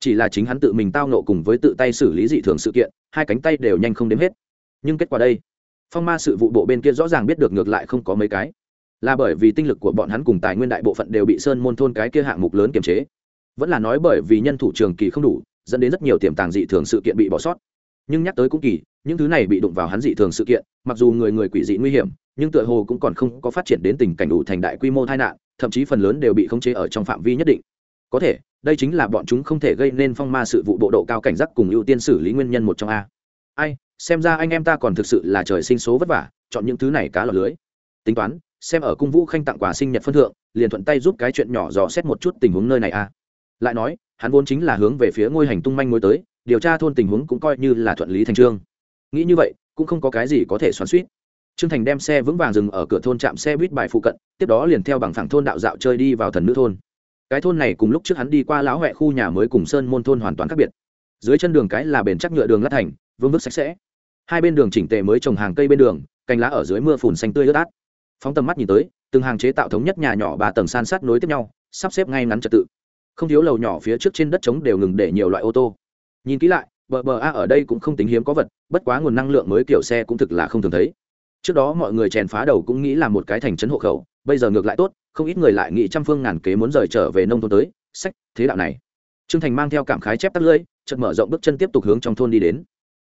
Chỉ là chính hắn tự mình tao nộ cùng với tự tay xử lý dị thường sự kiện, hai cánh tay đều nhanh không đếm hết. Nhưng kết quả đây? Phong ma sự vụ bộ bên kia rõ ràng biết được ngược lại không có mấy cái. Là bởi vì tinh lực của bọn hắn cùng tài nguyên đại bộ phận đều bị sơn môn thôn cái kia hạng mục lớn kiềm chế vẫn là nói bởi vì nhân thủ trường kỳ không đủ, dẫn đến rất nhiều tiềm tàng dị thường sự kiện bị bỏ sót. Nhưng nhắc tới cũng kỳ, những thứ này bị đụng vào hắn dị thường sự kiện, mặc dù người người quỷ dị nguy hiểm, nhưng tựa hồ cũng còn không có phát triển đến tình cảnh đủ thành đại quy mô tai nạn, thậm chí phần lớn đều bị khống chế ở trong phạm vi nhất định. Có thể, đây chính là bọn chúng không thể gây nên phong ma sự vụ bộ độ cao cảnh giác cùng ưu tiên xử lý nguyên nhân một trong a. Ai, xem ra anh em ta còn thực sự là trời sinh số vất vả, chọn những thứ này cá lọt lưới. Tính toán, xem ở cung vũ khanh tặng quà sinh nhật phân thượng, liền thuận tay giúp cái chuyện nhỏ dò xét một chút tình huống nơi này a lại nói, hắn vốn chính là hướng về phía ngôi hành tung manh mối tới, điều tra thôn tình huống cũng coi như là thuận lý thành trương. Nghĩ như vậy, cũng không có cái gì có thể xoắn suýt trương thành đem xe vững vàng dừng ở cửa thôn trạm xe buýt bài phụ cận, tiếp đó liền theo bằng phẳng thôn đạo dạo chơi đi vào thần nữ thôn. Cái thôn này cùng lúc trước hắn đi qua lão huệ khu nhà mới cùng sơn môn thôn hoàn toàn khác biệt. Dưới chân đường cái là bền chắc nhựa đường lát thành, vương vức sạch sẽ. Hai bên đường chỉnh tề mới trồng hàng cây bên đường, cành lá ở dưới mưa phùn xanh tươi ướt át. Phóng tầm mắt nhìn tới, từng hàng chế tạo thống nhất nhà nhỏ ba tầng san sát nối tiếp nhau, sắp xếp ngay ngắn trật tự không thiếu lầu nhỏ phía trước trên đất trống đều ngừng để nhiều loại ô tô. Nhìn kỹ lại, bờ bờ a ở đây cũng không tính hiếm có vật, bất quá nguồn năng lượng mới kiểu xe cũng thực là không thường thấy. Trước đó mọi người chèn phá đầu cũng nghĩ là một cái thành trấn hộ khẩu, bây giờ ngược lại tốt, không ít người lại nghĩ trăm phương ngàn kế muốn rời trở về nông thôn tới, sách, thế đạo này. Trương thành mang theo cảm khái chép tắt lưỡi, chợt mở rộng bước chân tiếp tục hướng trong thôn đi đến.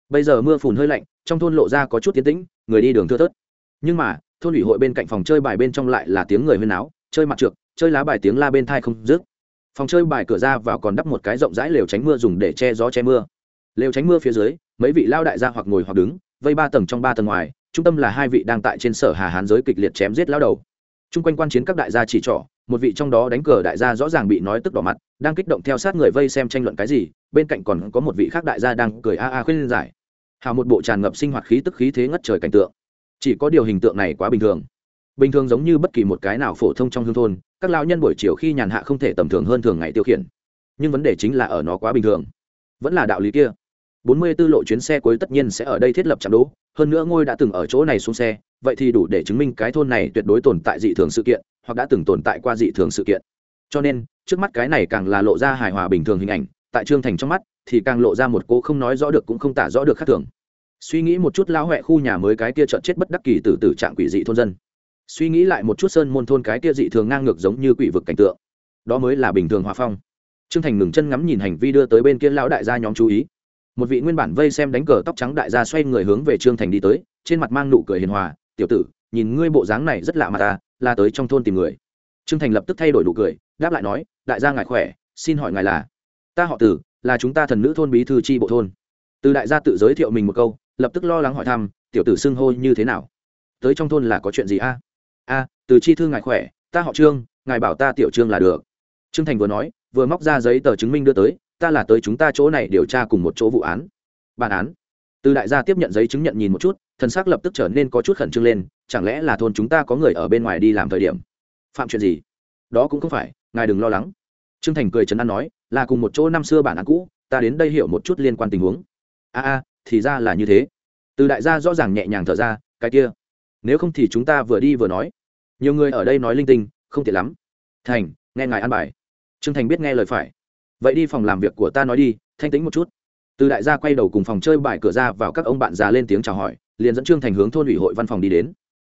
Bây giờ mưa phùn hơi lạnh, trong thôn lộ ra có chút tiến tĩnh, người đi đường thưa thớt. Nhưng mà, thôn ủy hội bên cạnh phòng chơi bài bên trong lại là tiếng người huyên náo, chơi mặt trượt chơi lá bài tiếng la bên thai không dứt phòng chơi bài cửa ra vào còn đắp một cái rộng rãi lều tránh mưa dùng để che gió che mưa. Lều tránh mưa phía dưới, mấy vị lao đại gia hoặc ngồi hoặc đứng, vây ba tầng trong ba tầng ngoài, trung tâm là hai vị đang tại trên sở hà hán giới kịch liệt chém giết lao đầu. Chung quanh quan chiến các đại gia chỉ trỏ, một vị trong đó đánh cờ đại gia rõ ràng bị nói tức đỏ mặt, đang kích động theo sát người vây xem tranh luận cái gì, bên cạnh còn có một vị khác đại gia đang cười a a khuyên giải. Hào một bộ tràn ngập sinh hoạt khí tức khí thế ngất trời cảnh tượng. Chỉ có điều hình tượng này quá bình thường. Bình thường giống như bất kỳ một cái nào phổ thông trong hương thôn các lao nhân buổi chiều khi nhàn hạ không thể tầm thường hơn thường ngày tiêu khiển. Nhưng vấn đề chính là ở nó quá bình thường. Vẫn là đạo lý kia. Bốn mươi 44 lộ chuyến xe cuối tất nhiên sẽ ở đây thiết lập trạm đỗ, hơn nữa ngôi đã từng ở chỗ này xuống xe, vậy thì đủ để chứng minh cái thôn này tuyệt đối tồn tại dị thường sự kiện, hoặc đã từng tồn tại qua dị thường sự kiện. Cho nên, trước mắt cái này càng là lộ ra hài hòa bình thường hình ảnh, tại trương thành trong mắt, thì càng lộ ra một cô không nói rõ được cũng không tả rõ được khác thường. Suy nghĩ một chút, lão huệ khu nhà mới cái kia trợn chết bất đắc kỳ từ từ trạng quỷ dị thôn dân suy nghĩ lại một chút sơn môn thôn cái kia dị thường ngang ngược giống như quỷ vực cảnh tượng. Đó mới là bình thường hòa phong. Trương thành ngừng chân ngắm nhìn hành vi đưa tới bên kia lão đại gia nhóm chú ý. Một vị nguyên bản vây xem đánh cờ tóc trắng đại gia xoay người hướng về trương thành đi tới, trên mặt mang nụ cười hiền hòa, tiểu tử, nhìn ngươi bộ dáng này rất lạ mà ta, là tới trong thôn tìm người. Trương thành lập tức thay đổi nụ cười, đáp lại nói, đại gia ngài khỏe, xin hỏi ngài là? Ta họ tử, là chúng ta thần nữ thôn bí thư tri bộ thôn. Từ đại gia tự giới thiệu mình một câu, lập tức lo lắng hỏi thăm, tiểu tử xưng hô như thế nào? Tới trong thôn là có chuyện gì a? A từ chi thư ngài khỏe, ta họ trương, ngài bảo ta tiểu trương là được. Trương thành vừa nói, vừa móc ra giấy tờ chứng minh đưa tới, ta là tới chúng ta chỗ này điều tra cùng một chỗ vụ án. Bản án. Từ đại gia tiếp nhận giấy chứng nhận nhìn một chút thân xác lập tức trở nên có chút khẩn trương lên, chẳng lẽ là thôn chúng ta có người ở bên ngoài đi làm thời điểm? Phạm chuyện gì? Đó cũng không phải, ngài đừng lo lắng. Trương thành cười trấn an nói, là cùng một chỗ năm xưa bản án cũ, ta đến đây hiểu một chút liên quan tình huống. A a thì ra là như thế. Từ đại gia rõ ràng nhẹ nhàng thở ra, cái kia nếu không thì chúng ta vừa đi vừa nói. Nhiều người ở đây nói linh tinh, không tiện lắm. Thành, nghe ngài an bài. Trương thành biết nghe lời phải. Vậy đi phòng làm việc của ta nói đi, thanh tĩnh một chút. Từ đại gia quay đầu cùng phòng chơi bài cửa ra vào các ông bạn già lên tiếng chào hỏi, liền dẫn trương thành hướng thôn ủy hội văn phòng đi đến.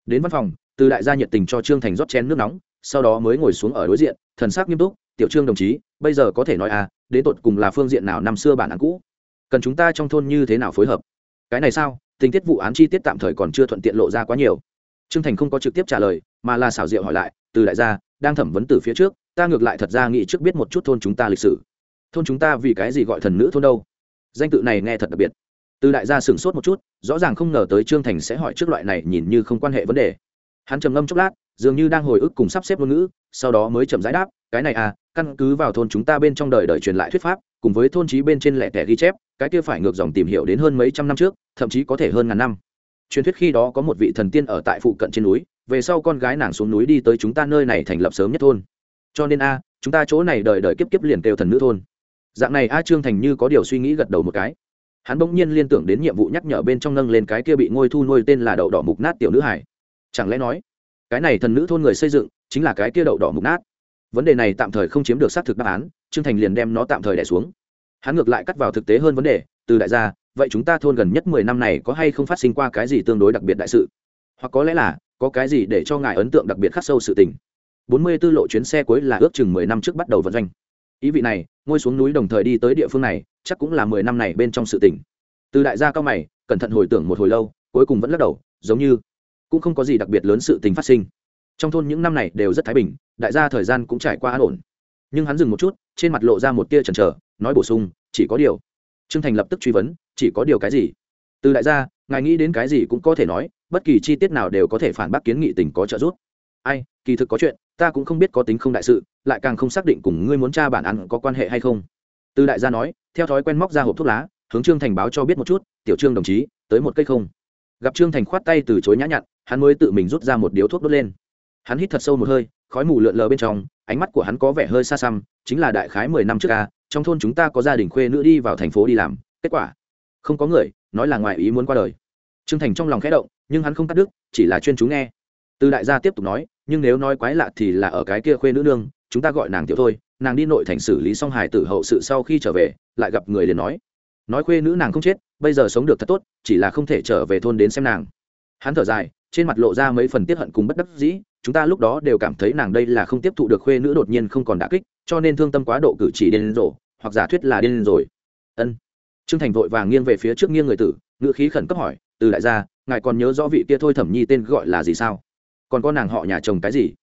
Đến văn phòng, từ đại gia nhiệt tình cho trương thành rót chén nước nóng, sau đó mới ngồi xuống ở đối diện, thần sắc nghiêm túc, tiểu trương đồng chí, bây giờ có thể nói à đến tột cùng là phương diện nào năm xưa bản án cũ? Cần chúng ta trong thôn như thế nào phối hợp? Cái này sao? Tình tiết vụ án chi tiết tạm thời còn chưa thuận tiện lộ ra quá nhiều. Trương thành không có trực tiếp trả lời, mà là xảo diệu hỏi lại, từ đại gia, đang thẩm vấn từ phía trước, ta ngược lại thật ra nghĩ trước biết một chút thôn chúng ta lịch sử. Thôn chúng ta vì cái gì gọi thần nữ thôn đâu? Danh tự này nghe thật đặc biệt. Từ đại gia sửng sốt một chút, rõ ràng không ngờ tới trương thành sẽ hỏi trước loại này nhìn như không quan hệ vấn đề. Hắn trầm ngâm chốc lát, dường như đang hồi ức cùng sắp xếp ngôn ngữ, sau đó mới chậm giải đáp, cái này à căn cứ vào thôn chúng ta bên trong đời đời truyền lại thuyết pháp, cùng với thôn trí bên trên lẻ tẻ ghi chép cái kia phải ngược dòng tìm hiểu đến hơn mấy trăm năm trước, thậm chí có thể hơn ngàn năm. Truyền thuyết khi đó có một vị thần tiên ở tại phụ cận trên núi, về sau con gái nàng xuống núi đi tới chúng ta nơi này thành lập sớm nhất thôn. Cho nên a, chúng ta chỗ này đời đời kiếp kiếp liền kêu thần nữ thôn. Dạng này a trương thành như có điều suy nghĩ gật đầu một cái. Hắn bỗng nhiên liên tưởng đến nhiệm vụ nhắc nhở bên trong nâng lên cái kia bị ngôi thu nuôi tên là đậu đỏ mục nát tiểu nữ hải. Chẳng lẽ nói, cái này thần nữ thôn người xây dựng chính là cái kia đậu đỏ mục nát? Vấn đề này tạm thời không chiếm được xác thực đáp án, trương thành liền đem nó tạm thời đẻ xuống hắn ngược lại cắt vào thực tế hơn vấn đề, từ đại gia, vậy chúng ta thôn gần nhất mười năm này có hay không phát sinh qua cái gì tương đối đặc biệt đại sự? Hoặc có lẽ là, có cái gì để cho ngài ấn tượng đặc biệt khắc sâu sự tình? Bốn mươi 44 lộ chuyến xe cuối là ước chừng mười năm trước bắt đầu vận doanh. Ý vị này ngôi xuống núi đồng thời đi tới địa phương này, chắc cũng là mười năm này bên trong sự tỉnh từ đại gia cao mày, cẩn thận hồi tưởng một hồi lâu, cuối cùng vẫn lắc đầu, giống như cũng không có gì đặc biệt lớn sự tình phát sinh. Trong thôn những năm này đều rất thái bình, đại gia thời gian cũng trải qua an ổn nhưng hắn dừng một chút, trên mặt lộ ra một tia chần chờ, nói bổ sung, chỉ có điều. Trương thành lập tức truy vấn, chỉ có điều cái gì? Từ đại gia, ngài nghĩ đến cái gì cũng có thể nói, bất kỳ chi tiết nào đều có thể phản bác kiến nghị tình có trợ giúp. Ai, kỳ thực có chuyện, ta cũng không biết có tính không đại sự, lại càng không xác định cùng ngươi muốn tra bản án có quan hệ hay không. Từ đại gia nói, theo thói quen móc ra hộp thuốc lá, hướng trương thành báo cho biết một chút, tiểu trương đồng chí, tới một cây không. Gặp trương thành khoát tay từ chối nhã nhặn, hắn mới tự mình rút ra một điếu thuốc đốt lên hắn hít thật sâu một hơi, khói mù lượn lờ bên trong, ánh mắt của hắn có vẻ hơi xa xăm, chính là đại khái mười năm trước ca trong thôn chúng ta có gia đình khuê nữ đi vào thành phố đi làm, kết quả, không có người, nói là ngoài ý muốn qua đời. Trương thành trong lòng khẽ động, nhưng hắn không cắt đứt, chỉ là chuyên chú nghe. Từ đại gia tiếp tục nói, nhưng nếu nói quái lạ thì là ở cái kia khuê nữ nương, chúng ta gọi nàng tiểu thôi, nàng đi nội thành xử lý xong hài tử hậu sự sau khi trở về, lại gặp người liền nói. Nói khuê nữ nàng không chết, bây giờ sống được thật tốt, chỉ là không thể trở về thôn đến xem nàng hắn thở dài, trên mặt lộ ra mấy phần tiết hận cùng bất đắc dĩ, chúng ta lúc đó đều cảm thấy nàng đây là không tiếp thụ được khuê nữ đột nhiên không còn đả kích, cho nên thương tâm quá độ cử chỉ điên rồ, hoặc giả thuyết là điên rồi. Ân. Trương thành vội vàng nghiêng về phía trước nghiêng người tử, ngữ khí khẩn cấp hỏi, từ đại gia, ngài còn nhớ rõ vị kia thôi thẩm nhi tên gọi là gì sao? Còn có nàng họ nhà chồng cái gì?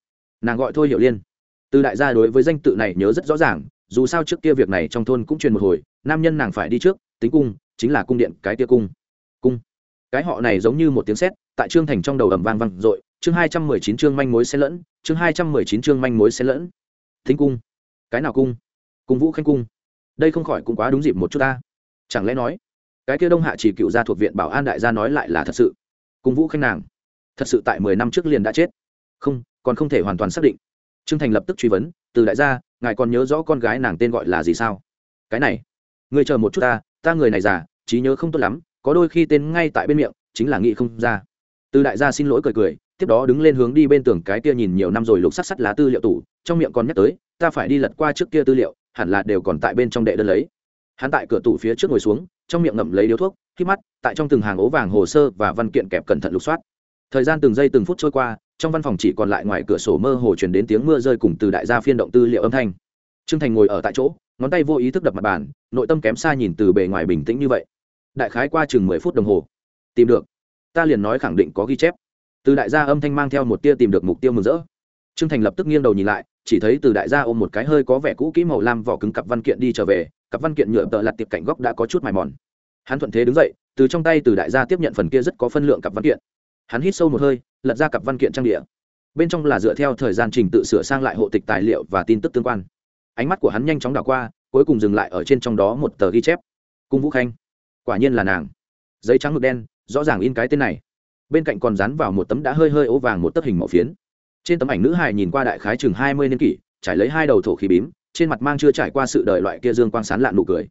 Nàng gọi thôi hiểu liên. Từ đại gia đối với danh tự này nhớ rất rõ ràng, dù sao trước kia việc này trong thôn cũng truyền một hồi, nam nhân nàng phải đi trước, tính cung, chính là cung điện cái tia cung. Cung cái họ này giống như một tiếng sét, tại trương thành trong đầu ầm vang vang dội, chương hai trăm mười chín chương manh mối xen lẫn, chương hai trăm mười chín chương manh mối xen lẫn. Thính cung. Cái nào cung? Cung vũ khanh cung. Đây không khỏi cũng quá đúng dịp một chút ta. Chẳng lẽ nói, cái kia đông hạ chỉ cựu gia thuộc viện bảo an đại gia nói lại là thật sự? Cung vũ khanh nàng, thật sự tại mười năm trước liền đã chết. Không, còn không thể hoàn toàn xác định. Trương thành lập tức truy vấn, từ đại gia, ngài còn nhớ rõ con gái nàng tên gọi là gì sao? Cái này người chờ một chút ta ta người này già, trí nhớ không tốt lắm có đôi khi tên ngay tại bên miệng, chính là nghĩ không ra. Từ đại gia xin lỗi cười cười, tiếp đó đứng lên hướng đi bên tường cái kia nhìn nhiều năm rồi lục sắt sắt lá tư liệu tủ, trong miệng còn nhắc tới, ta phải đi lật qua trước kia tư liệu, hẳn là đều còn tại bên trong đệ đơn lấy. Hắn tại cửa tủ phía trước ngồi xuống, trong miệng ngậm lấy điếu thuốc, khi mắt, tại trong từng hàng ố vàng hồ sơ và văn kiện kẹp cẩn thận lục soát. Thời gian từng giây từng phút trôi qua, trong văn phòng chỉ còn lại ngoài cửa sổ mơ hồ chuyển đến tiếng mưa rơi cùng từ đại gia phiên động tư liệu âm thanh. Trương thành ngồi ở tại chỗ, ngón tay vô ý thức đập mặt bàn, nội tâm kém xa nhìn từ bề ngoài bình tĩnh như vậy đại khái qua chừng mười phút đồng hồ. Tìm được. Ta liền nói khẳng định có ghi chép. Từ đại gia âm thanh mang theo một tia tìm được mục tiêu mừng rỡ. Trương thành lập tức nghiêng đầu nhìn lại, chỉ thấy từ đại gia ôm một cái hơi có vẻ cũ kỹ màu lam vỏ cứng cặp văn kiện đi trở về, cặp văn kiện nhựa tợ lặt tiệp cạnh góc đã có chút mài mòn. Hắn thuận thế đứng dậy, từ trong tay từ đại gia tiếp nhận phần kia rất có phân lượng cặp văn kiện. Hắn hít sâu một hơi, lật ra cặp văn kiện trang địa. Bên trong là dựa theo thời gian trình tự sửa sang lại hộ tịch tài liệu và tin tức tương quan. Ánh mắt của hắn nhanh chóng đảo qua, cuối cùng dừng lại ở trên trong đó một tờ ghi chép. Cung vũ khanh quả nhiên là nàng. Giấy trắng ngực đen, rõ ràng in cái tên này. Bên cạnh còn dán vào một tấm đã hơi hơi ố vàng một tấm hình màu phiến. Trên tấm ảnh nữ hài nhìn qua đại khái chừng hai mươi niên kỷ, trải lấy hai đầu thổ khí bím, trên mặt mang chưa trải qua sự đợi loại kia dương quang sán lạn nụ cười.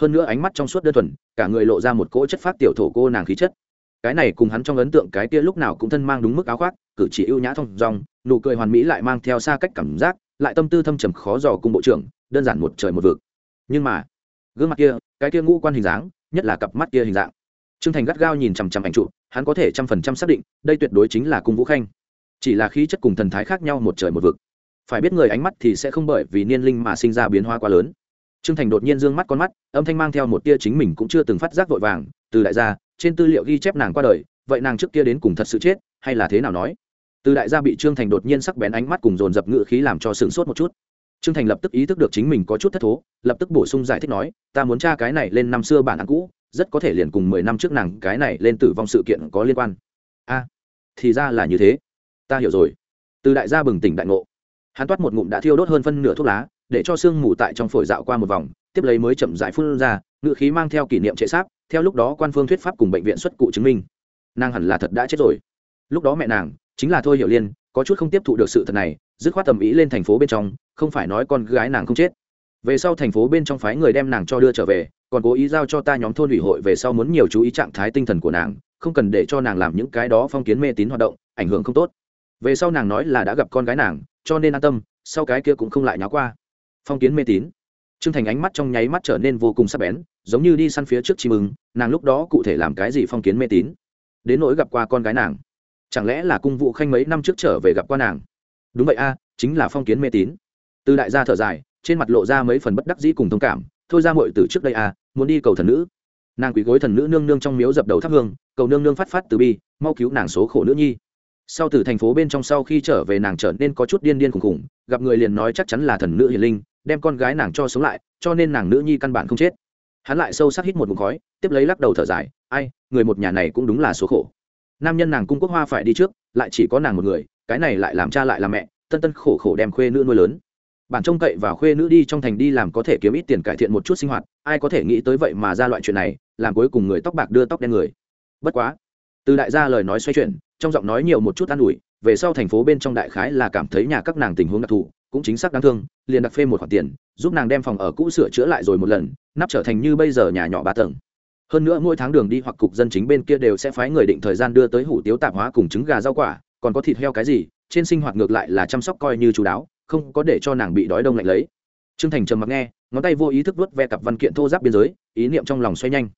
Hơn nữa ánh mắt trong suốt đơn thuần, cả người lộ ra một cỗ chất phát tiểu thổ cô nàng khí chất. Cái này cùng hắn trong ấn tượng cái kia lúc nào cũng thân mang đúng mức áo khoác, cử chỉ ưu nhã thông dong, nụ cười hoàn mỹ lại mang theo xa cách cảm giác, lại tâm tư thâm trầm khó dò cùng bộ trưởng, đơn giản một trời một vực. Nhưng mà, gương mặt kia, cái kia ngũ quan hình dáng nhất là cặp mắt kia hình dạng Trương Thành gắt gao nhìn chằm chằm ảnh trụ, hắn có thể trăm phần trăm xác định, đây tuyệt đối chính là cung Vũ Khanh. Chỉ là khí chất cùng thần thái khác nhau một trời một vực. Phải biết người ánh mắt thì sẽ không bởi vì niên linh mà sinh ra biến hóa quá lớn. Trương Thành đột nhiên dương mắt con mắt, âm thanh mang theo một tia chính mình cũng chưa từng phát giác vội vàng, từ đại gia, trên tư liệu ghi chép nàng qua đời, vậy nàng trước kia đến cùng thật sự chết, hay là thế nào nói? Từ đại gia bị Trương Thành đột nhiên sắc bén ánh mắt cùng dồn dập ngự khí làm cho sửng sốt một chút. Trương Thành lập tức ý thức được chính mình có chút thất thố, lập tức bổ sung giải thích nói, ta muốn tra cái này lên năm xưa bản án cũ, rất có thể liền cùng mười năm trước nàng cái này lên tử vong sự kiện có liên quan. A thì ra là như thế. Ta hiểu rồi. Từ đại gia bừng tỉnh đại ngộ. Hắn toát một ngụm đã thiêu đốt hơn phân nửa thuốc lá để cho sương mù tại trong phổi dạo qua một vòng tiếp lấy mới chậm dại phun ra ngự khí mang theo kỷ niệm trệ sáp theo lúc đó quan phương thuyết pháp cùng bệnh viện xuất cụ chứng minh. Nàng hẳn là thật đã chết rồi. Lúc đó mẹ nàng chính là thôi hiểu liên có chút không tiếp thụ được sự thật này dứt khoát tầm ý lên thành phố bên trong, không phải nói con gái nàng không chết. Về sau thành phố bên trong phái người đem nàng cho đưa trở về, còn cố ý giao cho ta nhóm thôn ủy hội về sau muốn nhiều chú ý trạng thái tinh thần của nàng, không cần để cho nàng làm những cái đó phong kiến mê tín hoạt động, ảnh hưởng không tốt. Về sau nàng nói là đã gặp con gái nàng, cho nên an tâm, sau cái kia cũng không lại nháo qua. Phong kiến mê tín. T r ư ơ n g thành ánh mắt trong nháy mắt trở nên vô cùng sắc bén, giống như đi săn phía trước chim ưng, nàng lúc đó cụ thể làm cái gì phong kiến mê tín? Đến nỗi gặp qua con gái nàng. Chẳng lẽ là cung vụ khanh mấy năm trước trở về gặp qua nàng? Đúng vậy a, chính là phong kiến mê tín. Từ đại gia thở dài, trên mặt lộ ra mấy phần bất đắc dĩ cùng thông cảm, thôi ra muội từ trước đây à muốn đi cầu thần nữ. Nàng quỳ gối thần nữ nương nương trong miếu dập đầu thắp hương, cầu nương nương phát phát từ bi, mau cứu nàng số khổ nữ nhi. Sau từ thành phố bên trong sau khi trở về nàng trở nên có chút điên điên khùng khùng gặp người liền nói chắc chắn là thần nữ hiền linh, đem con gái nàng cho sống lại, cho nên nàng nữ nhi căn bản không chết. Hắn lại sâu sắc hít một mụn khói, tiếp lấy lắc đầu thở dài, ai, người một nhà này cũng đúng là số khổ. Nam nhân nàng cung quốc hoa phải đi trước, lại chỉ có nàng một người cái này lại làm cha lại làm mẹ, tân tân khổ khổ đem khuê nữ nuôi lớn. Bản trông cậy và khuê nữ đi trong thành đi làm có thể kiếm ít tiền cải thiện một chút sinh hoạt, ai có thể nghĩ tới vậy mà ra loại chuyện này, làm cuối cùng người tóc bạc đưa tóc đen người. Bất quá, từ đại gia lời nói xoay chuyển, trong giọng nói nhiều một chút an ủi, về sau thành phố bên trong đại khái là cảm thấy nhà các nàng tình huống đặc thù, cũng chính xác đáng thương, liền đặc phê một khoản tiền, giúp nàng đem phòng ở cũ sửa chữa lại rồi một lần, nắp trở thành như bây giờ nhà nhỏ ba tầng. Hơn nữa mỗi tháng đường đi hoặc cục dân chính bên kia đều sẽ phái người định thời gian đưa tới hủ tiếu tạp hóa cùng trứng gà rau quả còn có thịt heo cái gì, trên sinh hoạt ngược lại là chăm sóc coi như chú đáo, không có để cho nàng bị đói đông lạnh lấy. Trương thành trầm mặc nghe, ngón tay vô ý thức vớt ve cặp văn kiện thô giáp biên giới, ý niệm trong lòng xoay nhanh.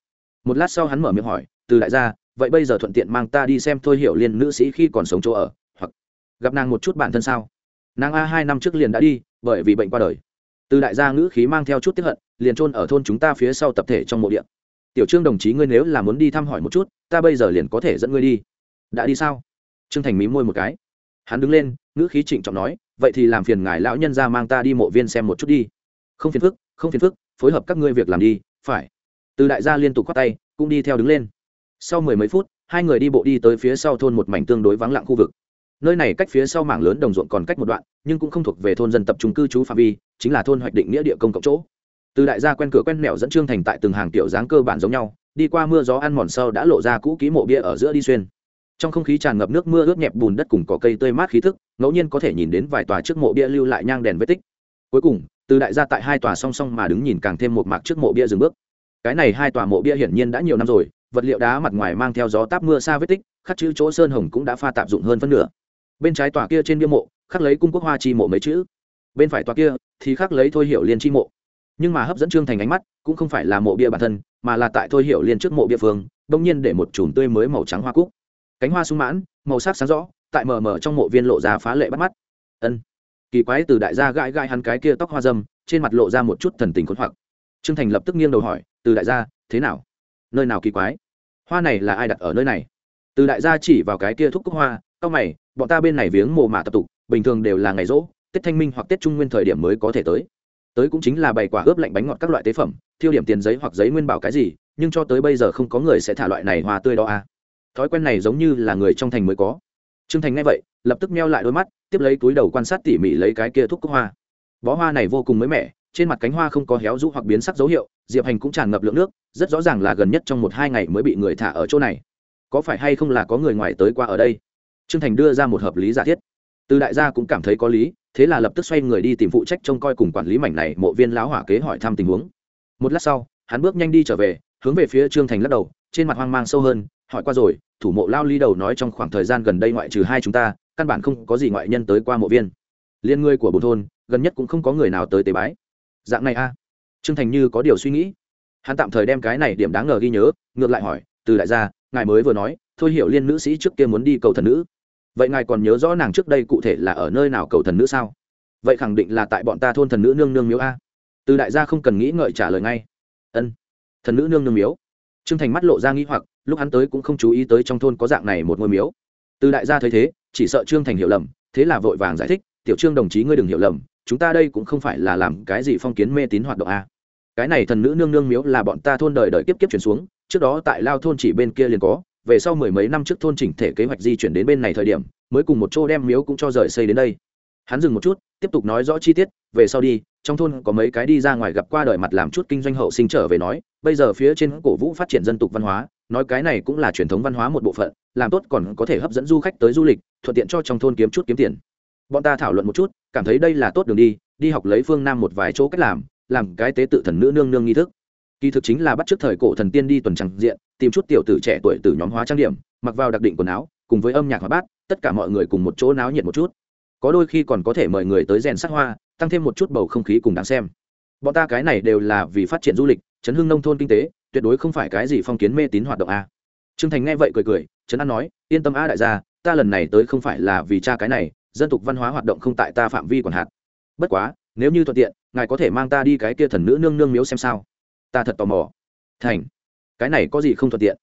Một lát sau hắn mở miệng hỏi, từ đại gia, vậy bây giờ thuận tiện mang ta đi xem thôi hiểu liên nữ sĩ khi còn sống chỗ ở, hoặc gặp nàng một chút bản thân sao? Nàng a hai năm trước liền đã đi, bởi vì bệnh qua đời. Từ đại gia ngữ khí mang theo chút tiếp hận, liền trôn ở thôn chúng ta phía sau tập thể trong mộ điện tiểu trương đồng chí ngươi nếu là muốn đi thăm hỏi một chút, ta bây giờ liền có thể dẫn ngươi đi. Đã đi sao? Trương thành mí môi một cái. Hắn đứng lên, ngữ khí trịnh trọng nói, vậy thì làm phiền ngài lão nhân ra mang ta đi mộ viên xem một chút đi. Không phiền phức, không phiền phức, phối hợp các ngươi việc làm đi, phải. Từ đại gia liên tục khoát tay, cũng đi theo đứng lên. Sau mười mấy phút, hai người đi bộ đi tới phía sau thôn một mảnh tương đối vắng lặng khu vực. Nơi này cách phía sau mảng lớn đồng ruộng còn cách một đoạn, nhưng cũng không thuộc về thôn dân tập trung cư trú phạm vi, chính là thôn hoạch định nghĩa địa công cộng chỗ. Từ đại gia quen cửa quen mẹo dẫn trương thành tại từng hàng tiểu dáng cơ bản giống nhau, đi qua mưa gió ăn mòn sâu đã lộ ra cũ kỹ mộ bia ở giữa đi xuyên trong không khí tràn ngập nước mưa ướt nhẹp bùn đất cùng cỏ cây tươi mát khí thức, ngẫu nhiên có thể nhìn đến vài tòa trước mộ bia lưu lại nhang đèn vết tích. Cuối cùng, từ đại gia tại hai tòa song song mà đứng nhìn càng thêm một mạc trước mộ bia dừng bước. Cái này hai tòa mộ bia hiển nhiên đã nhiều năm rồi, vật liệu đá mặt ngoài mang theo gió táp mưa xa vết tích, khắc chữ chỗ sơn hồng cũng đã pha tạp dụng hơn phân nửa. Bên trái tòa kia trên bia mộ, khắc lấy cung quốc hoa chi mộ mấy chữ. Bên phải tòa kia thì khắc lấy thôi Hiểu liên chi mộ. Nhưng mà hấp dẫn trương thành ánh mắt, cũng không phải là mộ bia bản thân, mà là tại thôi Hiểu liên trước mộ bia phương đông nhiên để một chùm tươi mới màu trắng hoa cúc cánh hoa sung mãn, màu sắc sáng rõ, tại mờ mờ trong mộ viên lộ ra phá lệ bắt mắt. Ân. Kỳ quái từ đại gia gãi gãi hắn cái kia tóc hoa dâm, trên mặt lộ ra một chút thần tình khốn hoặc. Trương thành lập tức nghiêng đầu hỏi, từ đại gia, thế nào? Nơi nào kỳ quái? Hoa này là ai đặt ở nơi này? Từ đại gia chỉ vào cái kia thúc cúc hoa, cau mày, bọn ta bên này viếng mồ mả tập tục, bình thường đều là ngày rỗ, tết thanh minh hoặc tết trung nguyên thời điểm mới có thể tới. Tới cũng chính là bày quả ướp lạnh bánh ngọt các loại tế phẩm, thiêu điểm tiền giấy hoặc giấy nguyên bảo cái gì, nhưng cho tới bây giờ không có người sẽ thả loại này hoa tươi đó à thói quen này giống như là người trong thành mới có. Trương thành nghe vậy, lập tức meo lại đôi mắt, tiếp lấy túi đầu quan sát tỉ mỉ lấy cái kia thuốc cúc hoa. Bó hoa này vô cùng mới mẻ, trên mặt cánh hoa không có héo rũ hoặc biến sắc dấu hiệu, diệp hành cũng tràn ngập lượng nước, rất rõ ràng là gần nhất trong một hai ngày mới bị người thả ở chỗ này. Có phải hay không là có người ngoài tới qua ở đây? Trương thành đưa ra một hợp lý giả thiết. Từ đại gia cũng cảm thấy có lý, thế là lập tức xoay người đi tìm phụ trách trông coi cùng quản lý mảnh này mộ viên lão hỏa kế hỏi thăm tình huống. Một lát sau, hắn bước nhanh đi trở về, hướng về phía trương thành lắc đầu, trên mặt hoang mang sâu hơn hỏi qua rồi, thủ mộ lao ly đầu nói trong khoảng thời gian gần đây ngoại trừ hai chúng ta, căn bản không có gì ngoại nhân tới qua mộ viên. Liên ngươi của bồn thôn, gần nhất cũng không có người nào tới tế bái. Dạng này a trương thành như có điều suy nghĩ. Hắn tạm thời đem cái này điểm đáng ngờ ghi nhớ, ngược lại hỏi, từ đại gia, ngài mới vừa nói, thôi hiểu liên nữ sĩ trước kia muốn đi cầu thần nữ. Vậy ngài còn nhớ rõ nàng trước đây cụ thể là ở nơi nào cầu thần nữ sao? Vậy khẳng định là tại bọn ta thôn thần nữ nương nương miếu a. Từ đại gia không cần nghĩ ngợi trả lời ngay. Ân, thần nữ nương nương miếu. Trương thành mắt lộ ra nghĩ hoặc lúc hắn tới cũng không chú ý tới trong thôn có dạng này một ngôi miếu. Từ đại gia thấy thế, chỉ sợ trương thành hiểu lầm, thế là vội vàng giải thích, tiểu trương đồng chí ngươi đừng hiểu lầm, chúng ta đây cũng không phải là làm cái gì phong kiến mê tín hoạt động a. Cái này thần nữ nương nương miếu là bọn ta thôn đời đời kiếp kiếp chuyển xuống, trước đó tại lao thôn chỉ bên kia liền có, về sau mười mấy năm trước thôn chỉnh thể kế hoạch di chuyển đến bên này thời điểm, mới cùng một chỗ đem miếu cũng cho rời xây đến đây. Hắn dừng một chút, tiếp tục nói rõ chi tiết, về sau đi, trong thôn có mấy cái đi ra ngoài gặp qua đời mặt làm chút kinh doanh hậu sinh trở về nói, bây giờ phía trên cổ vũ phát triển dân tục văn hóa nói cái này cũng là truyền thống văn hóa một bộ phận, làm tốt còn có thể hấp dẫn du khách tới du lịch, thuận tiện cho trong thôn kiếm chút kiếm tiền. Bọn ta thảo luận một chút, cảm thấy đây là tốt đường đi đi học lấy phương nam một vài chỗ cách làm làm cái tế tự thần nữ nương nương nghi thức. Kỳ thực chính là bắt trước thời cổ thần tiên đi tuần tràng diện, tìm chút tiểu tử trẻ tuổi từ nhóm hóa trang điểm, mặc vào đặc định quần áo, cùng với âm nhạc hóa bát, tất cả mọi người cùng một chỗ náo nhiệt một chút. Có đôi khi còn có thể mời người tới rèn sắc hoa, tăng thêm một chút bầu không khí cùng đáng xem. Bọn ta cái này đều là vì phát triển du lịch, chấn hưng nông thôn kinh tế tuyệt đối không phải cái gì phong kiến mê tín hoạt động a. Trương thành nghe vậy cười cười, trấn an nói, yên tâm a đại gia, ta lần này tới không phải là vì cha cái này, dân tục văn hóa hoạt động không tại ta phạm vi còn hạt bất quá, nếu như thuận tiện, ngài có thể mang ta đi cái kia thần nữ nương nương miếu xem sao. Ta thật tò mò. Thành, cái này có gì không thuận tiện?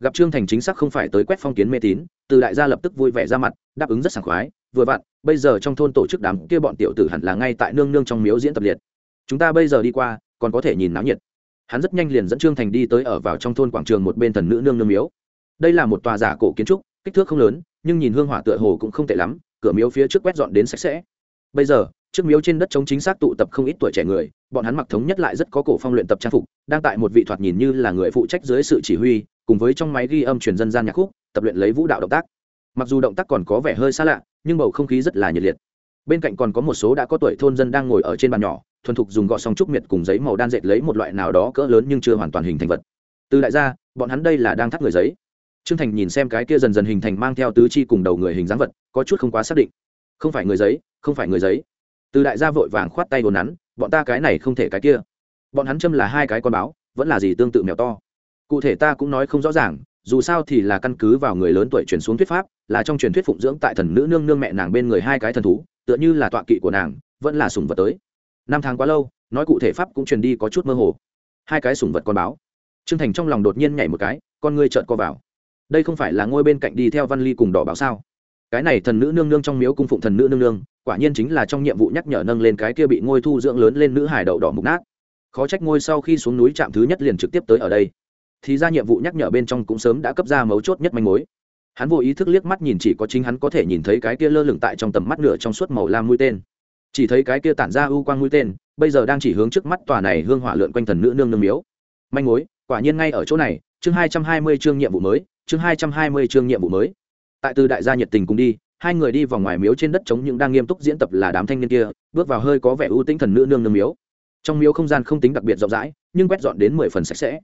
Gặp trương thành chính xác không phải tới quét phong kiến mê tín, từ đại gia lập tức vui vẻ ra mặt, đáp ứng rất sảng khoái, vừa vặn, bây giờ trong thôn tổ chức đám kia bọn tiểu tử hẳn là ngay tại nương nương trong miếu diễn tập liệt. Chúng ta bây giờ đi qua, còn có thể nhìn náo nhiệt hắn rất nhanh liền dẫn trương thành đi tới ở vào trong thôn quảng trường một bên thần nữ nương nương miếu. Đây là một tòa giả cổ kiến trúc, kích thước không lớn, nhưng nhìn hương hỏa tựa hồ cũng không tệ lắm, cửa miếu phía trước quét dọn đến sạch sẽ. Bây giờ, trước miếu trên đất trống chính xác tụ tập không ít tuổi trẻ người, bọn hắn mặc thống nhất lại rất có cổ phong luyện tập trang phục, đang tại một vị thoạt nhìn như là người phụ trách dưới sự chỉ huy, cùng với trong máy ghi âm truyền dân gian nhạc khúc, tập luyện lấy vũ đạo động tác. Mặc dù động tác còn có vẻ hơi xa lạ, nhưng bầu không khí rất là nhiệt liệt. Bên cạnh còn có một số đã có tuổi thôn dân đang ngồi ở trên bàn nhỏ thuần thục dùng gọ song trúc miệt cùng giấy màu đan dệt lấy một loại nào đó cỡ lớn nhưng chưa hoàn toàn hình thành vật. Từ đại gia, bọn hắn đây là đang thắt người giấy. Trương thành nhìn xem cái kia dần dần hình thành mang theo tứ chi cùng đầu người hình dáng vật, có chút không quá xác định. Không phải người giấy, không phải người giấy. Từ đại gia vội vàng khoát tay đồn nắn, bọn ta cái này không thể cái kia. Bọn hắn châm là hai cái con báo, vẫn là gì tương tự mèo to. Cụ thể ta cũng nói không rõ ràng, dù sao thì là căn cứ vào người lớn tuổi truyền xuống thuyết pháp, là trong truyền thuyết phụng dưỡng tại thần nữ nương nương mẹ nàng bên người hai cái thần thú, tựa như là tọa kỵ của nàng, vẫn là sùng vật tới năm tháng quá lâu, nói cụ thể pháp cũng truyền đi có chút mơ hồ. Hai cái sủng vật con báo. Trương thành trong lòng đột nhiên nhảy một cái, con ngươi trợn co vào. Đây không phải là ngôi bên cạnh đi theo văn ly cùng đỏ báo sao? Cái này thần nữ nương nương trong miếu cung phụng thần nữ nương nương, quả nhiên chính là trong nhiệm vụ nhắc nhở nâng lên cái kia bị ngôi thu dưỡng lớn lên nữ hải đậu đỏ mục nát. Khó trách ngôi sau khi xuống núi trạm thứ nhất liền trực tiếp tới ở đây. Thì ra nhiệm vụ nhắc nhở bên trong cũng sớm đã cấp ra mấu chốt nhất manh mối. Hắn vô ý thức liếc mắt nhìn chỉ có chính hắn có thể nhìn thấy cái kia lơ lửng tại trong tầm mắt nửa trong suốt màu lam mũi tên chỉ thấy cái kia tản ra ưu quang mũi tên, bây giờ đang chỉ hướng trước mắt tòa này hương hỏa lượn quanh thần nữ nương nương miếu. Manh mối, quả nhiên ngay ở chỗ này, chương hai trăm hai mươi chương nhiệm vụ mới, chương hai trăm hai mươi chương nhiệm vụ mới. Tại từ đại gia nhiệt tình cùng đi, hai người đi vào ngoài miếu trên đất chống những đang nghiêm túc diễn tập là đám thanh niên kia, bước vào hơi có vẻ ưu tĩnh thần nữ nương nương miếu. Trong miếu không gian không tính đặc biệt rộng rãi, nhưng quét dọn đến mười phần sạch sẽ.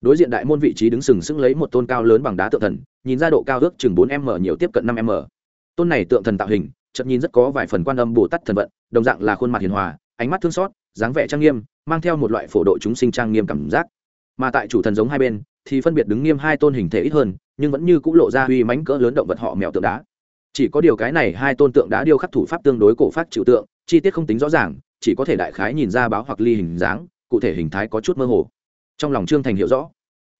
Đối diện đại môn vị trí đứng sừng sững lấy một tôn cao lớn bằng đá tượng thần, nhìn ra độ cao ước chừng bốn m nhiều tiếp cận năm m. Tôn này tượng thần tạo hình chợt nhìn rất có vài phần quan âm bồ tát thần vận, đồng dạng là khuôn mặt hiền hòa, ánh mắt thương xót, dáng vẻ trang nghiêm, mang theo một loại phổ độ chúng sinh trang nghiêm cảm giác. Mà tại chủ thần giống hai bên, thì phân biệt đứng nghiêm hai tôn hình thể ít hơn, nhưng vẫn như c ũ lộ ra uy mánh cỡ lớn động vật họ mèo tượng đá. Chỉ có điều cái này hai tôn tượng đá điêu khắc thủ pháp tương đối cổ phát trừu tượng, chi tiết không tính rõ ràng, chỉ có thể đại khái nhìn ra báo hoặc ly hình dáng, cụ thể hình thái có chút mơ hồ. Trong lòng trương thành hiểu rõ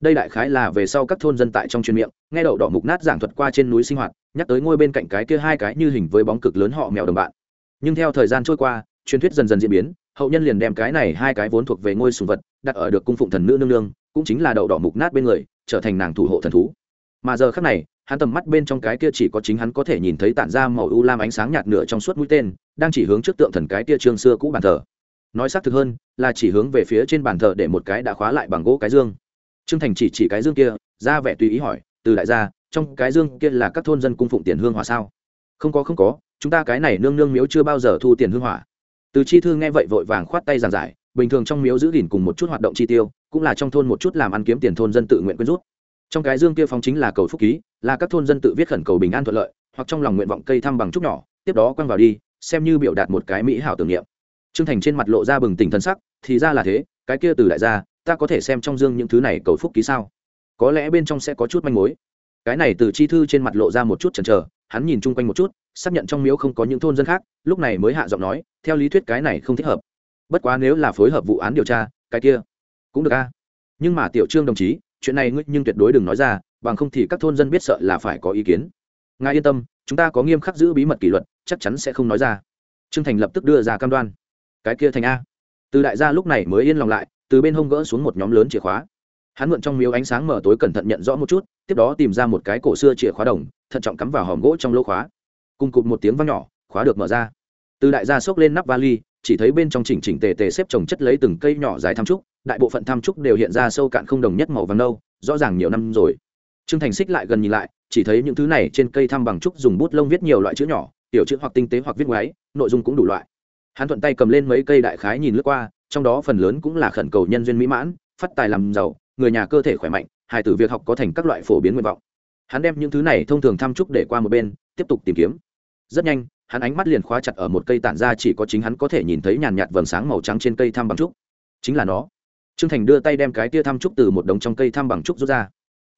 đây đại khái là về sau các thôn dân tại trong truyền miệng, nghe đậu đỏ mục nát giảng thuật qua trên núi sinh hoạt, nhắc tới ngôi bên cạnh cái kia hai cái như hình với bóng cực lớn họ mèo đồng bạn. Nhưng theo thời gian trôi qua, truyền thuyết dần dần diễn biến, hậu nhân liền đem cái này hai cái vốn thuộc về ngôi sùng vật, đặt ở được cung phụng thần nữ nương nương, cũng chính là đậu đỏ mục nát bên người, trở thành nàng thủ hộ thần thú. Mà giờ khác này, hắn tầm mắt bên trong cái kia chỉ có chính hắn có thể nhìn thấy tản ra màu u lam ánh sáng nhạt nửa trong suốt mũi tên, đang chỉ hướng trước tượng thần cái kia trương xưa cũ bàn thờ. Nói xác thực hơn, là chỉ hướng về phía trên bàn thờ để một cái đã khóa lại bằng gỗ cái dương trương thành chỉ chỉ cái dương kia, ra vẻ tùy ý hỏi, từ đại gia, trong cái dương kia là các thôn dân cung phụng tiền hương hỏa sao? Không có không có, chúng ta cái này nương nương miếu chưa bao giờ thu tiền hương hỏa. Từ chi thư nghe vậy vội vàng khoát tay giảng giải, bình thường trong miếu giữ gìn cùng một chút hoạt động chi tiêu, cũng là trong thôn một chút làm ăn kiếm tiền thôn dân tự nguyện quyên rút. Trong cái dương kia phóng chính là cầu phúc ký, là các thôn dân tự viết khẩn cầu bình an thuận lợi, hoặc trong lòng nguyện vọng cây thăm bằng chút nhỏ, tiếp đó quăng vào đi, xem như biểu đạt một cái mỹ hảo tưởng niệm. Trương thành trên mặt lộ ra bừng tỉnh thân sắc, thì ra là thế, cái kia từ đại gia ta có thể xem trong dương những thứ này cầu phúc ký sao? Có lẽ bên trong sẽ có chút manh mối. Cái này từ chi thư trên mặt lộ ra một chút chần chờ, hắn nhìn chung quanh một chút, xác nhận trong miếu không có những thôn dân khác, lúc này mới hạ giọng nói, theo lý thuyết cái này không thích hợp. Bất quá nếu là phối hợp vụ án điều tra, cái kia cũng được a. Nhưng mà tiểu trương đồng chí, chuyện này ngươi nhưng tuyệt đối đừng nói ra, bằng không thì các thôn dân biết sợ là phải có ý kiến. Ngài yên tâm, chúng ta có nghiêm khắc giữ bí mật kỷ luật, chắc chắn sẽ không nói ra. Trương thành lập tức đưa ra cam đoan. Cái kia thành a. Từ đại gia lúc này mới yên lòng lại từ bên hông gỡ xuống một nhóm lớn chìa khóa. Hắn mượn trong miếu ánh sáng mở tối cẩn thận nhận rõ một chút, tiếp đó tìm ra một cái cổ xưa chìa khóa đồng, thận trọng cắm vào hòm gỗ trong lỗ khóa. Cùng cụt một tiếng vang nhỏ, khóa được mở ra. Từ đại gia xốc lên nắp vali, chỉ thấy bên trong chỉnh chỉnh tề tề xếp trồng chất lấy từng cây nhỏ dài tham trúc, đại bộ phận tham trúc đều hiện ra sâu cạn không đồng nhất màu vàng nâu, rõ ràng nhiều năm rồi. Trương thành xích lại gần nhìn lại, chỉ thấy những thứ này trên cây thăm bằng trúc dùng bút lông viết nhiều loại chữ nhỏ, tiểu chữ hoặc tinh tế hoặc viết ngoáy, nội dung cũng đủ loại. Hắn thuận tay cầm lên mấy cây đại khái nhìn lướt qua trong đó phần lớn cũng là khẩn cầu nhân duyên mỹ mãn, phát tài làm giàu, người nhà cơ thể khỏe mạnh, hài tử việc học có thành các loại phổ biến nguyện vọng. Hắn đem những thứ này thông thường thăm chúc để qua một bên, tiếp tục tìm kiếm. Rất nhanh, hắn ánh mắt liền khóa chặt ở một cây tản ra chỉ có chính hắn có thể nhìn thấy nhàn nhạt vầng sáng màu trắng trên cây thăm bằng trúc. Chính là nó. Trương thành đưa tay đem cái tia thăm trúc từ một đống trong cây thăm bằng trúc rút ra.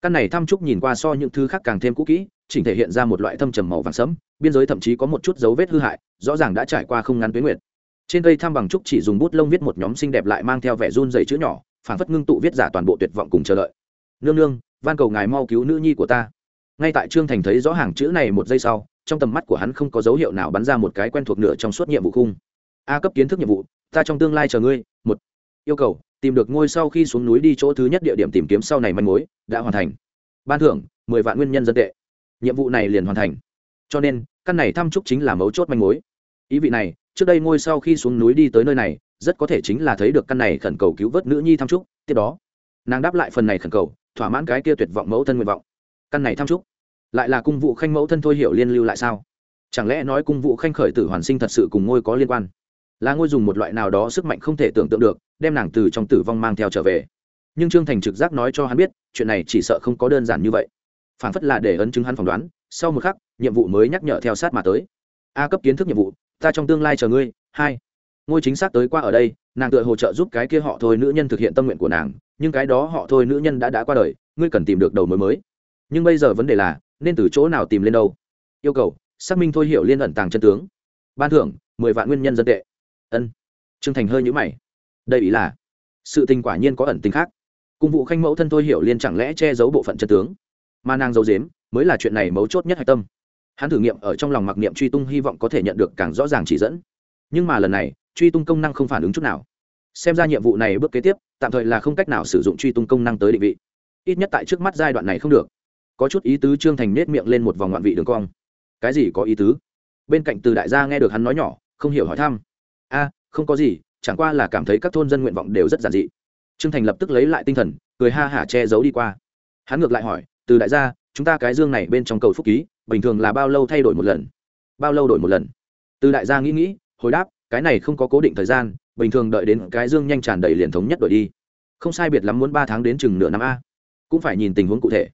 Căn này thăm trúc nhìn qua so những thứ khác càng thêm cũ kỹ, chỉnh thể hiện ra một loại thâm trầm màu vàng sẫm, biên giới thậm chí có một chút dấu vết hư hại, rõ ràng đã trải qua không ngắn tuyến nguyệt trên cây tham bằng trúc chỉ dùng bút lông viết một nhóm xinh đẹp lại mang theo vẻ run dày chữ nhỏ phản phất ngưng tụ viết giả toàn bộ tuyệt vọng cùng chờ đợi. Nương nương, van cầu ngài mau cứu nữ nhi của ta. Ngay tại trương thành thấy rõ hàng chữ này một giây sau, trong tầm mắt của hắn không có dấu hiệu nào bắn ra một cái quen thuộc nửa trong suốt nhiệm vụ khung. A cấp kiến thức nhiệm vụ, ta trong tương lai chờ ngươi. Một, yêu cầu, tìm được ngôi sau khi xuống núi đi chỗ thứ nhất địa điểm tìm kiếm sau này manh mối, đã hoàn thành. Ban thưởng, mười vạn nguyên nhân dân tệ. Nhiệm vụ này liền hoàn thành. Cho nên, căn này thăm chúc chính là mấu chốt manh mối. Ý vị này trước đây ngôi sau khi xuống núi đi tới nơi này, rất có thể chính là thấy được căn này khẩn cầu cứu vớt nữ nhi tham trúc, tiếp đó, nàng đáp lại phần này khẩn cầu, thỏa mãn cái kia tuyệt vọng mẫu thân nguyện vọng. Căn này tham trúc, lại là cung vụ khanh mẫu thân thôi hiểu liên lưu lại sao? Chẳng lẽ nói cung vụ khanh khởi tử hoàn sinh thật sự cùng ngôi có liên quan? Là ngôi dùng một loại nào đó sức mạnh không thể tưởng tượng được, đem nàng từ trong tử vong mang theo trở về. Nhưng trương thành trực giác nói cho hắn biết, chuyện này chỉ sợ không có đơn giản như vậy. Phản phất là để ấn chứng hắn phỏng đoán, sau một khắc, nhiệm vụ mới nhắc nhở theo sát mà tới. A cấp kiến thức nhiệm vụ ta trong tương lai chờ ngươi, hai. Ngôi chính xác tới qua ở đây, nàng tựa hỗ trợ giúp cái kia họ thôi nữ nhân thực hiện tâm nguyện của nàng, nhưng cái đó họ thôi nữ nhân đã đã qua đời, ngươi cần tìm được đầu mối mới. Nhưng bây giờ vấn đề là, nên từ chỗ nào tìm lên đâu? Yêu cầu, xác minh thôi hiểu liên ẩn tàng chân tướng. Ban thưởng, mười vạn nguyên nhân dân tệ. Ân. Trương thành hơi nhũ mày. Đây ý là, sự tình quả nhiên có ẩn tình khác. Cung vụ khanh mẫu thân thôi hiểu liên chẳng lẽ che giấu bộ phận chân tướng? Mà nàng giấu dếm mới là chuyện này mấu chốt nhất hạch tâm hắn thử nghiệm ở trong lòng mặc niệm truy tung hy vọng có thể nhận được càng rõ ràng chỉ dẫn. Nhưng mà lần này, truy tung công năng không phản ứng chút nào. Xem ra nhiệm vụ này bước kế tiếp, tạm thời là không cách nào sử dụng truy tung công năng tới định vị. Ít nhất tại trước mắt giai đoạn này không được. Có chút ý tứ trương thành nết miệng lên một vòng ngoạn vị đường cong. Cái gì có ý tứ? Bên cạnh từ đại gia nghe được hắn nói nhỏ, không hiểu hỏi thăm. A, không có gì, chẳng qua là cảm thấy các thôn dân nguyện vọng đều rất giản dị. Trương thành lập tức lấy lại tinh thần, cười ha hả che giấu đi qua. Hắn ngược lại hỏi, từ đại gia, chúng ta cái dương này bên trong cầu phúc ký bình thường là bao lâu thay đổi một lần? Bao lâu đổi một lần? Từ đại gia nghĩ nghĩ, hồi đáp, cái này không có cố định thời gian, bình thường đợi đến cái dương nhanh tràn đầy liền thống nhất đổi đi. Không sai biệt lắm muốn ba tháng đến chừng nửa năm a. Cũng phải nhìn tình huống cụ thể.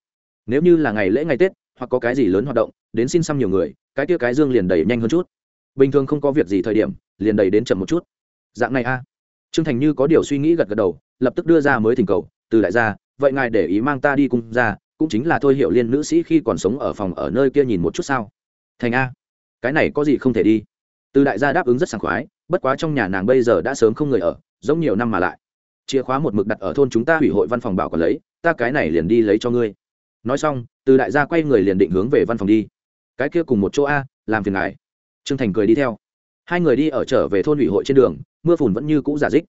Nếu như là ngày lễ ngày tết, hoặc có cái gì lớn hoạt động, đến xin xăm nhiều người, cái kia cái dương liền đầy nhanh hơn chút. Bình thường không có việc gì thời điểm, liền đầy đến chậm một chút. Dạng này a. Trương thành như có điều suy nghĩ gật gật đầu, lập tức đưa ra mới thỉnh cầu, từ đại gia, vậy ngài để ý mang ta đi cung ra cũng chính là thôi hiệu liên nữ sĩ khi còn sống ở phòng ở nơi kia nhìn một chút sao. Thành a, cái này có gì không thể đi? Từ đại gia đáp ứng rất sảng khoái, bất quá trong nhà nàng bây giờ đã sớm không người ở, giống nhiều năm mà lại. Chìa khóa một mực đặt ở thôn chúng ta hủy hội văn phòng bảo còn lấy, ta cái này liền đi lấy cho ngươi. Nói xong, từ đại gia quay người liền định hướng về văn phòng đi. Cái kia cùng một chỗ a, làm phiền ngài. Trương thành cười đi theo. Hai người đi ở trở về thôn ủy hội trên đường, mưa phùn vẫn như cũ giả dích.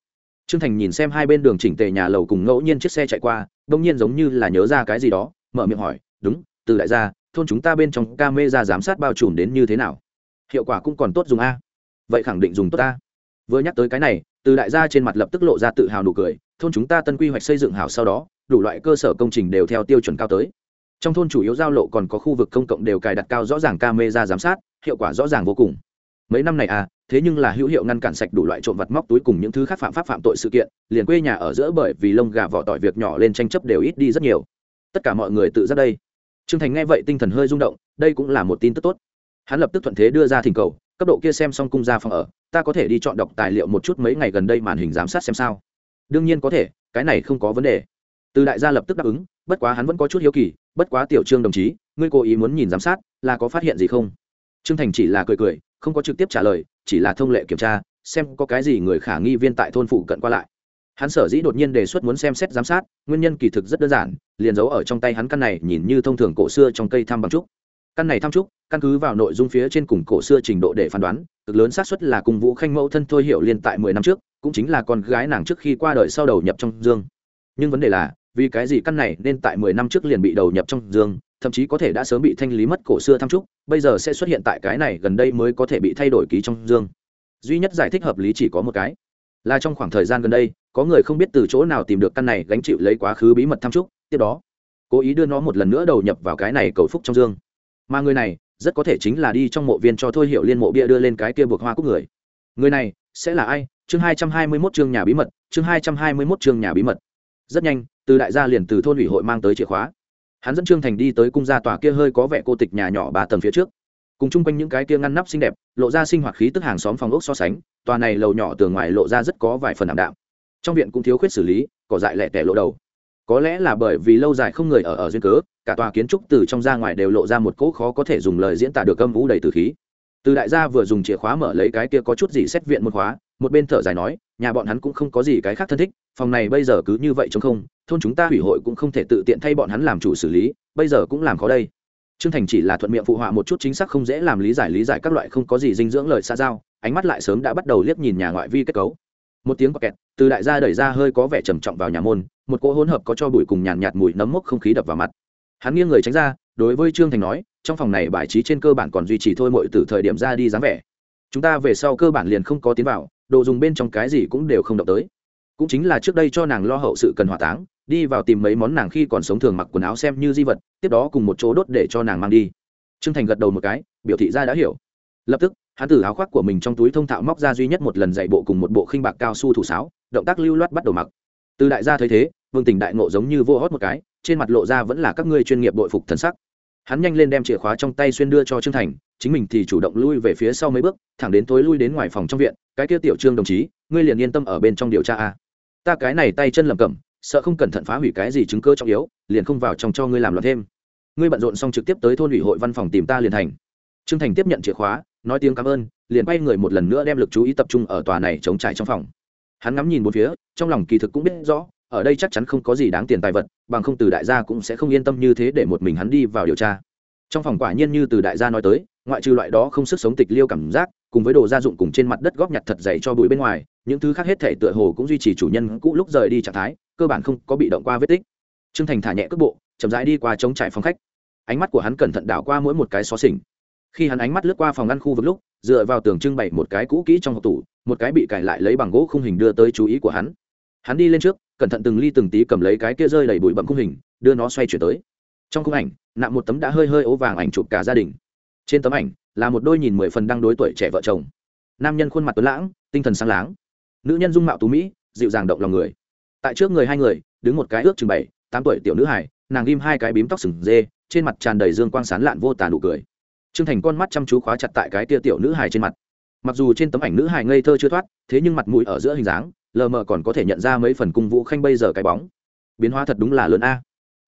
Trương thành nhìn xem hai bên đường chỉnh tề nhà lầu cùng ngẫu nhiên chiếc xe chạy qua, đông nhiên giống như là nhớ ra cái gì đó mở miệng hỏi, đúng, từ đại gia, thôn chúng ta bên trong ca mê ra giám sát bao trùm đến như thế nào? Hiệu quả cũng còn tốt dùng a. Vậy khẳng định dùng tốt ta. Vừa nhắc tới cái này, từ đại gia trên mặt lập tức lộ ra tự hào nụ cười, thôn chúng ta tân quy hoạch xây dựng hảo sau đó, đủ loại cơ sở công trình đều theo tiêu chuẩn cao tới. Trong thôn chủ yếu giao lộ còn có khu vực công cộng đều cài đặt cao rõ ràng camera giám sát, hiệu quả rõ ràng vô cùng. Mấy năm này à thế nhưng là hữu hiệu ngăn cản sạch đủ loại trộm vặt móc túi cùng những thứ khác phạm pháp phạm tội sự kiện, liền quê nhà ở giữa bởi vì lông gà vỏ tỏi việc nhỏ lên tranh chấp đều ít đi rất nhiều tất cả mọi người tự giác đây. Trương thành nghe vậy tinh thần hơi rung động, đây cũng là một tin tức tốt. Hắn lập tức thuận thế đưa ra thỉnh cầu, cấp độ kia xem xong cung ra phòng ở, ta có thể đi chọn đọc tài liệu một chút mấy ngày gần đây màn hình giám sát xem sao. Đương nhiên có thể, cái này không có vấn đề. Từ đại gia lập tức đáp ứng, bất quá hắn vẫn có chút hiếu kỳ, bất quá tiểu trương đồng chí, ngươi cố ý muốn nhìn giám sát, là có phát hiện gì không? Trương thành chỉ là cười cười, không có trực tiếp trả lời, chỉ là thông lệ kiểm tra, xem có cái gì người khả nghi viên tại thôn phụ cận qua lại hắn sở dĩ đột nhiên đề xuất muốn xem xét giám sát, nguyên nhân kỳ thực rất đơn giản, liền giấu ở trong tay hắn căn này nhìn như thông thường cổ xưa trong cây thăm bằng trúc. Căn này thăm trúc, căn cứ vào nội dung phía trên cùng cổ xưa trình độ để phán đoán, cực lớn xác suất là cùng vũ khanh mẫu thân thôi hiểu liên tại mười năm trước, cũng chính là con gái nàng trước khi qua đời sau đầu nhập trong dương. Nhưng vấn đề là, vì cái gì căn này nên tại mười năm trước liền bị đầu nhập trong dương, thậm chí có thể đã sớm bị thanh lý mất cổ xưa thăm trúc, bây giờ sẽ xuất hiện tại cái này gần đây mới có thể bị thay đổi ký trong dương. Duy nhất giải thích hợp lý chỉ có một cái là trong khoảng thời gian gần đây, có người không biết từ chỗ nào tìm được căn này gánh chịu lấy quá khứ bí mật tham trúc, tiếp đó, cố ý đưa nó một lần nữa đầu nhập vào cái này cầu phúc trong dương. Mà người này, rất có thể chính là đi trong mộ viên cho thôi hiểu liên mộ bia đưa lên cái kia buộc hoa cúc người. Người này, sẽ là ai? Chương hai trăm hai mươi mốt chương nhà bí mật, chương hai trăm hai mươi mốt chương nhà bí mật. Rất nhanh, từ đại gia liền từ thôn ủy hội mang tới chìa khóa. Hắn dẫn trương thành đi tới cung gia tòa kia hơi có vẻ cô tịch nhà nhỏ ba tầng phía trước cùng chung quanh những cái kia ngăn nắp xinh đẹp, lộ ra sinh hoạt khí tức hàng xóm phòng ốc so sánh, tòa này lầu nhỏ tường ngoài lộ ra rất có vài phần ảm đạm. Trong viện cũng thiếu khuyết xử lý, cỏ dại lẹ tẻ lộ đầu. Có lẽ là bởi vì lâu dài không người ở ở duyên cớ, cả tòa kiến trúc từ trong ra ngoài đều lộ ra một cỗ khó có thể dùng lời diễn tả được âm vũ đầy từ khí. Từ đại gia vừa dùng chìa khóa mở lấy cái kia có chút gì xét viện một khóa, một bên thở dài nói, nhà bọn hắn cũng không có gì cái khác thân thích, phòng này bây giờ cứ như vậy chống không, thôn chúng ta hủy hội cũng không thể tự tiện thay bọn hắn làm chủ xử lý, bây giờ cũng làm khó đây trương thành chỉ là thuận miệng phụ họa một chút chính xác không dễ làm lý giải lý giải các loại không có gì dinh dưỡng lời xa giao ánh mắt lại sớm đã bắt đầu liếc nhìn nhà ngoại vi kết cấu. Một tiếng quạt kẹt từ đại gia đẩy ra hơi có vẻ trầm trọng vào nhà môn một cỗ hỗn hợp có cho bụi cùng nhàn nhạt, nhạt mùi nấm mốc không khí đập vào mặt. Hắn nghiêng người tránh ra đối với trương thành nói trong phòng này bài trí trên cơ bản còn duy trì thôi mọi từ thời điểm ra đi dáng vẻ. Chúng ta về sau cơ bản liền không có tiến vào đồ dùng bên trong cái gì cũng đều không động tới. Cũng chính là trước đây cho nàng lo hậu sự cần hỏa táng đi vào tìm mấy món nàng khi còn sống thường mặc quần áo xem như di vật, tiếp đó cùng một chỗ đốt để cho nàng mang đi. Trương thành gật đầu một cái, biểu thị ra đã hiểu. Lập tức, hắn từ áo khoác của mình trong túi thông thạo móc ra duy nhất một lần dạy bộ cùng một bộ khinh bạc cao su thủ sáo, động tác lưu loát bắt đầu mặc. Từ đại gia thấy thế, vương tình đại ngộ giống như vô hót một cái, trên mặt lộ ra vẫn là các ngươi chuyên nghiệp đội phục thần sắc. Hắn nhanh lên đem chìa khóa trong tay xuyên đưa cho trương thành, chính mình thì chủ động lui về phía sau mấy bước, thẳng đến tối lui đến ngoài phòng trong viện, cái kia tiểu trương đồng chí, ngươi liền yên tâm ở bên trong điều tra a. Ta cái này tay chân lầm cẩm sợ không cẩn thận phá hủy cái gì chứng cơ trọng yếu, liền không vào trong cho ngươi làm loạn thêm. Ngươi bận rộn xong trực tiếp tới thôn ủy hội văn phòng tìm ta liền thành. Trương thành tiếp nhận chìa khóa, nói tiếng cảm ơn, liền quay người một lần nữa đem lực chú ý tập trung ở tòa này chống trải trong phòng. Hắn ngắm nhìn một phía, trong lòng kỳ thực cũng biết rõ, ở đây chắc chắn không có gì đáng tiền tài vật, bằng không từ đại gia cũng sẽ không yên tâm như thế để một mình hắn đi vào điều tra. Trong phòng quả nhiên như từ đại gia nói tới, ngoại trừ loại đó không sức sống tịch liêu cảm giác, cùng với đồ gia dụng cùng trên mặt đất góp nhặt thật dày cho bụi bên ngoài những thứ khác hết thể tựa hồ cũng duy trì chủ nhân cũ lúc rời đi trạng thái, cơ bản không có bị động qua vết tích. T r ư ơ n g thành thả nhẹ cước bộ, chậm rãi đi qua chống trải phòng khách. Ánh mắt của hắn cẩn thận đảo qua mỗi một cái xó xỉnh. Khi hắn ánh mắt lướt qua phòng ngăn khu vực lúc, dựa vào tường trưng bày một cái cũ kỹ trong hộp tủ, một cái bị cài lại lấy bằng gỗ khung hình đưa tới chú ý của hắn. Hắn đi lên trước, cẩn thận từng ly từng tí cầm lấy cái kia rơi đầy bụi bậm khung hình, đưa nó xoay chuyển tới. Trong khung ảnh, nạm một tấm đã hơi hơi ố vàng ảnh chụp cả gia đình. Trên tấm ảnh, là một đôi nhìn mười phần đang đối tuổi trẻ vợ chồng. Nam nhân khuôn mặt tuấn lãng, tinh thần sáng láng nữ nhân dung mạo tú mỹ, dịu dàng động lòng người. Tại trước người hai người, đứng một cái ước chừng bảy, tám tuổi tiểu nữ hải nàng ghim hai cái bím tóc sừng dê, trên mặt tràn đầy dương quang sán lạn vô tà nụ cười. T r ư ơ n g thành con mắt chăm chú khóa chặt tại cái tia tiểu nữ hải trên mặt. Mặc dù trên tấm ảnh nữ hải ngây thơ chưa thoát, thế nhưng mặt mũi ở giữa hình dáng, lờ mờ còn có thể nhận ra mấy phần cung vũ khanh bây giờ cái bóng. Biến hóa thật đúng là lớn a.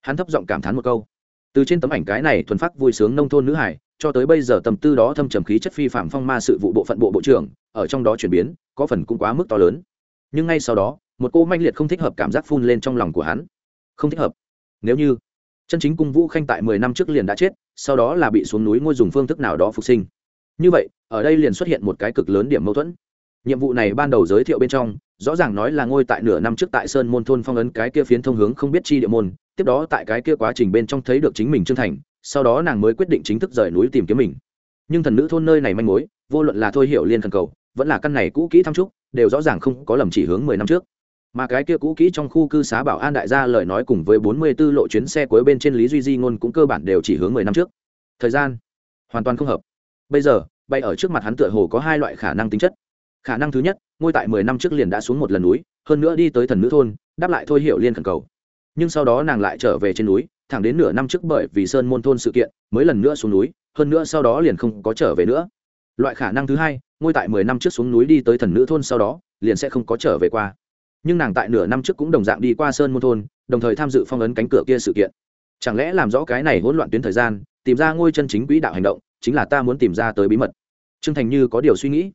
Hắn thấp giọng cảm thán một câu. Từ trên tấm ảnh cái này thuần phát vui sướng nông thôn nữ hải cho tới bây giờ tầm tư đó thâm trầm khí chất phi phạm phong ma sự vụ bộ phận bộ bộ trưởng ở trong đó chuyển biến, có phần cũng quá mức to lớn. Nhưng ngay sau đó, một cô manh liệt không thích hợp cảm giác phun lên trong lòng của hắn. Không thích hợp. Nếu như chân chính cung vũ khanh tại mười năm trước liền đã chết, sau đó là bị xuống núi ngôi dùng phương thức nào đó phục sinh. Như vậy, ở đây liền xuất hiện một cái cực lớn điểm mâu thuẫn. Nhiệm vụ này ban đầu giới thiệu bên trong, rõ ràng nói là ngôi tại nửa năm trước tại sơn môn thôn phong ấn cái kia phiến thông hướng không biết chi địa môn, tiếp đó tại cái kia quá trình bên trong thấy được chính mình chân thành, sau đó nàng mới quyết định chính thức rời núi tìm kiếm mình. Nhưng thần nữ thôn nơi này manh mối, vô luận là thôi hiểu liên thần cầu vẫn là căn này cũ kỹ thăm trúc, đều rõ ràng không có lầm chỉ hướng mười năm trước. Mà cái kia cũ kỹ trong khu cư xá bảo an đại gia lời nói cùng với bốn mươi 44 lộ chuyến xe cuối bên trên lý duy di ngôn cũng cơ bản đều chỉ hướng mười năm trước. Thời gian, hoàn toàn không hợp. Bây giờ, bay ở trước mặt hắn tựa hồ có hai loại khả năng tính chất. Khả năng thứ nhất, ngôi tại mười năm trước liền đã xuống một lần núi, hơn nữa đi tới thần nữ thôn, đáp lại thôi hiệu liên khẩn cầu. Nhưng sau đó nàng lại trở về trên núi, thẳng đến nửa năm trước bởi vì sơn môn thôn sự kiện, mới lần nữa xuống núi, hơn nữa sau đó liền không có trở về nữa. Loại khả năng thứ hai ngôi tại mười năm trước xuống núi đi tới thần nữ thôn sau đó, liền sẽ không có trở về qua. Nhưng nàng tại nửa năm trước cũng đồng dạng đi qua sơn môn thôn, đồng thời tham dự phong ấn cánh cửa kia sự kiện. Chẳng lẽ làm rõ cái này hỗn loạn tuyến thời gian, tìm ra ngôi chân chính quỹ đạo hành động, chính là ta muốn tìm ra tới bí mật. Trương thành như có điều suy nghĩ,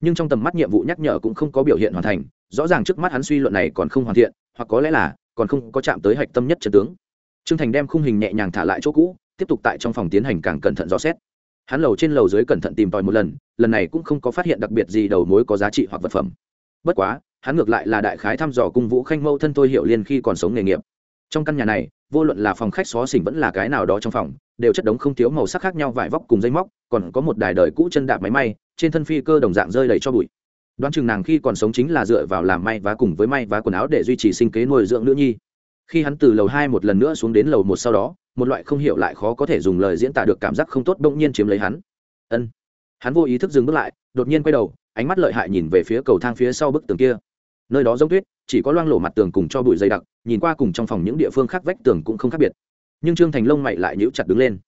nhưng trong tầm mắt nhiệm vụ nhắc nhở cũng không có biểu hiện hoàn thành, rõ ràng trước mắt hắn suy luận này còn không hoàn thiện, hoặc có lẽ là còn không có chạm tới hạch tâm nhất trần tướng. Trương thành đem khung hình nhẹ nhàng thả lại chỗ cũ, tiếp tục tại trong phòng tiến hành càng cẩn thận dò xét hắn lầu trên lầu dưới cẩn thận tìm tòi một lần lần này cũng không có phát hiện đặc biệt gì đầu mối có giá trị hoặc vật phẩm. Bất quá, hắn ngược lại là đại khái thăm dò cung vũ khanh mâu thân tôi hiểu liên khi còn sống nghề nghiệp. Trong căn nhà này, vô luận là phòng khách xó xỉnh vẫn là cái nào đó trong phòng, đều chất đống không thiếu màu sắc khác nhau vải vóc cùng dây móc, còn có một đài đời cũ chân đạp máy may, trên thân phi cơ đồng dạng rơi đầy cho bụi. Đoán chừng nàng khi còn sống chính là dựa vào làm may và cùng với may và quần áo để duy trì sinh kế nuôi dưỡng nữ nhi. Khi hắn từ lầu hai một lần nữa xuống đến lầu một sau đó một loại không hiểu lại khó có thể dùng lời diễn tả được cảm giác không tốt bỗng nhiên chiếm lấy hắn. Ân. Hắn vô ý thức dừng bước lại, đột nhiên quay đầu, ánh mắt lợi hại nhìn về phía cầu thang phía sau bức tường kia. Nơi đó giống tuyết, chỉ có loang lổ mặt tường cùng cho bụi dày đặc, nhìn qua cùng trong phòng những địa phương khác vách tường cũng không khác biệt. Nhưng trương thành lông mày lại nhíu chặt đứng lên.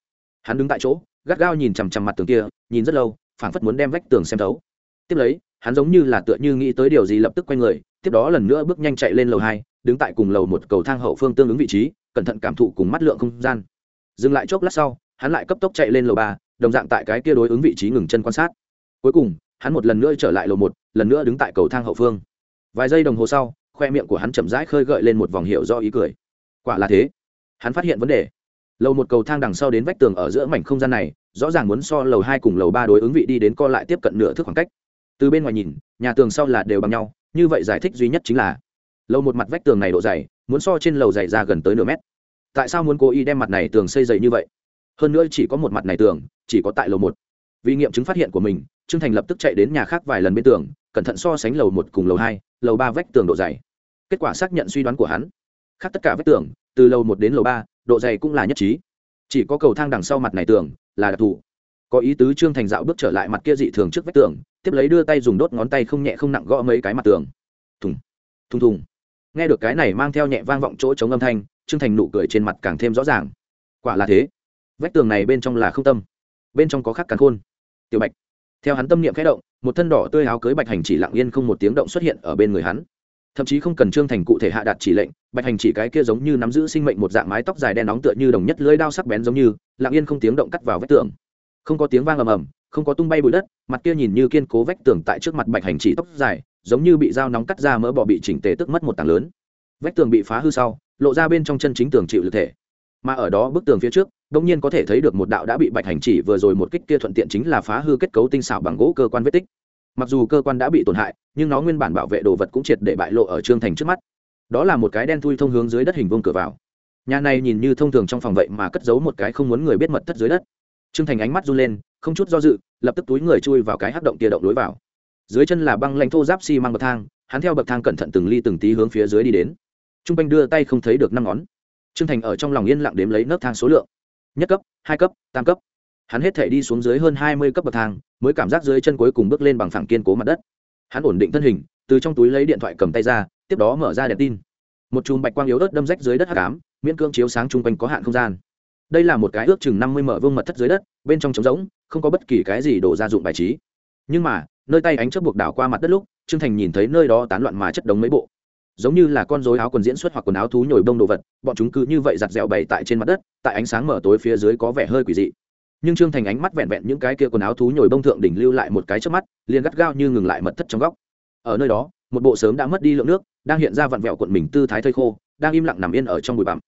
Hắn đứng tại chỗ, gắt gao nhìn chằm chằm mặt tường kia, nhìn rất lâu, phảng phất muốn đem vách tường xem thấu. Tiếp lấy, hắn giống như là tựa như nghĩ tới điều gì lập tức quay người, tiếp đó lần nữa bước nhanh chạy lên lầu hai, đứng tại cùng lầu một cầu thang hậu phương tương ứng vị trí cẩn thận cảm thụ cùng mắt lượng không gian. Dừng lại chốc lát sau, hắn lại cấp tốc chạy lên lầu ba, đồng dạng tại cái kia đối ứng vị trí ngừng chân quan sát. Cuối cùng, hắn một lần nữa trở lại lầu một, lần nữa đứng tại cầu thang hậu phương. Vài giây đồng hồ sau, khoe miệng của hắn chậm rãi khơi gợi lên một vòng hiệu do ý cười. Quả là thế. Hắn phát hiện vấn đề. Lầu một cầu thang đằng sau đến vách tường ở giữa mảnh không gian này, rõ ràng muốn so lầu hai cùng lầu ba đối ứng vị đi đến co lại tiếp cận nửa thước khoảng cách. Từ bên ngoài nhìn, nhà tường sau là đều bằng nhau, như vậy giải thích duy nhất chính là, lầu một mặt vách tường này độ dày muốn so trên lầu dày ra gần tới nửa mét. Tại sao muốn cố ý đem mặt này tường xây dày như vậy? Hơn nữa chỉ có một mặt này tường, chỉ có tại lầu một. Vì nghiệm chứng phát hiện của mình, trương thành lập tức chạy đến nhà khác vài lần bên tường, cẩn thận so sánh lầu một cùng lầu hai, lầu ba vách tường độ dày. Kết quả xác nhận suy đoán của hắn. Khác tất cả vách tường, từ lầu một đến lầu ba, độ dày cũng là nhất trí. Chỉ có cầu thang đằng sau mặt này tường là đặc thù. Có ý tứ trương thành dạo bước trở lại mặt kia dị thường trước vách tường, tiếp lấy đưa tay dùng đốt ngón tay không nhẹ không nặng gõ mấy cái mặt tường. Thùng thùng thùng nghe được cái này mang theo nhẹ vang vọng chỗ chống âm thanh, trương thành nụ cười trên mặt càng thêm rõ ràng. Quả là thế. Vách tường này bên trong là không tâm. Bên trong có khắc càn khôn. Tiểu bạch. Theo hắn tâm niệm khẽ động, một thân đỏ tươi áo cưới bạch hành chỉ lặng yên không một tiếng động xuất hiện ở bên người hắn. Thậm chí không cần trương thành cụ thể hạ đạt chỉ lệnh, bạch hành chỉ cái kia giống như nắm giữ sinh mệnh một dạng mái tóc dài đen nóng tựa như đồng nhất lưỡi đao sắc bén giống như, lặng yên không tiếng động cắt vào vách tường. Không có tiếng vang ầm ầm, không có tung bay bụi đất, mặt kia nhìn như kiên cố vách tường tại trước mặt bạch hành chỉ tóc dài giống như bị dao nóng cắt ra mỡ bò bị chỉnh tề tức mất một tảng lớn. Vách tường bị phá hư sau, lộ ra bên trong chân chính tường chịu lực thể. Mà ở đó bức tường phía trước đông nhiên có thể thấy được một đạo đã bị bạch hành chỉ vừa rồi một kích kia thuận tiện chính là phá hư kết cấu tinh xảo bằng gỗ cơ quan vết tích. Mặc dù cơ quan đã bị tổn hại, nhưng nó nguyên bản bảo vệ đồ vật cũng triệt để bại lộ ở trương thành trước mắt. Đó là một cái đen thui thông hướng dưới đất hình vuông cửa vào. Nhà này nhìn như thông thường trong phòng vậy mà cất giấu một cái không muốn người biết mật thất dưới đất. Trương thành ánh mắt run lên, không chút do dự, lập tức túi người chui vào cái hắc động kia động lối vào dưới chân là băng lãnh thô giáp xi、si、mang bậc thang, hắn theo bậc thang cẩn thận từng ly từng tí hướng phía dưới đi đến. T r u n g quanh đưa tay không thấy được năm ngón. Trương thành ở trong lòng yên lặng đếm lấy nấc thang số lượng. Nhất cấp, hai cấp, tam cấp. Hắn hết thể đi xuống dưới hơn hai mươi cấp bậc thang, mới cảm giác dưới chân cuối cùng bước lên bằng phẳng kiên cố mặt đất. Hắn ổn định thân hình, từ trong túi lấy điện thoại cầm tay ra, tiếp đó mở ra đèn tin. Một chùm bạch quang yếu ớt đâm rách dưới đất hắc ám, miễn cưỡng chiếu sáng chung quanh có hạn không gian. Đây là một cái ước chừng năm mươi mở vương mật thất dưới đất, bên trong trống rỗng, không có bất kỳ cái gì đổ gia dụng bài trí. Nhưng mà nơi tay ánh chớp buộc đảo qua mặt đất lúc, trương thành nhìn thấy nơi đó tán loạn mà chất đống mấy bộ. Giống như là con rối áo quần diễn xuất hoặc quần áo thú nhồi bông đồ vật, bọn chúng cứ như vậy giặt dẹo bày tại trên mặt đất, tại ánh sáng mở tối phía dưới có vẻ hơi quỷ dị. Nhưng trương thành ánh mắt vẹn vẹn những cái kia quần áo thú nhồi bông thượng đỉnh lưu lại một cái trước mắt, liền gắt gao như ngừng lại mật thất trong góc. Ở nơi đó, một bộ sớm đã mất đi lượng nước, đang hiện ra vặn vẹo cuộn mình tư thái thơi khô, đang im lặng nằm yên ở trong bụi bặm.